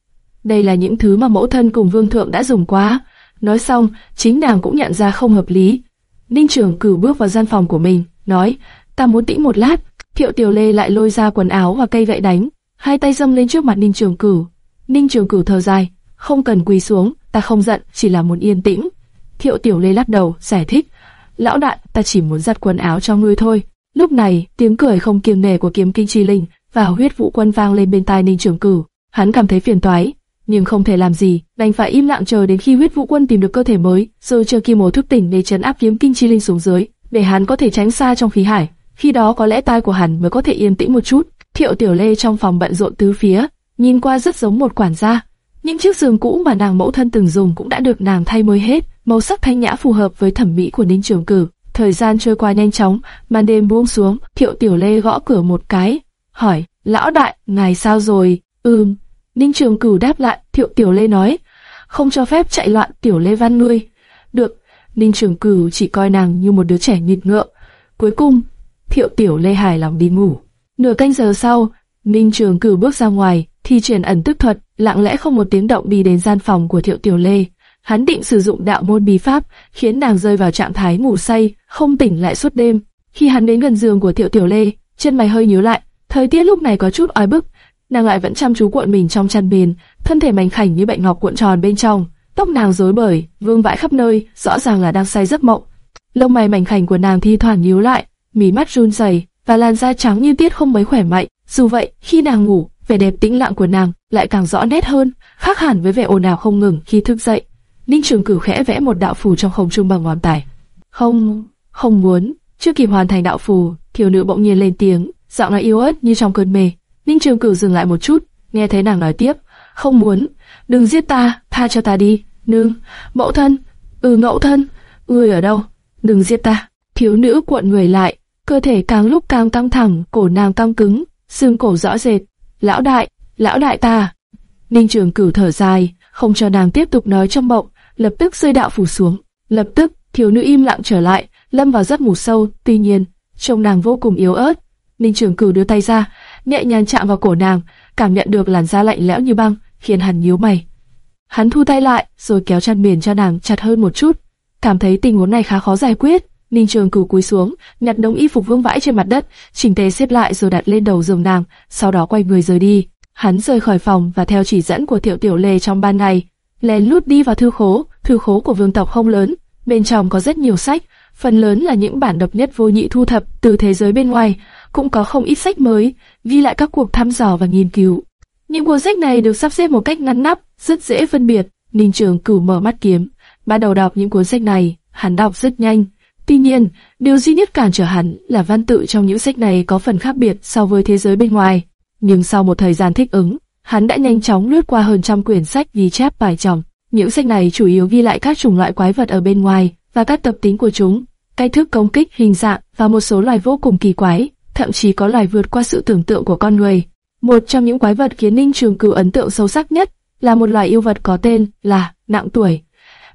Đây là những thứ mà mẫu thân cùng vương thượng đã dùng qua. Nói xong, chính nàng cũng nhận ra không hợp lý. Ninh Trường Cử bước vào gian phòng của mình, nói, ta muốn tĩnh một lát. Thiệu Tiểu Lê lại lôi ra quần áo và cây gậy đánh, hai tay dâm lên trước mặt Ninh Trường Cửu. Ninh Trường Cửu thở dài, không cần quỳ xuống, ta không giận, chỉ là muốn yên tĩnh. Thiệu Tiểu Lê lắc đầu, giải thích. Lão đại, ta chỉ muốn giặt quần áo cho ngươi thôi. Lúc này, tiếng cười không kiềm nề của kiếm kinh chi linh và huyết vũ quân vang lên bên tai Ninh Trường Cửu. Hắn cảm thấy phiền toái, nhưng không thể làm gì, đành phải im lặng chờ đến khi huyết vũ quân tìm được cơ thể mới, rồi chờ kim mồ thức tỉnh để chấn áp kiếm kinh chi linh xuống dưới, để hắn có thể tránh xa trong khí hải. Khi đó có lẽ tai của hắn mới có thể yên tĩnh một chút. Thiệu Tiểu Lê trong phòng bận rộn tứ phía, nhìn qua rất giống một quản gia. Những chiếc giường cũ mà nàng mẫu thân từng dùng cũng đã được nàng thay mới hết màu sắc thanh nhã phù hợp với thẩm mỹ của Ninh Trường Cử. Thời gian trôi qua nhanh chóng, màn đêm buông xuống, Thiệu Tiểu Lê gõ cửa một cái, hỏi, lão đại, ngài sao rồi? Ừm, Ninh Trường Cửu đáp lại, Thiệu Tiểu Lê nói, không cho phép chạy loạn Tiểu Lê văn ngươi. Được, Ninh Trường Cửu chỉ coi nàng như một đứa trẻ nghịch ngợm. Cuối cùng, Thiệu Tiểu Lê hài lòng đi ngủ. Nửa canh giờ sau, Ninh Trường Cửu bước ra ngoài, thi triển ẩn tức thuật, lặng lẽ không một tiếng động đi đến gian phòng của Thiệu Tiểu Lê. Hắn định sử dụng đạo môn bí pháp, khiến nàng rơi vào trạng thái ngủ say, không tỉnh lại suốt đêm. Khi hắn đến gần giường của Thiệu Tiểu Lê, chân mày hơi nhíu lại, thời tiết lúc này có chút oi bức, nàng lại vẫn chăm chú cuộn mình trong chăn mền, thân thể mảnh khảnh như bệnh ngọc cuộn tròn bên trong, tóc nàng rối bời, vương vãi khắp nơi, rõ ràng là đang say giấc mộng. Lông mày mảnh khảnh của nàng thi thoảng nhíu lại, mí mắt run rẩy và làn da trắng như tiết không mấy khỏe mạnh. Dù vậy, khi nàng ngủ, vẻ đẹp tĩnh lặng của nàng lại càng rõ nét hơn, khác hẳn với vẻ ồn ào không ngừng khi thức dậy. Ninh Trường Cửu khẽ vẽ một đạo phù trong không trung bằng ngón tay. Không, không muốn. Chưa kịp hoàn thành đạo phù, thiếu nữ bỗng nhiên lên tiếng, giọng nói yếu ớt như trong cơn mê. Ninh Trường Cửu dừng lại một chút, nghe thấy nàng nói tiếp, không muốn, đừng giết ta, tha cho ta đi, nương, mẫu thân, ừ mẫu thân, ngươi ở đâu, đừng giết ta. Thiếu nữ cuộn người lại, cơ thể càng lúc càng căng thẳng, cổ nàng căng cứng, xương cổ rõ rệt. Lão đại, lão đại ta. Ninh Trường Cửu thở dài, không cho nàng tiếp tục nói trong bộng, lập tức rơi đạo phủ xuống. Lập tức, thiếu nữ im lặng trở lại, lâm vào giấc ngủ sâu. Tuy nhiên, trông nàng vô cùng yếu ớt. Ninh Trường Cửu đưa tay ra, nhẹ nhàng chạm vào cổ nàng, cảm nhận được làn da lạnh lẽo như băng, khiến hắn nhíu mày. Hắn thu tay lại, rồi kéo chăn mền cho nàng chặt hơn một chút. Cảm thấy tình huống này khá khó giải quyết, Ninh Trường Cửu cúi xuống, nhặt đống y phục vương vãi trên mặt đất, chỉnh tề xếp lại rồi đặt lên đầu giường nàng, sau đó quay người rời đi. Hắn rời khỏi phòng và theo chỉ dẫn của Tiểu Tiểu Lê trong ban ngày, lén lút đi vào thư khố. Thư khố của vương tộc không lớn, bên trong có rất nhiều sách, phần lớn là những bản độc nhất vô nhị thu thập từ thế giới bên ngoài, cũng có không ít sách mới, ghi lại các cuộc thăm dò và nghiên cứu. Những cuốn sách này được sắp xếp một cách ngăn nắp, rất dễ phân biệt. Ninh Trường Cửu mở mắt kiếm, bắt đầu đọc những cuốn sách này, hắn đọc rất nhanh. Tuy nhiên, điều duy nhất cản trở hắn là văn tự trong những sách này có phần khác biệt so với thế giới bên ngoài. Nhưng sau một thời gian thích ứng, hắn đã nhanh chóng lướt qua hơn trăm quyển sách ghi chép bài chồng. Những sách này chủ yếu ghi lại các chủng loại quái vật ở bên ngoài và các tập tính của chúng, cách thức công kích, hình dạng và một số loài vô cùng kỳ quái, thậm chí có loài vượt qua sự tưởng tượng của con người. Một trong những quái vật khiến Ninh Trường Cửu ấn tượng sâu sắc nhất là một loài yêu vật có tên là nặng tuổi.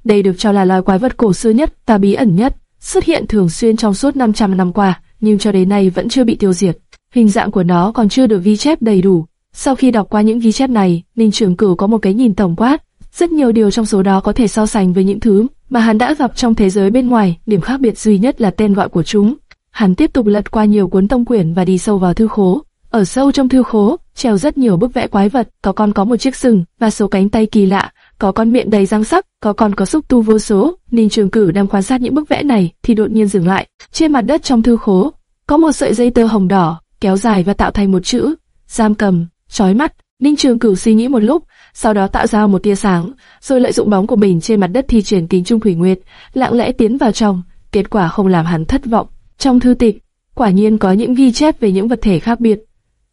Đây được cho là loài quái vật cổ xưa nhất và bí ẩn nhất, xuất hiện thường xuyên trong suốt 500 năm qua, nhưng cho đến nay vẫn chưa bị tiêu diệt. Hình dạng của nó còn chưa được ghi chép đầy đủ. Sau khi đọc qua những ghi chép này, Ninh Trường Cửu có một cái nhìn tổng quát, rất nhiều điều trong số đó có thể so sánh với những thứ mà hắn đã gặp trong thế giới bên ngoài, điểm khác biệt duy nhất là tên gọi của chúng. Hắn tiếp tục lật qua nhiều cuốn tông quyển và đi sâu vào thư khố. Ở sâu trong thư khố, treo rất nhiều bức vẽ quái vật, có con có một chiếc sừng và số cánh tay kỳ lạ, có con miệng đầy răng sắc, có con có xúc tu vô số. Ninh Trường Cử đang quan sát những bức vẽ này thì đột nhiên dừng lại. Trên mặt đất trong thư khố, có một sợi dây tơ hồng đỏ, kéo dài và tạo thành một chữ, giam cầm, chói mắt. Ninh Trường Cửu suy nghĩ một lúc, sau đó tạo ra một tia sáng, rồi lợi dụng bóng của mình trên mặt đất thi triển kính trung thủy nguyệt, lặng lẽ tiến vào trong. Kết quả không làm hắn thất vọng. Trong thư tịch, quả nhiên có những ghi chép về những vật thể khác biệt.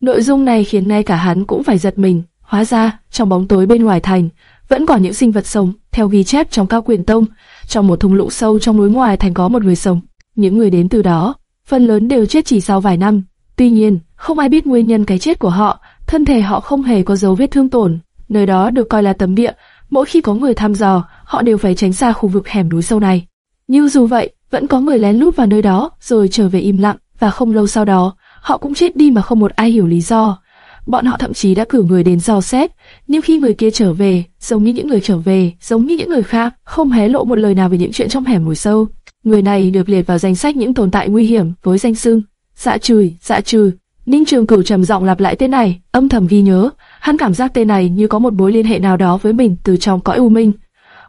Nội dung này khiến ngay cả hắn cũng phải giật mình. Hóa ra, trong bóng tối bên ngoài thành, vẫn còn những sinh vật sống. Theo ghi chép trong cao quyền tông, trong một thung lũng sâu trong núi ngoài thành có một người sống. Những người đến từ đó, phần lớn đều chết chỉ sau vài năm. Tuy nhiên, không ai biết nguyên nhân cái chết của họ. Thân thể họ không hề có dấu vết thương tổn. Nơi đó được coi là tấm địa. Mỗi khi có người thăm dò, họ đều phải tránh xa khu vực hẻm núi sâu này. Nhưng dù vậy, vẫn có người lén lút vào nơi đó, rồi trở về im lặng, và không lâu sau đó, họ cũng chết đi mà không một ai hiểu lý do. Bọn họ thậm chí đã cử người đến dò xét, nhưng khi người kia trở về, giống như những người trở về, giống như những người khác, không hé lộ một lời nào về những chuyện trong hẻm núi sâu. Người này được liệt vào danh sách những tồn tại nguy hiểm với danh xưng Dạ chửi, dạ trừ. Ninh Trường Cửu trầm giọng lặp lại tên này, âm thầm ghi nhớ. Hắn cảm giác tên này như có một mối liên hệ nào đó với mình từ trong cõi u minh.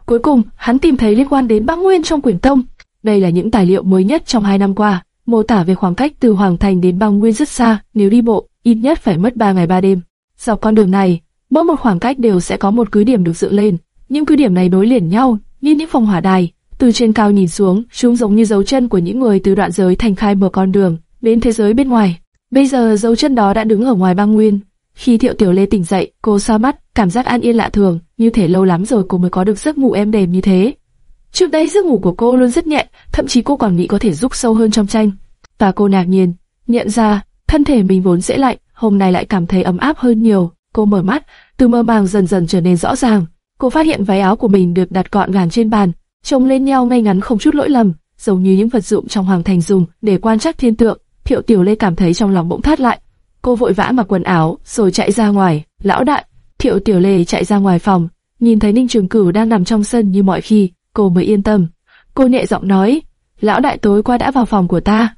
Cuối cùng, hắn tìm thấy liên quan đến bắc nguyên trong quyển tông. Đây là những tài liệu mới nhất trong hai năm qua, mô tả về khoảng cách từ Hoàng Thành đến Bang nguyên rất xa, nếu đi bộ, ít nhất phải mất 3 ngày 3 đêm. Dọc con đường này, mỗi một khoảng cách đều sẽ có một cứ điểm được dựng lên. Những cứ điểm này nối liền nhau, như những phòng hỏa đài. Từ trên cao nhìn xuống, chúng giống như dấu chân của những người từ đoạn giới thành khai mở con đường đến thế giới bên ngoài. Bây giờ dấu chân đó đã đứng ở ngoài băng nguyên. Khi Thiệu Tiểu Lê tỉnh dậy, cô xoa mắt, cảm giác an yên lạ thường, như thể lâu lắm rồi cô mới có được giấc ngủ êm đềm như thế. Trước đây giấc ngủ của cô luôn rất nhẹ, thậm chí cô còn nghĩ có thể rúc sâu hơn trong tranh. Và cô ngạc nhiên, nhận ra, thân thể mình vốn dễ lạnh, hôm nay lại cảm thấy ấm áp hơn nhiều. Cô mở mắt, từ mơ màng dần dần trở nên rõ ràng. Cô phát hiện váy áo của mình được đặt gọn gàng trên bàn, trông lên nhau ngay ngắn không chút lỗi lầm, giống như những vật dụng trong hoàng thành dùng để quan trắc thiên tượng. Thiệu Tiểu Lê cảm thấy trong lòng bỗng thắt lại. Cô vội vã mặc quần áo, rồi chạy ra ngoài. Lão đại, Thiệu Tiểu Lê chạy ra ngoài phòng, nhìn thấy Ninh Trường Cửu đang nằm trong sân như mọi khi, cô mới yên tâm. Cô nhẹ giọng nói, lão đại tối qua đã vào phòng của ta,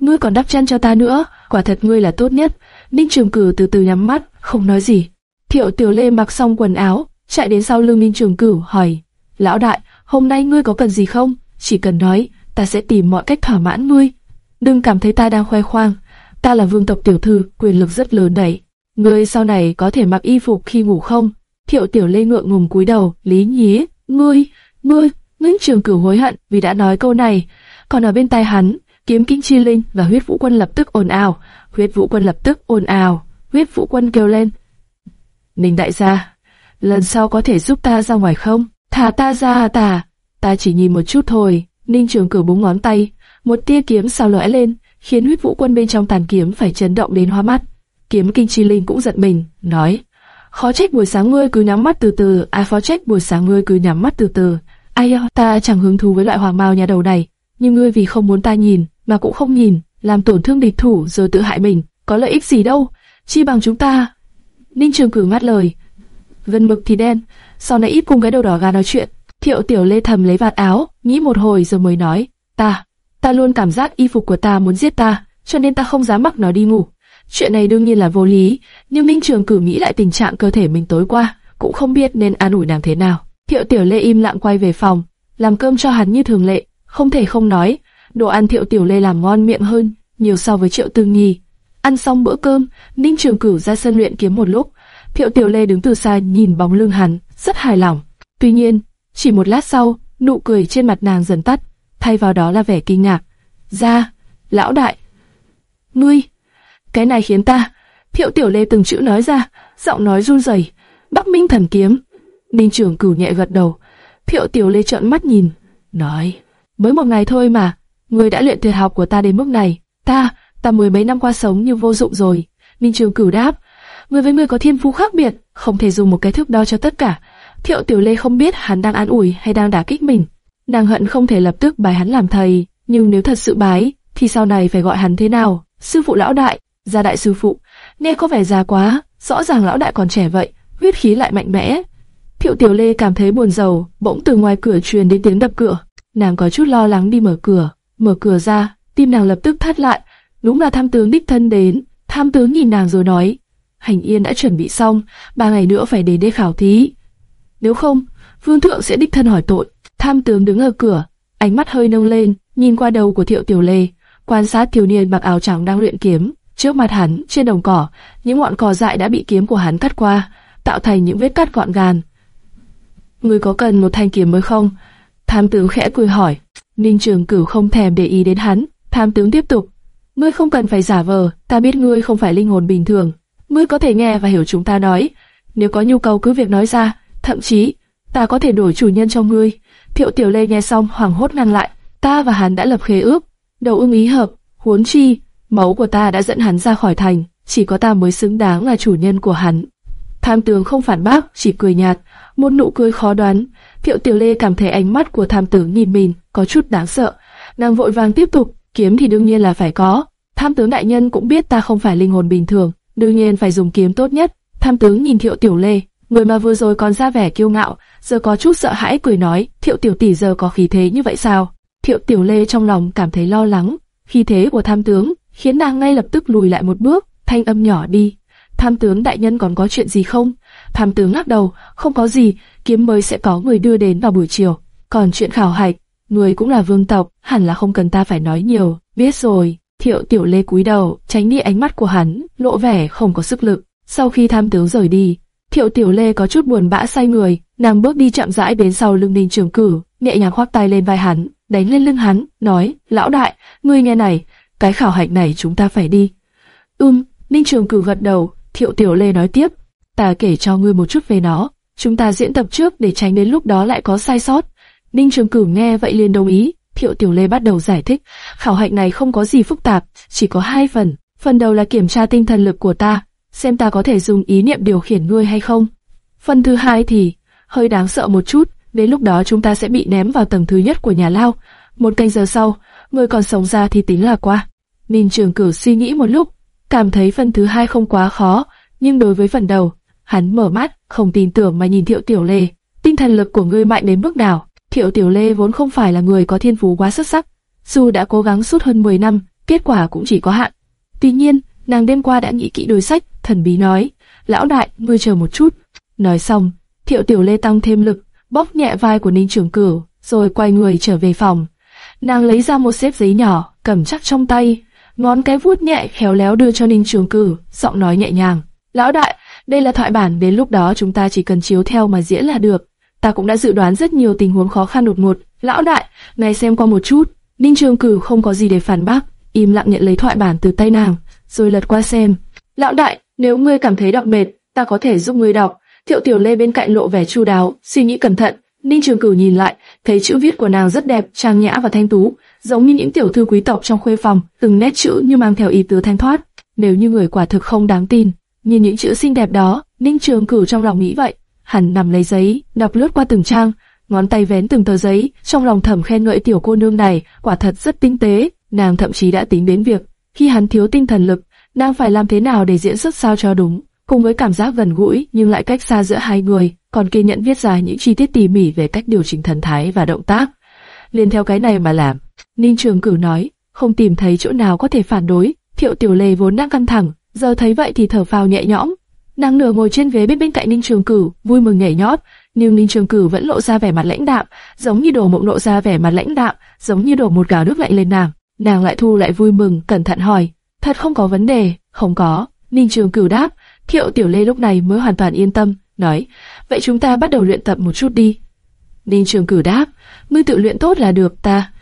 ngươi còn đắp chăn cho ta nữa, quả thật ngươi là tốt nhất. Ninh Trường Cửu từ từ nhắm mắt, không nói gì. Thiệu Tiểu Lê mặc xong quần áo, chạy đến sau lưng Ninh Trường Cửu hỏi, lão đại, hôm nay ngươi có cần gì không? Chỉ cần nói, ta sẽ tìm mọi cách thỏa mãn ngươi. Đừng cảm thấy ta đang khoe khoang, ta là vương tộc tiểu thư, quyền lực rất lớn đấy. Ngươi sau này có thể mặc y phục khi ngủ không? Thiệu Tiểu Lê ngượng ngùng cúi đầu, lý nhí, ngươi, ngươi, Ninh Trường Cửu hối hận vì đã nói câu này, còn ở bên tai hắn, kiếm kinh chi linh và huyết vũ quân lập tức ồn ào, huyết vũ quân lập tức ồn ào, huyết vũ quân kêu lên. Ninh đại gia, lần sau có thể giúp ta ra ngoài không? Thả ta ra à ta, ta chỉ nhìn một chút thôi. Ninh Trường Cửu búng ngón tay, một tia kiếm sao lóe lên, khiến huyết vũ quân bên trong tàn kiếm phải chấn động đến hoa mắt. Kiếm kinh chi linh cũng giận mình, nói: khó trách buổi sáng ngươi cứ nhắm mắt từ từ, ai khó trách buổi sáng ngươi cứ nhắm mắt từ từ. Ai ta chẳng hứng thú với loại hoàng mao nhà đầu này, nhưng ngươi vì không muốn ta nhìn, mà cũng không nhìn, làm tổn thương địch thủ rồi tự hại mình, có lợi ích gì đâu, chi bằng chúng ta. Ninh Trường Cử ngắt lời, vân mực thì đen, sau này ít cùng cái đầu đỏ gà nói chuyện. Thiệu Tiểu Lê thầm lấy vạt áo, nghĩ một hồi rồi mới nói, ta, ta luôn cảm giác y phục của ta muốn giết ta, cho nên ta không dám mặc nó đi ngủ. Chuyện này đương nhiên là vô lý, nhưng Ninh Trường Cử nghĩ lại tình trạng cơ thể mình tối qua, cũng không biết nên an ủi nàng thế nào. Thiệu Tiểu Lê im lặng quay về phòng, làm cơm cho hắn như thường lệ, không thể không nói, đồ ăn Thiệu Tiểu Lê làm ngon miệng hơn, nhiều so với Triệu Tương Nhi. Ăn xong bữa cơm, Ninh Trường Cửu ra sân luyện kiếm một lúc, Thiệu Tiểu Lê đứng từ xa nhìn bóng lưng hắn, rất hài lòng. Tuy nhiên, chỉ một lát sau, nụ cười trên mặt nàng dần tắt, thay vào đó là vẻ kinh ngạc. Ra, lão đại, ngươi, cái này khiến ta. Thiệu Tiểu Lê từng chữ nói ra, giọng nói run rẩy. Bắc Minh Thần Kiếm. Ninh Trường Cửu nhẹ gật đầu. Thiệu Tiểu Lê trợn mắt nhìn, nói: mới một ngày thôi mà, ngươi đã luyện tuyệt học của ta đến mức này. Ta, ta mười mấy năm qua sống như vô dụng rồi. Ninh Trường Cửu đáp: ngươi với ngươi có thiên phú khác biệt, không thể dùng một cái thước đo cho tất cả. Thiệu Tiểu Lê không biết hắn đang an ủi hay đang đả kích mình. Nàng hận không thể lập tức bái hắn làm thầy, nhưng nếu thật sự bái, thì sau này phải gọi hắn thế nào? Sư phụ lão đại, gia đại sư phụ, nghe có vẻ già quá, rõ ràng lão đại còn trẻ vậy, huyết khí lại mạnh mẽ. Thiệu Tiểu Lê cảm thấy buồn rầu, bỗng từ ngoài cửa truyền đến tiếng đập cửa. Nàng có chút lo lắng đi mở cửa, mở cửa ra, tim nàng lập tức thắt lại. Đúng là tham tướng đích thân đến. Tham tướng nhìn nàng rồi nói, hành yên đã chuẩn bị xong, ba ngày nữa phải đến đây khảo thí. Nếu không, vương thượng sẽ đích thân hỏi tội. Tham tướng đứng ở cửa, ánh mắt hơi nâng lên, nhìn qua đầu của Thiệu Tiểu Lê, quan sát thiếu niên mặc áo trắng đang luyện kiếm. Trước mặt hắn, trên đồng cỏ, những ngọn cỏ dại đã bị kiếm của hắn cắt qua, tạo thành những vết cắt gọn gàng. Ngươi có cần một thanh kiếm mới không? Tham tướng khẽ cười hỏi. Ninh Trường Cửu không thèm để ý đến hắn. Tham tướng tiếp tục. Ngươi không cần phải giả vờ, ta biết ngươi không phải linh hồn bình thường. Ngươi có thể nghe và hiểu chúng ta nói. Nếu có nhu cầu cứ việc nói ra, thậm chí ta có thể đổi chủ nhân cho ngươi. Thiệu Tiểu Lê nghe xong hoảng hốt ngăn lại. Ta và hắn đã lập khế ước, đầu ưng ý hợp, huống chi máu của ta đã dẫn hắn ra khỏi thành, chỉ có ta mới xứng đáng là chủ nhân của hắn. Tham tướng không phản bác, chỉ cười nhạt, một nụ cười khó đoán. Thiệu Tiểu Lê cảm thấy ánh mắt của tham tướng nhìn mình có chút đáng sợ. Nàng vội vàng tiếp tục, kiếm thì đương nhiên là phải có. Tham tướng đại nhân cũng biết ta không phải linh hồn bình thường, đương nhiên phải dùng kiếm tốt nhất. Tham tướng nhìn Thiệu Tiểu Lê, người mà vừa rồi còn ra vẻ kiêu ngạo, giờ có chút sợ hãi cười nói, Thiệu Tiểu tỷ giờ có khí thế như vậy sao? Thiệu Tiểu Lê trong lòng cảm thấy lo lắng, khí thế của tham tướng khiến nàng ngay lập tức lùi lại một bước, thanh âm nhỏ đi. Tham tướng đại nhân còn có chuyện gì không? Tham tướng lắc đầu, không có gì, kiếm mới sẽ có người đưa đến vào buổi chiều. Còn chuyện khảo hạch, người cũng là vương tộc, hẳn là không cần ta phải nói nhiều. Biết rồi, thiệu tiểu lê cúi đầu, tránh đi ánh mắt của hắn, lộ vẻ không có sức lực. Sau khi tham tướng rời đi, thiệu tiểu lê có chút buồn bã say người, nàng bước đi chậm rãi đến sau lưng ninh trường cử, nhẹ nhàng khoác tay lên vai hắn, đánh lên lưng hắn, nói, lão đại, ngươi nghe này, cái khảo hạch này chúng ta phải đi. Ưm, Ninh Trường Cử gật đầu, Thiệu Tiểu Lê nói tiếp, ta kể cho ngươi một chút về nó, chúng ta diễn tập trước để tránh đến lúc đó lại có sai sót. Ninh Trường Cửu nghe vậy liền đồng ý, Thiệu Tiểu Lê bắt đầu giải thích, khảo hạch này không có gì phức tạp, chỉ có hai phần, phần đầu là kiểm tra tinh thần lực của ta, xem ta có thể dùng ý niệm điều khiển ngươi hay không. Phần thứ hai thì, hơi đáng sợ một chút, đến lúc đó chúng ta sẽ bị ném vào tầng thứ nhất của nhà lao. Một canh giờ sau, người còn sống ra thì tính là qua. Ninh Trường Cửu suy nghĩ một lúc, cảm thấy phần thứ hai không quá khó, nhưng đối với phần đầu, hắn mở mắt, không tin tưởng mà nhìn Thiệu Tiểu Lê. Tinh thần lực của ngươi mạnh đến mức nào? Thiệu Tiểu Lê vốn không phải là người có thiên phú quá xuất sắc, dù đã cố gắng suốt hơn 10 năm, kết quả cũng chỉ có hạn. Tuy nhiên, nàng đêm qua đã nghĩ kỹ đối sách, thần bí nói, lão đại, ngươi chờ một chút. Nói xong, Thiệu Tiểu Lê tăng thêm lực, bóp nhẹ vai của Ninh Trường Cửu, rồi quay người trở về phòng. Nàng lấy ra một xếp giấy nhỏ, cầm chắc trong tay, ngón cái vuốt nhẹ khéo léo đưa cho Ninh Trường Cử, giọng nói nhẹ nhàng. Lão đại, đây là thoại bản, đến lúc đó chúng ta chỉ cần chiếu theo mà diễn là được. Ta cũng đã dự đoán rất nhiều tình huống khó khăn đột ngột. Lão đại, này xem qua một chút. Ninh Trường Cử không có gì để phản bác, im lặng nhận lấy thoại bản từ tay nàng, rồi lật qua xem. Lão đại, nếu ngươi cảm thấy đọc mệt, ta có thể giúp ngươi đọc. Thiệu Tiểu Lê bên cạnh lộ vẻ chu đáo, suy nghĩ cẩn thận. Ninh Trường Cửu nhìn lại, thấy chữ viết của nàng rất đẹp, trang nhã và thanh tú, giống như những tiểu thư quý tộc trong khuê phòng, từng nét chữ như mang theo ý tứ thanh thoát. Nếu như người quả thực không đáng tin, nhìn những chữ xinh đẹp đó, Ninh Trường Cửu trong lòng nghĩ vậy. Hắn nằm lấy giấy, đọc lướt qua từng trang, ngón tay vén từng tờ giấy, trong lòng thầm khen ngợi tiểu cô nương này, quả thật rất tinh tế. Nàng thậm chí đã tính đến việc, khi hắn thiếu tinh thần lực, nàng phải làm thế nào để diễn xuất sao cho đúng. Cùng với cảm giác gần gũi nhưng lại cách xa giữa hai người, còn kiên nhẫn viết ra những chi tiết tỉ mỉ về cách điều chỉnh thần thái và động tác. liền theo cái này mà làm. Ninh Trường Cửu nói, không tìm thấy chỗ nào có thể phản đối. Thiệu Tiểu Lê vốn đang căng thẳng, giờ thấy vậy thì thở phào nhẹ nhõm. Nàng nửa ngồi trên ghế bên bên cạnh Ninh Trường Cửu, vui mừng nhảy nhót, nhưng Ninh Trường Cửu vẫn lộ ra vẻ mặt lãnh đạm, giống như đổ mộng lộ ra vẻ mặt lãnh đạm, giống như đổ một gáo nước lạnh lên nàng. Nàng lại thu lại vui mừng, cẩn thận hỏi, thật không có vấn đề, không có. Ninh Trường Cửu đáp, Thiệu Tiểu Lê lúc này mới hoàn toàn yên tâm, nói, vậy chúng ta bắt đầu luyện tập một chút đi. Ninh Trường Cửu đáp, ngươi tự luyện tốt là được ta.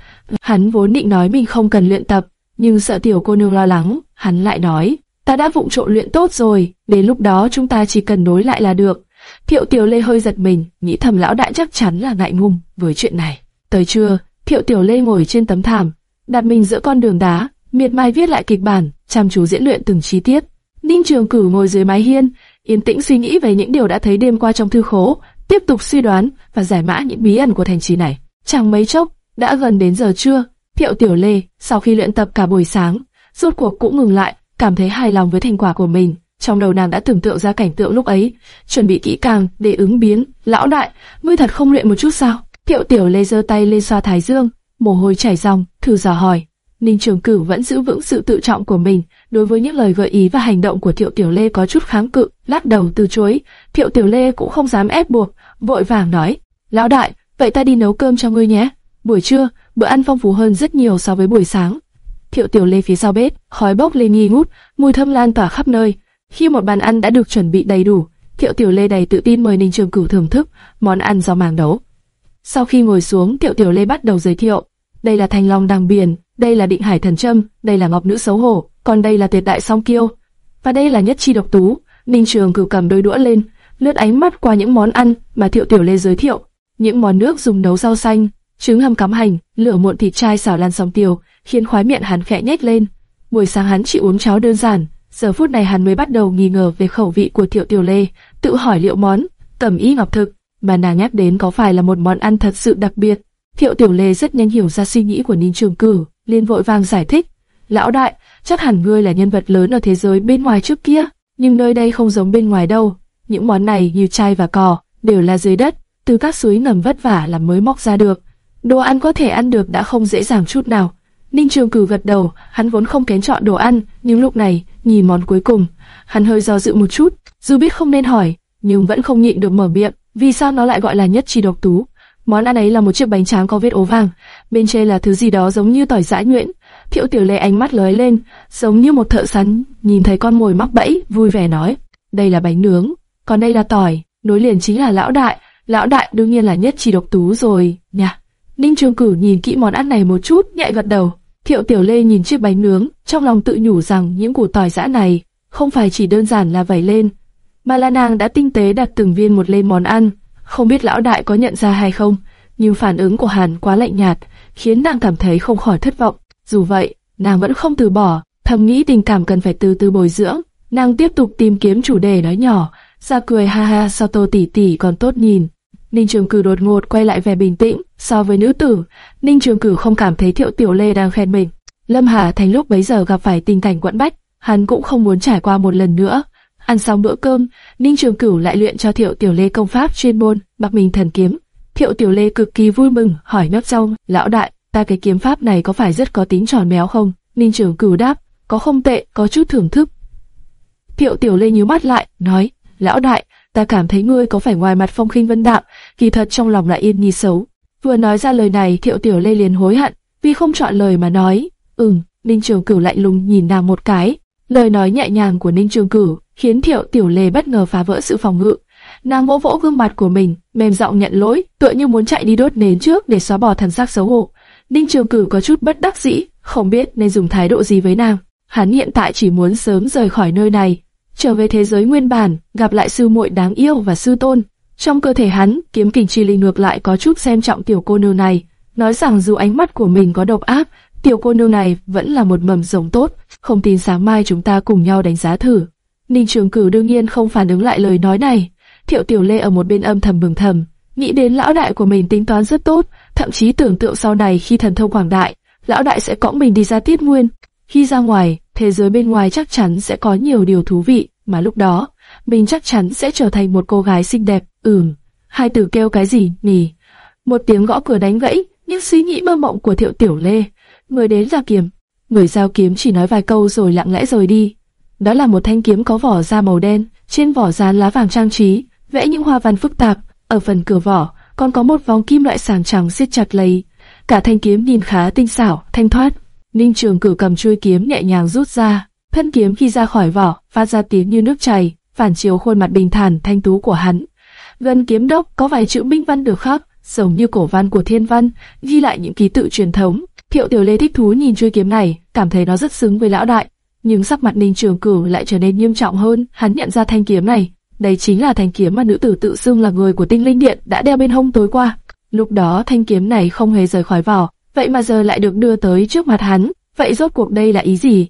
Hắn vốn định nói mình không cần luyện tập, nhưng sợ tiểu cô nương lo lắng, hắn lại nói, ta đã vụng trộn luyện tốt rồi, đến lúc đó chúng ta chỉ cần nối lại là được. Thiệu Tiểu Lê hơi giật mình, nghĩ thầm lão đại chắc chắn là ngại ngùng với chuyện này. Tới trưa, Thiệu Tiểu Lê ngồi trên tấm thảm, đặt mình giữa con đường đá, miệt mài viết lại kịch bản, chăm chú diễn luyện từng chi tiết. Ninh Trường Cửu ngồi dưới mái hiên, yên tĩnh suy nghĩ về những điều đã thấy đêm qua trong thư khố, tiếp tục suy đoán và giải mã những bí ẩn của thành trì này. Chẳng mấy chốc, đã gần đến giờ trưa, Thiệu Tiểu Lê sau khi luyện tập cả buổi sáng, rốt cuộc cũng ngừng lại, cảm thấy hài lòng với thành quả của mình. Trong đầu nàng đã tưởng tượng ra cảnh tượng lúc ấy, chuẩn bị kỹ càng để ứng biến. Lão đại, ngươi thật không luyện một chút sao? Thiệu Tiểu Lê giơ tay lên xoa thái dương, mồ hôi chảy ròng, thử dò hỏi. Ninh Trường Cửu vẫn giữ vững sự tự trọng của mình, đối với những lời gợi ý và hành động của Thiệu Tiểu Lê có chút kháng cự, lắc đầu từ chối. Thiệu Tiểu Lê cũng không dám ép buộc, vội vàng nói: "Lão đại, vậy ta đi nấu cơm cho ngươi nhé. Buổi trưa, bữa ăn phong phú hơn rất nhiều so với buổi sáng." Thiệu Tiểu Lê phía sau bếp, khói bốc lên nghi ngút, mùi thơm lan tỏa khắp nơi. Khi một bàn ăn đã được chuẩn bị đầy đủ, Thiệu Tiểu Lê đầy tự tin mời Ninh Trường Cửu thưởng thức món ăn do màng nấu. Sau khi ngồi xuống, Thiệu Tiểu Lê bắt đầu giới thiệu. Đây là thanh long đằng biển, đây là định hải thần châm, đây là ngọc nữ xấu hổ, còn đây là tuyệt đại song kiêu, và đây là nhất chi độc tú. Ninh Trường cử cầm đôi đũa lên, lướt ánh mắt qua những món ăn mà Thiệu Tiểu Lê giới thiệu, những món nước dùng nấu rau xanh, trứng hầm cắm hành, lửa muộn thịt chai xào lan sóng tiêu, khiến khóe miệng hắn khẽ nhếch lên. Buổi sáng hắn chỉ uống cháo đơn giản, giờ phút này hắn mới bắt đầu nghi ngờ về khẩu vị của Thiệu Tiểu Lê, tự hỏi liệu món cẩm y ngọc thực mà nàng nhắc đến có phải là một món ăn thật sự đặc biệt. Thiệu Tiểu Lê rất nhanh hiểu ra suy nghĩ của Ninh Trường Cử, liền vội vàng giải thích. Lão đại, chắc hẳn ngươi là nhân vật lớn ở thế giới bên ngoài trước kia, nhưng nơi đây không giống bên ngoài đâu. Những món này như chai và cỏ, đều là dưới đất, từ các suối ngầm vất vả là mới móc ra được. Đồ ăn có thể ăn được đã không dễ dàng chút nào. Ninh Trường Cử gật đầu, hắn vốn không kén chọn đồ ăn, nhưng lúc này, nhìn món cuối cùng, hắn hơi do dự một chút, dù biết không nên hỏi, nhưng vẫn không nhịn được mở miệng, vì sao nó lại gọi là nhất chi độc tú. Món ăn ấy là một chiếc bánh tráng có vết ố vàng, bên trên là thứ gì đó giống như tỏi giã nhuyễn. Thiệu Tiểu Lê ánh mắt lóe lên, giống như một thợ săn, nhìn thấy con mồi mắc bẫy, vui vẻ nói: "Đây là bánh nướng, còn đây là tỏi." Nối liền chính là lão đại, lão đại đương nhiên là nhất chỉ độc tú rồi, nha. Ninh Trường Cử nhìn kỹ món ăn này một chút, nhẹ gật đầu. Thiệu Tiểu Lê nhìn chiếc bánh nướng, trong lòng tự nhủ rằng những củ tỏi giã này không phải chỉ đơn giản là vẩy lên, mà là nàng đã tinh tế đặt từng viên một lên món ăn. Không biết lão đại có nhận ra hay không, nhưng phản ứng của Hàn quá lạnh nhạt, khiến nàng cảm thấy không khỏi thất vọng. Dù vậy, nàng vẫn không từ bỏ, thầm nghĩ tình cảm cần phải từ từ bồi dưỡng. Nàng tiếp tục tìm kiếm chủ đề nói nhỏ, ra cười ha ha sao tô tỷ tỷ còn tốt nhìn. Ninh Trường Cử đột ngột quay lại vẻ bình tĩnh, so với nữ tử, Ninh Trường Cử không cảm thấy Thiệu Tiểu Lê đang khen mình. Lâm Hà Thành lúc bấy giờ gặp phải tình cảnh quẫn bách, hắn cũng không muốn trải qua một lần nữa. Ăn xong bữa cơm, Ninh Trường Cửu lại luyện cho Thiệu Tiểu Lê công pháp chuyên môn, Bắc Minh Thần Kiếm. Thiệu Tiểu Lê cực kỳ vui mừng, hỏi nấp trong, lão đại, ta cái kiếm pháp này có phải rất có tính tròn méo không? Ninh Trường Cửu đáp, có không tệ, có chút thưởng thức. Thiệu Tiểu Lê nhíu mắt lại, nói, lão đại, ta cảm thấy ngươi có phải ngoài mặt phong khinh vân đạm, kỳ thật trong lòng lại yên nhi xấu. Vừa nói ra lời này, Thiệu Tiểu Lê liền hối hận, vì không chọn lời mà nói, ừm, Ninh Trường Cửu lạnh lùng nhìn nàng một cái. Lời nói nhẹ nhàng của Ninh Trường Cửu khiến Thiệu Tiểu Lê bất ngờ phá vỡ sự phòng ngự. Nàng vỗ vỗ gương mặt của mình, mềm giọng nhận lỗi, tựa như muốn chạy đi đốt nến trước để xóa bỏ thần sắc xấu hổ. Ninh Trường Cửu có chút bất đắc dĩ, không biết nên dùng thái độ gì với nàng. Hắn hiện tại chỉ muốn sớm rời khỏi nơi này, trở về thế giới nguyên bản, gặp lại sư muội đáng yêu và sư tôn. Trong cơ thể hắn, kiếm kình chi linh ngược lại có chút xem trọng tiểu cô nương này, nói rằng dù ánh mắt của mình có độc ác, tiểu cô nương này vẫn là một mầm giống tốt, không tin sáng mai chúng ta cùng nhau đánh giá thử. Ninh Trường Cửu đương nhiên không phản ứng lại lời nói này. Thiệu Tiểu Lê ở một bên âm thầm mừng thầm, nghĩ đến lão đại của mình tính toán rất tốt, thậm chí tưởng tượng sau này khi thần thông quảng đại, lão đại sẽ cõng mình đi ra tiết nguyên. Khi ra ngoài, thế giới bên ngoài chắc chắn sẽ có nhiều điều thú vị, mà lúc đó, mình chắc chắn sẽ trở thành một cô gái xinh đẹp. Ừm, hai từ kêu cái gì, nì. Một tiếng gõ cửa đánh gãy, những suy nghĩ mơ mộng của Thiệu Tiểu Lê. Người đến là kiếm, người giao kiếm chỉ nói vài câu rồi lặng lẽ rời đi. Đó là một thanh kiếm có vỏ da màu đen, trên vỏ dán lá vàng trang trí, vẽ những hoa văn phức tạp. Ở phần cửa vỏ còn có một vòng kim loại sàng trắng siết chặt lấy. Cả thanh kiếm nhìn khá tinh xảo, thanh thoát. Ninh Trường cử cầm chuôi kiếm nhẹ nhàng rút ra, thân kiếm khi ra khỏi vỏ phát ra tiếng như nước chảy, phản chiếu khuôn mặt bình thản thanh tú của hắn. Gần kiếm đốc có vài chữ minh văn được khắc, giống như cổ văn của thiên văn, ghi lại những ký tự truyền thống. Thiệu Tiểu Lê thích thú nhìn chuôi kiếm này, cảm thấy nó rất xứng với lão đại. Nhưng sắc mặt Ninh Trường Cửu lại trở nên nghiêm trọng hơn, hắn nhận ra thanh kiếm này, đây chính là thanh kiếm mà nữ tử tự xưng là người của Tinh Linh Điện đã đeo bên hông tối qua. Lúc đó thanh kiếm này không hề rời khỏi vỏ, vậy mà giờ lại được đưa tới trước mặt hắn. Vậy rốt cuộc đây là ý gì?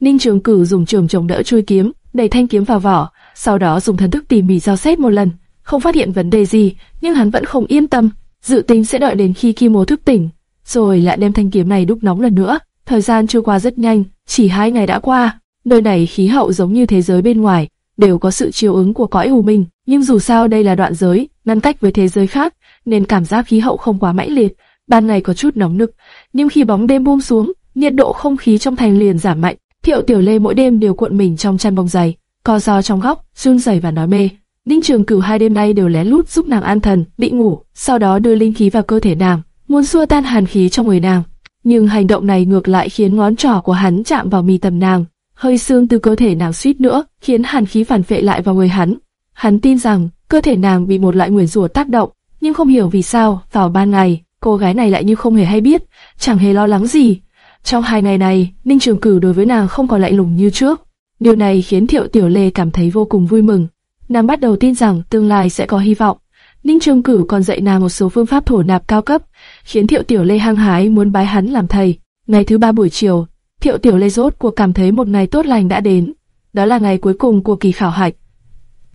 Ninh Trường Cửu dùng trường chống đỡ chui kiếm, đẩy thanh kiếm vào vỏ, sau đó dùng thần thức tỉ mỉ giao xét một lần, không phát hiện vấn đề gì, nhưng hắn vẫn không yên tâm, dự tính sẽ đợi đến khi Kim Mô thức tỉnh, rồi lại đem thanh kiếm này đúc nóng lần nữa. Thời gian trôi qua rất nhanh, chỉ hai ngày đã qua. Nơi này khí hậu giống như thế giới bên ngoài, đều có sự chiều ứng của cõi u minh, nhưng dù sao đây là đoạn giới, ngăn cách với thế giới khác, nên cảm giác khí hậu không quá mãnh liệt. Ban ngày có chút nóng nực, nhưng khi bóng đêm buông xuống, nhiệt độ không khí trong thành liền giảm mạnh. Thiệu Tiểu Lê mỗi đêm đều cuộn mình trong chăn bông dày, co ro trong góc, run rẩy và nói mê. Ninh Trường Cửu hai đêm nay đều lén lút giúp nàng an thần, bị ngủ, sau đó đưa linh khí vào cơ thể nàng, muốn xua tan hàn khí trong người nàng. Nhưng hành động này ngược lại khiến ngón trỏ của hắn chạm vào mi tầm nàng, hơi xương từ cơ thể nàng suýt nữa khiến hàn khí phản vệ lại vào người hắn. Hắn tin rằng cơ thể nàng bị một loại nguyền rủa tác động, nhưng không hiểu vì sao vào ban ngày cô gái này lại như không hề hay biết, chẳng hề lo lắng gì. Trong hai ngày này, Ninh Trường Cửu đối với nàng không còn lạnh lùng như trước. Điều này khiến Thiệu Tiểu Lê cảm thấy vô cùng vui mừng. Nàng bắt đầu tin rằng tương lai sẽ có hy vọng. Ninh Trường Cửu còn dạy nàng một số phương pháp thổ nạp cao cấp, khiến Thiệu Tiểu Lê hăng hái muốn bái hắn làm thầy. Ngày thứ ba buổi chiều, Thiệu Tiểu Lê rốt cuộc cảm thấy một ngày tốt lành đã đến. Đó là ngày cuối cùng của kỳ khảo hạch.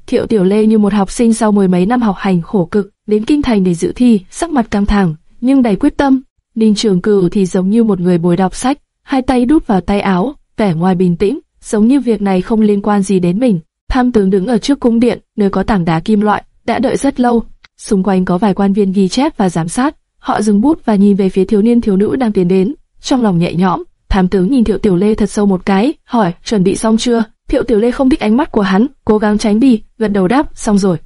Thiệu Tiểu Lê như một học sinh sau mười mấy năm học hành khổ cực, đến kinh thành để dự thi, sắc mặt căng thẳng, nhưng đầy quyết tâm. Ninh Trường Cửu thì giống như một người bồi đọc sách, hai tay đút vào tay áo, vẻ ngoài bình tĩnh, giống như việc này không liên quan gì đến mình. Tham tướng đứng ở trước cung điện, nơi có tảng đá kim loại, đã đợi rất lâu. Xung quanh có vài quan viên ghi chép và giám sát. Họ dừng bút và nhìn về phía thiếu niên thiếu nữ đang tiến đến, trong lòng nhẹ nhõm. thám tướng nhìn Thiệu Tiểu Lê thật sâu một cái, hỏi, chuẩn bị xong chưa? Thiệu Tiểu Lê không thích ánh mắt của hắn, cố gắng tránh đi, gật đầu đáp, xong rồi.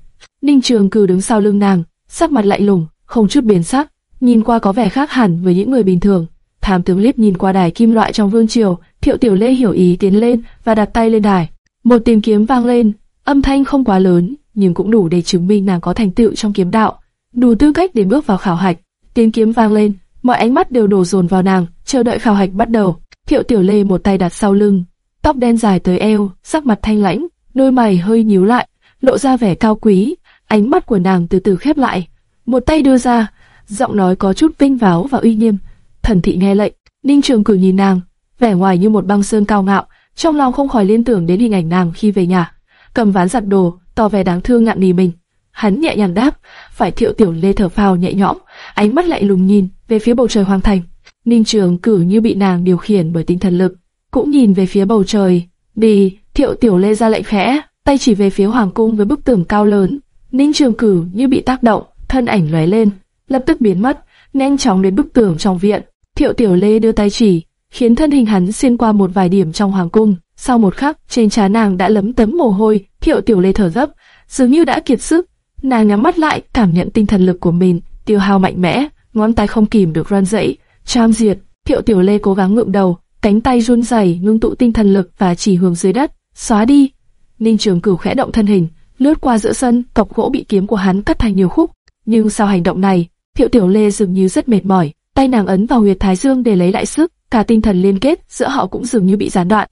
Ninh Trường Cử đứng sau lưng nàng, sắc mặt lạnh lùng, không chút biến sắc, nhìn qua có vẻ khác hẳn với những người bình thường. thám tướng liếc nhìn qua đài kim loại trong vương triều, Thiệu Tiểu Lê hiểu ý tiến lên và đặt tay lên đài. Một tiếng kiếm vang lên, âm thanh không quá lớn, nhưng cũng đủ để chứng minh nàng có thành tựu trong kiếm đạo, đủ tư cách để bước vào khảo hạch. Tiếng kiếm vang lên, mọi ánh mắt đều đổ dồn vào nàng, chờ đợi khảo hạch bắt đầu. Thiệu Tiểu Lê một tay đặt sau lưng, tóc đen dài tới eo, sắc mặt thanh lãnh, đôi mày hơi nhíu lại, lộ ra vẻ cao quý, ánh mắt của nàng từ từ khép lại, một tay đưa ra, giọng nói có chút vinh váo và uy nghiêm. Thần thị nghe lệnh, Ninh Trường Cử nhìn nàng, vẻ ngoài như một băng sơn cao ngạo, trong lòng không khỏi liên tưởng đến hình ảnh nàng khi về nhà, cầm ván giặt đồ, tỏ vẻ đáng thương ngạn nỉ mình. Hắn nhẹ nhàng đáp, phải Thiệu Tiểu Lê thở phào nhẹ nhõm, ánh mắt lại lùng nhìn về phía bầu trời hoàng thành. Ninh Trường Cử như bị nàng điều khiển bởi tinh thần lực, cũng nhìn về phía bầu trời, Đi, thiệu tiểu lê ra lệnh khẽ, tay chỉ về phía hoàng cung với bức tường cao lớn. Ninh Trường cử như bị tác động, thân ảnh lóe lên, lập tức biến mất, nhanh chóng đến bức tường trong viện. Thiệu Tiểu Lê đưa tay chỉ, khiến thân hình hắn xuyên qua một vài điểm trong hoàng cung. Sau một khắc, trên trán nàng đã lấm tấm mồ hôi, Thiệu Tiểu Lê thở gấp, dường như đã kiệt sức. Nàng nhắm mắt lại, cảm nhận tinh thần lực của mình tiêu hao mạnh mẽ, ngón tay không kìm được run rẩy. Tram diệt, Thiệu Tiểu Lê cố gắng ngượng đầu, cánh tay run rẩy, ngưng tụ tinh thần lực và chỉ hướng dưới đất, xóa đi. Ninh Trường Cửu khẽ động thân hình, lướt qua giữa sân, cọc gỗ bị kiếm của hắn cắt thành nhiều khúc. Nhưng sau hành động này, Thiệu Tiểu Lê dường như rất mệt mỏi, tay nàng ấn vào huyệt thái dương để lấy lại sức, cả tinh thần liên kết giữa họ cũng dường như bị gián đoạn.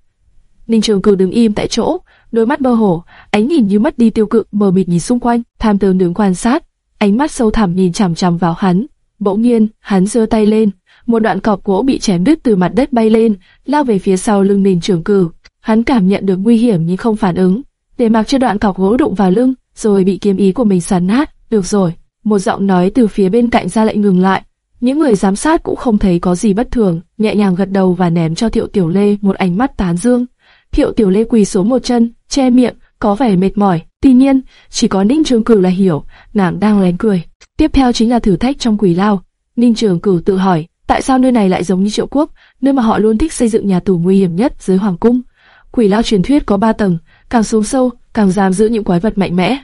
Ninh Trường Cửu đứng im tại chỗ, đôi mắt mơ hồ, ánh nhìn như mất đi tiêu cự, mờ mịt nhìn xung quanh, tham tướng đứng quan sát, ánh mắt sâu thẳm nhìn chằm chằm vào hắn. Bỗng nhiên, hắn giơ tay lên, một đoạn cọc gỗ bị chém đứt từ mặt đất bay lên, lao về phía sau lưng Ninh Trường cử. Hắn cảm nhận được nguy hiểm nhưng không phản ứng, để mặc cho đoạn cọc gỗ đụng vào lưng, rồi bị kiếm ý của mình xoắn nát. Được rồi, một giọng nói từ phía bên cạnh ra lệnh ngừng lại. Những người giám sát cũng không thấy có gì bất thường, nhẹ nhàng gật đầu và ném cho Thiệu Tiểu Lê một ánh mắt tán dương. Thiệu Tiểu Lê quỳ xuống một chân, che miệng, có vẻ mệt mỏi. Tuy nhiên, chỉ có Ninh Trường Cửu là hiểu, nàng đang lén cười. Tiếp theo chính là thử thách trong quỷ lao. Ninh Trường Cửu tự hỏi, tại sao nơi này lại giống như Triệu Quốc, nơi mà họ luôn thích xây dựng nhà tù nguy hiểm nhất dưới hoàng cung. Quỷ lao truyền thuyết có ba tầng, càng xuống sâu, càng giam giữ những quái vật mạnh mẽ.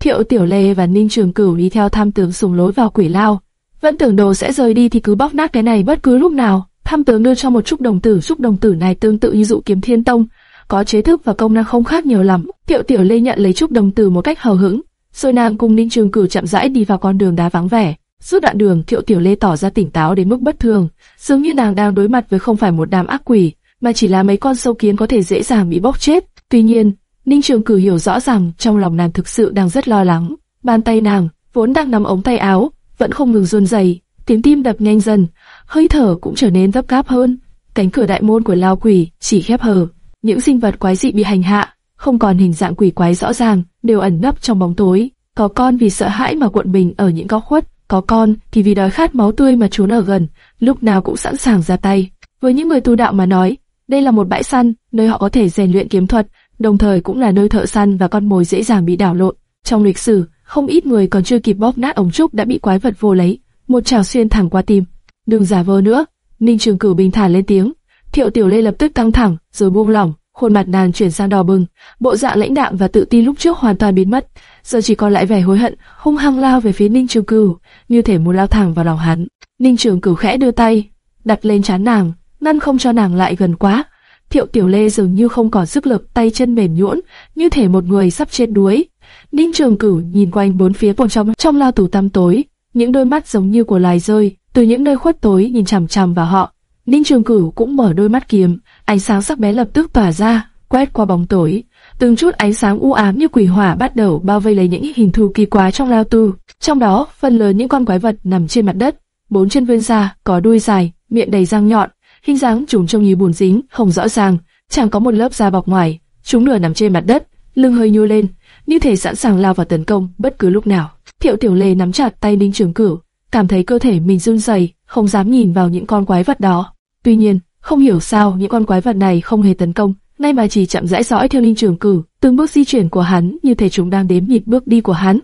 Thiệu Tiểu Lê và Ninh Trường Cửu đi theo tham tướng sùng lối vào quỷ lao, vẫn tưởng đồ sẽ rời đi thì cứ bóc nát cái này bất cứ lúc nào. Tham tướng đưa cho một chút đồng tử, chút đồng tử này tương tự như dụ kiếm thiên tông, có chế thức và công năng không khác nhiều lắm. Tiệu Tiểu Lê nhận lấy chút đồng từ một cách hờ hững, rồi nàng cùng Ninh Trường Cửu chậm rãi đi vào con đường đá vắng vẻ. Suốt đoạn đường, tiệu Tiểu Lê tỏ ra tỉnh táo đến mức bất thường, dường như nàng đang đối mặt với không phải một đám ác quỷ, mà chỉ là mấy con sâu kiến có thể dễ dàng bị bốc chết. Tuy nhiên, Ninh Trường cửu hiểu rõ rằng trong lòng nàng thực sự đang rất lo lắng. Bàn tay nàng, vốn đang nắm ống tay áo, vẫn không ngừng run rẩy, tiếng tim đập nhanh dần, hơi thở cũng trở nên gấp gáp hơn. Cánh cửa đại môn của lao quỷ chỉ khép hờ, những sinh vật quái dị bị hành hạ, không còn hình dạng quỷ quái rõ ràng, đều ẩn nấp trong bóng tối. Có con vì sợ hãi mà cuộn mình ở những góc khuất, có con thì vì đói khát máu tươi mà trốn ở gần, lúc nào cũng sẵn sàng ra tay. Với những người tu đạo mà nói, đây là một bãi săn, nơi họ có thể rèn luyện kiếm thuật, đồng thời cũng là nơi thợ săn và con mồi dễ dàng bị đảo lộn. Trong lịch sử, không ít người còn chưa kịp bóp nát ống trúc đã bị quái vật vô lấy, một trào xuyên thẳng qua tim. Đừng giả vờ nữa, Ninh Trường Cửu bình thản lên tiếng. Thiệu Tiểu Lê lập tức căng thẳng, rồi buông lỏng, khuôn mặt nàng chuyển sang đỏ bừng, bộ dạng lãnh đạm và tự tin lúc trước hoàn toàn biến mất, giờ chỉ còn lại vẻ hối hận, hung hăng lao về phía Ninh Trường Cửu, như thể muốn lao thẳng vào lòng hắn. Ninh Trường Cửu khẽ đưa tay, đặt lên trán nàng, ngăn không cho nàng lại gần quá. Thiệu Tiểu Lê dường như không còn sức lực, tay chân mềm nhũn, như thể một người sắp chết đuối. Ninh Trường Cửu nhìn quanh bốn phía bên trong trong lao tù tăm tối, những đôi mắt giống như của loài rơi, từ những nơi khuất tối nhìn chằm chằm vào họ. Ninh Trường Cửu cũng mở đôi mắt kiếm, ánh sáng sắc bé lập tức tỏa ra, quét qua bóng tối. Từng chút ánh sáng u ám như quỷ hỏa bắt đầu bao vây lấy những hình thù kỳ quái trong lao tù. Trong đó, phần lớn những con quái vật nằm trên mặt đất, bốn chân vươn ra, có đuôi dài, miệng đầy răng nhọn, hình dáng chúng trông như bùn dính, không rõ ràng, chẳng có một lớp da bọc ngoài. Chúng nửa nằm trên mặt đất, lưng hơi nhô lên, như thể sẵn sàng lao vào tấn công bất cứ lúc nào. Thiệu Tiểu Lê nắm chặt tay Ninh Trường Cửu, cảm thấy cơ thể mình run rẩy, không dám nhìn vào những con quái vật đó. Tuy nhiên, không hiểu sao những con quái vật này không hề tấn công, nay mà chỉ chậm rãi dõi theo Ninh Trường cử, từng bước di chuyển của hắn như thể chúng đang đếm nhịp bước đi của hắn.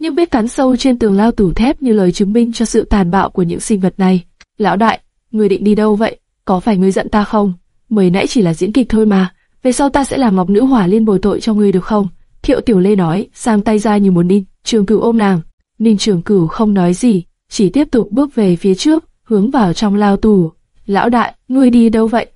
Những vết cắn sâu trên tường lao tủ thép như lời chứng minh cho sự tàn bạo của những sinh vật này. Lão đại, người định đi đâu vậy? Có phải ngươi giận ta không? Mới nãy chỉ là diễn kịch thôi mà, về sau ta sẽ làm Ngọc Nữ Hỏa Liên bồi tội cho ngươi được không? Thiệu Tiểu Lê nói, sang tay ra như muốn đi. Trường Cửu ôm nàng. Ninh Trường Cửu không nói gì, chỉ tiếp tục bước về phía trước, hướng vào trong lao tù. Lão đại, ngươi đi đâu vậy?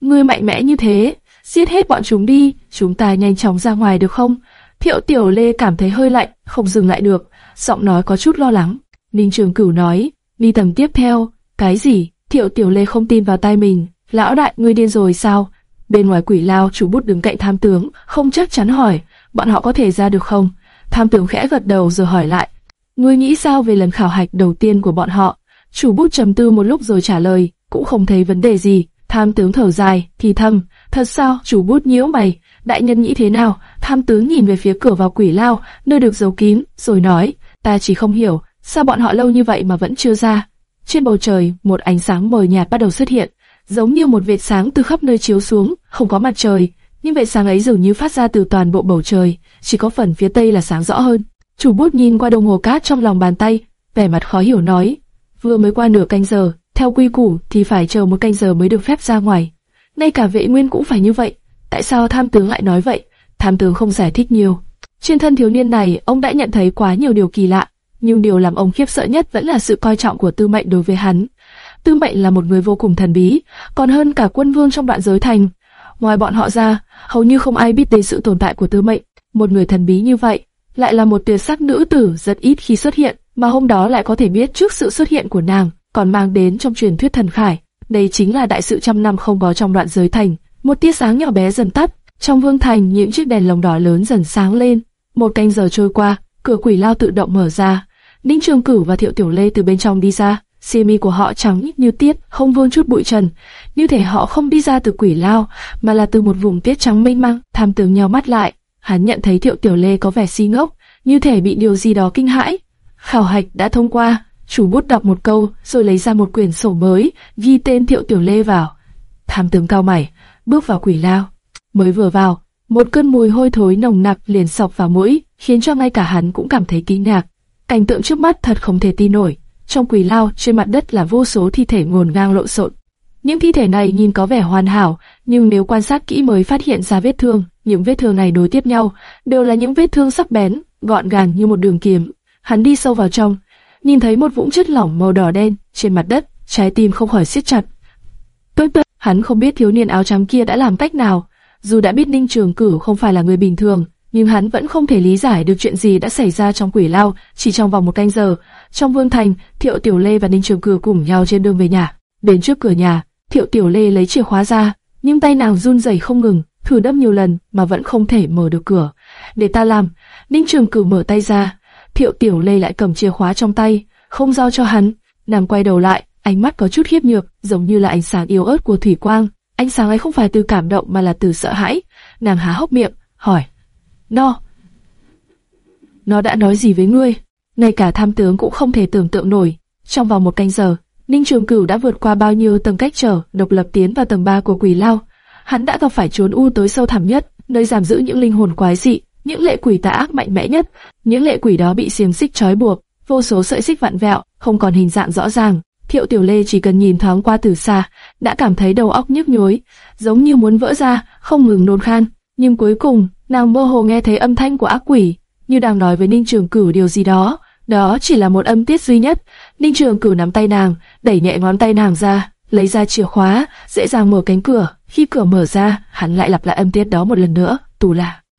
Ngươi mạnh mẽ như thế, giết hết bọn chúng đi, chúng ta nhanh chóng ra ngoài được không? Thiệu Tiểu Lê cảm thấy hơi lạnh, không dừng lại được, giọng nói có chút lo lắng. Ninh Trường Cửu nói, đi tầng tiếp theo, cái gì? Thiệu Tiểu Lê không tin vào tai mình, lão đại, ngươi điên rồi sao? Bên ngoài quỷ lao, chủ bút đứng cạnh tham tướng, không chắc chắn hỏi, bọn họ có thể ra được không? Tham tướng khẽ gật đầu rồi hỏi lại, ngươi nghĩ sao về lần khảo hạch đầu tiên của bọn họ? Chủ bút trầm tư một lúc rồi trả lời, cũng không thấy vấn đề gì. Tham tướng thở dài, thì thầm, thật sao? Chủ bút nhíu mày, đại nhân nghĩ thế nào? Tham tướng nhìn về phía cửa vào quỷ lao, nơi được giấu kín, rồi nói, ta chỉ không hiểu, sao bọn họ lâu như vậy mà vẫn chưa ra? Trên bầu trời, một ánh sáng mờ nhạt bắt đầu xuất hiện, giống như một vệt sáng từ khắp nơi chiếu xuống, không có mặt trời, nhưng vệt sáng ấy dường như phát ra từ toàn bộ bầu trời, chỉ có phần phía tây là sáng rõ hơn. Chủ bút nhìn qua đồng hồ cát trong lòng bàn tay, vẻ mặt khó hiểu nói, vừa mới qua nửa canh giờ, theo quy củ thì phải chờ một canh giờ mới được phép ra ngoài. Ngay cả vệ nguyên cũng phải như vậy, tại sao tham tướng lại nói vậy? Tham tướng không giải thích nhiều. Trên thân thiếu niên này, ông đã nhận thấy quá nhiều điều kỳ lạ, nhưng điều làm ông khiếp sợ nhất vẫn là sự coi trọng của Tư Mệnh đối với hắn. Tư Mệnh là một người vô cùng thần bí, còn hơn cả quân vương trong đoạn giới thành. Ngoài bọn họ ra, hầu như không ai biết đến sự tồn tại của Tư Mệnh. Một người thần bí như vậy, lại là một tuyệt sắc nữ tử rất ít khi xuất hiện, mà hôm đó lại có thể biết trước sự xuất hiện của nàng, còn mang đến trong truyền thuyết thần khải. Đây chính là đại sự trăm năm không có trong đoạn giới thành. Một tia sáng nhỏ bé dần tắt, trong vương thành những chiếc đèn lồng đỏ lớn dần sáng lên. Một canh giờ trôi qua, cửa quỷ lao tự động mở ra. Ninh Trường Cửu và Thiệu Tiểu Lê từ bên trong đi ra, xiêm y của họ trắng như tiết, không vương chút bụi trần, như thể họ không đi ra từ quỷ lao, mà là từ một vùng tiết trắng mênh mang. Tham tướng nhau mắt lại, hắn nhận thấy Thiệu Tiểu Lê có vẻ si ngốc, như thể bị điều gì đó kinh hãi. Khảo hạch đã thông qua, chủ bút đọc một câu, rồi lấy ra một quyển sổ mới, ghi tên Thiệu Tiểu Lê vào. Tham tướng cao mày, bước vào quỷ lao. Mới vừa vào, một cơn mùi hôi thối nồng nặc liền sọc vào mũi, khiến cho ngay cả hắn cũng cảm thấy kinh ngạc. Cảnh tượng trước mắt thật không thể tin nổi. Trong quỷ lao, trên mặt đất là vô số thi thể ngổn ngang lộn xộn. Những thi thể này nhìn có vẻ hoàn hảo, nhưng nếu quan sát kỹ mới phát hiện ra vết thương. Những vết thương này đối tiếp nhau, đều là những vết thương sắc bén, gọn gàng như một đường kiếm. Hắn đi sâu vào trong, nhìn thấy một vũng chất lỏng màu đỏ đen trên mặt đất, trái tim không khỏi siết chặt. Tôi tự, hắn không biết thiếu niên áo trắng kia đã làm cách nào. Dù đã biết Ninh Trường Cửu không phải là người bình thường, nhưng hắn vẫn không thể lý giải được chuyện gì đã xảy ra trong quỷ lao chỉ trong vòng một canh giờ. Trong vương thành, Thiệu Tiểu Lê và Ninh Trường Cửu cùng nhau trên đường về nhà. Đến trước cửa nhà, Thiệu Tiểu Lê lấy chìa khóa ra, nhưng tay nàng run rẩy không ngừng, thử đâm nhiều lần mà vẫn không thể mở được cửa. Để ta làm. Ninh Trường Cửu mở tay ra, Thiệu Tiểu Lê lại cầm chìa khóa trong tay, không giao cho hắn. Nàng quay đầu lại, ánh mắt có chút khiếp nhược, giống như là ánh sáng yếu ớt của thủy quang. Ánh sáng ấy không phải từ cảm động mà là từ sợ hãi. Nàng há hốc miệng, hỏi: "Nó, nó đã nói gì với ngươi?" Ngay cả tham tướng cũng không thể tưởng tượng nổi. Trong vòng một canh giờ, Ninh Trường Cửu đã vượt qua bao nhiêu tầng cách trở, độc lập tiến vào tầng 3 của quỷ lao. Hắn đã gặp phải chốn u tối sâu thẳm nhất, nơi giam giữ những linh hồn quái dị, những lệ quỷ tà ác mạnh mẽ nhất. Những lệ quỷ đó bị xiềng xích trói buộc, vô số sợi xích vặn vẹo, không còn hình dạng rõ ràng. Thiệu Tiểu Lê chỉ cần nhìn thoáng qua từ xa, đã cảm thấy đầu óc nhức nhối, giống như muốn vỡ ra, không ngừng nôn khan. Nhưng cuối cùng, nàng mơ hồ nghe thấy âm thanh của ác quỷ, như đang nói với Ninh Trường Cửu điều gì đó. Đó chỉ là một âm tiết duy nhất. Ninh Trường Cửu nắm tay nàng, đẩy nhẹ ngón tay nàng ra, lấy ra chìa khóa, dễ dàng mở cánh cửa. Khi cửa mở ra, hắn lại lặp lại âm tiết đó một lần nữa. Tù là